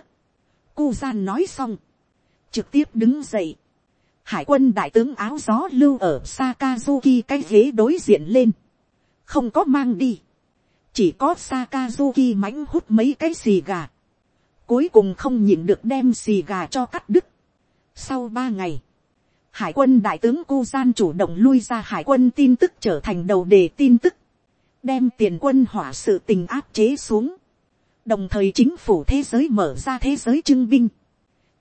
Cu gian nói xong trực tiếp đứng dậy. Hải quân đại tướng áo gió lưu ở Sakazuki cái ghế đối diện lên. Không có mang đi. Chỉ có Sakazuki mánh hút mấy cái xì gà. Cuối cùng không nhịn được đem xì gà cho cắt đứt. Sau ba ngày. Hải quân đại tướng Cu Gian chủ động lui ra hải quân tin tức trở thành đầu đề tin tức. Đem tiền quân hỏa sự tình áp chế xuống. Đồng thời chính phủ thế giới mở ra thế giới trưng binh.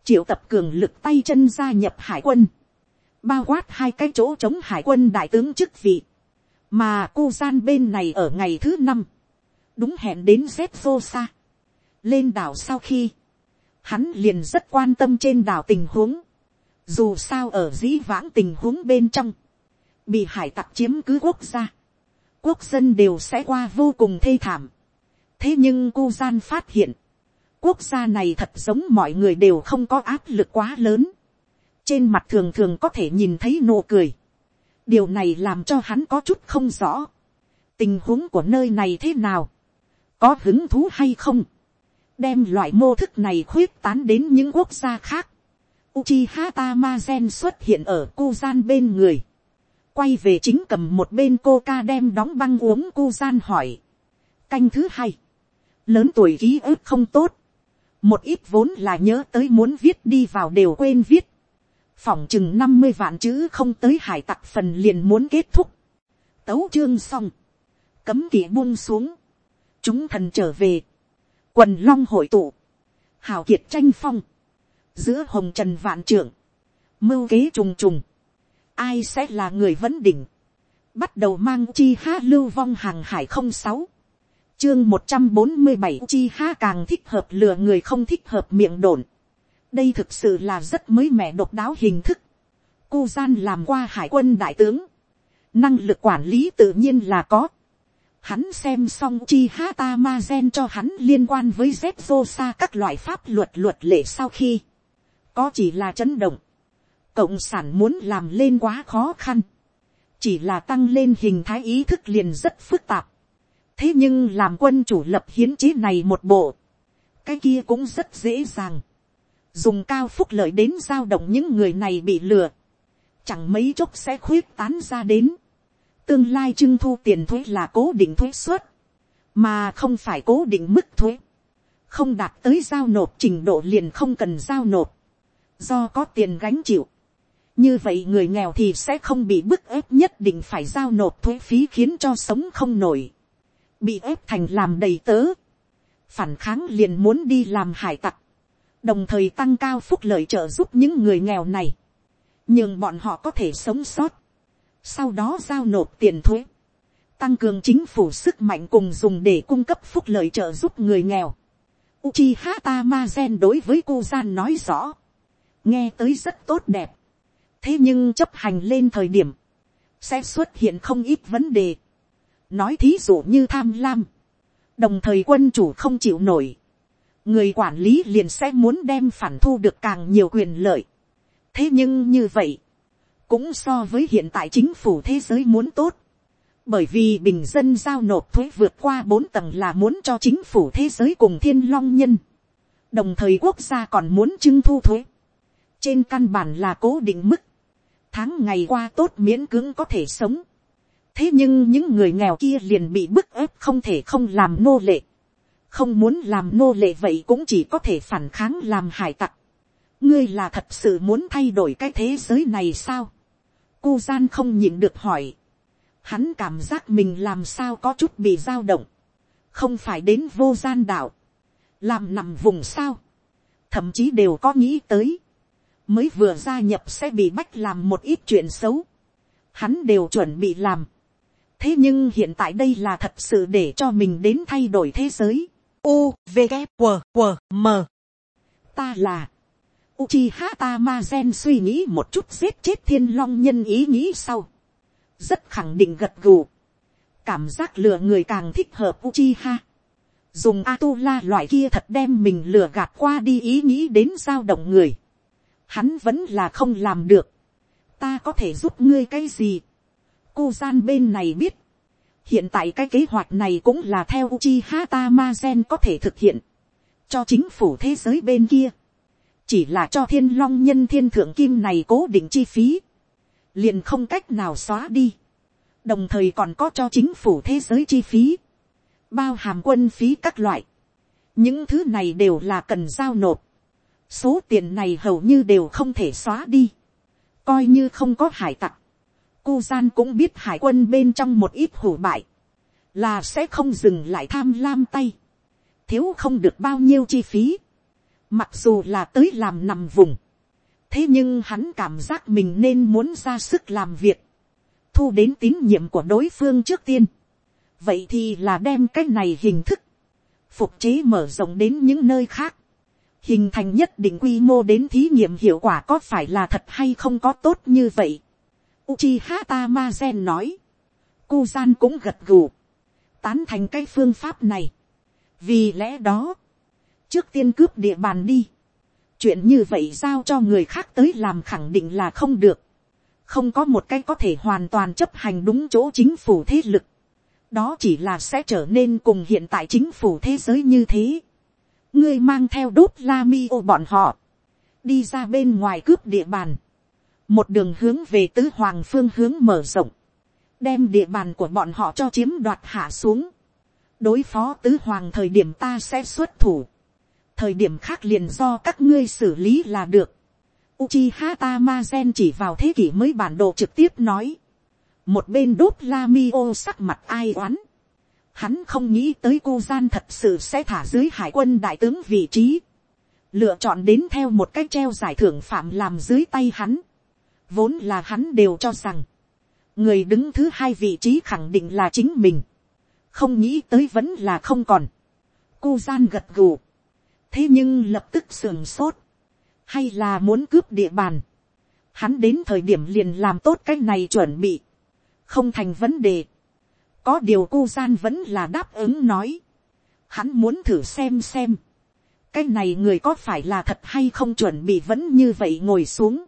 Triệu tập cường lực tay chân gia nhập hải quân, bao quát hai cái chỗ chống hải quân đại tướng chức vị, mà cu gian bên này ở ngày thứ năm, đúng hẹn đến z xa. lên đảo sau khi, hắn liền rất quan tâm trên đảo tình huống, dù sao ở dĩ vãng tình huống bên trong, bị hải tặc chiếm cứ quốc gia, quốc dân đều sẽ qua vô cùng thê thảm thế nhưng cô gian phát hiện, quốc gia này thật giống mọi người đều không có áp lực quá lớn. trên mặt thường thường có thể nhìn thấy nụ cười. điều này làm cho hắn có chút không rõ. tình huống của nơi này thế nào. có hứng thú hay không. đem loại mô thức này khuyết tán đến những quốc gia khác. Uchiha Tamazen xuất hiện ở cô gian bên người. Quay về chính cầm một bên coca đem đóng băng uống cô gian hỏi. Canh thứ hai. Lớn tuổi ký ức không tốt. Một ít vốn là nhớ tới muốn viết đi vào đều quên viết, phỏng chừng năm mươi vạn chữ không tới hải tặc phần liền muốn kết thúc, tấu chương xong, cấm kỵ buông xuống, chúng thần trở về, quần long hội tụ, hào kiệt tranh phong, giữa hồng trần vạn trưởng, mưu kế trùng trùng, ai sẽ là người vấn đỉnh, bắt đầu mang chi ha lưu vong hàng hải không sáu, chương một trăm bốn mươi bảy chi ha càng thích hợp lừa người không thích hợp miệng đồn. đây thực sự là rất mới mẻ độc đáo hình thức. cô gian làm qua hải quân đại tướng. năng lực quản lý tự nhiên là có. Hắn xem xong chi hata ma gen cho hắn liên quan với z xa các loại pháp luật luật lệ sau khi. Có chỉ là chấn động. Cộng sản muốn làm lên quá khó khăn. Chỉ là tăng lên hình thái ý thức liền rất phức tạp. Thế nhưng làm quân chủ lập hiến chế này một bộ. Cái kia cũng rất dễ dàng. Dùng cao phúc lợi đến giao động những người này bị lừa. Chẳng mấy chốc sẽ khuyết tán ra đến tương lai trưng thu tiền thuế là cố định thuế suất, mà không phải cố định mức thuế, không đạt tới giao nộp trình độ liền không cần giao nộp, do có tiền gánh chịu. như vậy người nghèo thì sẽ không bị bức ép nhất định phải giao nộp thuế phí khiến cho sống không nổi, bị ép thành làm đầy tớ, phản kháng liền muốn đi làm hải tặc, đồng thời tăng cao phúc lợi trợ giúp những người nghèo này, nhưng bọn họ có thể sống sót, sau đó giao nộp tiền thuế, tăng cường chính phủ sức mạnh cùng dùng để cung cấp phúc lợi trợ giúp người nghèo. Uchiha Tamazen đối với cô gian nói rõ, nghe tới rất tốt đẹp, thế nhưng chấp hành lên thời điểm, sẽ xuất hiện không ít vấn đề, nói thí dụ như tham lam, đồng thời quân chủ không chịu nổi, người quản lý liền sẽ muốn đem phản thu được càng nhiều quyền lợi. thế nhưng như vậy, cũng so với hiện tại chính phủ thế giới muốn tốt, bởi vì bình dân giao nộp thuế vượt qua bốn tầng là muốn cho chính phủ thế giới cùng thiên long nhân, đồng thời quốc gia còn muốn trưng thu thuế, trên căn bản là cố định mức, tháng ngày qua tốt miễn cưỡng có thể sống, thế nhưng những người nghèo kia liền bị bức ép không thể không làm nô lệ, không muốn làm nô lệ vậy cũng chỉ có thể phản kháng làm hải tặc, ngươi là thật sự muốn thay đổi cái thế giới này sao, cu gian không nhịn được hỏi. Hắn cảm giác mình làm sao có chút bị dao động. Không phải đến vô gian đạo. Làm nằm vùng sao. Thậm chí đều có nghĩ tới. Mới vừa gia nhập sẽ bị bách làm một ít chuyện xấu. Hắn đều chuẩn bị làm. Thế nhưng hiện tại đây là thật sự để cho mình đến thay đổi thế giới. U, V, K, W, W, M. Ta là Uchiha Tamazen suy nghĩ một chút giết chết thiên long nhân ý nghĩ sau. Rất khẳng định gật gù. Cảm giác lừa người càng thích hợp Uchiha. Dùng Atula loại kia thật đem mình lừa gạt qua đi ý nghĩ đến giao động người. Hắn vẫn là không làm được. Ta có thể giúp ngươi cái gì? Cô gian bên này biết. Hiện tại cái kế hoạch này cũng là theo Uchiha Tamazen có thể thực hiện. Cho chính phủ thế giới bên kia. Chỉ là cho thiên long nhân thiên thượng kim này cố định chi phí, liền không cách nào xóa đi, đồng thời còn có cho chính phủ thế giới chi phí, bao hàm quân phí các loại, những thứ này đều là cần giao nộp, số tiền này hầu như đều không thể xóa đi, coi như không có hải tặc, Cu gian cũng biết hải quân bên trong một ít hủ bại, là sẽ không dừng lại tham lam tay, thiếu không được bao nhiêu chi phí, Mặc dù là tới làm nằm vùng. Thế nhưng hắn cảm giác mình nên muốn ra sức làm việc. Thu đến tín nhiệm của đối phương trước tiên. Vậy thì là đem cái này hình thức. Phục chế mở rộng đến những nơi khác. Hình thành nhất định quy mô đến thí nghiệm hiệu quả có phải là thật hay không có tốt như vậy. Uchiha Tamazen nói. Kuzan cũng gật gù. Tán thành cái phương pháp này. Vì lẽ đó, trước tiên cướp địa bàn đi. chuyện như vậy giao cho người khác tới làm khẳng định là không được. không có một cái có thể hoàn toàn chấp hành đúng chỗ chính phủ thế lực. đó chỉ là sẽ trở nên cùng hiện tại chính phủ thế giới như thế. ngươi mang theo đốt la mi ô bọn họ. đi ra bên ngoài cướp địa bàn một đường hướng về tứ hoàng phương hướng mở rộng. đem địa bàn của bọn họ cho chiếm đoạt hạ xuống đối phó tứ hoàng thời điểm ta sẽ xuất thủ thời điểm khác liền do các ngươi xử lý là được. Uchiha Tamazen chỉ vào thế kỷ mới bản đồ trực tiếp nói. Một bên đốt la mi ô sắc mặt ai oán. Hắn không nghĩ tới cô gian thật sự sẽ thả dưới hải quân đại tướng vị trí. Lựa chọn đến theo một cách treo giải thưởng phạm làm dưới tay hắn. Vốn là hắn đều cho rằng. Người đứng thứ hai vị trí khẳng định là chính mình. Không nghĩ tới vẫn là không còn. Cô gian gật gù thế nhưng lập tức sườn sốt, hay là muốn cướp địa bàn, hắn đến thời điểm liền làm tốt cái này chuẩn bị, không thành vấn đề, có điều cô gian vẫn là đáp ứng nói, hắn muốn thử xem xem, cái này người có phải là thật hay không chuẩn bị vẫn như vậy ngồi xuống,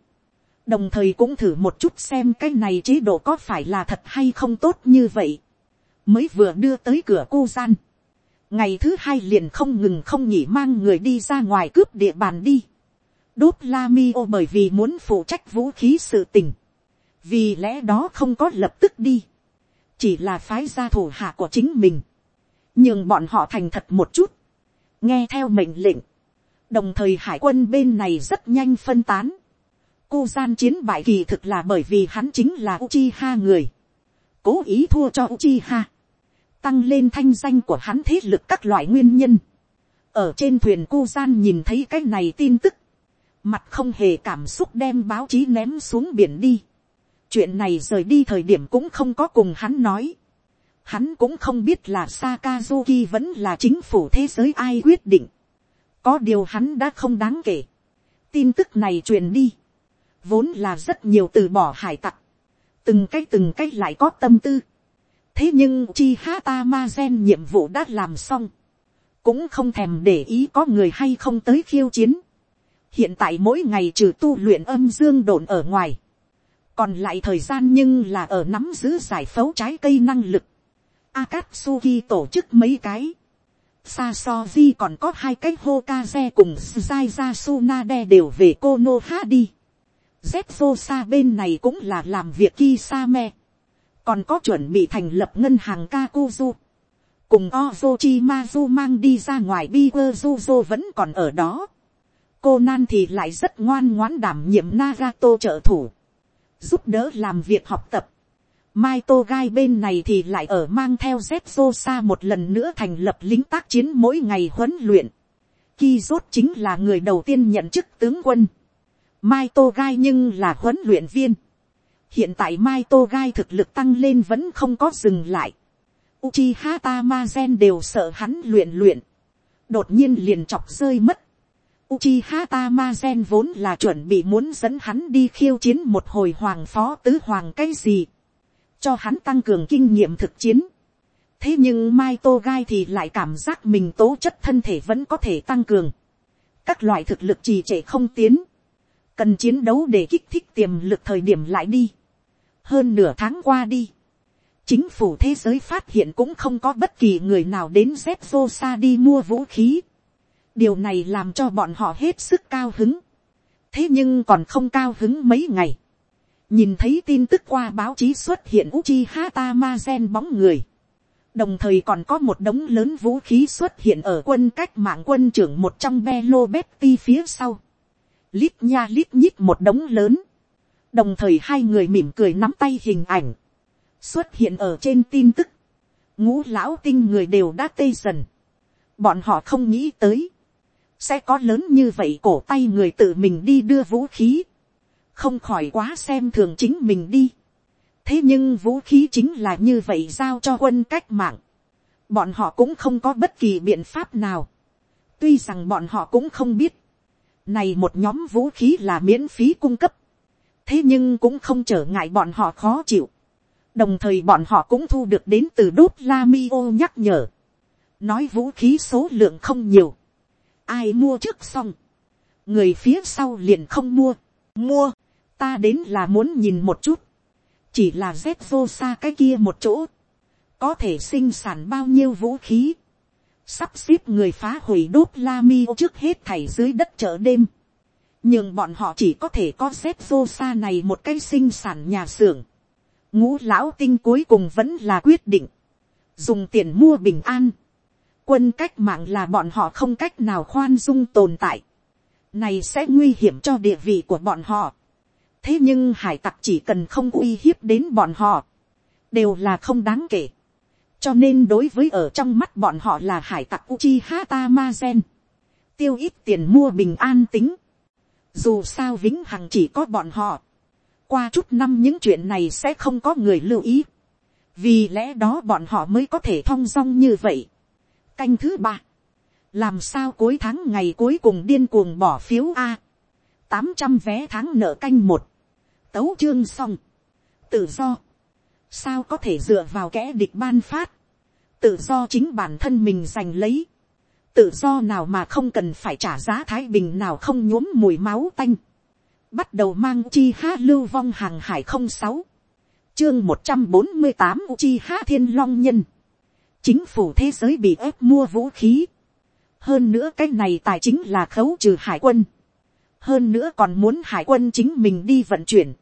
đồng thời cũng thử một chút xem cái này chế độ có phải là thật hay không tốt như vậy, mới vừa đưa tới cửa cô gian, ngày thứ hai liền không ngừng không nhỉ mang người đi ra ngoài cướp địa bàn đi, đốt la mi ô bởi vì muốn phụ trách vũ khí sự tình, vì lẽ đó không có lập tức đi, chỉ là phái gia thủ hạ của chính mình, nhưng bọn họ thành thật một chút, nghe theo mệnh lệnh, đồng thời hải quân bên này rất nhanh phân tán, cô gian chiến bại kỳ thực là bởi vì hắn chính là Uchiha người, cố ý thua cho Uchiha, tăng lên thanh danh của hắn thế lực các loại nguyên nhân, ở trên thuyền cô gian nhìn thấy cái này tin tức, mặt không hề cảm xúc đem báo chí ném xuống biển đi, chuyện này rời đi thời điểm cũng không có cùng hắn nói. Hắn cũng không biết là Sakazuki vẫn là chính phủ thế giới ai quyết định. Có điều hắn đã không đáng kể. Tin tức này truyền đi. Vốn là rất nhiều từ bỏ hải tặc. Từng cái từng cái lại có tâm tư. Thế nhưng chi hata ma gen nhiệm vụ đã làm xong. Cũng không thèm để ý có người hay không tới khiêu chiến. Hiện tại mỗi ngày trừ tu luyện âm dương đồn ở ngoài còn lại thời gian nhưng là ở nắm giữ giải phẫu trái cây năng lực. Akatsuki tổ chức mấy cái. Sasoji còn có hai cái Hokage cùng Zaiza đe đều về Konoha đi. Zetsusa bên này cũng là làm việc Kisame. Còn có chuẩn bị thành lập ngân hàng Kakuzu. Cùng Ozochimazu mang đi ra ngoài Biwazuzo vẫn còn ở đó. Conan thì lại rất ngoan ngoãn đảm nhiệm Nagato trợ thủ giúp đỡ làm việc học tập. Mai Tô Gai bên này thì lại ở mang theo Zetsusa một lần nữa thành lập lính tác chiến mỗi ngày huấn luyện. Ki rốt chính là người đầu tiên nhận chức tướng quân. Mai Tô Gai nhưng là huấn luyện viên. Hiện tại Mai Tô Gai thực lực tăng lên vẫn không có dừng lại. Uchiha Tamazen đều sợ hắn luyện luyện. Đột nhiên liền chọc rơi mất. Uchiha Tamazen vốn là chuẩn bị muốn dẫn hắn đi khiêu chiến một hồi hoàng phó tứ hoàng cái gì. Cho hắn tăng cường kinh nghiệm thực chiến. Thế nhưng Mai Tô Gai thì lại cảm giác mình tố chất thân thể vẫn có thể tăng cường. Các loại thực lực trì trệ không tiến. Cần chiến đấu để kích thích tiềm lực thời điểm lại đi. Hơn nửa tháng qua đi. Chính phủ thế giới phát hiện cũng không có bất kỳ người nào đến Zepzosa đi mua vũ khí điều này làm cho bọn họ hết sức cao hứng. thế nhưng còn không cao hứng mấy ngày. nhìn thấy tin tức qua báo chí xuất hiện Uchiha Tamazen bóng người. đồng thời còn có một đống lớn vũ khí xuất hiện ở quân cách mạng quân trưởng một trong Belo Betty phía sau lít nha lít nhít một đống lớn. đồng thời hai người mỉm cười nắm tay hình ảnh. xuất hiện ở trên tin tức. ngũ lão tinh người đều đã tê dần. bọn họ không nghĩ tới sẽ có lớn như vậy cổ tay người tự mình đi đưa vũ khí, không khỏi quá xem thường chính mình đi. thế nhưng vũ khí chính là như vậy giao cho quân cách mạng, bọn họ cũng không có bất kỳ biện pháp nào, tuy rằng bọn họ cũng không biết, này một nhóm vũ khí là miễn phí cung cấp, thế nhưng cũng không trở ngại bọn họ khó chịu, đồng thời bọn họ cũng thu được đến từ đốt la mi ô nhắc nhở, nói vũ khí số lượng không nhiều, ai mua trước xong, người phía sau liền không mua, mua, ta đến là muốn nhìn một chút, chỉ là Z vô xa cái kia một chỗ, có thể sinh sản bao nhiêu vũ khí, sắp xếp người phá hủy đốt la mi trước hết thảy dưới đất chợ đêm, nhưng bọn họ chỉ có thể có xếp xô xa này một cái sinh sản nhà xưởng, ngũ lão tinh cuối cùng vẫn là quyết định, dùng tiền mua bình an, quân cách mạng là bọn họ không cách nào khoan dung tồn tại. Này sẽ nguy hiểm cho địa vị của bọn họ. Thế nhưng hải tặc chỉ cần không uy hiếp đến bọn họ. Đều là không đáng kể. Cho nên đối với ở trong mắt bọn họ là hải tặc Uchiha Tamazen. Tiêu ít tiền mua bình an tính. Dù sao vĩnh hằng chỉ có bọn họ. Qua chút năm những chuyện này sẽ không có người lưu ý. Vì lẽ đó bọn họ mới có thể thong dong như vậy Canh thứ ba. Làm sao cuối tháng ngày cuối cùng điên cuồng bỏ phiếu A. tám trăm vé tháng nợ canh một. Tấu chương xong. Tự do sao có thể dựa vào kẽ địch ban phát, tự do chính bản thân mình giành lấy, tự do nào mà không cần phải trả giá thái bình nào không nhuốm mùi máu tanh, bắt đầu mang chi ha lưu vong hàng hải không sáu, chương một trăm bốn mươi tám chi ha thiên long nhân, chính phủ thế giới bị ép mua vũ khí, hơn nữa cái này tài chính là khấu trừ hải quân, hơn nữa còn muốn hải quân chính mình đi vận chuyển,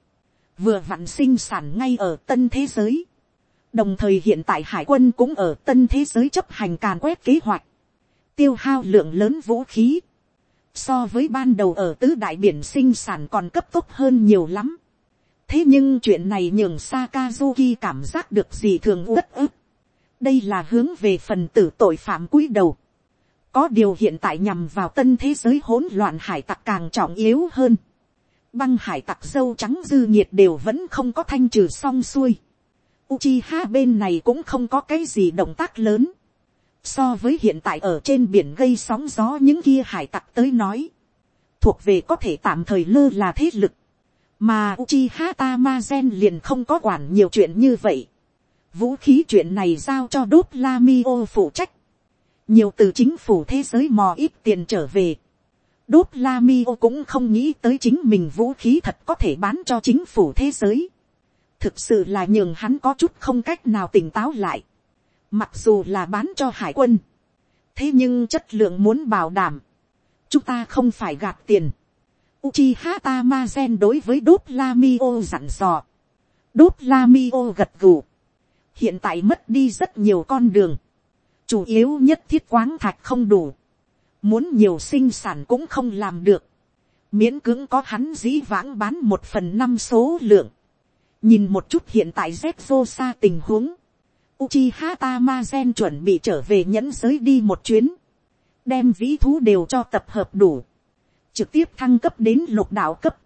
vừa vặn sinh sản ngay ở tân thế giới, đồng thời hiện tại hải quân cũng ở tân thế giới chấp hành càn quét kế hoạch, tiêu hao lượng lớn vũ khí, so với ban đầu ở tứ đại biển sinh sản còn cấp tốc hơn nhiều lắm. thế nhưng chuyện này nhường Sakazuki cảm giác được gì thường uất ức. đây là hướng về phần tử tội phạm cúi đầu. có điều hiện tại nhằm vào tân thế giới hỗn loạn hải tặc càng trọng yếu hơn băng hải tặc dâu trắng dư nhiệt đều vẫn không có thanh trừ xong xuôi. Uchiha bên này cũng không có cái gì động tác lớn so với hiện tại ở trên biển gây sóng gió những kia hải tặc tới nói, thuộc về có thể tạm thời lơ là thế lực, mà Uchiha Tamazen liền không có quản nhiều chuyện như vậy. Vũ khí chuyện này giao cho đốt Lamio phụ trách. Nhiều từ chính phủ thế giới mò ít tiền trở về. Đốt Lamio cũng không nghĩ tới chính mình vũ khí thật có thể bán cho chính phủ thế giới. Thực sự là nhường hắn có chút không cách nào tỉnh táo lại. Mặc dù là bán cho hải quân. Thế nhưng chất lượng muốn bảo đảm. Chúng ta không phải gạt tiền. Uchiha Tamazen đối với đốt Lamio dặn dò. Đốt Lamio gật gù. Hiện tại mất đi rất nhiều con đường. Chủ yếu nhất thiết quáng thạch không đủ. Muốn nhiều sinh sản cũng không làm được. Miễn cưỡng có hắn dĩ vãng bán một phần năm số lượng. Nhìn một chút hiện tại Zepzo xa tình huống. Uchiha Tamazen chuẩn bị trở về nhẫn giới đi một chuyến. Đem vĩ thú đều cho tập hợp đủ. Trực tiếp thăng cấp đến lục đạo cấp.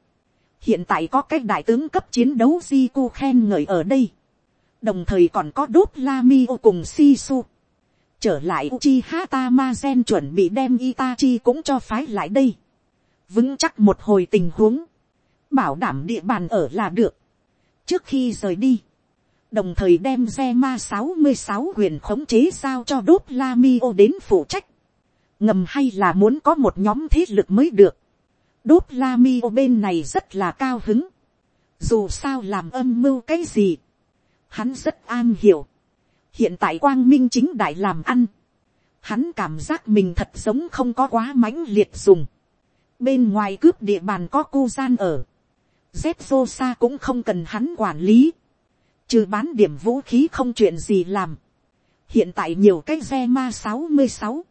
Hiện tại có cách đại tướng cấp chiến đấu Jiku khen ngợi ở đây. Đồng thời còn có đốt Lamio cùng Shisu. Trở lại Uchiha Tamazen chuẩn bị đem Itachi cũng cho phái lại đây. Vững chắc một hồi tình huống. Bảo đảm địa bàn ở là được. Trước khi rời đi đồng thời đem xe ma sáu mươi sáu quyền khống chế sao cho đốt Lamio đến phụ trách, ngầm hay là muốn có một nhóm thế lực mới được, đốt Lamio bên này rất là cao hứng, dù sao làm âm mưu cái gì, hắn rất an hiểu, hiện tại quang minh chính đại làm ăn, hắn cảm giác mình thật giống không có quá mãnh liệt dùng, bên ngoài cướp địa bàn có cu gian ở, z sa cũng không cần hắn quản lý, trừ bán điểm vũ khí không chuyện gì làm, hiện tại nhiều cái xe ma sáu mươi sáu,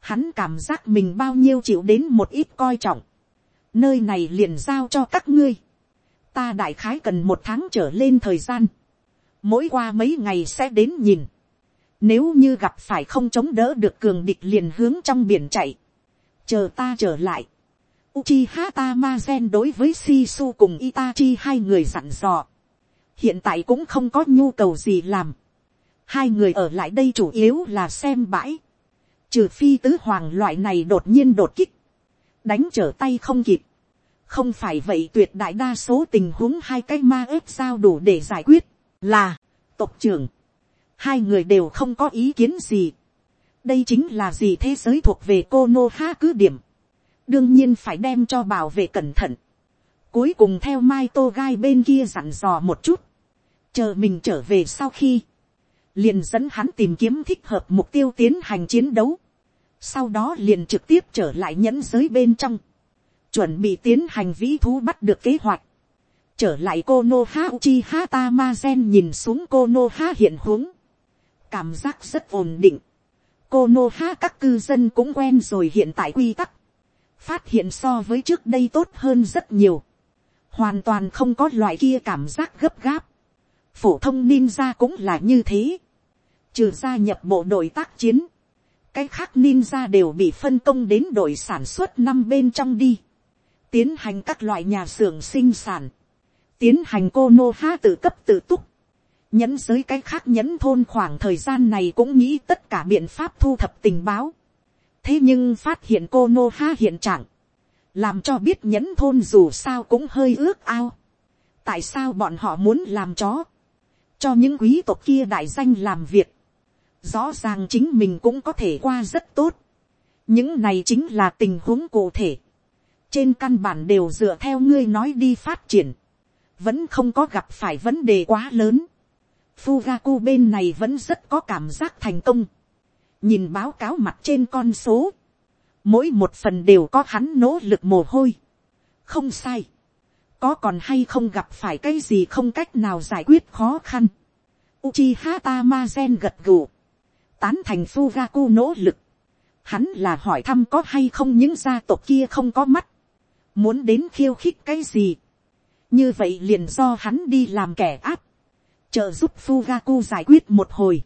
hắn cảm giác mình bao nhiêu chịu đến một ít coi trọng, nơi này liền giao cho các ngươi, ta đại khái cần một tháng trở lên thời gian, mỗi qua mấy ngày sẽ đến nhìn, nếu như gặp phải không chống đỡ được cường địch liền hướng trong biển chạy, chờ ta trở lại, Uchiha Tamazen đối với Shisu cùng Itachi hai người dặn dò hiện tại cũng không có nhu cầu gì làm. hai người ở lại đây chủ yếu là xem bãi. trừ phi tứ hoàng loại này đột nhiên đột kích. đánh trở tay không kịp. không phải vậy tuyệt đại đa số tình huống hai cái ma ếp sao đủ để giải quyết là, tộc trưởng. hai người đều không có ý kiến gì. đây chính là gì thế giới thuộc về cô nô ha cứ điểm. đương nhiên phải đem cho bảo vệ cẩn thận Cuối cùng theo Mai Tô Gai bên kia dặn dò một chút. Chờ mình trở về sau khi. Liền dẫn hắn tìm kiếm thích hợp mục tiêu tiến hành chiến đấu. Sau đó liền trực tiếp trở lại nhẫn giới bên trong. Chuẩn bị tiến hành vĩ thú bắt được kế hoạch. Trở lại cô Nô Ha Uchi Ha Tamazen nhìn xuống cô Nô Ha hiện huống. Cảm giác rất ổn định. Cô Nô Ha các cư dân cũng quen rồi hiện tại quy tắc phát hiện so với trước đây tốt hơn rất nhiều hoàn toàn không có loại kia cảm giác gấp gáp. phổ thông ninja cũng là như thế. trừ gia nhập bộ đội tác chiến, cái khác ninja đều bị phân công đến đội sản xuất năm bên trong đi, tiến hành các loại nhà xưởng sinh sản, tiến hành cô nô ha tự cấp tự túc, nhẫn giới cái khác nhẫn thôn khoảng thời gian này cũng nghĩ tất cả biện pháp thu thập tình báo. thế nhưng phát hiện cô nô ha hiện trạng, làm cho biết nhẫn thôn dù sao cũng hơi ước ao. tại sao bọn họ muốn làm chó, cho những quý tộc kia đại danh làm việc, rõ ràng chính mình cũng có thể qua rất tốt. những này chính là tình huống cụ thể. trên căn bản đều dựa theo ngươi nói đi phát triển vẫn không có gặp phải vấn đề quá lớn. Fugaku bên này vẫn rất có cảm giác thành công. nhìn báo cáo mặt trên con số. mỗi một phần đều có hắn nỗ lực mồ hôi. không sai. có còn hay không gặp phải cái gì không cách nào giải quyết khó khăn. Uchiha Tamazen gật gù tán thành Fugaku nỗ lực. Hắn là hỏi thăm có hay không những gia tộc kia không có mắt. Muốn đến khiêu khích cái gì. Như vậy liền do hắn đi làm kẻ áp. Trợ giúp Fugaku giải quyết một hồi.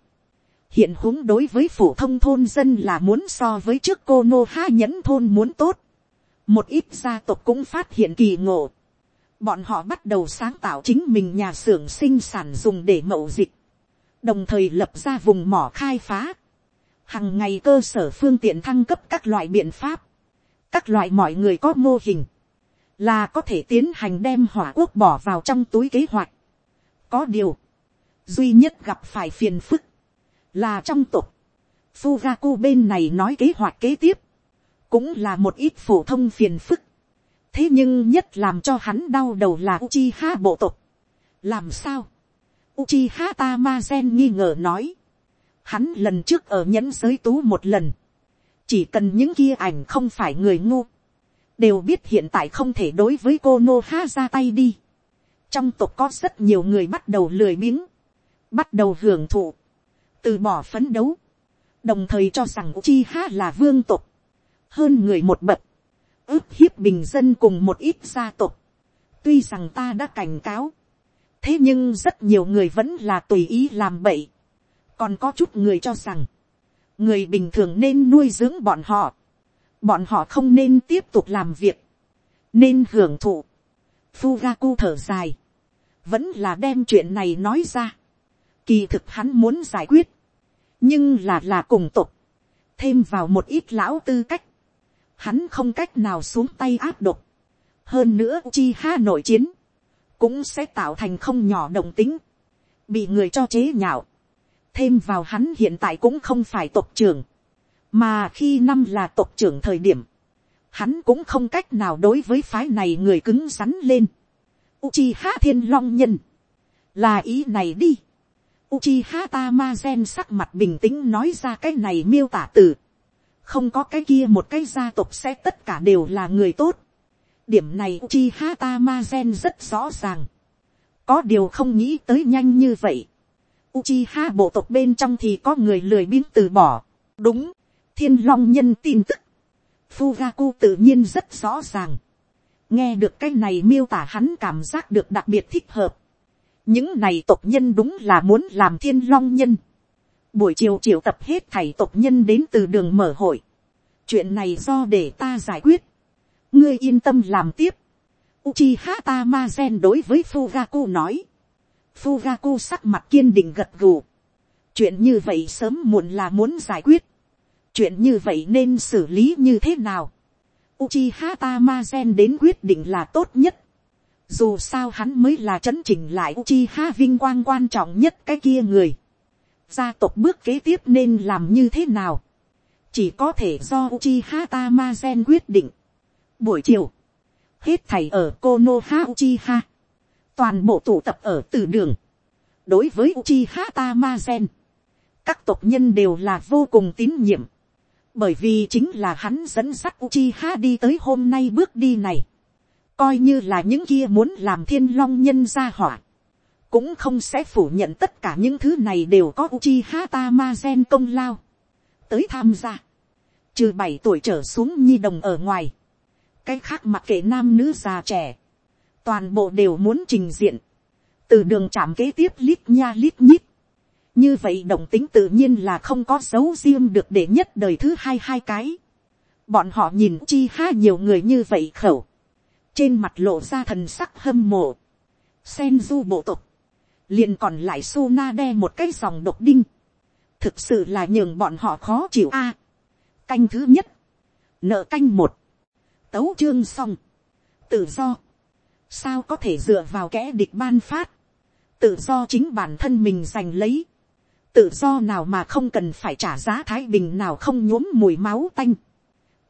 Hiện huống đối với phổ thông thôn dân là muốn so với trước cô Nô Ha nhẫn thôn muốn tốt. Một ít gia tộc cũng phát hiện kỳ ngộ. Bọn họ bắt đầu sáng tạo chính mình nhà xưởng sinh sản dùng để mậu dịch đồng thời lập ra vùng mỏ khai phá, hằng ngày cơ sở phương tiện thăng cấp các loại biện pháp, các loại mọi người có mô hình, là có thể tiến hành đem hỏa quốc bỏ vào trong túi kế hoạch. có điều, duy nhất gặp phải phiền phức, là trong tục, Fugaku bên này nói kế hoạch kế tiếp, cũng là một ít phổ thông phiền phức. thế nhưng nhất làm cho hắn đau đầu là Uchiha bộ tộc. làm sao, Uchiha Tamazen nghi ngờ nói. Hắn lần trước ở nhẫn giới tú một lần. Chỉ cần những kia ảnh không phải người ngu. Đều biết hiện tại không thể đối với cô Nô Ha ra tay đi. Trong tộc có rất nhiều người bắt đầu lười biếng. Bắt đầu hưởng thụ. Từ bỏ phấn đấu. Đồng thời cho rằng Chi Ha là vương tộc. Hơn người một bậc. ức hiếp bình dân cùng một ít gia tộc. Tuy rằng ta đã cảnh cáo thế nhưng rất nhiều người vẫn là tùy ý làm bậy. còn có chút người cho rằng, người bình thường nên nuôi dưỡng bọn họ bọn họ không nên tiếp tục làm việc, nên hưởng thụ. Fugaku thở dài, vẫn là đem chuyện này nói ra. kỳ thực hắn muốn giải quyết, nhưng là là cùng tục, thêm vào một ít lão tư cách, hắn không cách nào xuống tay áp độc. hơn nữa chi ha nội chiến, cũng sẽ tạo thành không nhỏ động tính, bị người cho chế nhạo. thêm vào hắn hiện tại cũng không phải tộc trưởng, mà khi năm là tộc trưởng thời điểm, hắn cũng không cách nào đối với phái này người cứng rắn lên. Uchiha thiên long nhân, là ý này đi. Uchiha Tamazen sắc mặt bình tĩnh nói ra cái này miêu tả từ. Không có cái kia một cái gia tộc sẽ tất cả đều là người tốt điểm này Uchiha Tamazen rất rõ ràng. Có điều không nghĩ tới nhanh như vậy. Uchiha bộ tộc bên trong thì có người lười biếng từ bỏ. Đúng, thiên long nhân tin tức. Fugaku tự nhiên rất rõ ràng. Nghe được cái này miêu tả hắn cảm giác được đặc biệt thích hợp. Những này tộc nhân đúng là muốn làm thiên long nhân. Buổi chiều triệu tập hết thảy tộc nhân đến từ đường mở hội. Chuyện này do để ta giải quyết ngươi yên tâm làm tiếp. Uchiha Tamazen đối với Fugaku nói. Fugaku sắc mặt kiên định gật gù. Chuyện như vậy sớm muộn là muốn giải quyết. Chuyện như vậy nên xử lý như thế nào? Uchiha Tamazen đến quyết định là tốt nhất. Dù sao hắn mới là chấn chỉnh lại Uchiha vinh quang quan trọng nhất cái kia người. Gia tộc bước kế tiếp nên làm như thế nào? Chỉ có thể do Uchiha Tamazen quyết định Buổi chiều, hết thầy ở Konoha Uchiha, toàn bộ tụ tập ở từ đường. Đối với Uchiha Tamazen, các tộc nhân đều là vô cùng tín nhiệm. Bởi vì chính là hắn dẫn dắt Uchiha đi tới hôm nay bước đi này. Coi như là những kia muốn làm thiên long nhân gia hỏa. Cũng không sẽ phủ nhận tất cả những thứ này đều có Uchiha Tamazen công lao. Tới tham gia. Trừ bảy tuổi trở xuống nhi đồng ở ngoài cái khác mặc kệ nam nữ già trẻ, toàn bộ đều muốn trình diện, từ đường chạm kế tiếp lít nha lít nhít, như vậy động tính tự nhiên là không có dấu riêng được để nhất đời thứ hai hai cái, bọn họ nhìn chi ha nhiều người như vậy khẩu, trên mặt lộ ra thần sắc hâm mộ, sen du bộ tục, liền còn lại su na đe một cái dòng độc đinh, thực sự là nhường bọn họ khó chịu a. canh thứ nhất, nợ canh một, tấu chương xong, tự do, sao có thể dựa vào kẻ địch ban phát, tự do chính bản thân mình giành lấy, tự do nào mà không cần phải trả giá thái bình nào không nhuốm mùi máu tanh,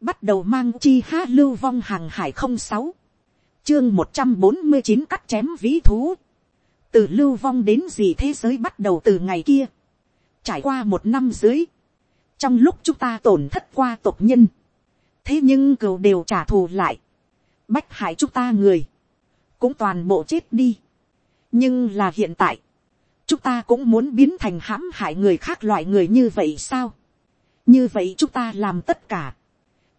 bắt đầu mang chi ha lưu vong hàng hải không sáu, chương một trăm bốn mươi chín cắt chém ví thú, từ lưu vong đến gì thế giới bắt đầu từ ngày kia, trải qua một năm dưới, trong lúc chúng ta tổn thất qua tộc nhân, thế nhưng cừu đều trả thù lại, bách hại chúng ta người, cũng toàn bộ chết đi. nhưng là hiện tại, chúng ta cũng muốn biến thành hãm hại người khác loại người như vậy sao. như vậy chúng ta làm tất cả,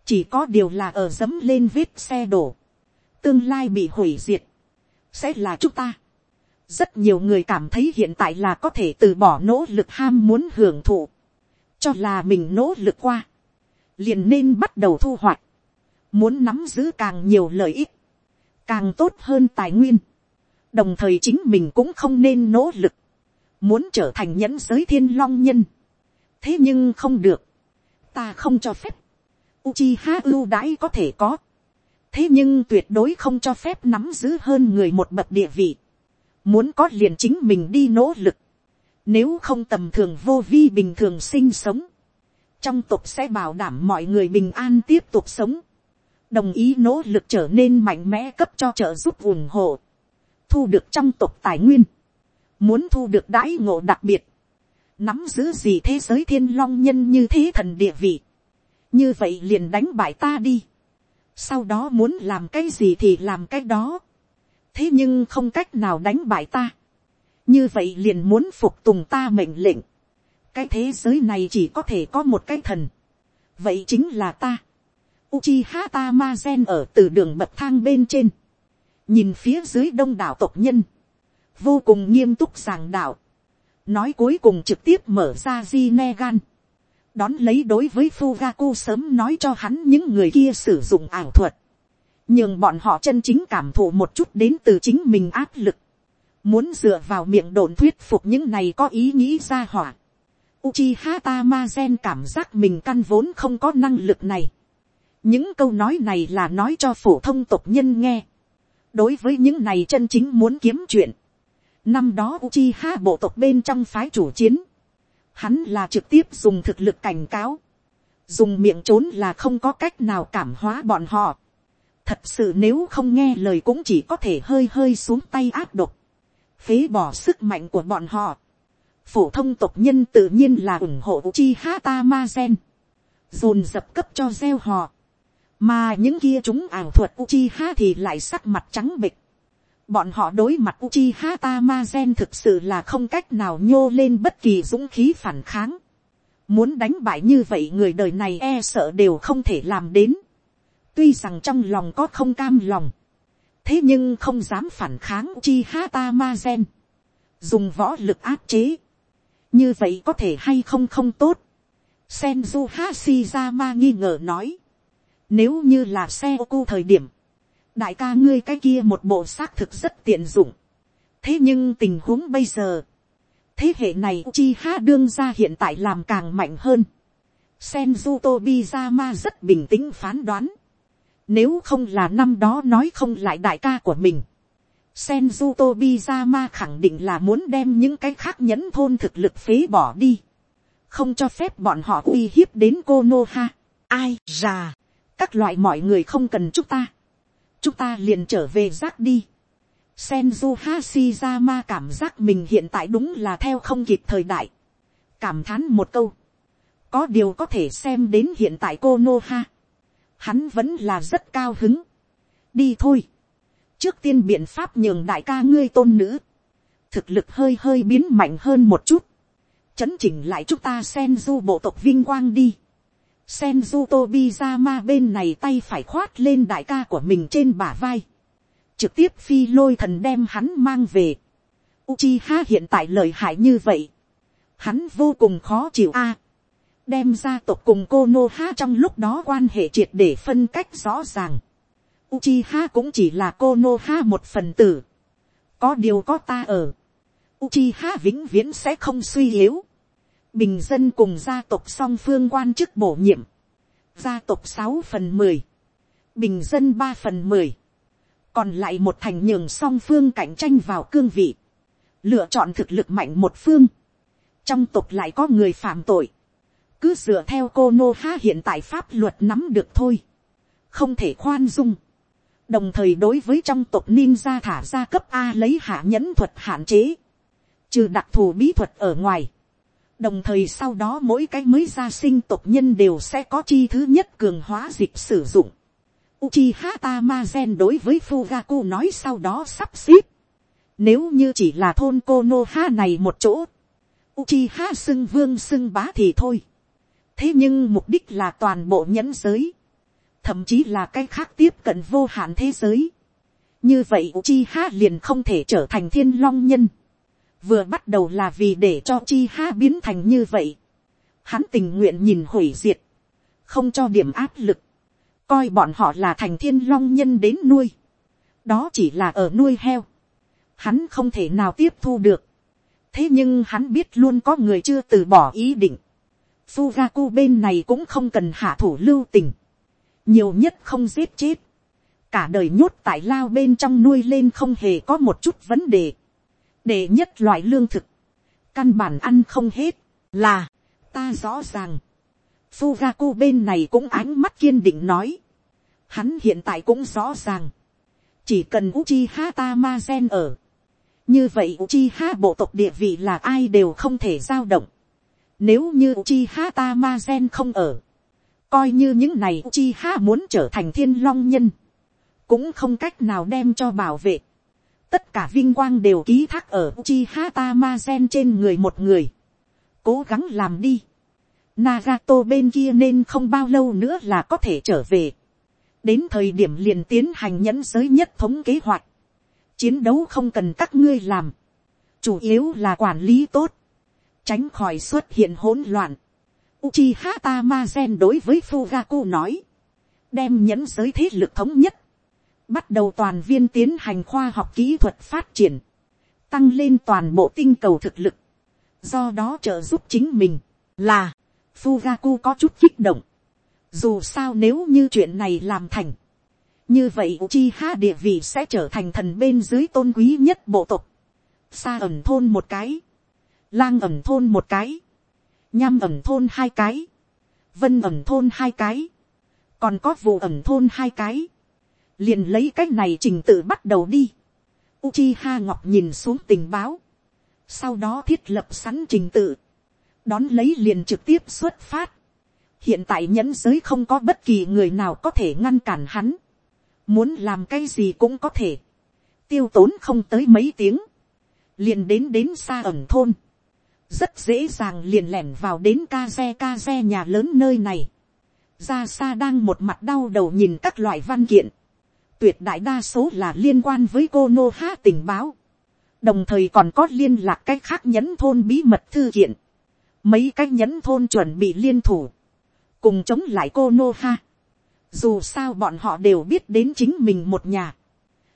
chỉ có điều là ở dấm lên vết xe đổ, tương lai bị hủy diệt, sẽ là chúng ta. rất nhiều người cảm thấy hiện tại là có thể từ bỏ nỗ lực ham muốn hưởng thụ, cho là mình nỗ lực qua, liền nên bắt đầu thu hoạch, muốn nắm giữ càng nhiều lợi ích, càng tốt hơn tài nguyên, đồng thời chính mình cũng không nên nỗ lực, muốn trở thành nhẫn giới thiên long nhân, thế nhưng không được, ta không cho phép, Uchiha ưu đãi có thể có, thế nhưng tuyệt đối không cho phép nắm giữ hơn người một bậc địa vị, muốn có liền chính mình đi nỗ lực, nếu không tầm thường vô vi bình thường sinh sống, trong tục sẽ bảo đảm mọi người bình an tiếp tục sống, đồng ý nỗ lực trở nên mạnh mẽ cấp cho trợ giúp ủng hộ, thu được trong tục tài nguyên, muốn thu được đãi ngộ đặc biệt, nắm giữ gì thế giới thiên long nhân như thế thần địa vị, như vậy liền đánh bại ta đi, sau đó muốn làm cái gì thì làm cái đó, thế nhưng không cách nào đánh bại ta, như vậy liền muốn phục tùng ta mệnh lệnh, cái thế giới này chỉ có thể có một cái thần, vậy chính là ta, Uchiha Tamazen ở từ đường bậc thang bên trên. Nhìn phía dưới đông đảo tộc nhân. Vô cùng nghiêm túc giảng đạo. Nói cuối cùng trực tiếp mở ra di nghe gan, Đón lấy đối với Fugaku sớm nói cho hắn những người kia sử dụng ảo thuật. Nhưng bọn họ chân chính cảm thụ một chút đến từ chính mình áp lực. Muốn dựa vào miệng đồn thuyết phục những này có ý nghĩ ra hỏa. Uchiha Tamazen cảm giác mình căn vốn không có năng lực này những câu nói này là nói cho phổ thông tộc nhân nghe. đối với những này chân chính muốn kiếm chuyện năm đó Uchiha bộ tộc bên trong phái chủ chiến. hắn là trực tiếp dùng thực lực cảnh cáo. dùng miệng trốn là không có cách nào cảm hóa bọn họ. thật sự nếu không nghe lời cũng chỉ có thể hơi hơi xuống tay áp độc. phế bỏ sức mạnh của bọn họ. phổ thông tộc nhân tự nhiên là ủng hộ Uchiha Tamazen. dồn dập cấp cho gieo họ mà những kia chúng ảo thuật Uchiha thì lại sắc mặt trắng bịch. Bọn họ đối mặt Uchiha Tamazen thực sự là không cách nào nhô lên bất kỳ dũng khí phản kháng. Muốn đánh bại như vậy người đời này e sợ đều không thể làm đến. Tuy rằng trong lòng có không cam lòng. Thế nhưng không dám phản kháng Uchiha Tamazen. Dùng võ lực áp chế. Như vậy có thể hay không không tốt. Senju Hashirama nghi ngờ nói nếu như là xe ô cu thời điểm, đại ca ngươi cái kia một bộ xác thực rất tiện dụng. thế nhưng tình huống bây giờ, thế hệ này chi ha đương ra hiện tại làm càng mạnh hơn. Senju Tobizama rất bình tĩnh phán đoán. Nếu không là năm đó nói không lại đại ca của mình. Senju Tobizama khẳng định là muốn đem những cái khác nhẫn thôn thực lực phế bỏ đi. Không cho phép bọn họ uy hiếp đến Konoha. Ai ra các loại mọi người không cần chúng ta, chúng ta liền trở về rác đi. Senju Hashirama cảm giác mình hiện tại đúng là theo không kịp thời đại. Cảm thán một câu. Có điều có thể xem đến hiện tại cô Hắn vẫn là rất cao hứng. Đi thôi. Trước tiên biện pháp nhường đại ca ngươi tôn nữ. Thực lực hơi hơi biến mạnh hơn một chút. Chấn chỉnh lại chúng ta Senju bộ tộc vinh quang đi. Senju Tobizama bên này tay phải khoát lên đại ca của mình trên bả vai. Trực tiếp phi lôi thần đem hắn mang về. Uchiha hiện tại lợi hại như vậy. Hắn vô cùng khó chịu a. đem gia tộc cùng Konoha trong lúc đó quan hệ triệt để phân cách rõ ràng. Uchiha cũng chỉ là Konoha một phần tử. Có điều có ta ở. Uchiha vĩnh viễn sẽ không suy yếu bình dân cùng gia tộc song phương quan chức bổ nhiệm, gia tộc sáu phần mười, bình dân ba phần mười, còn lại một thành nhường song phương cạnh tranh vào cương vị, lựa chọn thực lực mạnh một phương, trong tộc lại có người phạm tội, cứ dựa theo cô nô ha hiện tại pháp luật nắm được thôi, không thể khoan dung, đồng thời đối với trong tộc ninja thả ra cấp a lấy hạ nhẫn thuật hạn chế, trừ đặc thù bí thuật ở ngoài, đồng thời sau đó mỗi cái mới ra sinh tộc nhân đều sẽ có chi thứ nhất cường hóa dịp sử dụng. Uchiha Tamazen đối với Fugaku nói sau đó sắp xếp. Nếu như chỉ là thôn Konoha này một chỗ. Uchiha xưng vương xưng bá thì thôi. Thế nhưng mục đích là toàn bộ nhẫn giới. Thậm chí là cái khác tiếp cận vô hạn thế giới. Như vậy Uchiha liền không thể trở thành thiên long nhân vừa bắt đầu là vì để cho chi ha biến thành như vậy. Hắn tình nguyện nhìn hủy diệt, không cho điểm áp lực, coi bọn họ là thành thiên long nhân đến nuôi. đó chỉ là ở nuôi heo. Hắn không thể nào tiếp thu được. thế nhưng hắn biết luôn có người chưa từ bỏ ý định. Fugaku bên này cũng không cần hạ thủ lưu tình. nhiều nhất không giết chết. cả đời nhốt tại lao bên trong nuôi lên không hề có một chút vấn đề để nhất loại lương thực, căn bản ăn không hết, là, ta rõ ràng, Fugaku bên này cũng ánh mắt kiên định nói, hắn hiện tại cũng rõ ràng, chỉ cần Uchiha Tamazen ở, như vậy Uchiha bộ tộc địa vị là ai đều không thể dao động, nếu như Uchiha Tamazen không ở, coi như những này Uchiha muốn trở thành thiên long nhân, cũng không cách nào đem cho bảo vệ tất cả vinh quang đều ký thác ở Uchiha Tamazen trên người một người. Cố gắng làm đi. Nagato bên kia nên không bao lâu nữa là có thể trở về. Đến thời điểm liền tiến hành nhẫn giới nhất thống kế hoạch. Chiến đấu không cần các ngươi làm. Chủ yếu là quản lý tốt. Tránh khỏi xuất hiện hỗn loạn. Uchiha Tamazen đối với Fugaku nói. Đem nhẫn giới thế lực thống nhất bắt đầu toàn viên tiến hành khoa học kỹ thuật phát triển, tăng lên toàn bộ tinh cầu thực lực, do đó trợ giúp chính mình, là, Fugaku có chút kích động, dù sao nếu như chuyện này làm thành, như vậy Uchiha địa vị sẽ trở thành thần bên dưới tôn quý nhất bộ tộc, xa ẩn thôn một cái, lang ẩn thôn một cái, nham ẩn thôn hai cái, vân ẩn thôn hai cái, còn có vụ ẩn thôn hai cái, liền lấy cái này trình tự bắt đầu đi. Uchiha Ngọc nhìn xuống tình báo. Sau đó thiết lập sẵn trình tự. Đón lấy liền trực tiếp xuất phát. Hiện tại nhẫn giới không có bất kỳ người nào có thể ngăn cản hắn. Muốn làm cái gì cũng có thể. Tiêu tốn không tới mấy tiếng. Liền đến đến xa ẩn thôn. Rất dễ dàng liền lẻn vào đến ca xe ca xe nhà lớn nơi này. Ra xa đang một mặt đau đầu nhìn các loại văn kiện tuyệt đại đa số là liên quan với cô nô ha tình báo, đồng thời còn có liên lạc cái khác nhẫn thôn bí mật thư kiện, mấy cái nhẫn thôn chuẩn bị liên thủ, cùng chống lại cô nô ha. Dù sao bọn họ đều biết đến chính mình một nhà,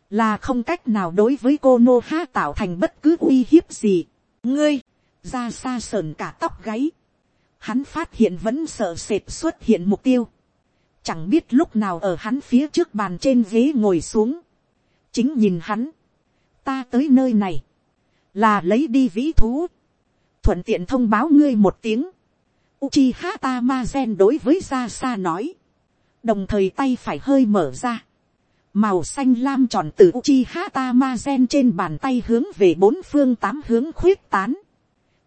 là không cách nào đối với cô nô ha tạo thành bất cứ uy hiếp gì. ngươi, ra xa sờn cả tóc gáy, hắn phát hiện vẫn sợ sệt xuất hiện mục tiêu, chẳng biết lúc nào ở hắn phía trước bàn trên ghế ngồi xuống, chính nhìn hắn, ta tới nơi này, là lấy đi vĩ thú, thuận tiện thông báo ngươi một tiếng, Uchiha Tamazen đối với ra xa nói, đồng thời tay phải hơi mở ra, màu xanh lam tròn từ Uchiha Tamazen trên bàn tay hướng về bốn phương tám hướng khuyết tán,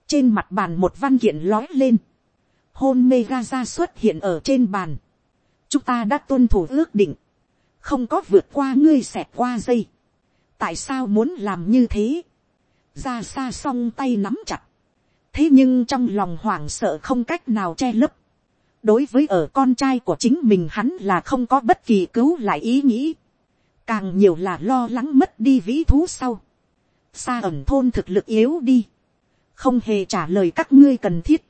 trên mặt bàn một văn kiện lói lên, hôn mê ga ra xuất hiện ở trên bàn, chúng ta đã tuân thủ ước định, không có vượt qua ngươi xẹt qua dây. tại sao muốn làm như thế, ra xa song tay nắm chặt, thế nhưng trong lòng hoảng sợ không cách nào che lấp, đối với ở con trai của chính mình hắn là không có bất kỳ cứu lại ý nghĩ, càng nhiều là lo lắng mất đi vĩ thú sau, xa ẩn thôn thực lực yếu đi, không hề trả lời các ngươi cần thiết,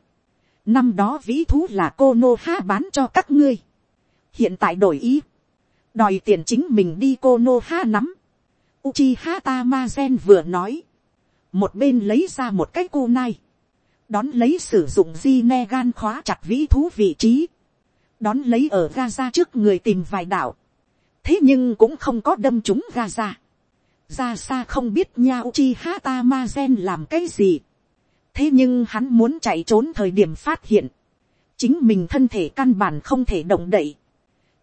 năm đó vĩ thú là cô nô ha bán cho các ngươi, hiện tại đổi ý, đòi tiền chính mình đi cô nô ha nắm. Uchiha Tamazen vừa nói, một bên lấy ra một cái cô nai, đón lấy sử dụng di ne gan khóa chặt vĩ thú vị trí, đón lấy ở Gaza trước người tìm vài đạo, thế nhưng cũng không có đâm chúng Gaza. ra xa không biết nha uchi hata ma gen làm cái gì. thế nhưng hắn muốn chạy trốn thời điểm phát hiện, chính mình thân thể căn bản không thể động đậy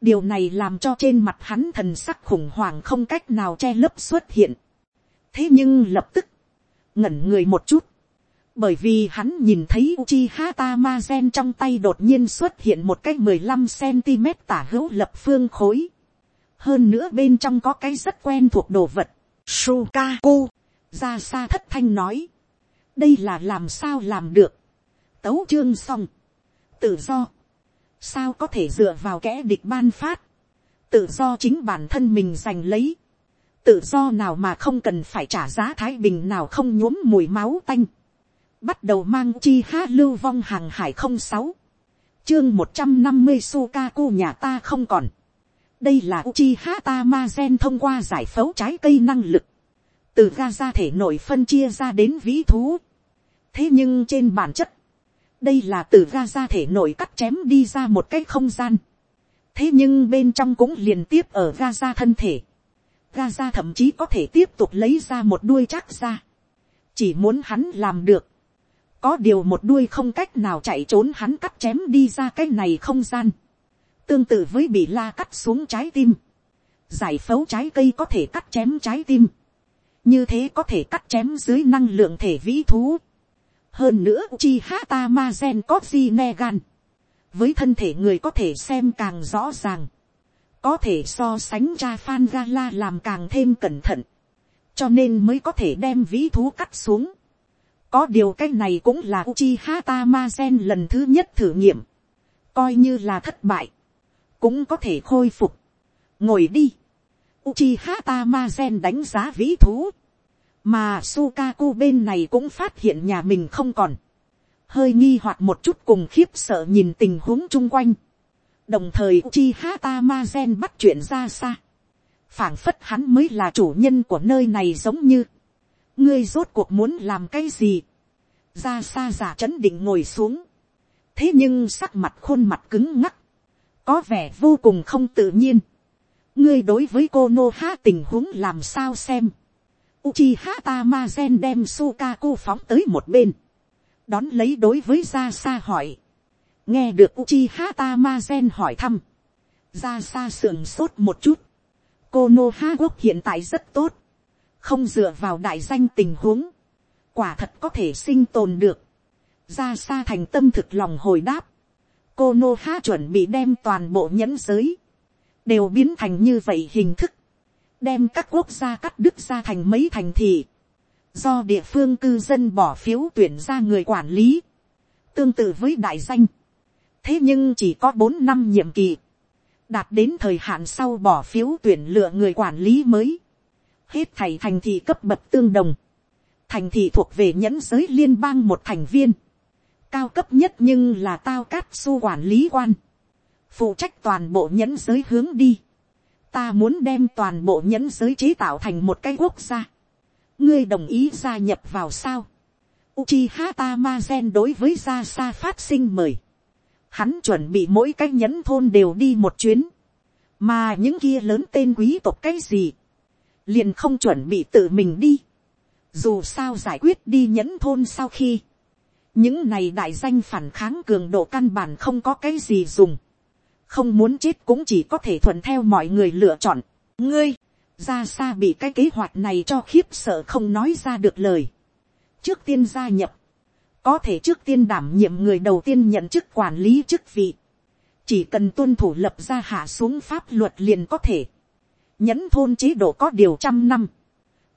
điều này làm cho trên mặt hắn thần sắc khủng hoảng không cách nào che lấp xuất hiện. thế nhưng lập tức, ngẩn người một chút, bởi vì hắn nhìn thấy Uchiha Tamazen trong tay đột nhiên xuất hiện một cái mười lăm cm tả hữu lập phương khối. Hơn nữa bên trong có cái rất quen thuộc đồ vật. Shukaku. Ra xa thất thanh nói. Đây là làm sao làm được. Tấu chương xong. Tự do. Sao có thể dựa vào kẻ địch ban phát. Tự do chính bản thân mình giành lấy. Tự do nào mà không cần phải trả giá thái bình nào không nhuốm mùi máu tanh bắt đầu mang chi ha lưu vong hàng hải không sáu chương một trăm năm mươi Sukaku nhà ta không còn. đây là Uchiha Tamazen thông qua giải phẫu trái cây năng lực, từ ga ra thể nội phân chia ra đến vĩ thú. thế nhưng trên bản chất, đây là từ ga ra thể nội cắt chém đi ra một cái không gian. thế nhưng bên trong cũng liền tiếp ở ga ra thân thể. ga ra thậm chí có thể tiếp tục lấy ra một đuôi chắc ra. chỉ muốn hắn làm được có điều một đuôi không cách nào chạy trốn hắn cắt chém đi ra cái này không gian. tương tự với bị la cắt xuống trái tim. giải phẫu trái cây có thể cắt chém trái tim. như thế có thể cắt chém dưới năng lượng thể vĩ thú hơn nữa chi hata ma gen có gì ne gan. với thân thể người có thể xem càng rõ ràng. có thể so sánh cha phan gala làm càng thêm cẩn thận. cho nên mới có thể đem vĩ thú cắt xuống có điều cái này cũng là Uchiha Tamazen lần thứ nhất thử nghiệm. Coi như là thất bại. Cũng có thể khôi phục. Ngồi đi. Uchiha Tamazen đánh giá vĩ thú. Mà Sukaku bên này cũng phát hiện nhà mình không còn. Hơi nghi hoặc một chút cùng khiếp sợ nhìn tình huống chung quanh. Đồng thời Uchiha Tamazen bắt chuyện ra xa. phảng phất hắn mới là chủ nhân của nơi này giống như ngươi rốt cuộc muốn làm cái gì, ra xa giả chấn định ngồi xuống, thế nhưng sắc mặt khuôn mặt cứng ngắc, có vẻ vô cùng không tự nhiên, ngươi đối với cô nô ha tình huống làm sao xem, Uchiha Tamazen đem Sukaku phóng tới một bên. Đón lấy đối với Ra Sa hỏi. Nghe được Uchiha Tamazen hỏi thăm. Ra Sa sườn sốt một chút. Cô Quốc hiện tại rất tốt không dựa vào đại danh tình huống, quả thật có thể sinh tồn được, ra xa thành tâm thực lòng hồi đáp, cô chuẩn bị đem toàn bộ nhẫn giới, đều biến thành như vậy hình thức, đem các quốc gia cắt đứt ra thành mấy thành thị, do địa phương cư dân bỏ phiếu tuyển ra người quản lý, tương tự với đại danh, thế nhưng chỉ có bốn năm nhiệm kỳ, đạt đến thời hạn sau bỏ phiếu tuyển lựa người quản lý mới, hết thầy thành thị cấp bậc tương đồng, thành thị thuộc về nhẫn giới liên bang một thành viên, cao cấp nhất nhưng là tao cát su quản lý quan, phụ trách toàn bộ nhẫn giới hướng đi, ta muốn đem toàn bộ nhẫn giới chế tạo thành một cái quốc gia, ngươi đồng ý gia nhập vào sao, Uchiha Tamazen đối với gia sa phát sinh mời, hắn chuẩn bị mỗi cái nhẫn thôn đều đi một chuyến, mà những kia lớn tên quý tộc cái gì, liền không chuẩn bị tự mình đi. Dù sao giải quyết đi nhẫn thôn sau khi, những này đại danh phản kháng cường độ căn bản không có cái gì dùng. Không muốn chết cũng chỉ có thể thuận theo mọi người lựa chọn. Ngươi, ra xa bị cái kế hoạch này cho khiếp sợ không nói ra được lời. Trước tiên gia nhập, có thể trước tiên đảm nhiệm người đầu tiên nhận chức quản lý chức vị. Chỉ cần tuân thủ lập ra hạ xuống pháp luật liền có thể nhẫn thôn chế độ có điều trăm năm,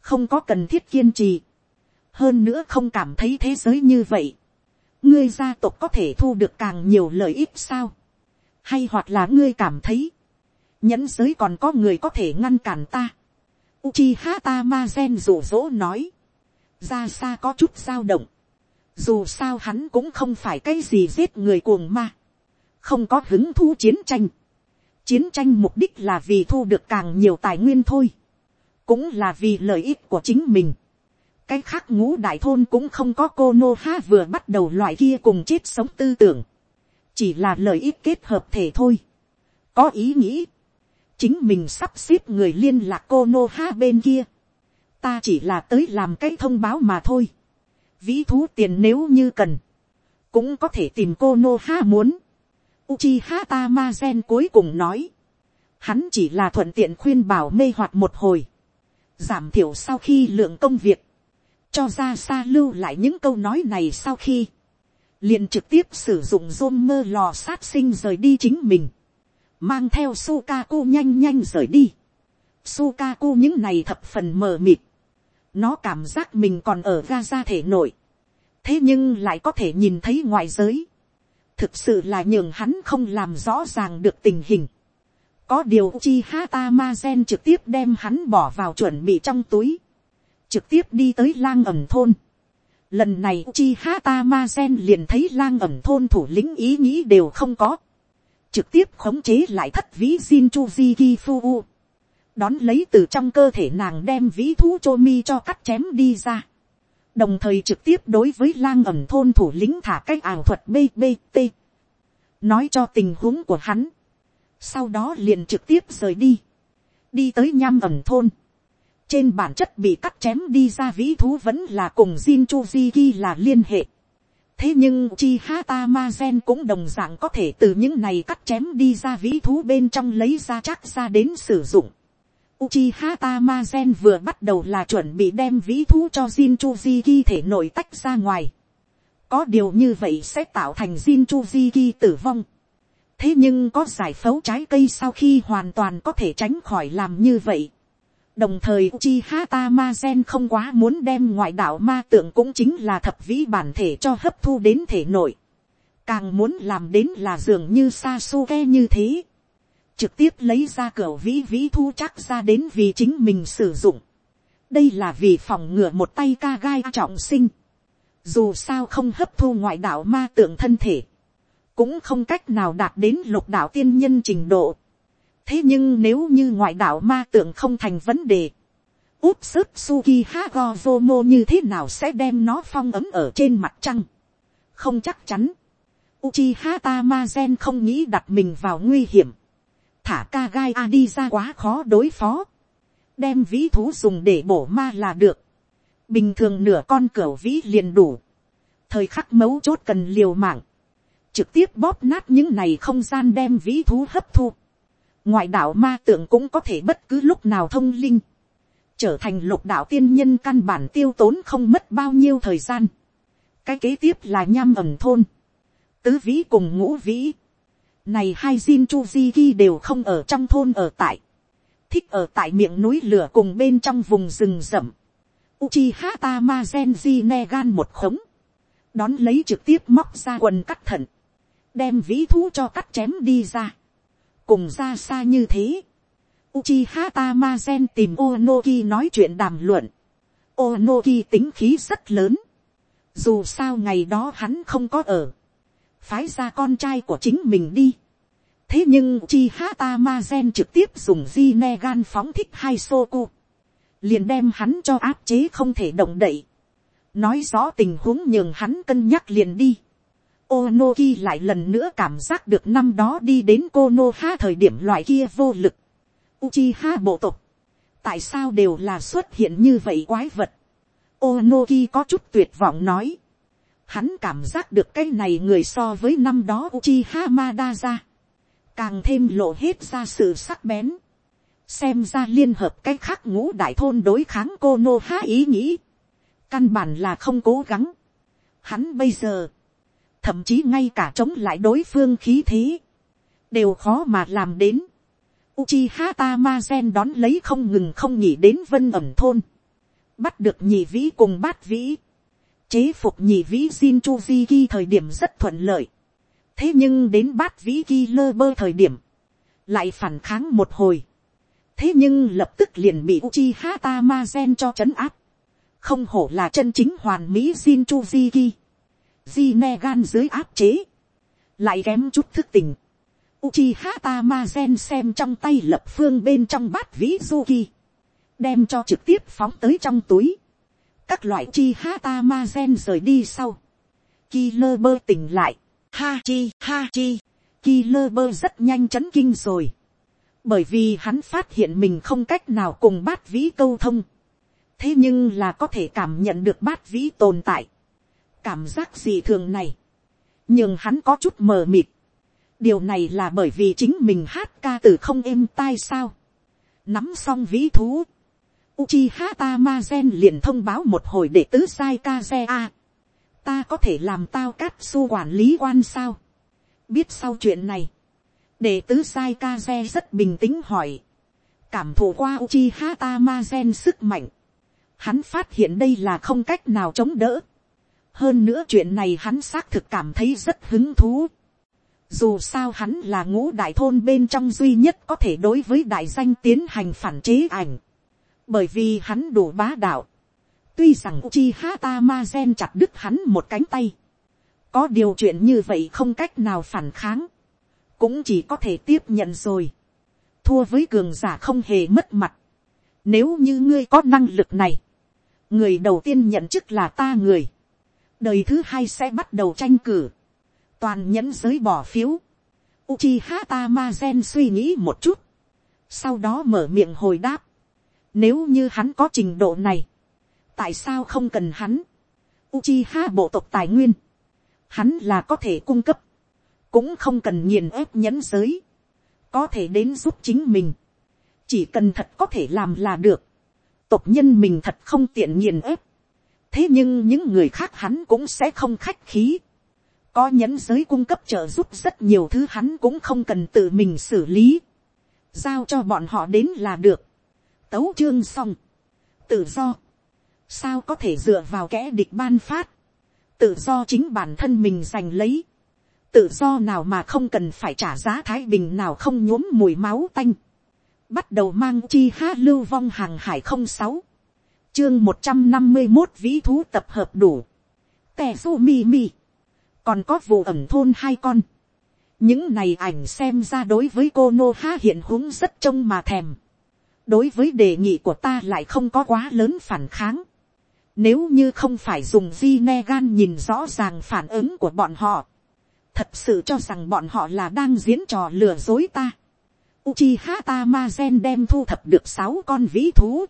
không có cần thiết kiên trì, hơn nữa không cảm thấy thế giới như vậy, ngươi gia tộc có thể thu được càng nhiều lợi ích sao, hay hoặc là ngươi cảm thấy, nhẫn giới còn có người có thể ngăn cản ta, Uchiha Tamazen rủ rỗ nói, ra xa có chút dao động, dù sao hắn cũng không phải cái gì giết người cuồng ma, không có hứng thú chiến tranh, Chiến tranh mục đích là vì thu được càng nhiều tài nguyên thôi. Cũng là vì lợi ích của chính mình. Cái khác ngũ đại thôn cũng không có cô Nô Ha vừa bắt đầu loại kia cùng chết sống tư tưởng. Chỉ là lợi ích kết hợp thể thôi. Có ý nghĩ. Chính mình sắp xếp người liên lạc cô Nô Ha bên kia. ta chỉ là tới làm cái thông báo mà thôi. vĩ thú tiền nếu như cần, cũng có thể tìm cô nô ha muốn. Uchiha Tamazen cuối cùng nói, hắn chỉ là thuận tiện khuyên bảo mê hoặc một hồi, giảm thiểu sau khi lượng công việc, cho ra xa lưu lại những câu nói này sau khi, liền trực tiếp sử dụng rôn mơ lò sát sinh rời đi chính mình, mang theo Sukaku nhanh nhanh rời đi. Sukaku những này thập phần mờ mịt, nó cảm giác mình còn ở ga ra thể nội, thế nhưng lại có thể nhìn thấy ngoài giới, thực sự là nhường hắn không làm rõ ràng được tình hình. có điều chi hata ma gen trực tiếp đem hắn bỏ vào chuẩn bị trong túi, trực tiếp đi tới lang ẩm thôn lần này chi hata ma gen liền thấy lang ẩm thôn thủ lĩnh ý nghĩ đều không có, trực tiếp khống chế lại thất vĩ Jin Chu Fu đón lấy từ trong cơ thể nàng đem vĩ thú chô mi cho cắt chém đi ra. Đồng thời trực tiếp đối với lang ẩm thôn thủ lĩnh thả cách ảo thuật bbt, nói cho tình huống của hắn, sau đó liền trực tiếp rời đi, đi tới nham ẩm thôn, trên bản chất bị cắt chém đi ra vĩ thú vẫn là cùng Jin Chu là liên hệ. thế nhưng chi hata ma gen cũng đồng dạng có thể từ những này cắt chém đi ra vĩ thú bên trong lấy ra chắc ra đến sử dụng. Uchiha Tamazen vừa bắt đầu là chuẩn bị đem vĩ thú cho Jinchuziki thể nội tách ra ngoài. Có điều như vậy sẽ tạo thành Jinchuziki tử vong. Thế nhưng có giải phẫu trái cây sau khi hoàn toàn có thể tránh khỏi làm như vậy. Đồng thời chi hatha ma xem không quá muốn đem ngoại đạo ma tượng cũng chính là thập vĩ bản thể cho hấp thu đến thể nội. Càng muốn làm đến là dường như Sasuke như thế trực tiếp lấy ra cửa vĩ vĩ thu chắc ra đến vì chính mình sử dụng. đây là vì phòng ngừa một tay ca gai trọng sinh. dù sao không hấp thu ngoại đạo ma tượng thân thể, cũng không cách nào đạt đến lục đạo tiên nhân trình độ thế nhưng nếu như ngoại đạo ma tượng không thành vấn đề, úp sức suki hago zomo như thế nào sẽ đem nó phong ấm ở trên mặt trăng. không chắc chắn. Uchiha Tamazen không nghĩ đặt mình vào nguy hiểm. Thả ka gai a đi ra quá khó đối phó, đem vĩ thú dùng để bổ ma là được, bình thường nửa con cửa vĩ liền đủ, thời khắc mấu chốt cần liều mạng, trực tiếp bóp nát những này không gian đem vĩ thú hấp thu, ngoại đạo ma tượng cũng có thể bất cứ lúc nào thông linh, trở thành lục đạo tiên nhân căn bản tiêu tốn không mất bao nhiêu thời gian. cái kế tiếp là nham ẩm thôn, tứ vĩ cùng ngũ vĩ, này hai Jin Chuziki đều không ở trong thôn ở tại. Thích ở tại miệng núi lửa cùng bên trong vùng rừng rậm. Uchiha Tamazen Negan một khống. Đón lấy trực tiếp móc ra quần cắt thận. Đem vĩ thú cho cắt chém đi ra. Cùng ra xa như thế. Uchiha Tamazen tìm Onoki nói chuyện đàm luận. Onoki tính khí rất lớn. Dù sao ngày đó hắn không có ở phái ra con trai của chính mình đi. thế nhưng Uchiha Tamazen trực tiếp dùng Zinegan phóng thích hai soku, liền đem hắn cho áp chế không thể động đậy, nói rõ tình huống nhường hắn cân nhắc liền đi. Onoki lại lần nữa cảm giác được năm đó đi đến Konoha thời điểm loại kia vô lực. Uchiha bộ tộc. Tại sao đều là xuất hiện như vậy quái vật? Onoki có chút tuyệt vọng nói hắn cảm giác được cái này người so với năm đó Uchiha Madara, càng thêm lộ hết ra sự sắc bén, xem ra liên hợp cái khác ngũ đại thôn đối kháng Konoha ý nghĩ, căn bản là không cố gắng. Hắn bây giờ, thậm chí ngay cả chống lại đối phương khí thế, đều khó mà làm đến. Uchiha Tamazen đón lấy không ngừng không nhỉ đến vân ẩm thôn, bắt được nhị vĩ cùng bát vĩ, chế phục nhị vĩ Jin Chu thời điểm rất thuận lợi. Thế nhưng đến bát vĩ Ki lơ bơ thời điểm, lại phản kháng một hồi. Thế nhưng lập tức liền bị Uchiha Tamazen cho chấn áp. Không hổ là chân chính hoàn mỹ Jin di ne gan dưới áp chế. Lại kém chút thức tình. Uchiha Tamazen xem trong tay lập phương bên trong bát vĩ Zuki. Đem cho trực tiếp phóng tới trong túi. Các loại chi tamazen rời đi sau, ki lơ bơ tỉnh lại, ha chi ha chi, ki lơ bơ rất nhanh chấn kinh rồi, bởi vì hắn phát hiện mình không cách nào cùng bát vĩ câu thông, thế nhưng là có thể cảm nhận được bát vĩ tồn tại, cảm giác gì thường này, nhưng hắn có chút mờ mịt, điều này là bởi vì chính mình hát ca từ không êm tai sao, nắm xong vĩ thú, Uchiha Tamazen liền thông báo một hồi để tứ sai Kaze A. Ta có thể làm tao cát su quản lý quan sao? Biết sau chuyện này. để tứ sai Kaze rất bình tĩnh hỏi. Cảm thụ qua Uchiha Tamazen sức mạnh. Hắn phát hiện đây là không cách nào chống đỡ. Hơn nữa chuyện này hắn xác thực cảm thấy rất hứng thú. Dù sao hắn là ngũ đại thôn bên trong duy nhất có thể đối với đại danh tiến hành phản chế ảnh bởi vì hắn đủ bá đạo. tuy rằng Uchiha Tamazen chặt đứt hắn một cánh tay, có điều chuyện như vậy không cách nào phản kháng, cũng chỉ có thể tiếp nhận rồi. thua với cường giả không hề mất mặt. nếu như ngươi có năng lực này, người đầu tiên nhận chức là ta người, đời thứ hai sẽ bắt đầu tranh cử, toàn nhẫn giới bỏ phiếu. Uchiha Tamazen suy nghĩ một chút, sau đó mở miệng hồi đáp, nếu như hắn có trình độ này, tại sao không cần hắn? Uchiha bộ tộc tài nguyên, hắn là có thể cung cấp, cũng không cần nghiền ép nhẫn giới, có thể đến giúp chính mình, chỉ cần thật có thể làm là được, tộc nhân mình thật không tiện nghiền ép, thế nhưng những người khác hắn cũng sẽ không khách khí, có nhẫn giới cung cấp trợ giúp rất nhiều thứ hắn cũng không cần tự mình xử lý, giao cho bọn họ đến là được, tấu chương xong, tự do, sao có thể dựa vào kẻ địch ban phát, tự do chính bản thân mình giành lấy, tự do nào mà không cần phải trả giá thái bình nào không nhuốm mùi máu tanh, bắt đầu mang chi ha lưu vong hàng hải không sáu, chương một trăm năm mươi một vĩ thú tập hợp đủ, tè su mi mi, còn có vụ ẩm thôn hai con, những này ảnh xem ra đối với cô nô ha hiện húng rất trông mà thèm, đối với đề nghị của ta lại không có quá lớn phản kháng. Nếu như không phải dùng vi ne gan nhìn rõ ràng phản ứng của bọn họ, thật sự cho rằng bọn họ là đang diễn trò lừa dối ta. Uchiha Tamazen đem thu thập được sáu con vĩ thú,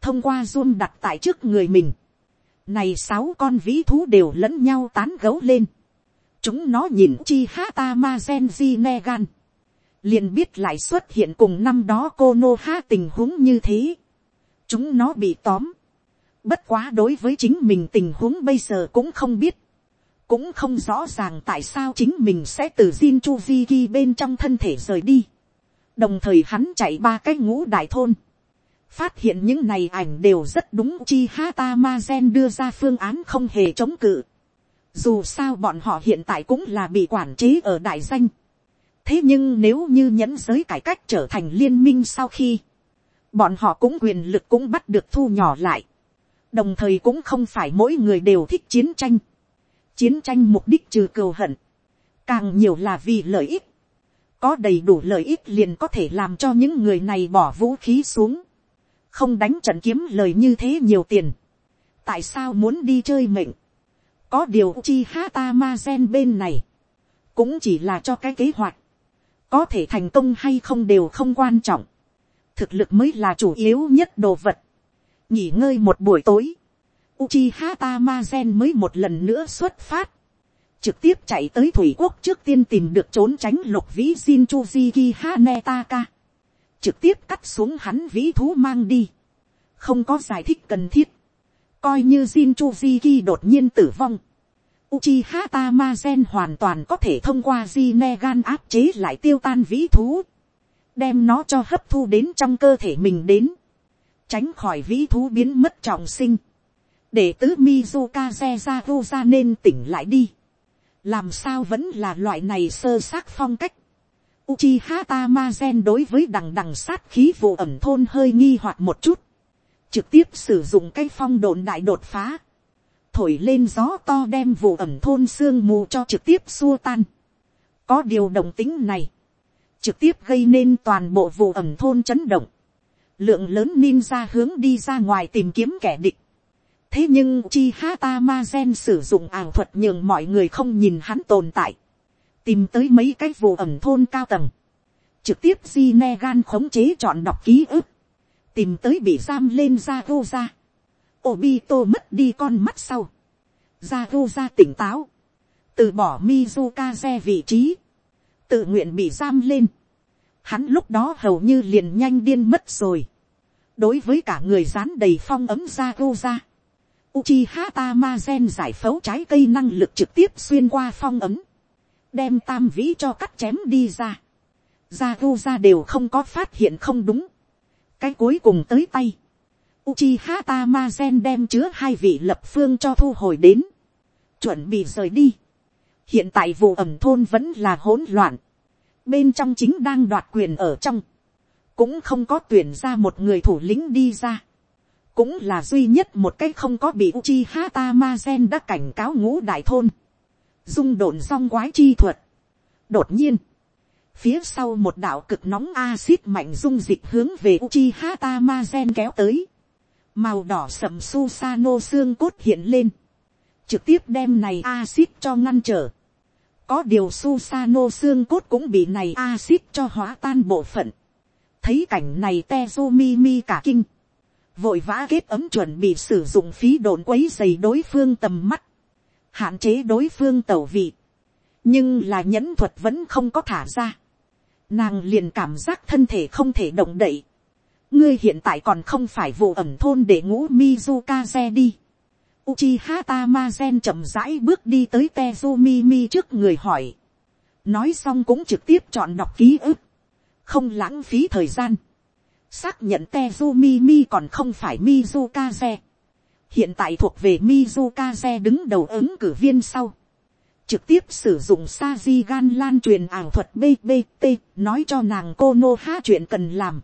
thông qua zoom đặt tại trước người mình. Này sáu con vĩ thú đều lẫn nhau tán gấu lên. Chúng nó nhìn chi Hata Marzeny Negan, liền biết lại xuất hiện cùng năm đó cô nô ha tình huống như thế. chúng nó bị tóm. bất quá đối với chính mình tình huống bây giờ cũng không biết. cũng không rõ ràng tại sao chính mình sẽ từ Jin Chu Vi bên trong thân thể rời đi. đồng thời hắn chạy ba cái ngũ đại thôn phát hiện những này ảnh đều rất đúng. Chi hata ma gen đưa ra phương án không hề chống cự. dù sao bọn họ hiện tại cũng là bị quản chế ở đại danh. Thế nhưng nếu như nhẫn giới cải cách trở thành liên minh sau khi, bọn họ cũng quyền lực cũng bắt được thu nhỏ lại, đồng thời cũng không phải mỗi người đều thích chiến tranh, chiến tranh mục đích trừ cừu hận, càng nhiều là vì lợi ích, có đầy đủ lợi ích liền có thể làm cho những người này bỏ vũ khí xuống, không đánh trận kiếm lời như thế nhiều tiền, tại sao muốn đi chơi mệnh, có điều chi hata ma gen bên này, cũng chỉ là cho cái kế hoạch, có thể thành công hay không đều không quan trọng, thực lực mới là chủ yếu nhất đồ vật. nghỉ ngơi một buổi tối, Uchiha Tamazen mới một lần nữa xuất phát, trực tiếp chạy tới thủy quốc trước tiên tìm được trốn tránh lục vĩ Jinchuji Hanetaka, trực tiếp cắt xuống hắn vĩ thú mang đi, không có giải thích cần thiết, coi như Jinchuji đột nhiên tử vong, Uchiha Tamazen hoàn toàn có thể thông qua Jinegan áp chế lại tiêu tan vĩ thú. Đem nó cho hấp thu đến trong cơ thể mình đến. Tránh khỏi vĩ thú biến mất trọng sinh. Để tứ Mizukaze ra nên tỉnh lại đi. Làm sao vẫn là loại này sơ xác phong cách. Uchiha Tamazen đối với đằng đằng sát khí vụ ẩm thôn hơi nghi hoặc một chút. Trực tiếp sử dụng cái phong đồn đại đột phá thổi lên gió to đem vụ ẩm thôn sương mù cho trực tiếp xua tan. Có điều đồng tính này, trực tiếp gây nên toàn bộ vụ ẩm thôn chấn động. Lượng lớn ninja hướng đi ra ngoài tìm kiếm kẻ địch. Thế nhưng Uchiha Tamazen sử dụng ảo thuật nhường mọi người không nhìn hắn tồn tại. Tìm tới mấy cái vụ ẩm thôn cao tầng. Trực tiếp di ne gan khống chế chọn đọc ký ức. Tìm tới bị giam lên ra vô ra Obito mất đi con mắt sau. Ra vô ra tỉnh táo. Từ bỏ Mizukaze vị trí. Tự nguyện bị giam lên. Hắn lúc đó hầu như liền nhanh điên mất rồi. Đối với cả người dán đầy phong ấm ra vô ra. Uchiha Tamazen giải phẫu trái cây năng lực trực tiếp xuyên qua phong ấm. Đem tam vĩ cho cắt chém đi ra. Ra vô ra đều không có phát hiện không đúng. Cái cuối cùng tới tay. Uchiha Tamazen đem chứa hai vị lập phương cho thu hồi đến. Chuẩn bị rời đi. Hiện tại vụ ẩm thôn vẫn là hỗn loạn. Bên trong chính đang đoạt quyền ở trong. Cũng không có tuyển ra một người thủ lĩnh đi ra. Cũng là duy nhất một cách không có bị Uchiha Tamazen đã cảnh cáo ngũ đại thôn. Dung độn song quái chi thuật. Đột nhiên. Phía sau một đạo cực nóng axit mạnh dung dịch hướng về Uchiha Tamazen kéo tới màu đỏ sậm Susano xương cốt hiện lên, trực tiếp đem này axit cho ngăn trở. Có điều Susano xương cốt cũng bị này axit cho hóa tan bộ phận. Thấy cảnh này Tezumi cả kinh. Vội vã kết ấm chuẩn bị sử dụng phí đồn quấy dày đối phương tầm mắt. Hạn chế đối phương tẩu vị. Nhưng là nhẫn thuật vẫn không có thả ra. Nàng liền cảm giác thân thể không thể động đậy ngươi hiện tại còn không phải vụ ẩm thôn để ngũ Mizukaze đi. Uchiha Tamazen chậm rãi bước đi tới Tezumi trước người hỏi. Nói xong cũng trực tiếp chọn đọc ký ức. Không lãng phí thời gian. Xác nhận Tezumi còn không phải Mizukaze. Hiện tại thuộc về Mizukaze đứng đầu ứng cử viên sau. Trực tiếp sử dụng saji gan lan truyền ảo thuật BBT nói cho nàng Konoha chuyện cần làm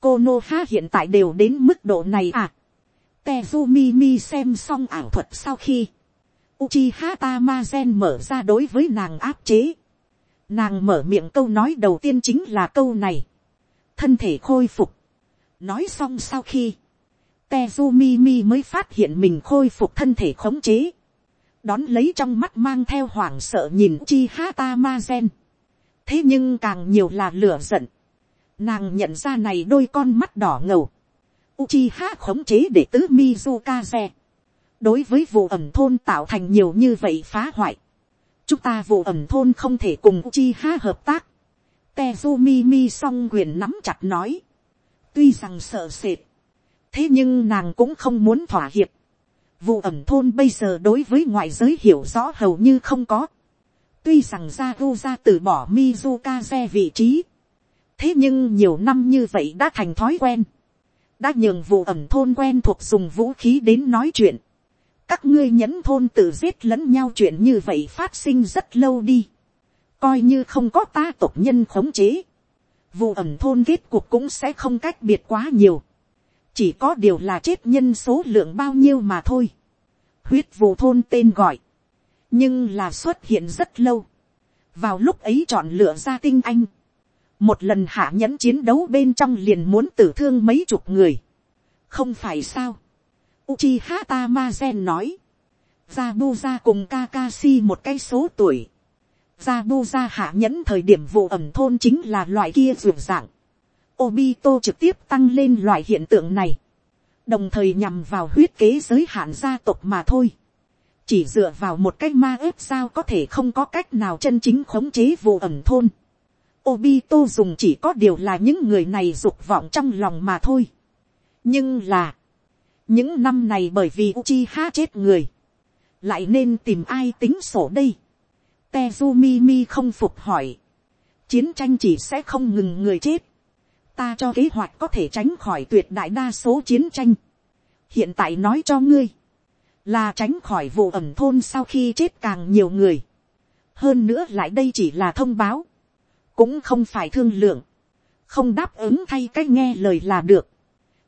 Konoha hiện tại đều đến mức độ này à. Tezumi mi xem xong ảo thuật sau khi, Uchiha Tamazen mở ra đối với nàng áp chế. Nàng mở miệng câu nói đầu tiên chính là câu này. Thân thể khôi phục. Nói xong sau khi, Tezumi mi mới phát hiện mình khôi phục thân thể khống chế. Đón lấy trong mắt mang theo hoảng sợ nhìn Uchiha Tamazen. Thế nhưng càng nhiều là lửa giận Nàng nhận ra này đôi con mắt đỏ ngầu. Uchiha khống chế để tứ Mizukaze. Đối với vụ ẩm thôn tạo thành nhiều như vậy phá hoại. Chúng ta vụ ẩm thôn không thể cùng Uchiha hợp tác. Tezumi mi song quyền nắm chặt nói. Tuy rằng sợ sệt. Thế nhưng nàng cũng không muốn thỏa hiệp. Vụ ẩm thôn bây giờ đối với ngoại giới hiểu rõ hầu như không có. Tuy rằng Zaguza từ bỏ Mizukaze vị trí. Thế nhưng nhiều năm như vậy đã thành thói quen, đã nhường vụ ẩm thôn quen thuộc dùng vũ khí đến nói chuyện, các ngươi nhẫn thôn tự giết lẫn nhau chuyện như vậy phát sinh rất lâu đi, coi như không có ta tộc nhân khống chế, vụ ẩm thôn kết cuộc cũng sẽ không cách biệt quá nhiều, chỉ có điều là chết nhân số lượng bao nhiêu mà thôi, huyết vụ thôn tên gọi, nhưng là xuất hiện rất lâu, vào lúc ấy chọn lựa ra tinh anh, một lần hạ nhẫn chiến đấu bên trong liền muốn tử thương mấy chục người. không phải sao. Uchiha Tamazen nói. Zabuza cùng Kakashi một cái số tuổi. Zabuza hạ nhẫn thời điểm vụ ẩm thôn chính là loại kia ruột dạng. Obito trực tiếp tăng lên loại hiện tượng này. Đồng thời nhằm vào huyết kế giới hạn gia tộc mà thôi. Chỉ dựa vào một cái ma ếp sao có thể không có cách nào chân chính khống chế vụ ẩm thôn Obito dùng chỉ có điều là những người này dục vọng trong lòng mà thôi. Nhưng là, những năm này bởi vì Uchiha chết người, lại nên tìm ai tính sổ đây. Tezumi không phục hỏi. Chiến tranh chỉ sẽ không ngừng người chết. Ta cho kế hoạch có thể tránh khỏi tuyệt đại đa số chiến tranh. Hiện tại nói cho ngươi, là tránh khỏi vụ ẩm thôn sau khi chết càng nhiều người. Hơn nữa lại đây chỉ là thông báo cũng không phải thương lượng, không đáp ứng thay cách nghe lời là được,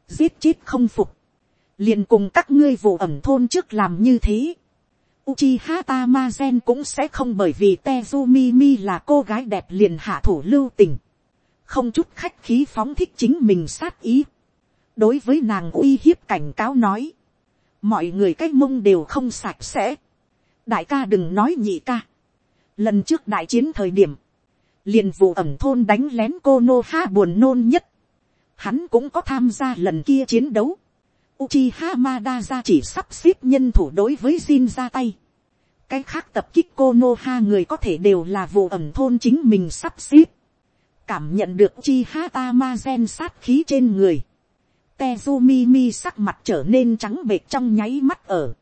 giết chết không phục, liền cùng các ngươi vụ ẩm thôn trước làm như thế. Uchiha Tamazen cũng sẽ không bởi vì Tezumi Mi là cô gái đẹp liền hạ thủ lưu tình. Không chút khách khí phóng thích chính mình sát ý. Đối với nàng uy hiếp cảnh cáo nói. Mọi người cái mông đều không sạch sẽ. Đại ca đừng nói nhị ca. Lần trước đại chiến thời điểm liền vụ ẩm thôn đánh lén cô nô ha buồn nôn nhất, hắn cũng có tham gia lần kia chiến đấu, Uchiha Madara chỉ sắp xếp nhân thủ đối với Jin ra tay. Cái khác tập kích Konoha người có thể đều là vụ ẩm thôn chính mình sắp xếp. Cảm nhận được chi hata masen sát khí trên người. Tezumimi sắc mặt trở nên trắng bệch trong nháy mắt ở.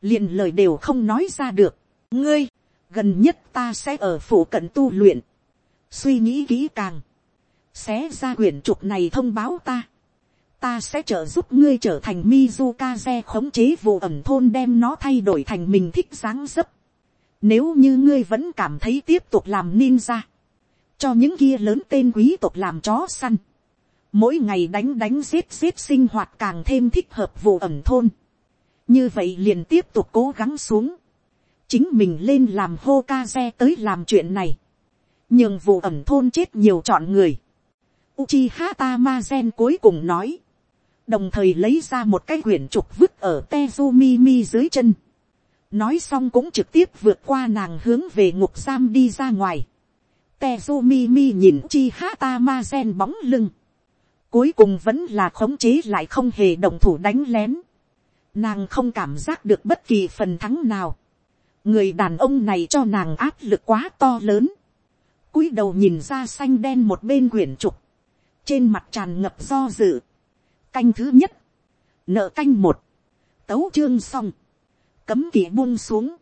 liền lời đều không nói ra được. Ngươi, gần nhất ta sẽ ở phủ cận tu luyện. Suy nghĩ kỹ càng. Xé ra quyển trục này thông báo ta ta sẽ trợ giúp ngươi trở thành Mizukaze khống chế vụ ẩm thôn đem nó thay đổi thành mình thích dáng dấp. Nếu như ngươi vẫn cảm thấy tiếp tục làm ninja, cho những kia lớn tên quý tộc làm chó săn, mỗi ngày đánh đánh giết giết sinh hoạt càng thêm thích hợp vụ ẩm thôn. như vậy liền tiếp tục cố gắng xuống, chính mình lên làm hô ca xe tới làm chuyện này, nhường vụ ẩm thôn chết nhiều chọn người. Uchiha Tamazen cuối cùng nói, đồng thời lấy ra một cái quyển trục vứt ở Tezumimi dưới chân. nói xong cũng trực tiếp vượt qua nàng hướng về ngục giam đi ra ngoài. Tezumimi nhìn chi hata ma gen bóng lưng. cuối cùng vẫn là khống chế lại không hề động thủ đánh lén. nàng không cảm giác được bất kỳ phần thắng nào. người đàn ông này cho nàng áp lực quá to lớn. cúi đầu nhìn ra xanh đen một bên quyển trục. trên mặt tràn ngập do dự canh thứ nhất, nợ canh một, tấu chương xong, cấm kỵ buông xuống,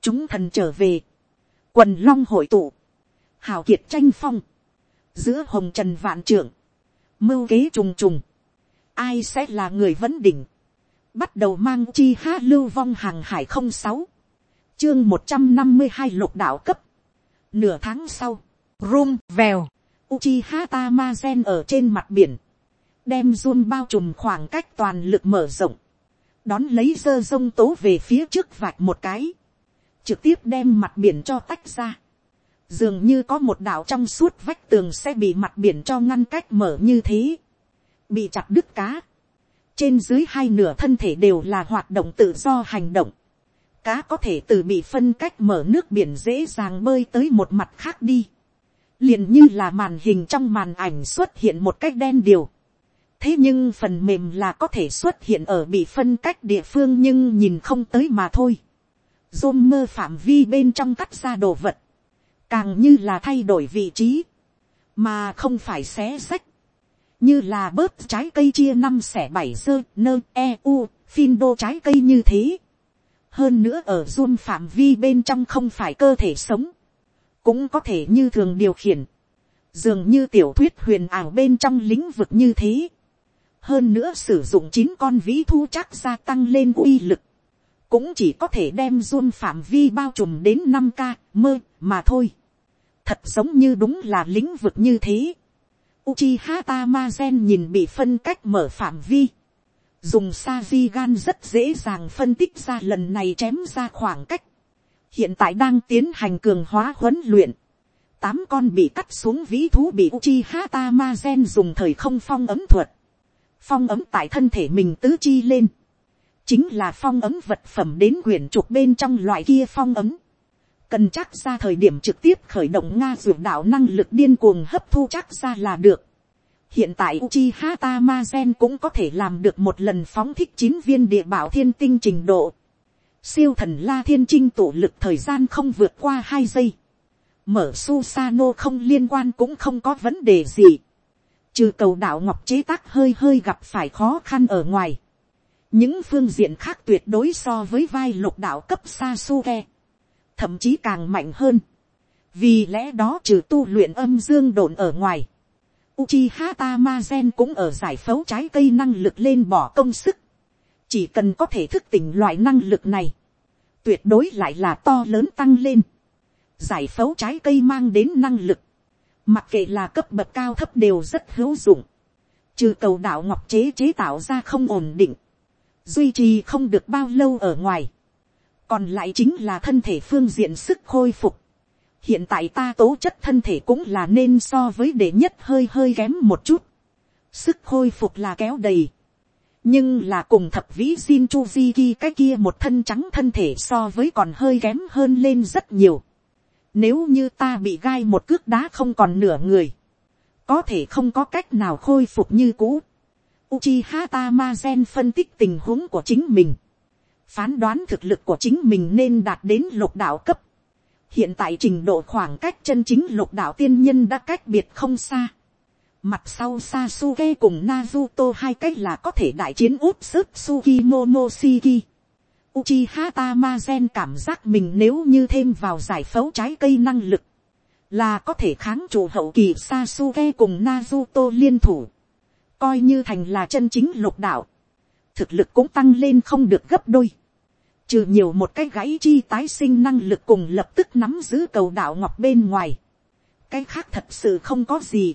chúng thần trở về, quần long hội tụ, hào kiệt tranh phong, giữa hồng trần vạn trưởng, mưu kế trùng trùng, ai sẽ là người vấn đỉnh, bắt đầu mang chi ha lưu vong hàng hải không sáu, chương một trăm năm mươi hai lục đạo cấp, nửa tháng sau, rum vèo, Uchiha Tamazen ở trên mặt biển, đem run bao trùm khoảng cách toàn lực mở rộng, đón lấy dơ sông tố về phía trước vạch một cái, trực tiếp đem mặt biển cho tách ra, dường như có một đảo trong suốt vách tường sẽ bị mặt biển cho ngăn cách mở như thế, bị chặt đứt cá, trên dưới hai nửa thân thể đều là hoạt động tự do hành động, cá có thể từ bị phân cách mở nước biển dễ dàng bơi tới một mặt khác đi, liền như là màn hình trong màn ảnh xuất hiện một cách đen điều, thế nhưng phần mềm là có thể xuất hiện ở bị phân cách địa phương nhưng nhìn không tới mà thôi. Dôm mơ phạm vi bên trong cắt ra đồ vật, càng như là thay đổi vị trí, mà không phải xé sách, như là bớt trái cây chia năm xẻ bảy dơ nơ e u phin đô trái cây như thế. hơn nữa ở zoom phạm vi bên trong không phải cơ thể sống, cũng có thể như thường điều khiển, dường như tiểu thuyết huyền ảo bên trong lĩnh vực như thế. Hơn nữa sử dụng chín con vĩ thu chắc gia tăng lên uy lực, cũng chỉ có thể đem zoom phạm vi bao trùm đến năm k mơ mà thôi thật giống như đúng là lĩnh vực như thế. Uchiha Tamazen nhìn bị phân cách mở phạm vi. Dùng sa di gan rất dễ dàng phân tích ra lần này chém ra khoảng cách. Hiện tại đang tiến hành cường hóa huấn luyện. Tám con bị cắt xuống vĩ thú bị Uchiha Tamazen dùng thời không phong ấm thuật phong ấm tại thân thể mình tứ chi lên, chính là phong ấm vật phẩm đến quyển trục bên trong loại kia phong ấm, cần chắc ra thời điểm trực tiếp khởi động nga dược đạo năng lực điên cuồng hấp thu chắc ra là được. hiện tại Uchiha Tamazen cũng có thể làm được một lần phóng thích chín viên địa bảo thiên tinh trình độ. siêu thần la thiên trinh tụ lực thời gian không vượt qua hai giây. mở Susano không liên quan cũng không có vấn đề gì trừ cầu đạo ngọc chế tác hơi hơi gặp phải khó khăn ở ngoài, những phương diện khác tuyệt đối so với vai lục đạo cấp sa su ke, thậm chí càng mạnh hơn, vì lẽ đó trừ tu luyện âm dương đồn ở ngoài, Uchiha Tamazen cũng ở giải phẫu trái cây năng lực lên bỏ công sức. Chỉ cần có thể thức tỉnh loại năng lực này. Tuyệt đối lại là to lớn tăng lên. Giải phẫu trái cây mang đến năng lực mặc kệ là cấp bậc cao thấp đều rất hữu dụng, trừ cầu đạo ngọc chế chế tạo ra không ổn định, duy trì không được bao lâu ở ngoài, còn lại chính là thân thể phương diện sức khôi phục. hiện tại ta tố chất thân thể cũng là nên so với đệ nhất hơi hơi kém một chút, sức khôi phục là kéo đầy, nhưng là cùng thập vĩ xin chu di ki cái kia một thân trắng thân thể so với còn hơi kém hơn lên rất nhiều. Nếu như ta bị gai một cước đá không còn nửa người. Có thể không có cách nào khôi phục như cũ. Uchiha Tamazen phân tích tình huống của chính mình. Phán đoán thực lực của chính mình nên đạt đến lục đạo cấp. Hiện tại trình độ khoảng cách chân chính lục đạo tiên nhân đã cách biệt không xa. Mặt sau Sasuke cùng Naruto hai cách là có thể đại chiến út sức Suki Uchiha Tamazen cảm giác mình nếu như thêm vào giải phẫu trái cây năng lực. Là có thể kháng chủ hậu kỳ Sasuke cùng Naruto liên thủ. Coi như thành là chân chính lục đạo. Thực lực cũng tăng lên không được gấp đôi. Trừ nhiều một cái gãy chi tái sinh năng lực cùng lập tức nắm giữ cầu đạo ngọc bên ngoài. Cái khác thật sự không có gì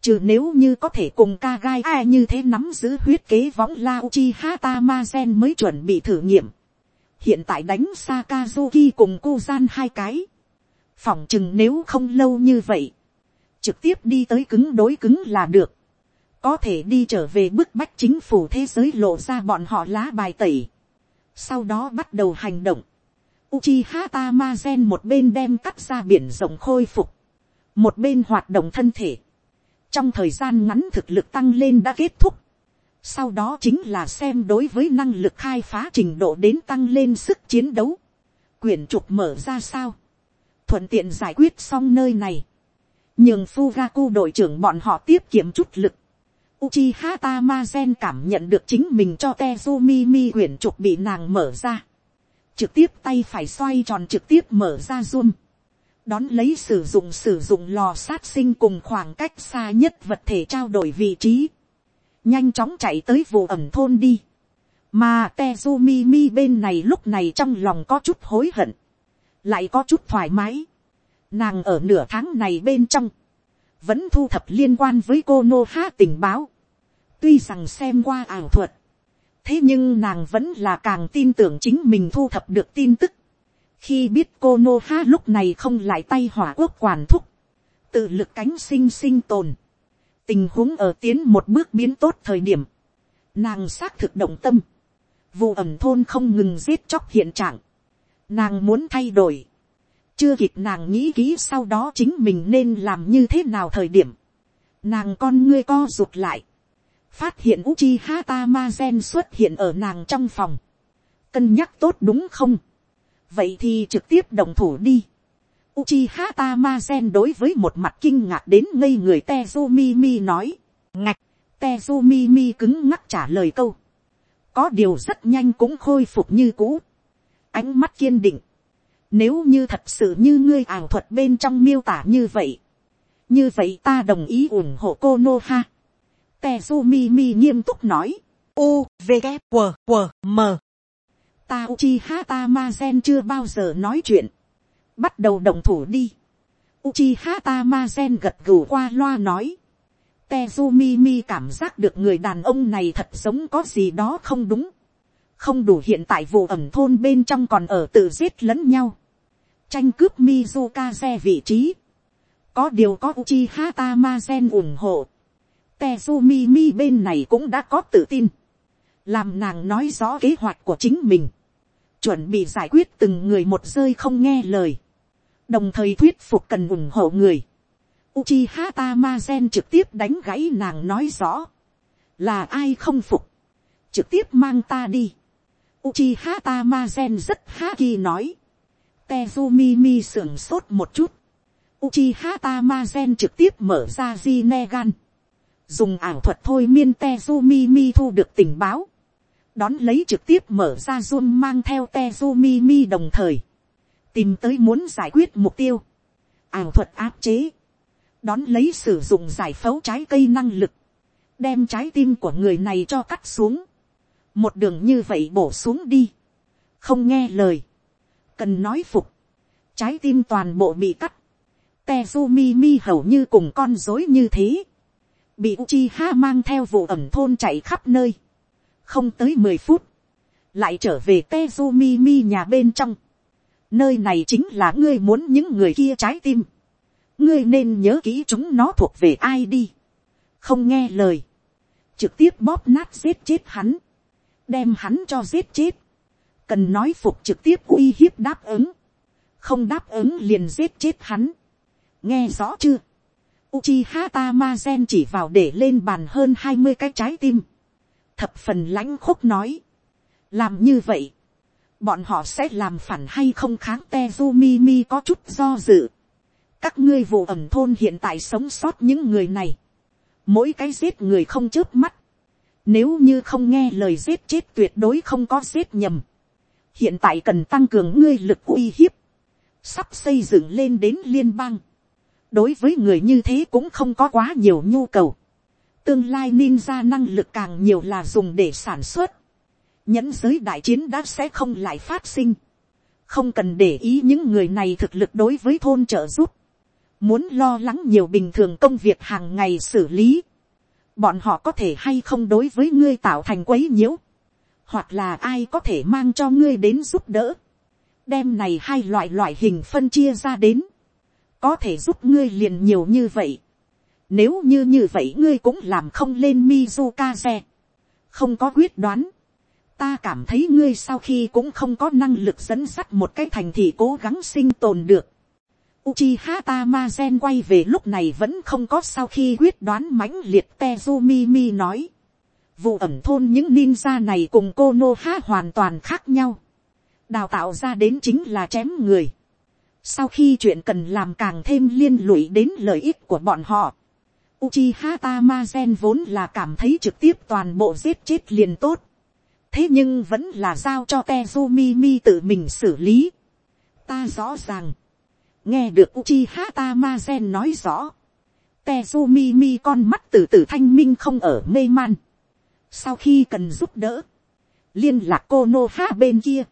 Trừ nếu như có thể cùng ca gai ai như thế nắm giữ huyết kế võng lao chi hata ma gen mới chuẩn bị thử nghiệm. Hiện tại đánh Sakazuki cùng cô gian hai cái. Phỏng chừng nếu không lâu như vậy. Trực tiếp đi tới cứng đối cứng là được. Có thể đi trở về bức bách chính phủ thế giới lộ ra bọn họ lá bài tẩy. Sau đó bắt đầu hành động. Uchiha Tamazen một bên đem cắt ra biển rộng khôi phục. Một bên hoạt động thân thể trong thời gian ngắn thực lực tăng lên đã kết thúc. Sau đó chính là xem đối với năng lực khai phá trình độ đến tăng lên sức chiến đấu. Quyển trục mở ra sao. Thuận tiện giải quyết xong nơi này. Nhưng Fugaku đội trưởng bọn họ tiếp kiệm chút lực. Uchiha Tamazen cảm nhận được chính mình cho Tezumi mi quyển trục bị nàng mở ra. Trực tiếp tay phải xoay tròn trực tiếp mở ra zoom. Đón lấy sử dụng sử dụng lò sát sinh cùng khoảng cách xa nhất vật thể trao đổi vị trí, nhanh chóng chạy tới vụ ẩm thôn đi, mà Tezumi mi bên này lúc này trong lòng có chút hối hận, lại có chút thoải mái, nàng ở nửa tháng này bên trong, vẫn thu thập liên quan với cô nô ha tình báo, tuy rằng xem qua ảo thuật, thế nhưng nàng vẫn là càng tin tưởng chính mình thu thập được tin tức, khi biết cô nô ha lúc này không lại tay hỏa quốc quản thúc, tự lực cánh sinh sinh tồn, tình huống ở tiến một bước biến tốt thời điểm, nàng xác thực động tâm, vụ ẩm thôn không ngừng giết chóc hiện trạng, nàng muốn thay đổi, chưa kịp nàng nghĩ kỹ sau đó chính mình nên làm như thế nào thời điểm, nàng con ngươi co rụt lại, phát hiện Uchi Hata Ma Gen xuất hiện ở nàng trong phòng, cân nhắc tốt đúng không, vậy thì trực tiếp đồng thủ đi. Uchiha Tamazen đối với một mặt kinh ngạc đến ngây người Tezumimi nói. Ngạch, Tezumimi cứng ngắc trả lời câu. Có điều rất nhanh cũng khôi phục như cũ. Ánh mắt kiên định. Nếu như thật sự như ngươi ảo thuật bên trong miêu tả như vậy. Như vậy ta đồng ý ủng hộ cô Nô Ha. Tezumimi nghiêm túc nói. U, V, K, W, W, M ta Uchiha Tamazen chưa bao giờ nói chuyện. Bắt đầu động thủ đi. Uchiha Tamazen gật gù qua loa nói. Tezumi mi cảm giác được người đàn ông này thật giống có gì đó không đúng. Không đủ hiện tại vụ ẩm thôn bên trong còn ở tự giết lẫn nhau. Tranh cướp Mizukaze vị trí. Có điều có Uchiha Tamazen ủng hộ. Tezumi mi bên này cũng đã có tự tin. Làm nàng nói rõ kế hoạch của chính mình. Chuẩn bị giải quyết từng người một rơi không nghe lời, đồng thời thuyết phục cần ủng hộ người. Uchiha Tamazen trực tiếp đánh gãy nàng nói rõ, là ai không phục, trực tiếp mang ta đi. Uchiha Tamazen rất ha kỳ nói, Tezumi mi sưởng sốt một chút, Uchiha Tamazen trực tiếp mở ra Jinegan, dùng ảo thuật thôi miên Tezumi mi thu được tình báo, đón lấy trực tiếp mở ra zoom mang theo Tezumi mi đồng thời, tìm tới muốn giải quyết mục tiêu, ảo thuật áp chế, đón lấy sử dụng giải phẫu trái cây năng lực, đem trái tim của người này cho cắt xuống, một đường như vậy bổ xuống đi, không nghe lời, cần nói phục, trái tim toàn bộ bị cắt, Tezumi mi hầu như cùng con dối như thế, bị Uchiha mang theo vụ ẩm thôn chạy khắp nơi, không tới mười phút, lại trở về Tezumi mi nhà bên trong. Nơi này chính là ngươi muốn những người kia trái tim. ngươi nên nhớ kỹ chúng nó thuộc về ai đi. không nghe lời. trực tiếp bóp nát giết chết hắn. đem hắn cho giết chết. cần nói phục trực tiếp uy hiếp đáp ứng. không đáp ứng liền giết chết hắn. nghe rõ chưa. Uchiha Tamazen chỉ vào để lên bàn hơn hai mươi cái trái tim thập phần lãnh khúc nói, làm như vậy, bọn họ sẽ làm phản hay không kháng Tezumimi có chút do dự. Các ngươi vụ ẩm thôn hiện tại sống sót những người này. Mỗi cái giết người không chớp mắt. Nếu như không nghe lời giết chết tuyệt đối không có giết nhầm. Hiện tại cần tăng cường ngươi lực uy hiếp. Sắp xây dựng lên đến liên bang. Đối với người như thế cũng không có quá nhiều nhu cầu. Tương lai ninja năng lực càng nhiều là dùng để sản xuất. Nhẫn giới đại chiến đã sẽ không lại phát sinh, không cần để ý những người này thực lực đối với thôn trợ giúp, muốn lo lắng nhiều bình thường công việc hàng ngày xử lý, bọn họ có thể hay không đối với ngươi tạo thành quấy nhiễu, hoặc là ai có thể mang cho ngươi đến giúp đỡ, đem này hai loại loại hình phân chia ra đến, có thể giúp ngươi liền nhiều như vậy, nếu như như vậy ngươi cũng làm không lên Mizukaze. Không có quyết đoán ta cảm thấy ngươi sau khi cũng không có năng lực dẫn dắt một cái thành thị cố gắng sinh tồn được. Uchiha Tamazen quay về lúc này vẫn không có sau khi quyết đoán mãnh liệt Tezumimi nói. Vụ ẩm thôn những ninja này cùng Konoha hoàn toàn khác nhau. Đào tạo ra đến chính là chém người. Sau khi chuyện cần làm càng thêm liên lụy đến lợi ích của bọn họ. Uchiha Tamazen vốn là cảm thấy trực tiếp toàn bộ giết chết liền tốt thế nhưng vẫn là giao cho Tezumi tự mình xử lý. ta rõ ràng, nghe được Uchiha Tamazen nói rõ, Tezumi con mắt từ từ thanh minh không ở mê man. sau khi cần giúp đỡ, liên lạc cô bên kia,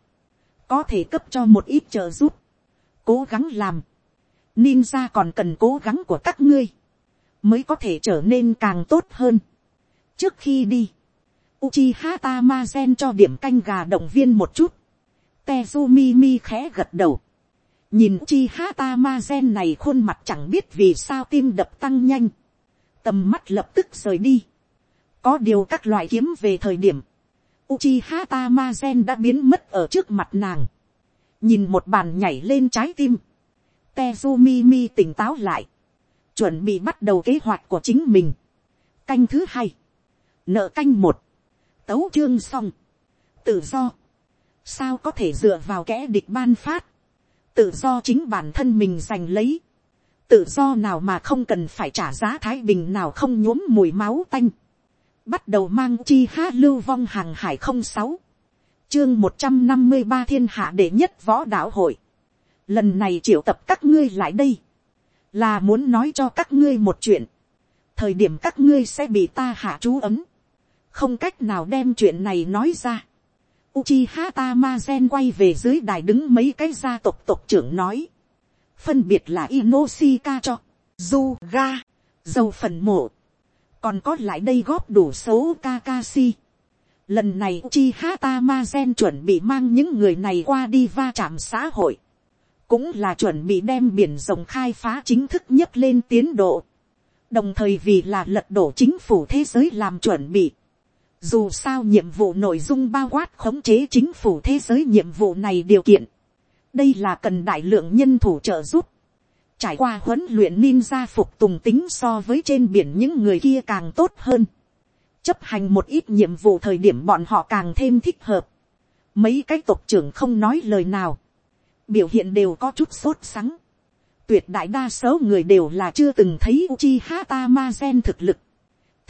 có thể cấp cho một ít trợ giúp, cố gắng làm, ninja còn cần cố gắng của các ngươi, mới có thể trở nên càng tốt hơn. trước khi đi, Uchiha Tamazen cho điểm canh gà động viên một chút. Tezumi mi khẽ gật đầu. Nhìn Uchiha Tamazen này khuôn mặt chẳng biết vì sao tim đập tăng nhanh. Tầm mắt lập tức rời đi. Có điều các loại kiếm về thời điểm. Uchiha Tamazen đã biến mất ở trước mặt nàng. Nhìn một bàn nhảy lên trái tim. Tezumi mi tỉnh táo lại. Chuẩn bị bắt đầu kế hoạch của chính mình. Canh thứ hai. Nợ canh một tấu chương xong. Tự do. Sao có thể dựa vào kẻ địch ban phát. Tự do chính bản thân mình giành lấy. Tự do nào mà không cần phải trả giá thái bình nào không nhuốm mùi máu tanh. Bắt đầu mang chi hát lưu vong hàng hải không sáu Chương một trăm năm mươi ba thiên hạ đệ nhất võ đạo hội. Lần này triệu tập các ngươi lại đây. Là muốn nói cho các ngươi một chuyện. Thời điểm các ngươi sẽ bị ta hạ chú ấm không cách nào đem chuyện này nói ra. Uchiha Tamazen quay về dưới đài đứng mấy cái gia tộc tộc trưởng nói. Phân biệt là Inoshika cho, Zuga, dầu phần mộ. Còn có lại đây góp đủ số Kakashi. Lần này chi hata ma gen chuẩn bị mang những người này qua đi va chạm xã hội. Cũng là chuẩn bị đem biển rộng khai phá chính thức nhất lên tiến độ. Đồng thời vì là lật đổ chính phủ thế giới làm chuẩn bị dù sao nhiệm vụ nội dung bao quát khống chế chính phủ thế giới nhiệm vụ này điều kiện. Đây là cần đại lượng nhân thủ trợ giúp. Trải qua huấn luyện ninja phục tùng tính so với trên biển những người kia càng tốt hơn. Chấp hành một ít nhiệm vụ thời điểm bọn họ càng thêm thích hợp. Mấy cái tộc trưởng không nói lời nào. Biểu hiện đều có chút sốt sắng. Tuyệt đại đa số người đều là chưa từng thấy Uchiha Tamazen thực lực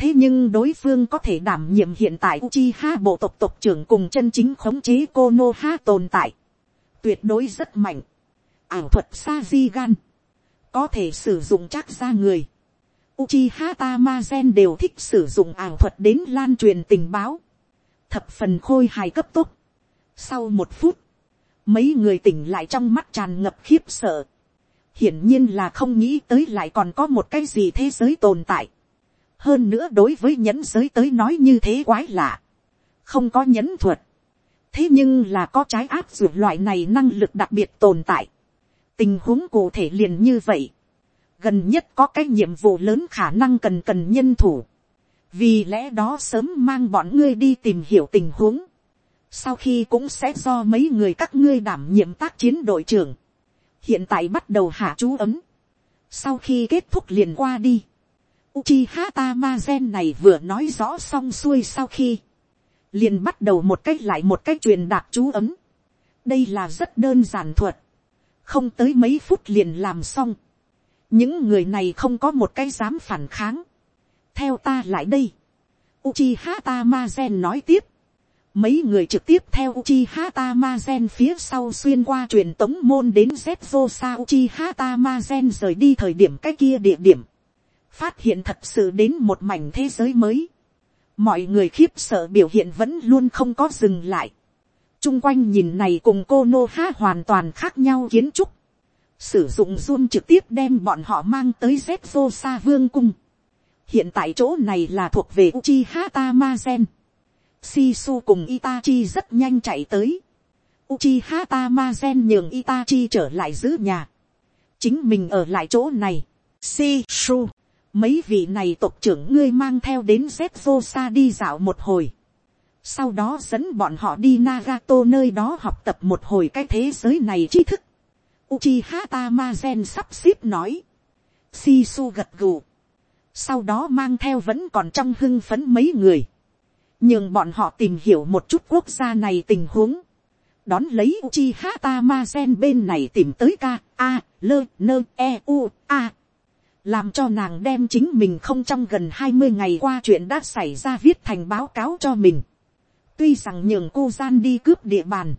thế nhưng đối phương có thể đảm nhiệm hiện tại Uchiha bộ tộc tộc trưởng cùng chân chính khống chế Konoha tồn tại. Tuyệt đối rất mạnh. Ảo thuật Sajigan. Có thể sử dụng chắc ra người. Uchiha Tamazen đều thích sử dụng ảo thuật đến lan truyền tình báo. Thập phần khôi hài cấp tốc. Sau một phút, mấy người tỉnh lại trong mắt tràn ngập khiếp sợ. Hiển nhiên là không nghĩ tới lại còn có một cái gì thế giới tồn tại hơn nữa đối với nhẫn giới tới nói như thế quái lạ, không có nhẫn thuật, thế nhưng là có trái áp dụng loại này năng lực đặc biệt tồn tại, tình huống cụ thể liền như vậy, gần nhất có cái nhiệm vụ lớn khả năng cần cần nhân thủ, vì lẽ đó sớm mang bọn ngươi đi tìm hiểu tình huống, sau khi cũng sẽ do mấy người các ngươi đảm nhiệm tác chiến đội trưởng, hiện tại bắt đầu hạ chú ấm, sau khi kết thúc liền qua đi, Uchiha Tamazen này vừa nói rõ xong xuôi sau khi, liền bắt đầu một cách lại một cách truyền đạt chú ấm. đây là rất đơn giản thuật, không tới mấy phút liền làm xong những người này không có một cái dám phản kháng. theo ta lại đây, Uchiha Tamazen nói tiếp, mấy người trực tiếp theo Uchiha Tamazen phía sau xuyên qua truyền tống môn đến Zetsusa Uchiha Tamazen rời đi thời điểm cái kia địa điểm. Phát hiện thật sự đến một mảnh thế giới mới mọi người khiếp sợ biểu hiện vẫn luôn không có dừng lại. chung quanh nhìn này cùng cô nô Há hoàn toàn khác nhau kiến trúc sử dụng zoom trực tiếp đem bọn họ mang tới zetzo sa vương cung. hiện tại chỗ này là thuộc về uchi hata mazen. Sisu cùng Itachi rất nhanh chạy tới. Uchiha Tamazen nhường Itachi trở lại giữ nhà. Chính mình ở lại chỗ này. Sisu mấy vị này tộc trưởng ngươi mang theo đến Zetsusa đi dạo một hồi. Sau đó dẫn bọn họ đi Nagato nơi đó học tập một hồi cái thế giới này tri thức. Uchiha Tamazen sắp xếp nói. Sisu gật gù. Sau đó mang theo vẫn còn trong hưng phấn mấy người. Nhưng bọn họ tìm hiểu một chút quốc gia này tình huống. Đón lấy Uchiha Tamazen bên này tìm tới ca, a, L, N, e, u, a, làm cho nàng đem chính mình không trong gần hai mươi ngày qua chuyện đã xảy ra viết thành báo cáo cho mình. tuy rằng nhường cô gian đi cướp địa bàn,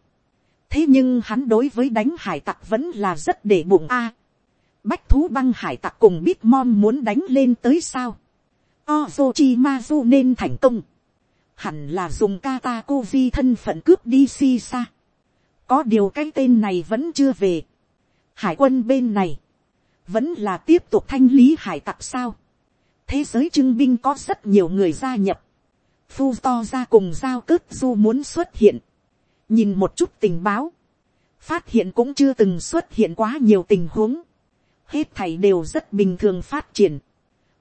thế nhưng hắn đối với đánh hải tặc vẫn là rất để bụng a. bách thú băng hải tặc cùng biết mom muốn đánh lên tới sao. Ozochimazu nên thành công. hẳn là dùng kata kovi thân phận cướp đi si sa. có điều cái tên này vẫn chưa về. hải quân bên này vẫn là tiếp tục thanh lý hải tặc sao. thế giới trưng binh có rất nhiều người gia nhập. fu to ra cùng giao cướp du muốn xuất hiện nhìn một chút tình báo. phát hiện cũng chưa từng xuất hiện quá nhiều tình huống. hết thảy đều rất bình thường phát triển.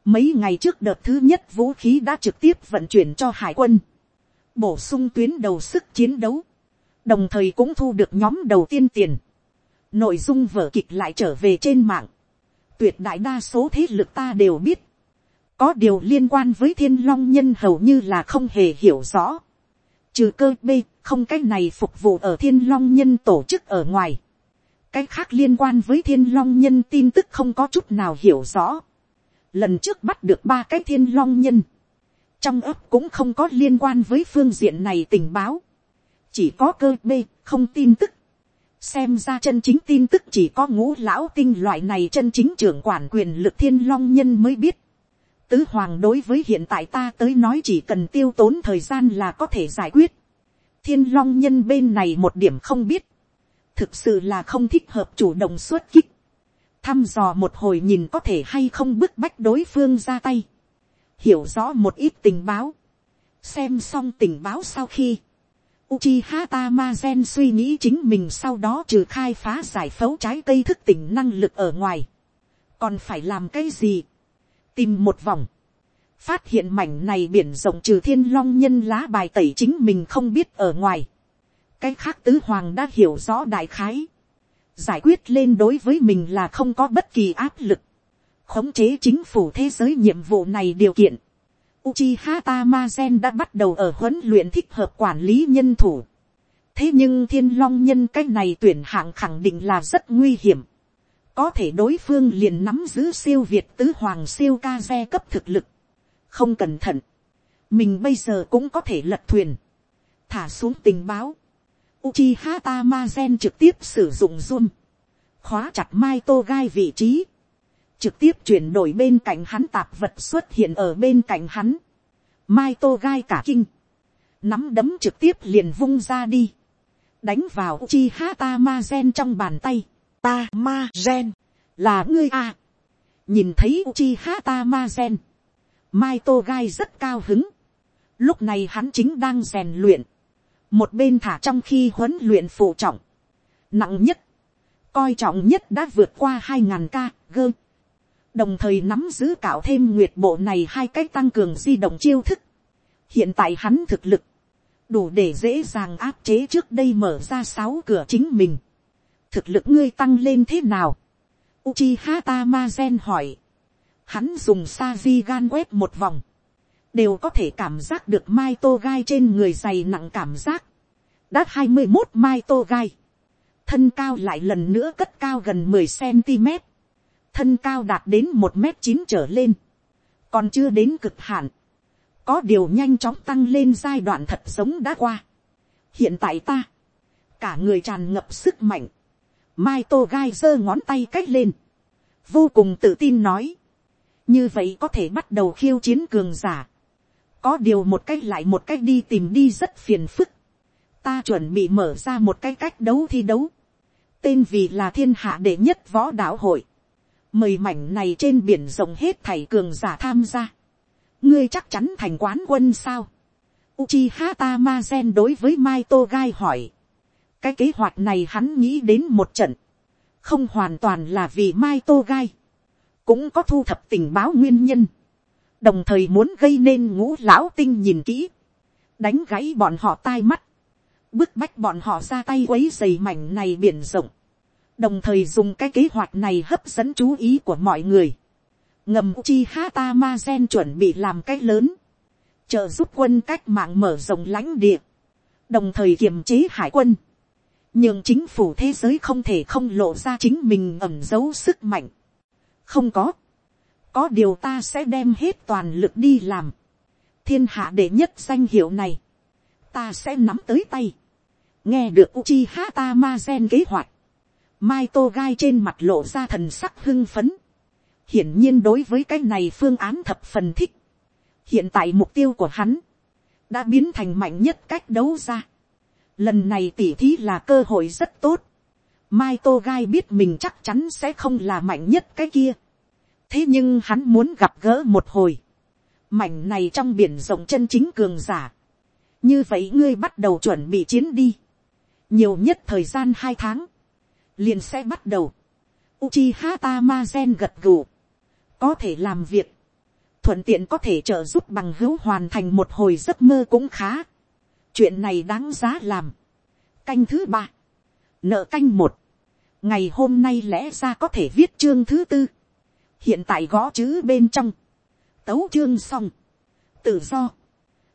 mấy ngày trước đợt thứ nhất vũ khí đã trực tiếp vận chuyển cho hải quân. bổ sung tuyến đầu sức chiến đấu. đồng thời cũng thu được nhóm đầu tiên tiền nội dung vở kịch lại trở về trên mạng tuyệt đại đa số thế lực ta đều biết. Có điều liên quan với thiên long nhân hầu như là không hề hiểu rõ. Trừ cơ b, không cái này phục vụ ở thiên long nhân tổ chức ở ngoài. Cái khác liên quan với thiên long nhân tin tức không có chút nào hiểu rõ. Lần trước bắt được ba cái thiên long nhân. Trong ấp cũng không có liên quan với phương diện này tình báo. Chỉ có cơ b, không tin tức xem ra chân chính tin tức chỉ có ngũ lão tinh loại này chân chính trưởng quản quyền lực thiên long nhân mới biết tứ hoàng đối với hiện tại ta tới nói chỉ cần tiêu tốn thời gian là có thể giải quyết. thiên long nhân bên này một điểm không biết. thực sự là không thích hợp chủ động xuất kích. thăm dò một hồi nhìn có thể hay không bức bách đối phương ra tay. hiểu rõ một ít tình báo. xem xong tình báo sau khi Uchiha Tamazen suy nghĩ chính mình sau đó trừ khai phá giải phẫu trái cây thức tỉnh năng lực ở ngoài. Còn phải làm cái gì? Tìm một vòng. Phát hiện mảnh này biển rộng trừ thiên long nhân lá bài tẩy chính mình không biết ở ngoài. Cái khác tứ hoàng đã hiểu rõ đại khái. Giải quyết lên đối với mình là không có bất kỳ áp lực. Khống chế chính phủ thế giới nhiệm vụ này điều kiện Uchiha Tamazen đã bắt đầu ở huấn luyện thích hợp quản lý nhân thủ. Thế nhưng thiên long nhân cái này tuyển hạng khẳng định là rất nguy hiểm. Có thể đối phương liền nắm giữ siêu việt tứ hoàng siêu ca xe cấp thực lực. Không cẩn thận. Mình bây giờ cũng có thể lật thuyền. Thả xuống tình báo. Uchiha Tamazen trực tiếp sử dụng zoom. Khóa chặt Mai Tô Gai vị trí trực tiếp chuyển đổi bên cạnh hắn tạp vật xuất hiện ở bên cạnh hắn. Mai tô gai cả kinh, nắm đấm trực tiếp liền vung ra đi, đánh vào Uchi Hata ma gen trong bàn tay. Ta ma gen, là ngươi à. nhìn thấy chi ha ta ma gen, mai tô gai rất cao hứng. lúc này hắn chính đang rèn luyện, một bên thả trong khi huấn luyện phụ trọng, nặng nhất, coi trọng nhất đã vượt qua hai ngàn ca gơ đồng thời nắm giữ cạo thêm nguyệt bộ này hai cách tăng cường di động chiêu thức. hiện tại hắn thực lực, đủ để dễ dàng áp chế trước đây mở ra sáu cửa chính mình thực lực ngươi tăng lên thế nào. Uchiha Tamazen hỏi. hắn dùng sa di gan quét một vòng. đều có thể cảm giác được mai tô gai trên người dày nặng cảm giác, đã hai mươi một mai tô gai, thân cao lại lần nữa cất cao gần mười cm, thân cao đạt đến một m chín trở lên, còn chưa đến cực hạn, có điều nhanh chóng tăng lên giai đoạn thật sống đã qua. hiện tại ta, cả người tràn ngập sức mạnh, mai tô gai giơ ngón tay cách lên, vô cùng tự tin nói, như vậy có thể bắt đầu khiêu chiến cường giả, có điều một cách lại một cách đi tìm đi rất phiền phức, ta chuẩn bị mở ra một cái cách đấu thi đấu, tên vì là thiên hạ đệ nhất võ đạo hội, mời mảnh này trên biển rộng hết thảy cường giả tham gia, ngươi chắc chắn thành quán quân sao, Uchiha Tamazen đối với Mai Tô Gai hỏi cái kế hoạch này hắn nghĩ đến một trận, không hoàn toàn là vì mai tô gai, cũng có thu thập tình báo nguyên nhân, đồng thời muốn gây nên ngũ lão tinh nhìn kỹ, đánh gáy bọn họ tai mắt, bức bách bọn họ ra tay quấy dày mảnh này biển rộng, đồng thời dùng cái kế hoạch này hấp dẫn chú ý của mọi người, ngầm chi hata ma gen chuẩn bị làm cái lớn, trợ giúp quân cách mạng mở rộng lãnh địa, đồng thời kiềm chế hải quân, nhưng chính phủ thế giới không thể không lộ ra chính mình ẩm giấu sức mạnh. không có, có điều ta sẽ đem hết toàn lực đi làm. thiên hạ đệ nhất danh hiệu này, ta sẽ nắm tới tay. nghe được uchi hata ma gen kế hoạch, mai tô gai trên mặt lộ ra thần sắc hưng phấn. hiển nhiên đối với cái này phương án thập phần thích. hiện tại mục tiêu của hắn, đã biến thành mạnh nhất cách đấu ra lần này tỉ thí là cơ hội rất tốt. Mai Tô Gai biết mình chắc chắn sẽ không là mạnh nhất cái kia. Thế nhưng hắn muốn gặp gỡ một hồi. Mảnh này trong biển rộng chân chính cường giả. Như vậy ngươi bắt đầu chuẩn bị chiến đi. Nhiều nhất thời gian hai tháng. Liền sẽ bắt đầu. Uchiha Tamazen gật gù. Có thể làm việc. Thuận tiện có thể trợ giúp bằng hữu hoàn thành một hồi giấc mơ cũng khá chuyện này đáng giá làm. canh thứ ba, nợ canh một, ngày hôm nay lẽ ra có thể viết chương thứ tư, hiện tại gõ chữ bên trong, tấu chương xong, tự do,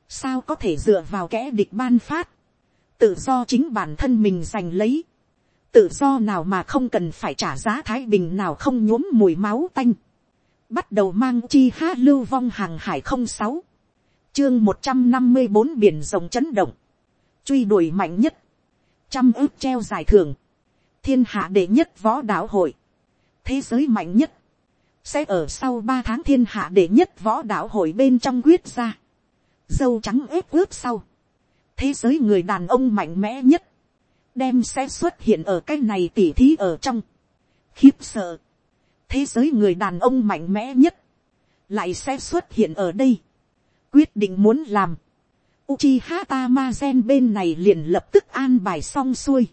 sao có thể dựa vào kẻ địch ban phát, tự do chính bản thân mình giành lấy, tự do nào mà không cần phải trả giá thái bình nào không nhuốm mùi máu tanh, bắt đầu mang chi ha lưu vong hàng hải không sáu, chương một trăm năm mươi bốn biển rồng chấn động, truy đuổi mạnh nhất, trăm ước treo giải thưởng, thiên hạ đệ nhất võ đạo hội, thế giới mạnh nhất, sẽ ở sau ba tháng thiên hạ đệ nhất võ đạo hội bên trong quyết ra, dâu trắng ép ướp sau, thế giới người đàn ông mạnh mẽ nhất, đem sẽ xuất hiện ở cái này tỉ thí ở trong, khiếp sợ, thế giới người đàn ông mạnh mẽ nhất, lại sẽ xuất hiện ở đây, quyết định muốn làm. Uchiha Tamazen bên này liền lập tức an bài xong xuôi.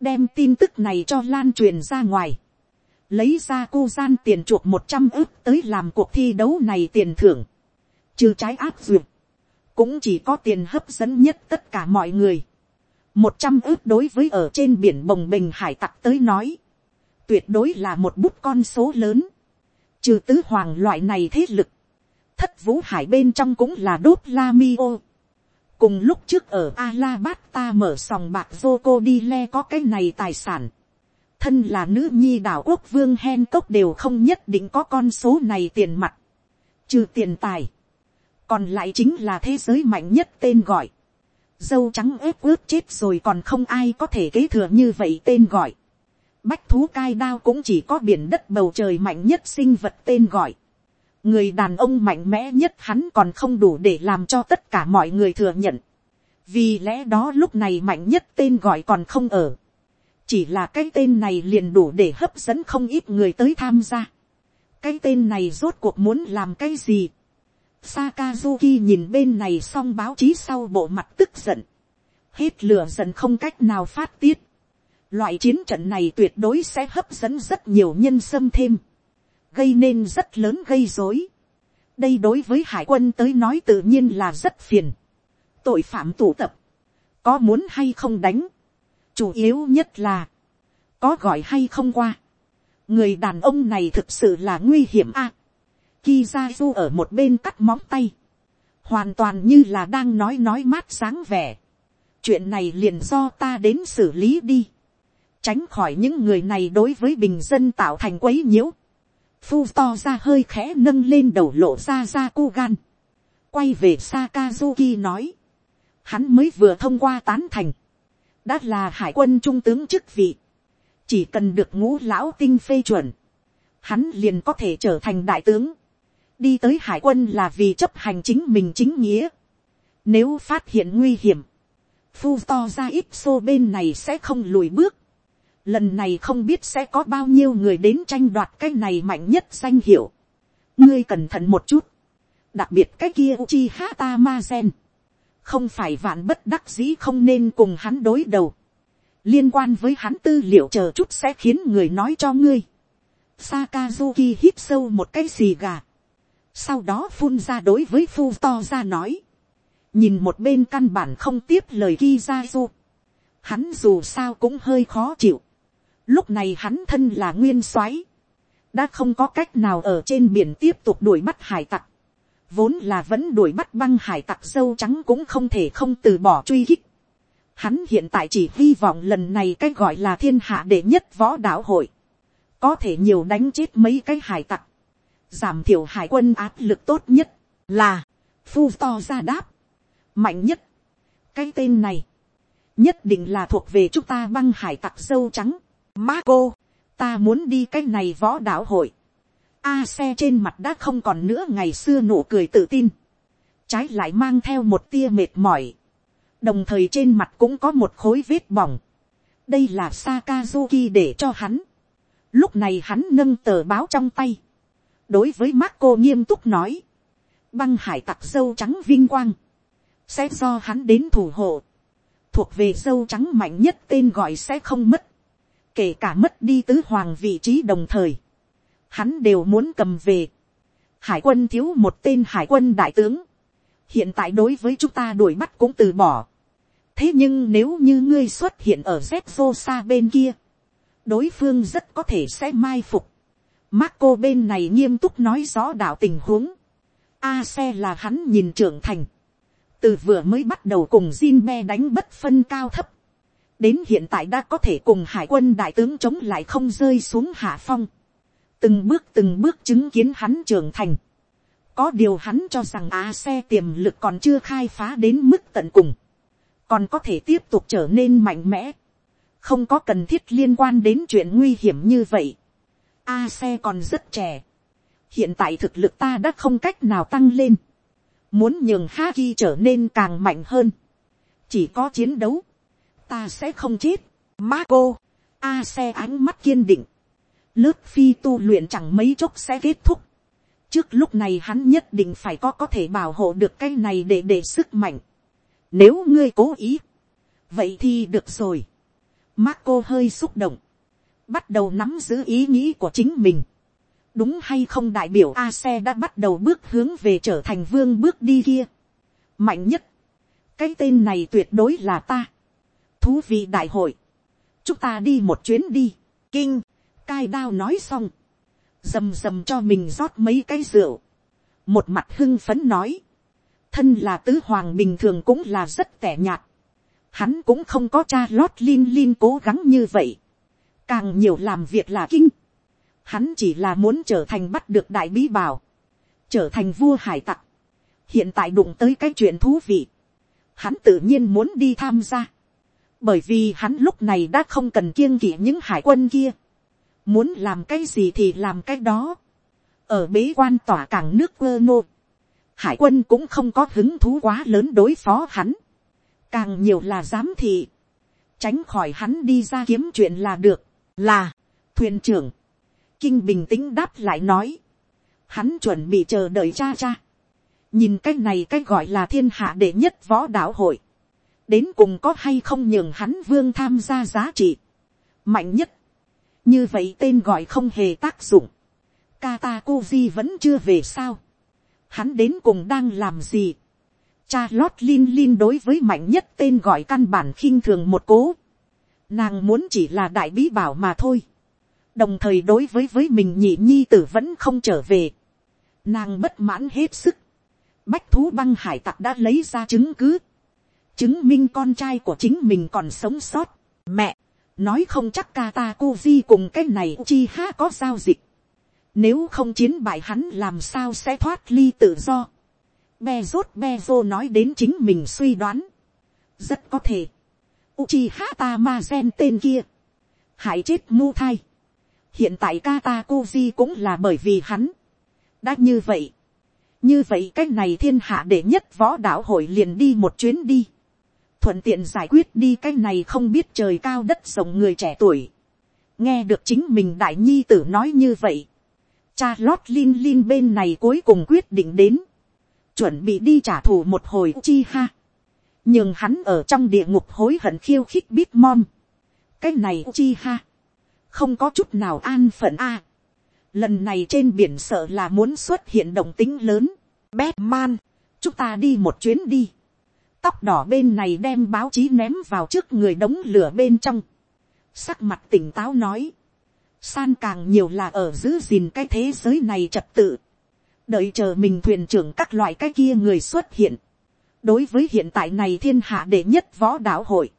Đem tin tức này cho lan truyền ra ngoài. Lấy ra cô gian tiền chuộc một trăm ức tới làm cuộc thi đấu này tiền thưởng. Trừ trái áp duyệt. Cũng chỉ có tiền hấp dẫn nhất tất cả mọi người. Một trăm ức đối với ở trên biển bồng bình hải tặc tới nói. Tuyệt đối là một bút con số lớn. Trừ tứ hoàng loại này thế lực thất vũ hải bên trong cũng là đốt la mi ô. cùng lúc trước ở Alabasta mở sòng bạc vô đi le có cái này tài sản. thân là nữ nhi đảo quốc vương hen cốc đều không nhất định có con số này tiền mặt. trừ tiền tài. còn lại chính là thế giới mạnh nhất tên gọi. dâu trắng ép ướt chết rồi còn không ai có thể kế thừa như vậy tên gọi. bách thú cai đao cũng chỉ có biển đất bầu trời mạnh nhất sinh vật tên gọi người đàn ông mạnh mẽ nhất hắn còn không đủ để làm cho tất cả mọi người thừa nhận. vì lẽ đó lúc này mạnh nhất tên gọi còn không ở. chỉ là cái tên này liền đủ để hấp dẫn không ít người tới tham gia. cái tên này rốt cuộc muốn làm cái gì. Sakazuki nhìn bên này xong báo chí sau bộ mặt tức giận. hết lửa giận không cách nào phát tiết. loại chiến trận này tuyệt đối sẽ hấp dẫn rất nhiều nhân sâm thêm gây nên rất lớn gây dối. đây đối với hải quân tới nói tự nhiên là rất phiền. tội phạm tụ tập, có muốn hay không đánh, chủ yếu nhất là, có gọi hay không qua. người đàn ông này thực sự là nguy hiểm a. À, Kizazu ở một bên cắt móng tay, hoàn toàn như là đang nói nói mát sáng vẻ. chuyện này liền do ta đến xử lý đi, tránh khỏi những người này đối với bình dân tạo thành quấy nhiễu phu to ra hơi khẽ nâng lên đầu lộ ra ra cô gan, quay về Sakazuki nói, hắn mới vừa thông qua tán thành, đã là hải quân trung tướng chức vị, chỉ cần được ngũ lão tinh phê chuẩn, hắn liền có thể trở thành đại tướng, đi tới hải quân là vì chấp hành chính mình chính nghĩa. Nếu phát hiện nguy hiểm, phu to ra ít xô bên này sẽ không lùi bước. Lần này không biết sẽ có bao nhiêu người đến tranh đoạt cái này mạnh nhất danh hiệu. ngươi cẩn thận một chút. đặc biệt cái kia uchi hata ma gen. không phải vạn bất đắc dĩ không nên cùng hắn đối đầu. liên quan với hắn tư liệu chờ chút sẽ khiến người nói cho ngươi. Sakazuki hít sâu một cái xì gà sau đó phun ra đối với phu to ra nói, nhìn một bên căn bản không tiếp lời kizazu, hắn dù sao cũng hơi khó chịu, lúc này hắn thân là nguyên soái, đã không có cách nào ở trên biển tiếp tục đuổi bắt hải tặc, vốn là vẫn đuổi bắt băng hải tặc dâu trắng cũng không thể không từ bỏ truy hích. Hắn hiện tại chỉ hy vọng lần này cái gọi là thiên hạ đệ nhất võ đạo hội, có thể nhiều đánh chết mấy cái hải tặc, giảm thiểu hải quân áp lực tốt nhất là, phu to ra đáp, mạnh nhất, cái tên này, nhất định là thuộc về chúng ta băng hải tặc dâu trắng, Marco, ta muốn đi cái này võ đạo hội, a xe trên mặt đã không còn nữa ngày xưa nụ cười tự tin, trái lại mang theo một tia mệt mỏi, đồng thời trên mặt cũng có một khối vết bỏng, đây là Sakazuki để cho hắn, lúc này hắn nâng tờ báo trong tay, đối với Marco nghiêm túc nói, băng hải tặc dâu trắng vinh quang, sẽ do hắn đến thủ hộ, thuộc về dâu trắng mạnh nhất tên gọi sẽ không mất, kể cả mất đi tứ hoàng vị trí đồng thời, hắn đều muốn cầm về. Hải quân thiếu một tên hải quân đại tướng, hiện tại đối với chúng ta đuổi bắt cũng từ bỏ. thế nhưng nếu như ngươi xuất hiện ở z xa bên kia, đối phương rất có thể sẽ mai phục. Marco bên này nghiêm túc nói rõ đạo tình huống. A xe là hắn nhìn trưởng thành. Từ vừa mới bắt đầu cùng Jinbe đánh bất phân cao thấp. Đến hiện tại đã có thể cùng hải quân đại tướng chống lại không rơi xuống hạ phong. Từng bước từng bước chứng kiến hắn trưởng thành. Có điều hắn cho rằng A xe tiềm lực còn chưa khai phá đến mức tận cùng. Còn có thể tiếp tục trở nên mạnh mẽ. Không có cần thiết liên quan đến chuyện nguy hiểm như vậy A xe còn rất trẻ. Hiện tại thực lực ta đã không cách nào tăng lên. Muốn nhường Haki trở nên càng mạnh hơn. Chỉ có chiến đấu. Ta sẽ không chết. Marco. A xe ánh mắt kiên định. Lớp phi tu luyện chẳng mấy chốc sẽ kết thúc. Trước lúc này hắn nhất định phải có có thể bảo hộ được cái này để để sức mạnh. Nếu ngươi cố ý. Vậy thì được rồi. Marco hơi xúc động bắt đầu nắm giữ ý nghĩ của chính mình. đúng hay không đại biểu a xe đã bắt đầu bước hướng về trở thành vương bước đi kia. mạnh nhất, cái tên này tuyệt đối là ta thú vị đại hội, chúng ta đi một chuyến đi. kinh, cai đao nói xong, rầm rầm cho mình rót mấy cái rượu, một mặt hưng phấn nói, thân là tứ hoàng bình thường cũng là rất tẻ nhạt, hắn cũng không có cha lót lin lin cố gắng như vậy, càng nhiều làm việc là kinh, hắn chỉ là muốn trở thành bắt được đại bí bảo, trở thành vua hải tặc, hiện tại đụng tới cái chuyện thú vị, hắn tự nhiên muốn đi tham gia, bởi vì hắn lúc này đã không cần kiêng kỵ những hải quân kia, muốn làm cái gì thì làm cái đó, ở bế quan tỏa cảng nước quơ nô, hải quân cũng không có hứng thú quá lớn đối phó hắn, càng nhiều là giám thị, tránh khỏi hắn đi ra kiếm chuyện là được, là, thuyền trưởng, kinh bình tĩnh đáp lại nói, hắn chuẩn bị chờ đợi cha cha, nhìn cái này cái gọi là thiên hạ đệ nhất võ đạo hội, đến cùng có hay không nhường hắn vương tham gia giá trị, mạnh nhất, như vậy tên gọi không hề tác dụng, Katakuji vẫn chưa về sao, hắn đến cùng đang làm gì, cha lót lin lin đối với mạnh nhất tên gọi căn bản khinh thường một cố, Nàng muốn chỉ là đại bí bảo mà thôi. Đồng thời đối với với mình nhị nhi tử vẫn không trở về. Nàng bất mãn hết sức. bách thú băng hải tặc đã lấy ra chứng cứ, chứng minh con trai của chính mình còn sống sót. Mẹ, nói không chắc Katakuji cùng cái này chi ha có giao dịch. Nếu không chiến bại hắn làm sao sẽ thoát ly tự do. Bezos Bezo nói đến chính mình suy đoán. Rất có thể. Uchiha Tamazen tên kia. Hại chết mu thai. Hiện tại Katakuji cũng là bởi vì hắn. Đã như vậy. Như vậy cách này thiên hạ đệ nhất võ đạo hội liền đi một chuyến đi. Thuận tiện giải quyết đi cái này không biết trời cao đất rộng người trẻ tuổi. Nghe được chính mình đại nhi tử nói như vậy. Cha lót Lin Lin bên này cuối cùng quyết định đến. Chuẩn bị đi trả thù một hồi chi ha. Nhưng hắn ở trong địa ngục hối hận khiêu khích bít mom. Cái này chi ha. Không có chút nào an phận a. Lần này trên biển sợ là muốn xuất hiện động tính lớn. Batman, chúng ta đi một chuyến đi. Tóc đỏ bên này đem báo chí ném vào trước người đống lửa bên trong. Sắc mặt tỉnh táo nói san càng nhiều là ở giữ gìn cái thế giới này trật tự, đợi chờ mình thuyền trưởng các loại cái kia người xuất hiện. đối với hiện tại này thiên hạ đệ nhất võ đạo hội,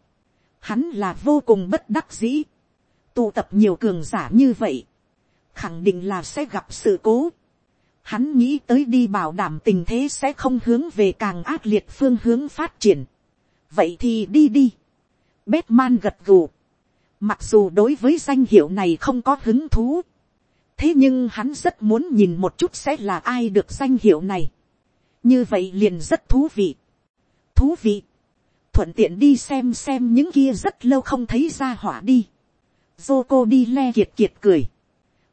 hắn là vô cùng bất đắc dĩ, tụ tập nhiều cường giả như vậy, khẳng định là sẽ gặp sự cố. Hắn nghĩ tới đi bảo đảm tình thế sẽ không hướng về càng ác liệt phương hướng phát triển. vậy thì đi đi. Batman gật gù. Mặc dù đối với danh hiệu này không có hứng thú. Thế nhưng hắn rất muốn nhìn một chút sẽ là ai được danh hiệu này. Như vậy liền rất thú vị. Thú vị. Thuận tiện đi xem xem những kia rất lâu không thấy ra hỏa đi. Joko đi le kiệt kiệt cười.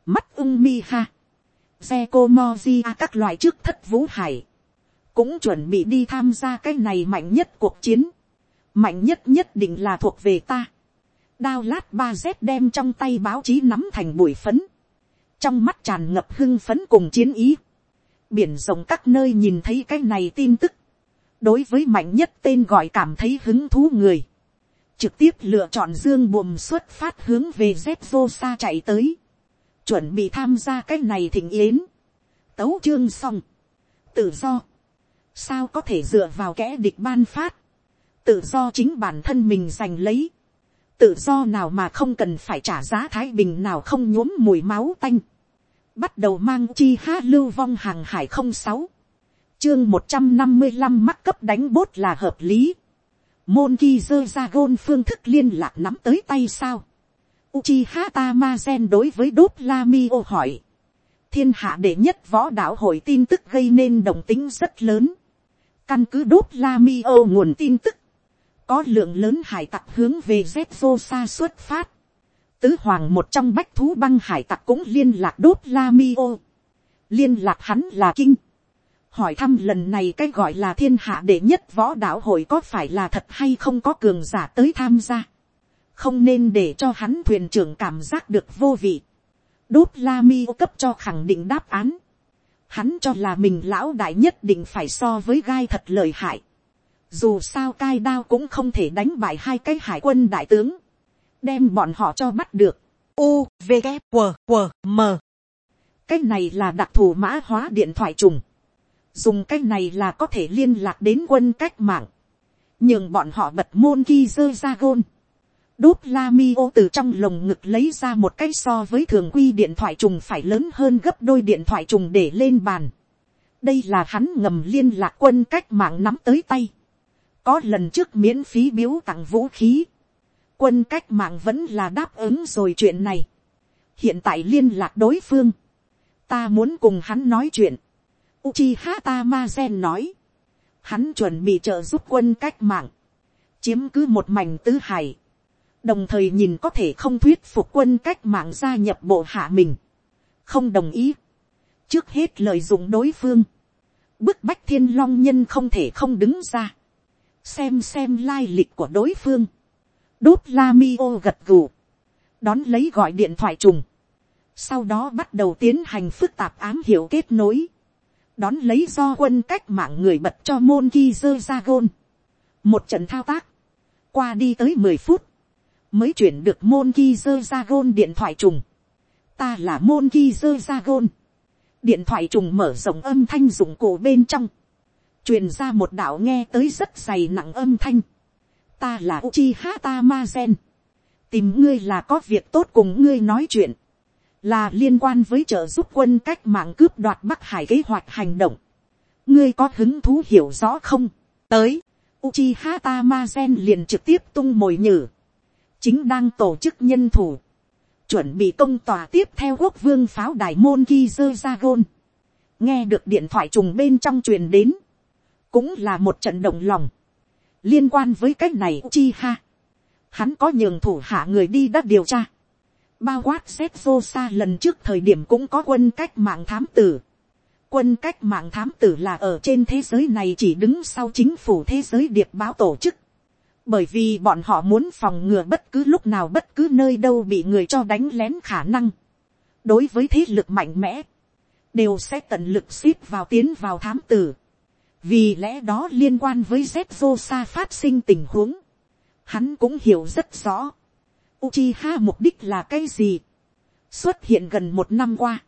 Mắt ưng mi ha. Xe cô các loại trước thất vũ hải. Cũng chuẩn bị đi tham gia cái này mạnh nhất cuộc chiến. Mạnh nhất nhất định là thuộc về ta. Đao lát ba z đem trong tay báo chí nắm thành bụi phấn, trong mắt tràn ngập hưng phấn cùng chiến ý, biển rộng các nơi nhìn thấy cái này tin tức, đối với mạnh nhất tên gọi cảm thấy hứng thú người, trực tiếp lựa chọn dương buồm xuất phát hướng về z vô xa chạy tới, chuẩn bị tham gia cái này thịnh yến, tấu chương xong, tự do, sao có thể dựa vào kẻ địch ban phát, tự do chính bản thân mình giành lấy, tự do nào mà không cần phải trả giá thái bình nào không nhuốm mùi máu tanh. Bắt đầu mang chi ha lưu vong hàng hải không sáu Chương một trăm năm mươi 155 mắc cấp đánh bốt là hợp lý. Môn ghi dơ ra gôn phương thức liên lạc nắm tới tay sao. Uchiha Tamazen đối với đốt Lamio hỏi. Thiên hạ đệ nhất võ đạo hội tin tức gây nên đồng tính rất lớn. Căn cứ đốt Lamio nguồn tin tức, có lượng lớn hải tặc hướng về Zepho xa xuất phát. tứ hoàng một trong bách thú băng hải tặc cũng liên lạc đốt la mi ô. liên lạc hắn là kinh. hỏi thăm lần này cái gọi là thiên hạ đệ nhất võ đạo hội có phải là thật hay không có cường giả tới tham gia không nên để cho hắn thuyền trưởng cảm giác được vô vị. đốt la mi cấp cho khẳng định đáp án. hắn cho là mình lão đại nhất định phải so với gai thật lời hại dù sao cai đao cũng không thể đánh bại hai cái hải quân đại tướng, đem bọn họ cho bắt được. U, V, g W, W, M. cái này là đặc thù mã hóa điện thoại trùng. dùng cái này là có thể liên lạc đến quân cách mạng. nhưng bọn họ bật môn ki dơ ra gôn đốt la mi ô từ trong lồng ngực lấy ra một cái so với thường quy điện thoại trùng phải lớn hơn gấp đôi điện thoại trùng để lên bàn. đây là hắn ngầm liên lạc quân cách mạng nắm tới tay có lần trước miễn phí biếu tặng vũ khí, quân cách mạng vẫn là đáp ứng rồi chuyện này. hiện tại liên lạc đối phương, ta muốn cùng hắn nói chuyện. Uchiha Tamazen nói, hắn chuẩn bị trợ giúp quân cách mạng, chiếm cứ một mảnh tứ hải, đồng thời nhìn có thể không thuyết phục quân cách mạng gia nhập bộ hạ mình, không đồng ý, trước hết lợi dụng đối phương, bức bách thiên long nhân không thể không đứng ra, xem xem lai lịch của đối phương, đốt la mi ô gật gù, đón lấy gọi điện thoại trùng, sau đó bắt đầu tiến hành phức tạp ám hiểu kết nối, đón lấy do quân cách mạng người bật cho môn ghi dơ ra gôn, một trận thao tác, qua đi tới mười phút, mới chuyển được môn ki dơ ra gôn điện thoại trùng, ta là môn ki dơ ra gôn, điện thoại trùng mở rộng âm thanh dụng cụ bên trong, truyền ra một đạo nghe tới rất dày nặng âm thanh. ta là Uchiha gen. tìm ngươi là có việc tốt cùng ngươi nói chuyện. là liên quan với trợ giúp quân cách mạng cướp đoạt bắc hải kế hoạch hành động. ngươi có hứng thú hiểu rõ không. tới, Uchiha Tamazen liền trực tiếp tung mồi nhử chính đang tổ chức nhân thủ. chuẩn bị công tòa tiếp theo quốc vương pháo đài môn Kizer Zagon. nghe được điện thoại trùng bên trong truyền đến cũng là một trận động lòng, liên quan với cái này chi ha, hắn có nhường thủ hạ người đi đã điều tra, bao quát xét xô xa lần trước thời điểm cũng có quân cách mạng thám tử, quân cách mạng thám tử là ở trên thế giới này chỉ đứng sau chính phủ thế giới điệp báo tổ chức, bởi vì bọn họ muốn phòng ngừa bất cứ lúc nào bất cứ nơi đâu bị người cho đánh lén khả năng, đối với thế lực mạnh mẽ, đều sẽ tận lực ship vào tiến vào thám tử vì lẽ đó liên quan với z sa phát sinh tình huống, hắn cũng hiểu rất rõ. Uchiha mục đích là cái gì. xuất hiện gần một năm qua,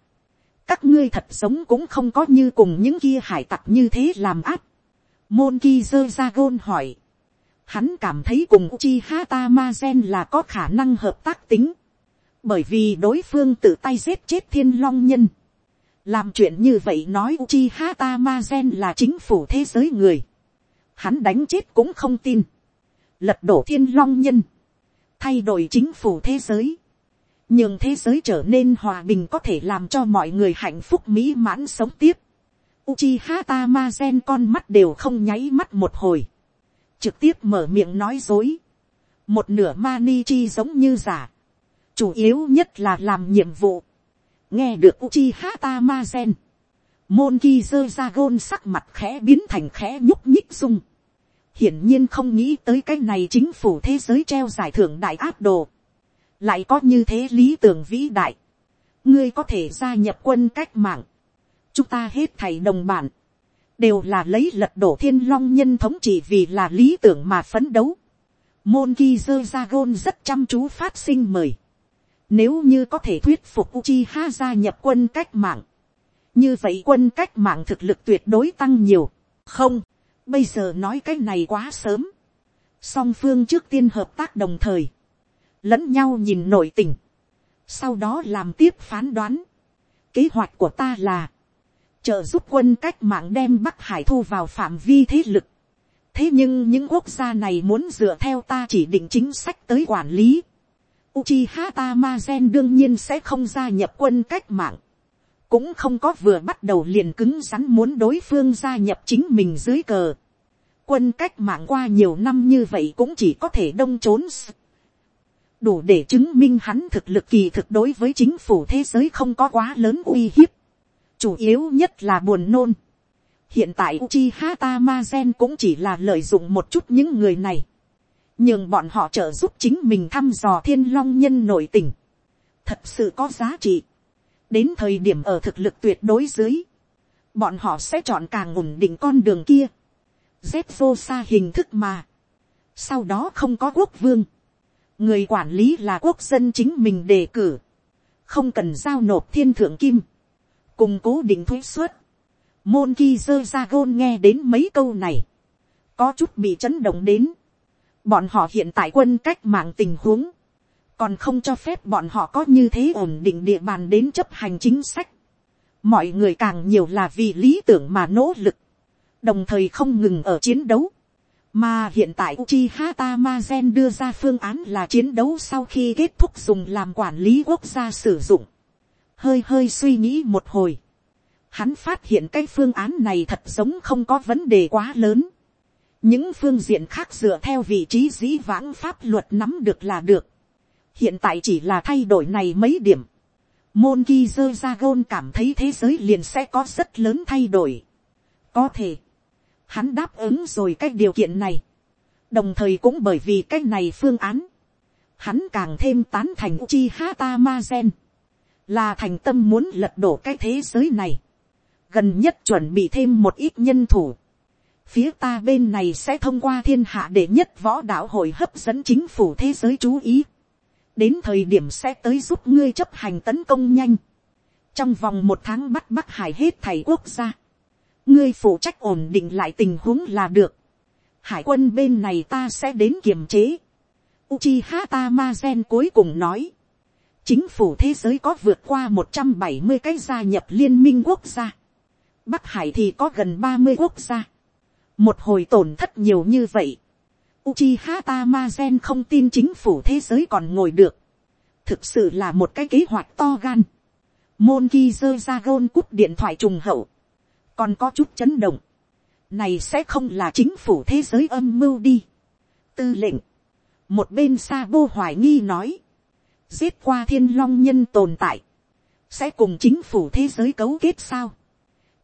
các ngươi thật sống cũng không có như cùng những kia hải tặc như thế làm áp. môn ki dơ ra gôn hỏi hắn cảm thấy cùng Uchiha Tamazen là có khả năng hợp tác tính. bởi vì đối phương tự tay giết chết thiên long nhân làm chuyện như vậy nói Uchiha Tamazen là chính phủ thế giới người. Hắn đánh chết cũng không tin. Lật đổ thiên long nhân. Thay đổi chính phủ thế giới. Nhưng thế giới trở nên hòa bình có thể làm cho mọi người hạnh phúc mỹ mãn sống tiếp. Uchiha Tamazen con mắt đều không nháy mắt một hồi. Trực tiếp mở miệng nói dối. Một nửa mani chi giống như giả. Chủ yếu nhất là làm nhiệm vụ nghe được Uchiha Tamazen, môn ki dơ ra gôn sắc mặt khẽ biến thành khẽ nhúc nhích sung. hiển nhiên không nghĩ tới cái này chính phủ thế giới treo giải thưởng đại áp đồ, lại có như thế lý tưởng vĩ đại, ngươi có thể gia nhập quân cách mạng, chúng ta hết thầy đồng bản, đều là lấy lật đổ thiên long nhân thống trị vì là lý tưởng mà phấn đấu. Môn ki dơ ra gôn rất chăm chú phát sinh mời. Nếu như có thể thuyết phục Uchiha gia nhập quân cách mạng. Như vậy quân cách mạng thực lực tuyệt đối tăng nhiều. Không, bây giờ nói cái này quá sớm. Song phương trước tiên hợp tác đồng thời. Lẫn nhau nhìn nội tình. Sau đó làm tiếp phán đoán. Kế hoạch của ta là. Trợ giúp quân cách mạng đem Bắc Hải thu vào phạm vi thế lực. Thế nhưng những quốc gia này muốn dựa theo ta chỉ định chính sách tới quản lý Uchiha Tamazen đương nhiên sẽ không gia nhập quân cách mạng. Cũng không có vừa bắt đầu liền cứng rắn muốn đối phương gia nhập chính mình dưới cờ. Quân cách mạng qua nhiều năm như vậy cũng chỉ có thể đông trốn. Đủ để chứng minh hắn thực lực kỳ thực đối với chính phủ thế giới không có quá lớn uy hiếp. Chủ yếu nhất là buồn nôn. Hiện tại Uchiha Tamazen cũng chỉ là lợi dụng một chút những người này. Nhường bọn họ trợ giúp chính mình thăm dò thiên long nhân nội tình, thật sự có giá trị. đến thời điểm ở thực lực tuyệt đối dưới, bọn họ sẽ chọn càng ổn định con đường kia, dép vô xa hình thức mà, sau đó không có quốc vương, người quản lý là quốc dân chính mình đề cử, không cần giao nộp thiên thượng kim, cùng cố định thuế suất, môn ki dơ ra gôn nghe đến mấy câu này, có chút bị chấn động đến, Bọn họ hiện tại quân cách mạng tình huống. Còn không cho phép bọn họ có như thế ổn định địa bàn đến chấp hành chính sách. Mọi người càng nhiều là vì lý tưởng mà nỗ lực. Đồng thời không ngừng ở chiến đấu. Mà hiện tại Uchiha Tamazen đưa ra phương án là chiến đấu sau khi kết thúc dùng làm quản lý quốc gia sử dụng. Hơi hơi suy nghĩ một hồi. Hắn phát hiện cái phương án này thật giống không có vấn đề quá lớn những phương diện khác dựa theo vị trí dĩ vãng pháp luật nắm được là được. hiện tại chỉ là thay đổi này mấy điểm. môn ki dơ ra gôn cảm thấy thế giới liền sẽ có rất lớn thay đổi. có thể, hắn đáp ứng rồi cái điều kiện này. đồng thời cũng bởi vì cái này phương án, hắn càng thêm tán thành chi Tamazen ma gen, là thành tâm muốn lật đổ cái thế giới này. gần nhất chuẩn bị thêm một ít nhân thủ phía ta bên này sẽ thông qua thiên hạ để nhất võ đạo hội hấp dẫn chính phủ thế giới chú ý. đến thời điểm sẽ tới giúp ngươi chấp hành tấn công nhanh. trong vòng một tháng bắt bắc hải hết thầy quốc gia. ngươi phụ trách ổn định lại tình huống là được, hải quân bên này ta sẽ đến kiềm chế. Uchiha Tamazen cuối cùng nói, chính phủ thế giới có vượt qua một trăm bảy mươi cái gia nhập liên minh quốc gia, bắc hải thì có gần ba mươi quốc gia, một hồi tổn thất nhiều như vậy, Uchiha Tamazen không tin chính phủ thế giới còn ngồi được, thực sự là một cái kế hoạch to gan, môn ghi dơ ra gôn cúp điện thoại trùng hậu, còn có chút chấn động, này sẽ không là chính phủ thế giới âm mưu đi. tư lệnh, một bên Sabo hoài nghi nói, giết qua thiên long nhân tồn tại, sẽ cùng chính phủ thế giới cấu kết sao.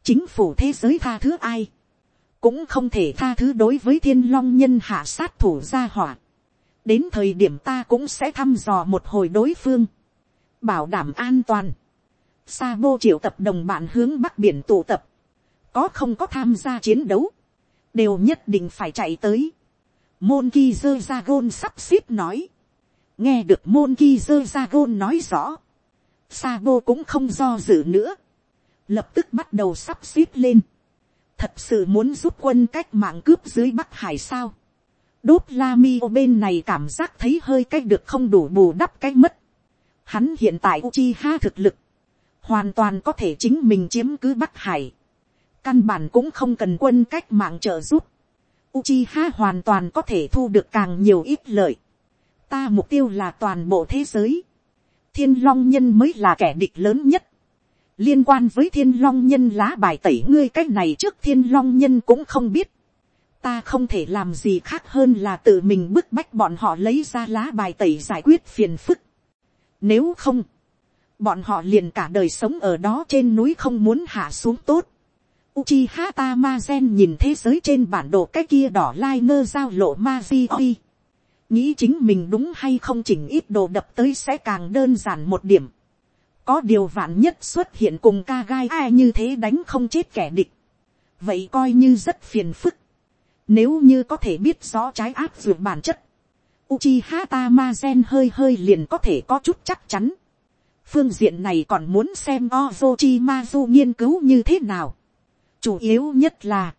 chính phủ thế giới tha thứ ai, cũng không thể tha thứ đối với thiên long nhân hạ sát thủ gia hỏa. đến thời điểm ta cũng sẽ thăm dò một hồi đối phương, bảo đảm an toàn. Sa vô triệu tập đồng bạn hướng bắc biển tụ tập, có không có tham gia chiến đấu, đều nhất định phải chạy tới. Môn ki dơ ra gôn sắp xếp nói, nghe được môn ki dơ ra gôn nói rõ, sa vô cũng không do dự nữa, lập tức bắt đầu sắp xếp lên, thật sự muốn giúp quân cách mạng cướp dưới bắc hải sao. đốt la mi ô bên này cảm giác thấy hơi cách được không đủ bù đắp cái mất. Hắn hiện tại Uchiha thực lực, hoàn toàn có thể chính mình chiếm cứ bắc hải căn bản cũng không cần quân cách mạng trợ giúp. Uchiha hoàn toàn có thể thu được càng nhiều ít lợi. Ta mục tiêu là toàn bộ thế giới. Thiên long nhân mới là kẻ địch lớn nhất. Liên quan với thiên long nhân lá bài tẩy ngươi cách này trước thiên long nhân cũng không biết. Ta không thể làm gì khác hơn là tự mình bức bách bọn họ lấy ra lá bài tẩy giải quyết phiền phức. Nếu không, bọn họ liền cả đời sống ở đó trên núi không muốn hạ xuống tốt Uchiha Tamazen nhìn thế giới trên bản đồ cái kia đỏ lai ngơ giao lộ Majioi. Nghĩ chính mình đúng hay không chỉnh ít đồ đập tới sẽ càng đơn giản một điểm. Có điều vạn nhất xuất hiện cùng ca gai ai như thế đánh không chết kẻ địch. Vậy coi như rất phiền phức. Nếu như có thể biết rõ trái áp vượt bản chất. Uchiha Tamazen hơi hơi liền có thể có chút chắc chắn. Phương diện này còn muốn xem Ozochimazu nghiên cứu như thế nào Chủ yếu nhất là,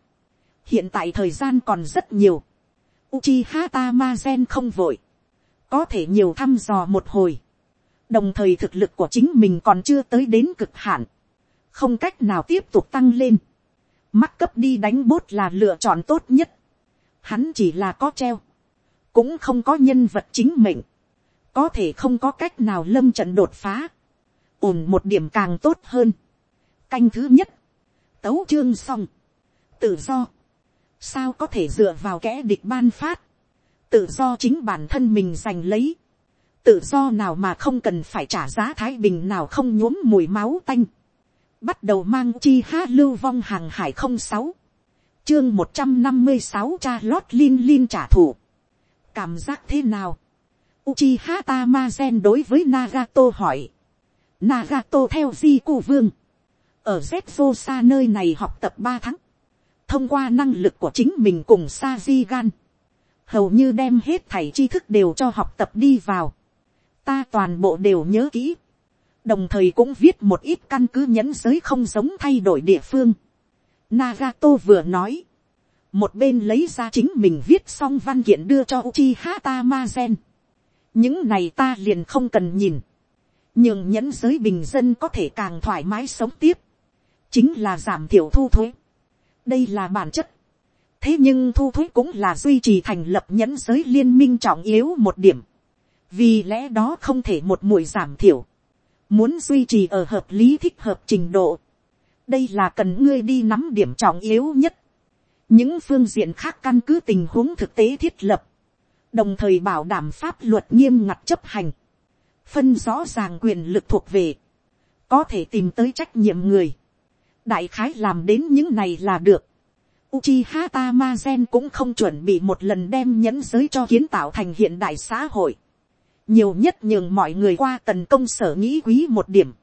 hiện tại thời gian còn rất nhiều. Uchiha Tamazen không vội, có thể nhiều thăm dò một hồi. Đồng thời thực lực của chính mình còn chưa tới đến cực hạn, không cách nào tiếp tục tăng lên. Mắc cấp đi đánh bốt là lựa chọn tốt nhất. Hắn chỉ là có treo, cũng không có nhân vật chính mệnh, có thể không có cách nào lâm trận đột phá, ổn một điểm càng tốt hơn. Canh thứ nhất, tấu chương xong, tự do, sao có thể dựa vào kẻ địch ban phát, tự do chính bản thân mình giành lấy, tự do nào mà không cần phải trả giá thái bình nào không nhuốm mùi máu tanh, bắt đầu mang chi ha lưu vong hàng hải không sáu, chương một trăm năm mươi sáu cha lót lin lin trả thù, cảm giác thế nào, Uchiha Tamazen đối với Nagato hỏi. Nagato theo di cô vương. Ở z xa nơi này học tập ba tháng, thông qua năng lực của chính mình cùng sa di gan, hầu như đem hết thảy tri thức đều cho học tập đi vào, ta toàn bộ đều nhớ kỹ, đồng thời cũng viết một ít căn cứ nhẫn giới không giống thay đổi địa phương. Nagato vừa nói, một bên lấy ra chính mình viết xong văn kiện đưa cho Uchiha Tamazen. những này ta liền không cần nhìn, nhưng nhẫn giới bình dân có thể càng thoải mái sống tiếp chính là giảm thiểu thu thuế đây là bản chất. thế nhưng thu thuế cũng là duy trì thành lập nhẫn giới liên minh trọng yếu một điểm. vì lẽ đó không thể một mũi giảm thiểu. muốn duy trì ở hợp lý thích hợp trình độ. đây là cần ngươi đi nắm điểm trọng yếu nhất. những phương diện khác căn cứ tình huống thực tế thiết lập. đồng thời bảo đảm pháp luật nghiêm ngặt chấp hành. phân rõ ràng quyền lực thuộc về. có thể tìm tới trách nhiệm người đại khái làm đến những này là được. Uchiha Tamazen cũng không chuẩn bị một lần đem nhẫn giới cho kiến tạo thành hiện đại xã hội. Nhiều nhất nhường mọi người qua tần công sở nghĩ quý một điểm.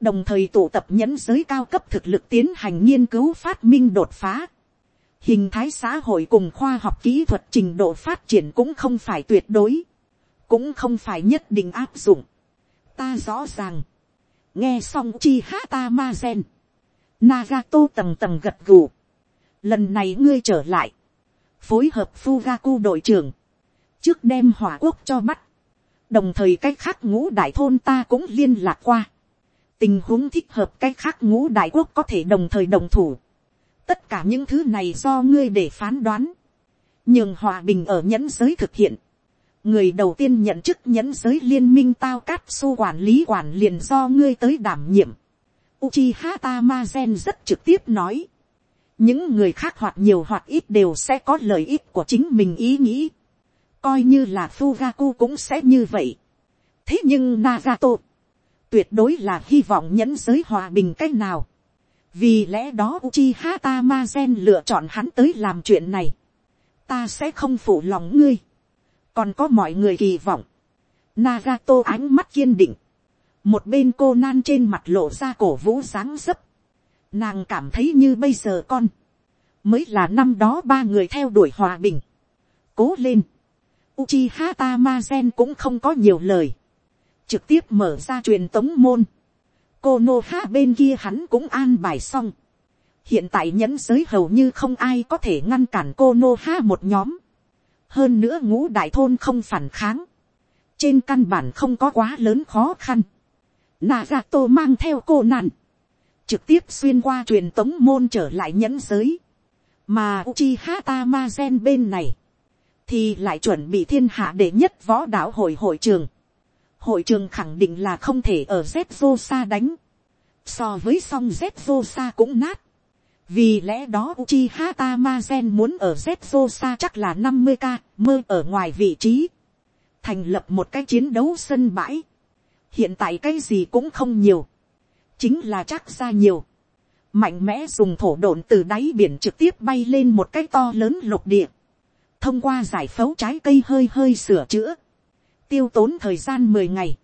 Đồng thời tụ tập nhẫn giới cao cấp thực lực tiến hành nghiên cứu phát minh đột phá. Hình thái xã hội cùng khoa học kỹ thuật trình độ phát triển cũng không phải tuyệt đối. Cũng không phải nhất định áp dụng. Ta rõ ràng. Nghe xong Uchiha Tamazen Nagato tầng tầng gật gù. Lần này ngươi trở lại. Phối hợp Fugaku đội trưởng. Trước đem hỏa quốc cho bắt. Đồng thời cách khác ngũ đại thôn ta cũng liên lạc qua. Tình huống thích hợp cách khác ngũ đại quốc có thể đồng thời đồng thủ. Tất cả những thứ này do ngươi để phán đoán. Nhưng hòa bình ở nhẫn giới thực hiện. Người đầu tiên nhận chức nhẫn giới liên minh tao cát su quản lý quản liền do ngươi tới đảm nhiệm Uchiha Tamazen rất trực tiếp nói. Những người khác hoặc nhiều hoặc ít đều sẽ có lợi ích của chính mình ý nghĩ. Coi như là Fugaku cũng sẽ như vậy. Thế nhưng Nagato. Tuyệt đối là hy vọng nhẫn giới hòa bình cách nào. Vì lẽ đó Uchiha Tamazen lựa chọn hắn tới làm chuyện này. Ta sẽ không phụ lòng ngươi. Còn có mọi người kỳ vọng. Nagato ánh mắt kiên định một bên cô nan trên mặt lộ ra cổ vũ dáng dấp, nàng cảm thấy như bây giờ con, mới là năm đó ba người theo đuổi hòa bình, cố lên, Uchiha Tamazen cũng không có nhiều lời, trực tiếp mở ra truyền tống môn, cô nô ha bên kia hắn cũng an bài xong, hiện tại nhẫn giới hầu như không ai có thể ngăn cản cô nô ha một nhóm, hơn nữa ngũ đại thôn không phản kháng, trên căn bản không có quá lớn khó khăn, Nagato mang theo cô nạn. Trực tiếp xuyên qua truyền tống môn trở lại nhẫn giới. Mà Uchiha Tamazen bên này. Thì lại chuẩn bị thiên hạ đệ nhất võ đạo hội hội trường. Hội trường khẳng định là không thể ở Zetsusa đánh. So với song Zetsusa cũng nát. Vì lẽ đó Uchiha Tamazen muốn ở Zetsusa chắc là 50k mơ ở ngoài vị trí. Thành lập một cái chiến đấu sân bãi hiện tại cái gì cũng không nhiều, chính là chắc ra nhiều, mạnh mẽ dùng thổ độn từ đáy biển trực tiếp bay lên một cái to lớn lục địa, thông qua giải phẫu trái cây hơi hơi sửa chữa, tiêu tốn thời gian mười ngày,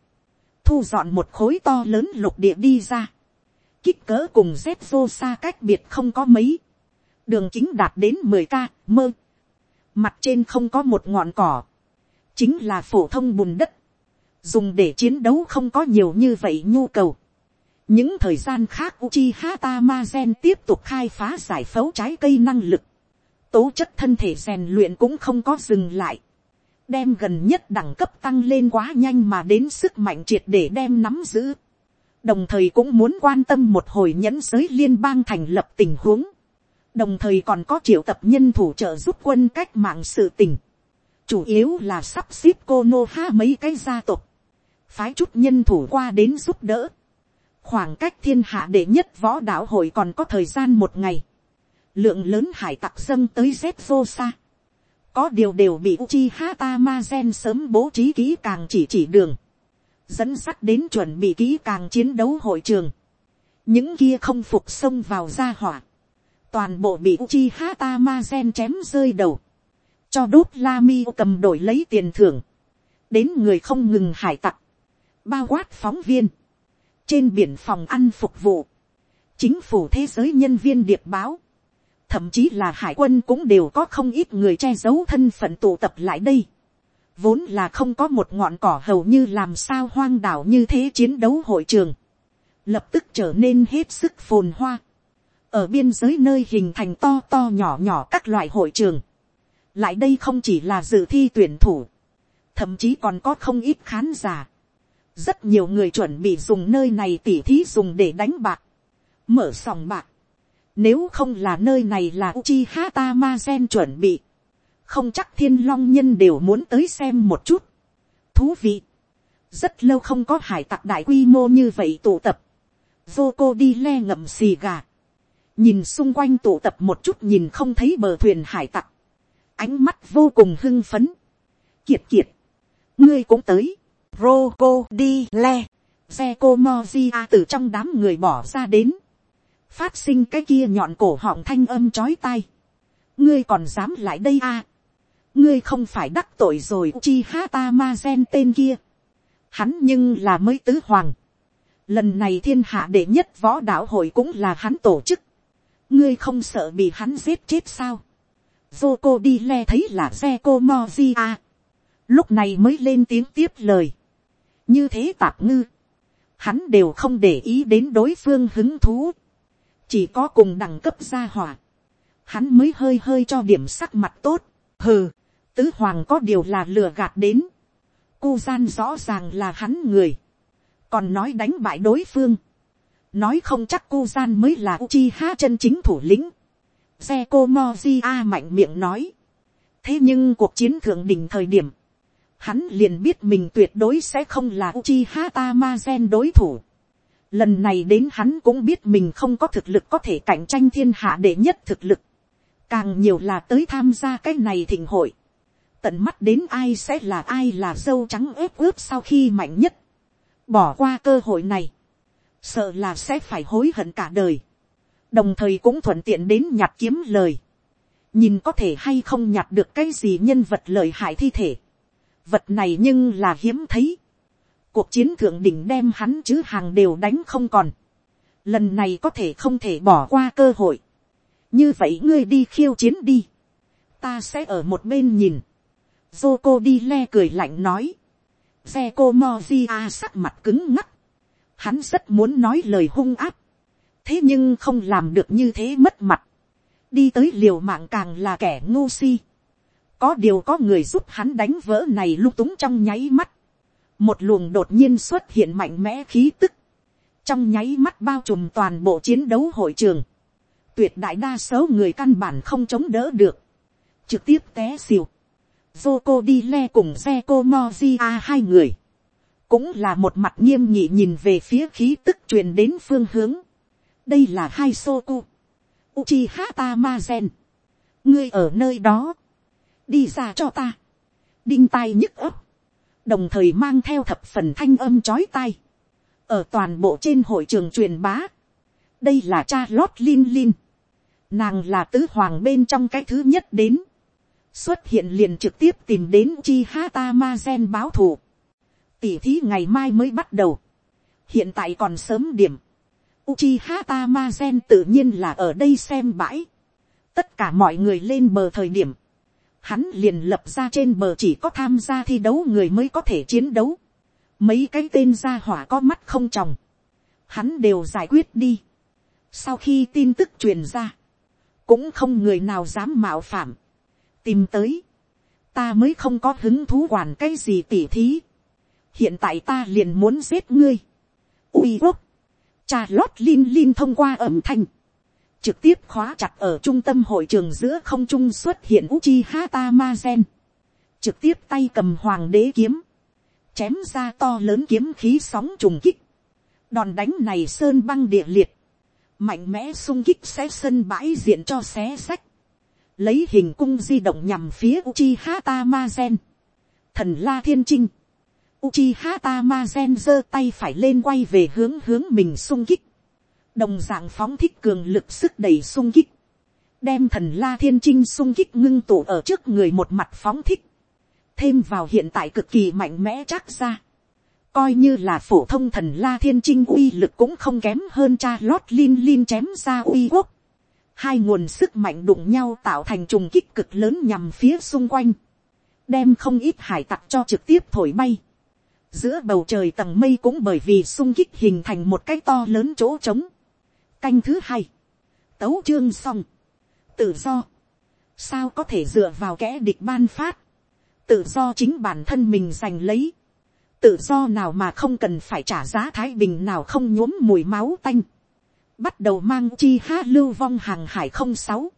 thu dọn một khối to lớn lục địa đi ra, kích cỡ cùng dép vô xa cách biệt không có mấy, đường chính đạt đến mười k mơ, mặt trên không có một ngọn cỏ, chính là phổ thông bùn đất, dùng để chiến đấu không có nhiều như vậy nhu cầu. những thời gian khác Uchiha Tamazen tiếp tục khai phá giải phẫu trái cây năng lực. tố chất thân thể rèn luyện cũng không có dừng lại. đem gần nhất đẳng cấp tăng lên quá nhanh mà đến sức mạnh triệt để đem nắm giữ. đồng thời cũng muốn quan tâm một hồi nhẫn giới liên bang thành lập tình huống. đồng thời còn có triệu tập nhân thủ trợ giúp quân cách mạng sự tình chủ yếu là sắp xếp cô nô ha mấy cái gia tộc, phái chút nhân thủ qua đến giúp đỡ. khoảng cách thiên hạ đệ nhất võ đạo hội còn có thời gian một ngày. lượng lớn hải tặc dâng tới z vô xa. có điều đều bị uchi hata ma gen sớm bố trí kỹ càng chỉ chỉ đường. dẫn sắt đến chuẩn bị kỹ càng chiến đấu hội trường. những kia không phục xông vào ra hỏa. toàn bộ bị uchi hata ma gen chém rơi đầu. cho đốt la mi cầm đổi lấy tiền thưởng. đến người không ngừng hải tặc bao quát phóng viên, trên biển phòng ăn phục vụ, chính phủ thế giới nhân viên điệp báo, thậm chí là hải quân cũng đều có không ít người che giấu thân phận tụ tập lại đây. Vốn là không có một ngọn cỏ hầu như làm sao hoang đảo như thế chiến đấu hội trường. Lập tức trở nên hết sức phồn hoa. Ở biên giới nơi hình thành to to nhỏ nhỏ các loại hội trường. Lại đây không chỉ là dự thi tuyển thủ. Thậm chí còn có không ít khán giả rất nhiều người chuẩn bị dùng nơi này tỉ thí dùng để đánh bạc, mở sòng bạc. Nếu không là nơi này là Uchiha Tamazen chuẩn bị, không chắc thiên long nhân đều muốn tới xem một chút. Thú vị. Rất lâu không có hải tặc đại quy mô như vậy tụ tập. Vô cô đi le ngậm xì gà. Nhìn xung quanh tụ tập một chút nhìn không thấy bờ thuyền hải tặc. Ánh mắt vô cùng hưng phấn. Kiệt kiệt. Ngươi cũng tới Crocodile, xe cô Mojia từ trong đám người bỏ ra đến. Phát sinh cái kia nhọn cổ họng thanh âm chói tai. Ngươi còn dám lại đây à? Ngươi không phải đắc tội rồi chi hata ma gen tên kia. Hắn nhưng là mới tứ hoàng. Lần này thiên hạ đệ nhất võ đạo hội cũng là hắn tổ chức. Ngươi không sợ bị hắn giết chết sao? Zoko đi le thấy là xe cô Mojia. Lúc này mới lên tiếng tiếp lời như thế tạp ngư, hắn đều không để ý đến đối phương hứng thú. chỉ có cùng đẳng cấp gia hỏa, hắn mới hơi hơi cho điểm sắc mặt tốt, hừ, tứ hoàng có điều là lừa gạt đến, cu gian rõ ràng là hắn người, còn nói đánh bại đối phương, nói không chắc cu gian mới là uchi ha chân chính thủ lĩnh, xe cô moji a mạnh miệng nói, thế nhưng cuộc chiến thượng đỉnh thời điểm, hắn liền biết mình tuyệt đối sẽ không là Uchiha Tamazen đối thủ. Lần này đến hắn cũng biết mình không có thực lực có thể cạnh tranh thiên hạ đệ nhất thực lực. Càng nhiều là tới tham gia cái này thịnh hội. Tận mắt đến ai sẽ là ai là dâu trắng ướp ướp sau khi mạnh nhất. Bỏ qua cơ hội này. Sợ là sẽ phải hối hận cả đời. Đồng thời cũng thuận tiện đến nhặt kiếm lời. Nhìn có thể hay không nhặt được cái gì nhân vật lợi hại thi thể vật này nhưng là hiếm thấy. cuộc chiến thượng đỉnh đem hắn chứ hàng đều đánh không còn. lần này có thể không thể bỏ qua cơ hội. như vậy ngươi đi khiêu chiến đi. ta sẽ ở một bên nhìn. Joko đi le cười lạnh nói. xe cô sắc mặt cứng ngắc. hắn rất muốn nói lời hung áp. thế nhưng không làm được như thế mất mặt. đi tới liều mạng càng là kẻ ngu si có điều có người giúp hắn đánh vỡ này lung túng trong nháy mắt. một luồng đột nhiên xuất hiện mạnh mẽ khí tức. trong nháy mắt bao trùm toàn bộ chiến đấu hội trường. tuyệt đại đa số người căn bản không chống đỡ được. trực tiếp té xìu. Joko đi le cùng Zeko Mojia hai người. Cũng là một mặt nghiêm nhị nhìn về phía khí tức truyền đến phương hướng. Đây là hai Soku. Uchiha Tamazen. Ngươi ở nơi đó đi ra cho ta, đinh tai nhức ấp, đồng thời mang theo thập phần thanh âm chói tai, ở toàn bộ trên hội trường truyền bá, đây là cha lót lin lin, nàng là tứ hoàng bên trong cái thứ nhất đến, xuất hiện liền trực tiếp tìm đến chi hata ma gen báo thù, tỉ thí ngày mai mới bắt đầu, hiện tại còn sớm điểm, Uchiha Tamazen tự nhiên là ở đây xem bãi. Tất cả mọi người lên bờ thời điểm hắn liền lập ra trên bờ chỉ có tham gia thi đấu người mới có thể chiến đấu. Mấy cái tên gia hỏa có mắt không tròng. Hắn đều giải quyết đi. Sau khi tin tức truyền ra. Cũng không người nào dám mạo phạm. Tìm tới. Ta mới không có hứng thú quản cái gì tỉ thí. Hiện tại ta liền muốn giết ngươi. Ui quốc. Cha lót lin lin thông qua ẩm thanh trực tiếp khóa chặt ở trung tâm hội trường giữa không trung xuất hiện Uchiha Tamazen. Trực tiếp tay cầm hoàng đế kiếm. Chém ra to lớn kiếm khí sóng trùng kích. Đòn đánh này sơn băng địa liệt. Mạnh mẽ sung kích xé sân bãi diện cho xé sách. Lấy hình cung di động nhằm phía Uchiha Tamazen. Thần La Thiên Trinh. Uchiha Tamazen giơ tay phải lên quay về hướng hướng mình sung kích đồng dạng phóng thích cường lực sức đầy sung kích, đem thần la thiên trinh sung kích ngưng tụ ở trước người một mặt phóng thích, thêm vào hiện tại cực kỳ mạnh mẽ chắc ra, coi như là phổ thông thần la thiên trinh uy lực cũng không kém hơn cha lót lin lin chém ra uy quốc, hai nguồn sức mạnh đụng nhau tạo thành trùng kích cực lớn nhằm phía xung quanh, đem không ít hải tặc cho trực tiếp thổi bay, giữa bầu trời tầng mây cũng bởi vì sung kích hình thành một cái to lớn chỗ trống, canh thứ hai, tấu chương xong, tự do, sao có thể dựa vào kẻ địch ban phát, tự do chính bản thân mình giành lấy, tự do nào mà không cần phải trả giá thái bình nào không nhuốm mùi máu tanh, bắt đầu mang chi ha lưu vong hàng hải không sáu,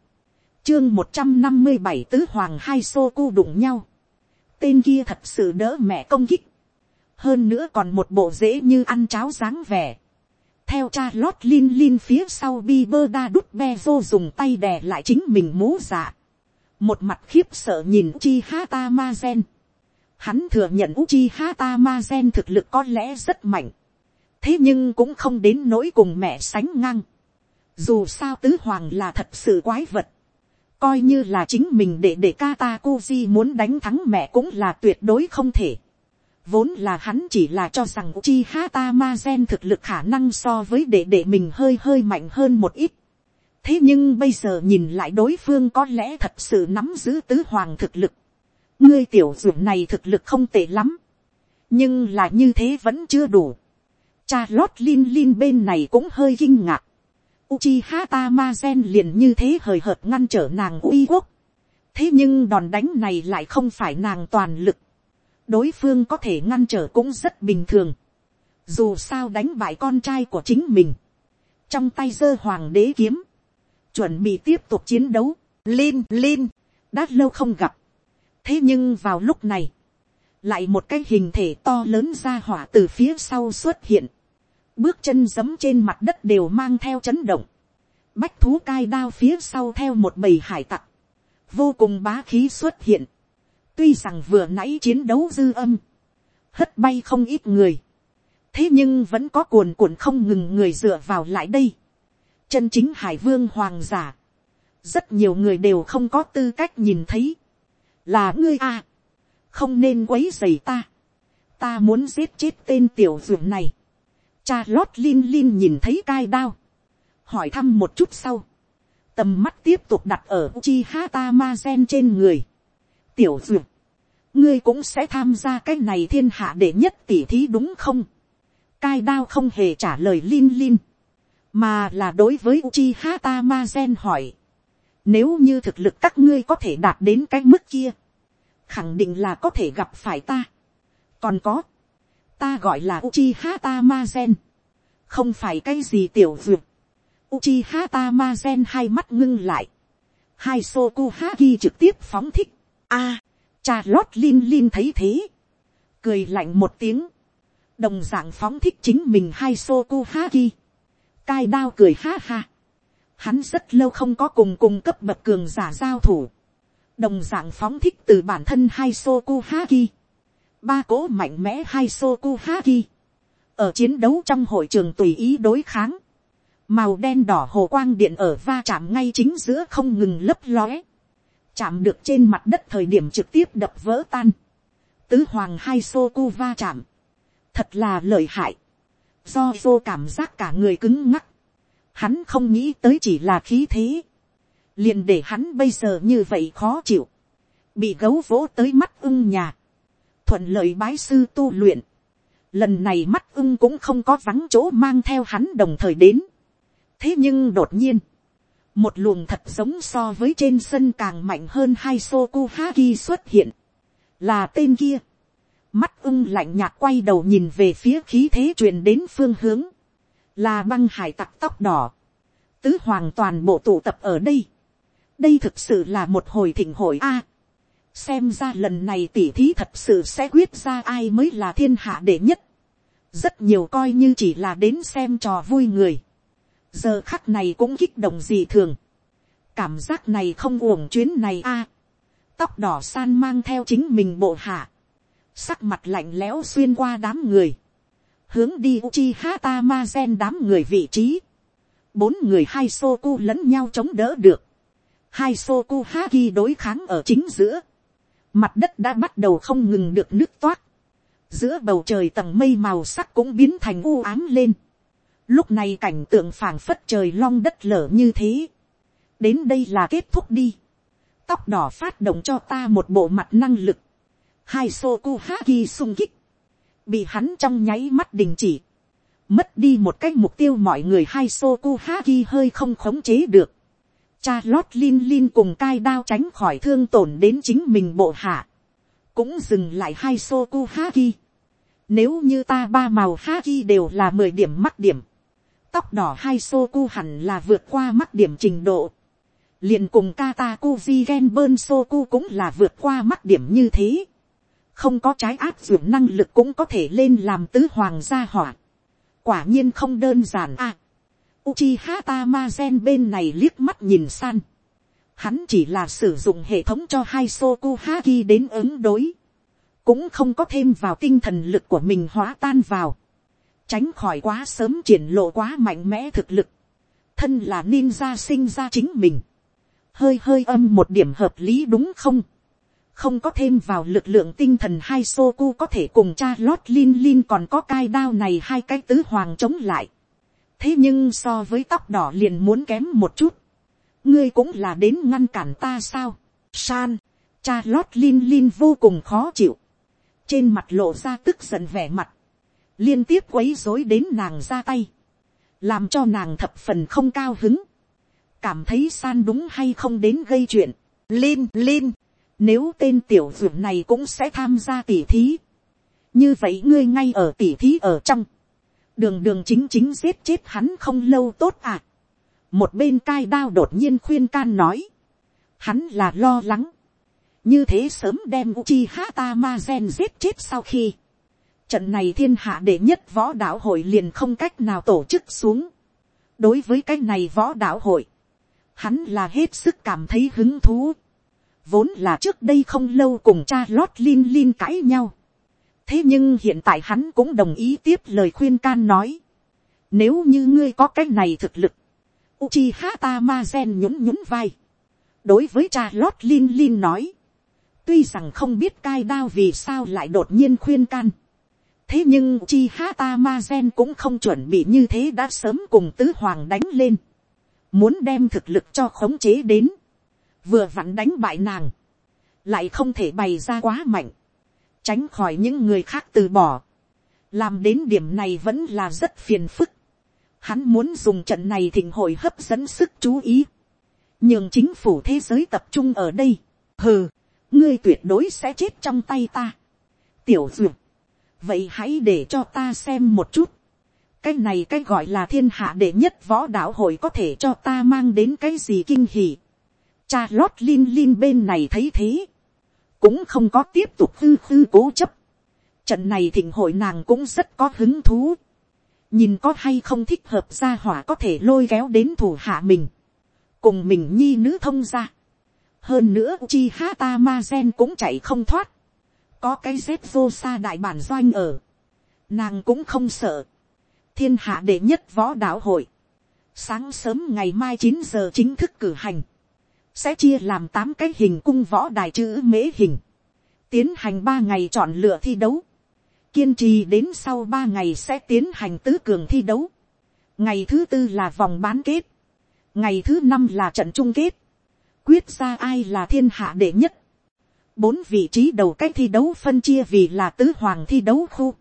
chương một trăm năm mươi bảy tứ hoàng hai xô cu đụng nhau, tên kia thật sự đỡ mẹ công kích, hơn nữa còn một bộ dễ như ăn cháo dáng vẻ, theo cha lót lin lin phía sau bi bơ đa đút be vô dùng tay đè lại chính mình mố dạ. một mặt khiếp sợ nhìn chi hata ma gen. hắn thừa nhận uchi hata ma gen thực lực có lẽ rất mạnh. thế nhưng cũng không đến nỗi cùng mẹ sánh ngang. dù sao tứ hoàng là thật sự quái vật. coi như là chính mình để để katakuji muốn đánh thắng mẹ cũng là tuyệt đối không thể Vốn là hắn chỉ là cho rằng Uchiha Gen thực lực khả năng so với đệ đệ mình hơi hơi mạnh hơn một ít. Thế nhưng bây giờ nhìn lại đối phương có lẽ thật sự nắm giữ tứ hoàng thực lực. Ngươi tiểu dụng này thực lực không tệ lắm. Nhưng là như thế vẫn chưa đủ. Cha lót lin lin bên này cũng hơi kinh ngạc. Uchiha Tamazen liền như thế hời hợt ngăn trở nàng uy quốc. Thế nhưng đòn đánh này lại không phải nàng toàn lực. Đối phương có thể ngăn trở cũng rất bình thường. Dù sao đánh bại con trai của chính mình. Trong tay giơ hoàng đế kiếm. Chuẩn bị tiếp tục chiến đấu. lin lin, Đã lâu không gặp. Thế nhưng vào lúc này. Lại một cái hình thể to lớn ra hỏa từ phía sau xuất hiện bước chân giấm trên mặt đất đều mang theo chấn động, bách thú cai đao phía sau theo một bầy hải tặc, vô cùng bá khí xuất hiện, tuy rằng vừa nãy chiến đấu dư âm, hất bay không ít người, thế nhưng vẫn có cuồn cuộn không ngừng người dựa vào lại đây, chân chính hải vương hoàng giả, rất nhiều người đều không có tư cách nhìn thấy, là ngươi a, à, không nên quấy dày ta, ta muốn giết chết tên tiểu ruộng này, Cha lót Lin Lin nhìn thấy cai đao. Hỏi thăm một chút sau. Tầm mắt tiếp tục đặt ở Chi Hata Ma Gen trên người. Tiểu dược. Ngươi cũng sẽ tham gia cái này thiên hạ để nhất tỷ thí đúng không? Cai đao không hề trả lời Lin Lin. Mà là đối với Uchiha Tamazen hỏi. Nếu như thực lực các ngươi có thể đạt đến cái mức kia. Khẳng định là có thể gặp phải ta. Còn có ta gọi là Uchiha Tamazen, không phải cái gì tiểu dược. Uchiha Tamazen hai mắt ngưng lại, hai Soku Haki trực tiếp phóng thích. A, cha lót Lin Lin thấy thế, cười lạnh một tiếng, đồng dạng phóng thích chính mình hai Soku Haki. Cai đao cười ha ha. Hắn rất lâu không có cùng cùng cấp bậc cường giả giao thủ. Đồng dạng phóng thích từ bản thân hai Soku Haki ba cỗ mạnh mẽ hai Soku Haki. Ở chiến đấu trong hội trường tùy ý đối kháng. Màu đen đỏ hồ quang điện ở va chạm ngay chính giữa không ngừng lấp lóe. Chạm được trên mặt đất thời điểm trực tiếp đập vỡ tan. Tứ hoàng hai Soku va chạm. Thật là lợi hại. Do vô cảm giác cả người cứng ngắc. Hắn không nghĩ tới chỉ là khí thế. Liền để hắn bây giờ như vậy khó chịu. Bị gấu vỗ tới mắt ưng nhà thuận lợi bái sư tu luyện. Lần này mắt ưng cũng không có vắng chỗ mang theo hắn đồng thời đến. Thế nhưng đột nhiên, một luồng thật giống so với trên sân càng mạnh hơn hai Soku Haki xuất hiện. Là tên kia. Mắt ưng lạnh nhạt quay đầu nhìn về phía khí thế truyền đến phương hướng. Là băng hải tặc tóc đỏ. Tứ hoàng toàn bộ tụ tập ở đây. Đây thực sự là một hồi thỉnh hội A xem ra lần này tỉ thí thật sự sẽ quyết ra ai mới là thiên hạ đệ nhất. rất nhiều coi như chỉ là đến xem trò vui người giờ khắc này cũng kích động gì thường. cảm giác này không uổng chuyến này a. tóc đỏ san mang theo chính mình bộ hạ. sắc mặt lạnh lẽo xuyên qua đám người. hướng đi uchi hata ma gen đám người vị trí. bốn người hai sô cu lẫn nhau chống đỡ được. hai sô cu haki đối kháng ở chính giữa mặt đất đã bắt đầu không ngừng được nước toát, giữa bầu trời tầng mây màu sắc cũng biến thành u ám lên, lúc này cảnh tượng phảng phất trời long đất lở như thế, đến đây là kết thúc đi, tóc đỏ phát động cho ta một bộ mặt năng lực, hai sô ku haki sung kích, bị hắn trong nháy mắt đình chỉ, mất đi một cách mục tiêu mọi người hai sô ku haki hơi không khống chế được, Cha lót Lin Lin cùng cai đao tránh khỏi thương tổn đến chính mình bộ hạ. Cũng dừng lại hai Soku Haki. Nếu như ta ba màu Haki đều là mười điểm mắc điểm. Tóc đỏ hai Soku hẳn là vượt qua mắt điểm trình độ. liền cùng Katakuji sô Soku cũng là vượt qua mắt điểm như thế. Không có trái áp dụng năng lực cũng có thể lên làm tứ hoàng gia hỏa. Quả nhiên không đơn giản à Uchiha Tamazen bên này liếc mắt nhìn san. Hắn chỉ là sử dụng hệ thống cho hai Soku Haki đến ứng đối. Cũng không có thêm vào tinh thần lực của mình hóa tan vào. Tránh khỏi quá sớm triển lộ quá mạnh mẽ thực lực. Thân là ninja sinh ra chính mình. Hơi hơi âm một điểm hợp lý đúng không? Không có thêm vào lực lượng tinh thần hai Soku có thể cùng cha lót Lin Lin còn có cai đao này hai cái tứ hoàng chống lại thế nhưng so với tóc đỏ liền muốn kém một chút, ngươi cũng là đến ngăn cản ta sao, san, cha lót lin lin vô cùng khó chịu, trên mặt lộ ra tức giận vẻ mặt, liên tiếp quấy dối đến nàng ra tay, làm cho nàng thập phần không cao hứng, cảm thấy san đúng hay không đến gây chuyện, Lin Lin, nếu tên tiểu dưỡng này cũng sẽ tham gia tỉ thí, như vậy ngươi ngay ở tỉ thí ở trong, đường đường chính chính giết chết hắn không lâu tốt à. một bên cai đao đột nhiên khuyên can nói, hắn là lo lắng, như thế sớm đem Uchi Hata Ma Gen giết chết sau khi, trận này thiên hạ đệ nhất võ đạo hội liền không cách nào tổ chức xuống. đối với cái này võ đạo hội, hắn là hết sức cảm thấy hứng thú. vốn là trước đây không lâu cùng cha lót lin lin cãi nhau. thế nhưng hiện tại hắn cũng đồng ý tiếp lời khuyên can nói. nếu như ngươi có cái này thực lực, Uchiha Tamazen nhún nhún vai. đối với cha lót lin lin nói, tuy rằng không biết cai đao vì sao lại đột nhiên khuyên can thế nhưng chi ha ta ma gen cũng không chuẩn bị như thế đã sớm cùng tứ hoàng đánh lên, muốn đem thực lực cho khống chế đến, vừa vặn đánh bại nàng, lại không thể bày ra quá mạnh, tránh khỏi những người khác từ bỏ, làm đến điểm này vẫn là rất phiền phức, hắn muốn dùng trận này thỉnh hội hấp dẫn sức chú ý, nhường chính phủ thế giới tập trung ở đây, hừ, ngươi tuyệt đối sẽ chết trong tay ta, tiểu duyệt, vậy hãy để cho ta xem một chút, cái này cái gọi là thiên hạ đệ nhất võ đạo hội có thể cho ta mang đến cái gì kinh hỉ. Cha lót lin lin bên này thấy thế, cũng không có tiếp tục hư hư cố chấp. Trận này thịnh hội nàng cũng rất có hứng thú. Nhìn có hay không thích hợp ra hỏa có thể lôi kéo đến thủ hạ mình. Cùng mình nhi nữ thông ra. Hơn nữa chi hata ma gen cũng chạy không thoát có cái dép vô xa đại bản doanh ở, nàng cũng không sợ, thiên hạ đệ nhất võ đạo hội, sáng sớm ngày mai chín giờ chính thức cử hành, sẽ chia làm tám cái hình cung võ đài chữ mễ hình, tiến hành ba ngày chọn lựa thi đấu, kiên trì đến sau ba ngày sẽ tiến hành tứ cường thi đấu, ngày thứ tư là vòng bán kết, ngày thứ năm là trận chung kết, quyết ra ai là thiên hạ đệ nhất, bốn vị trí đầu cách thi đấu phân chia vì là tứ hoàng thi đấu khu.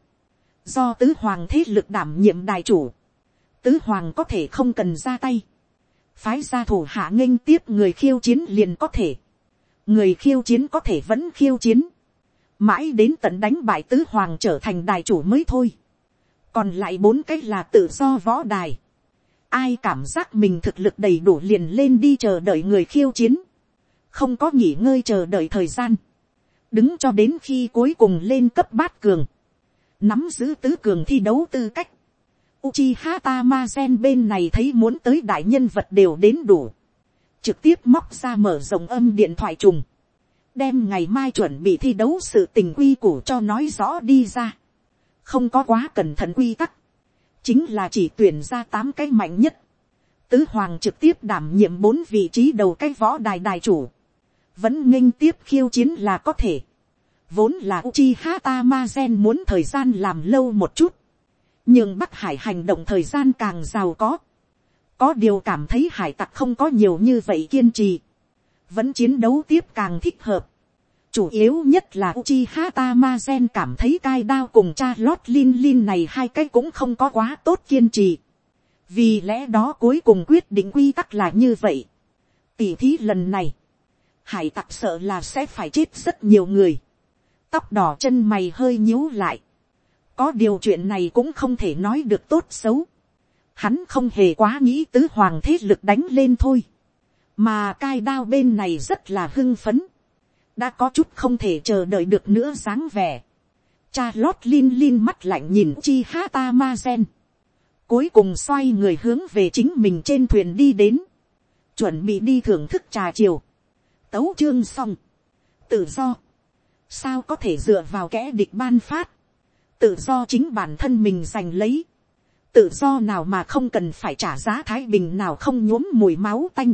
Do tứ hoàng thế lực đảm nhiệm đại chủ. Tứ hoàng có thể không cần ra tay. Phái ra thủ hạ nghênh tiếp người khiêu chiến liền có thể. Người khiêu chiến có thể vẫn khiêu chiến. Mãi đến tận đánh bại tứ hoàng trở thành đại chủ mới thôi. Còn lại bốn cách là tự do võ đài. Ai cảm giác mình thực lực đầy đủ liền lên đi chờ đợi người khiêu chiến không có nghỉ ngơi chờ đợi thời gian đứng cho đến khi cuối cùng lên cấp bát cường, nắm giữ tứ cường thi đấu tư cách. Uchiha Tamazen bên này thấy muốn tới đại nhân vật đều đến đủ, trực tiếp móc ra mở rộng âm điện thoại trùng, đem ngày mai chuẩn bị thi đấu sự tình quy củ cho nói rõ đi ra, không có quá cẩn thận quy tắc, chính là chỉ tuyển ra tám cái mạnh nhất, tứ hoàng trực tiếp đảm nhiệm bốn vị trí đầu cái võ đài đài chủ, vẫn nghênh tiếp khiêu chiến là có thể. Vốn là Uchiha Tamazen muốn thời gian làm lâu một chút. Nhưng Bắc Hải hành động thời gian càng giàu có. Có điều cảm thấy hải tặc không có nhiều như vậy kiên trì. Vẫn chiến đấu tiếp càng thích hợp. Chủ yếu nhất là Uchiha Tamazen cảm thấy cai đao cùng cha lót lin lin này hai cái cũng không có quá tốt kiên trì. Vì lẽ đó cuối cùng quyết định quy tắc là như vậy. Tỷ thí lần này, hải tặc sợ là sẽ phải chết rất nhiều người. Tóc đỏ chân mày hơi nhíu lại. Có điều chuyện này cũng không thể nói được tốt xấu. Hắn không hề quá nghĩ tứ hoàng thế lực đánh lên thôi. Mà cai đao bên này rất là hưng phấn. Đã có chút không thể chờ đợi được nữa sáng vẻ. Cha lót lin lin mắt lạnh nhìn chi ha ta ma gen. Cuối cùng xoay người hướng về chính mình trên thuyền đi đến. Chuẩn bị đi thưởng thức trà chiều tấu chương xong, tự do, sao có thể dựa vào kẻ địch ban phát, tự do chính bản thân mình giành lấy, tự do nào mà không cần phải trả giá thái bình nào không nhuốm mùi máu tanh,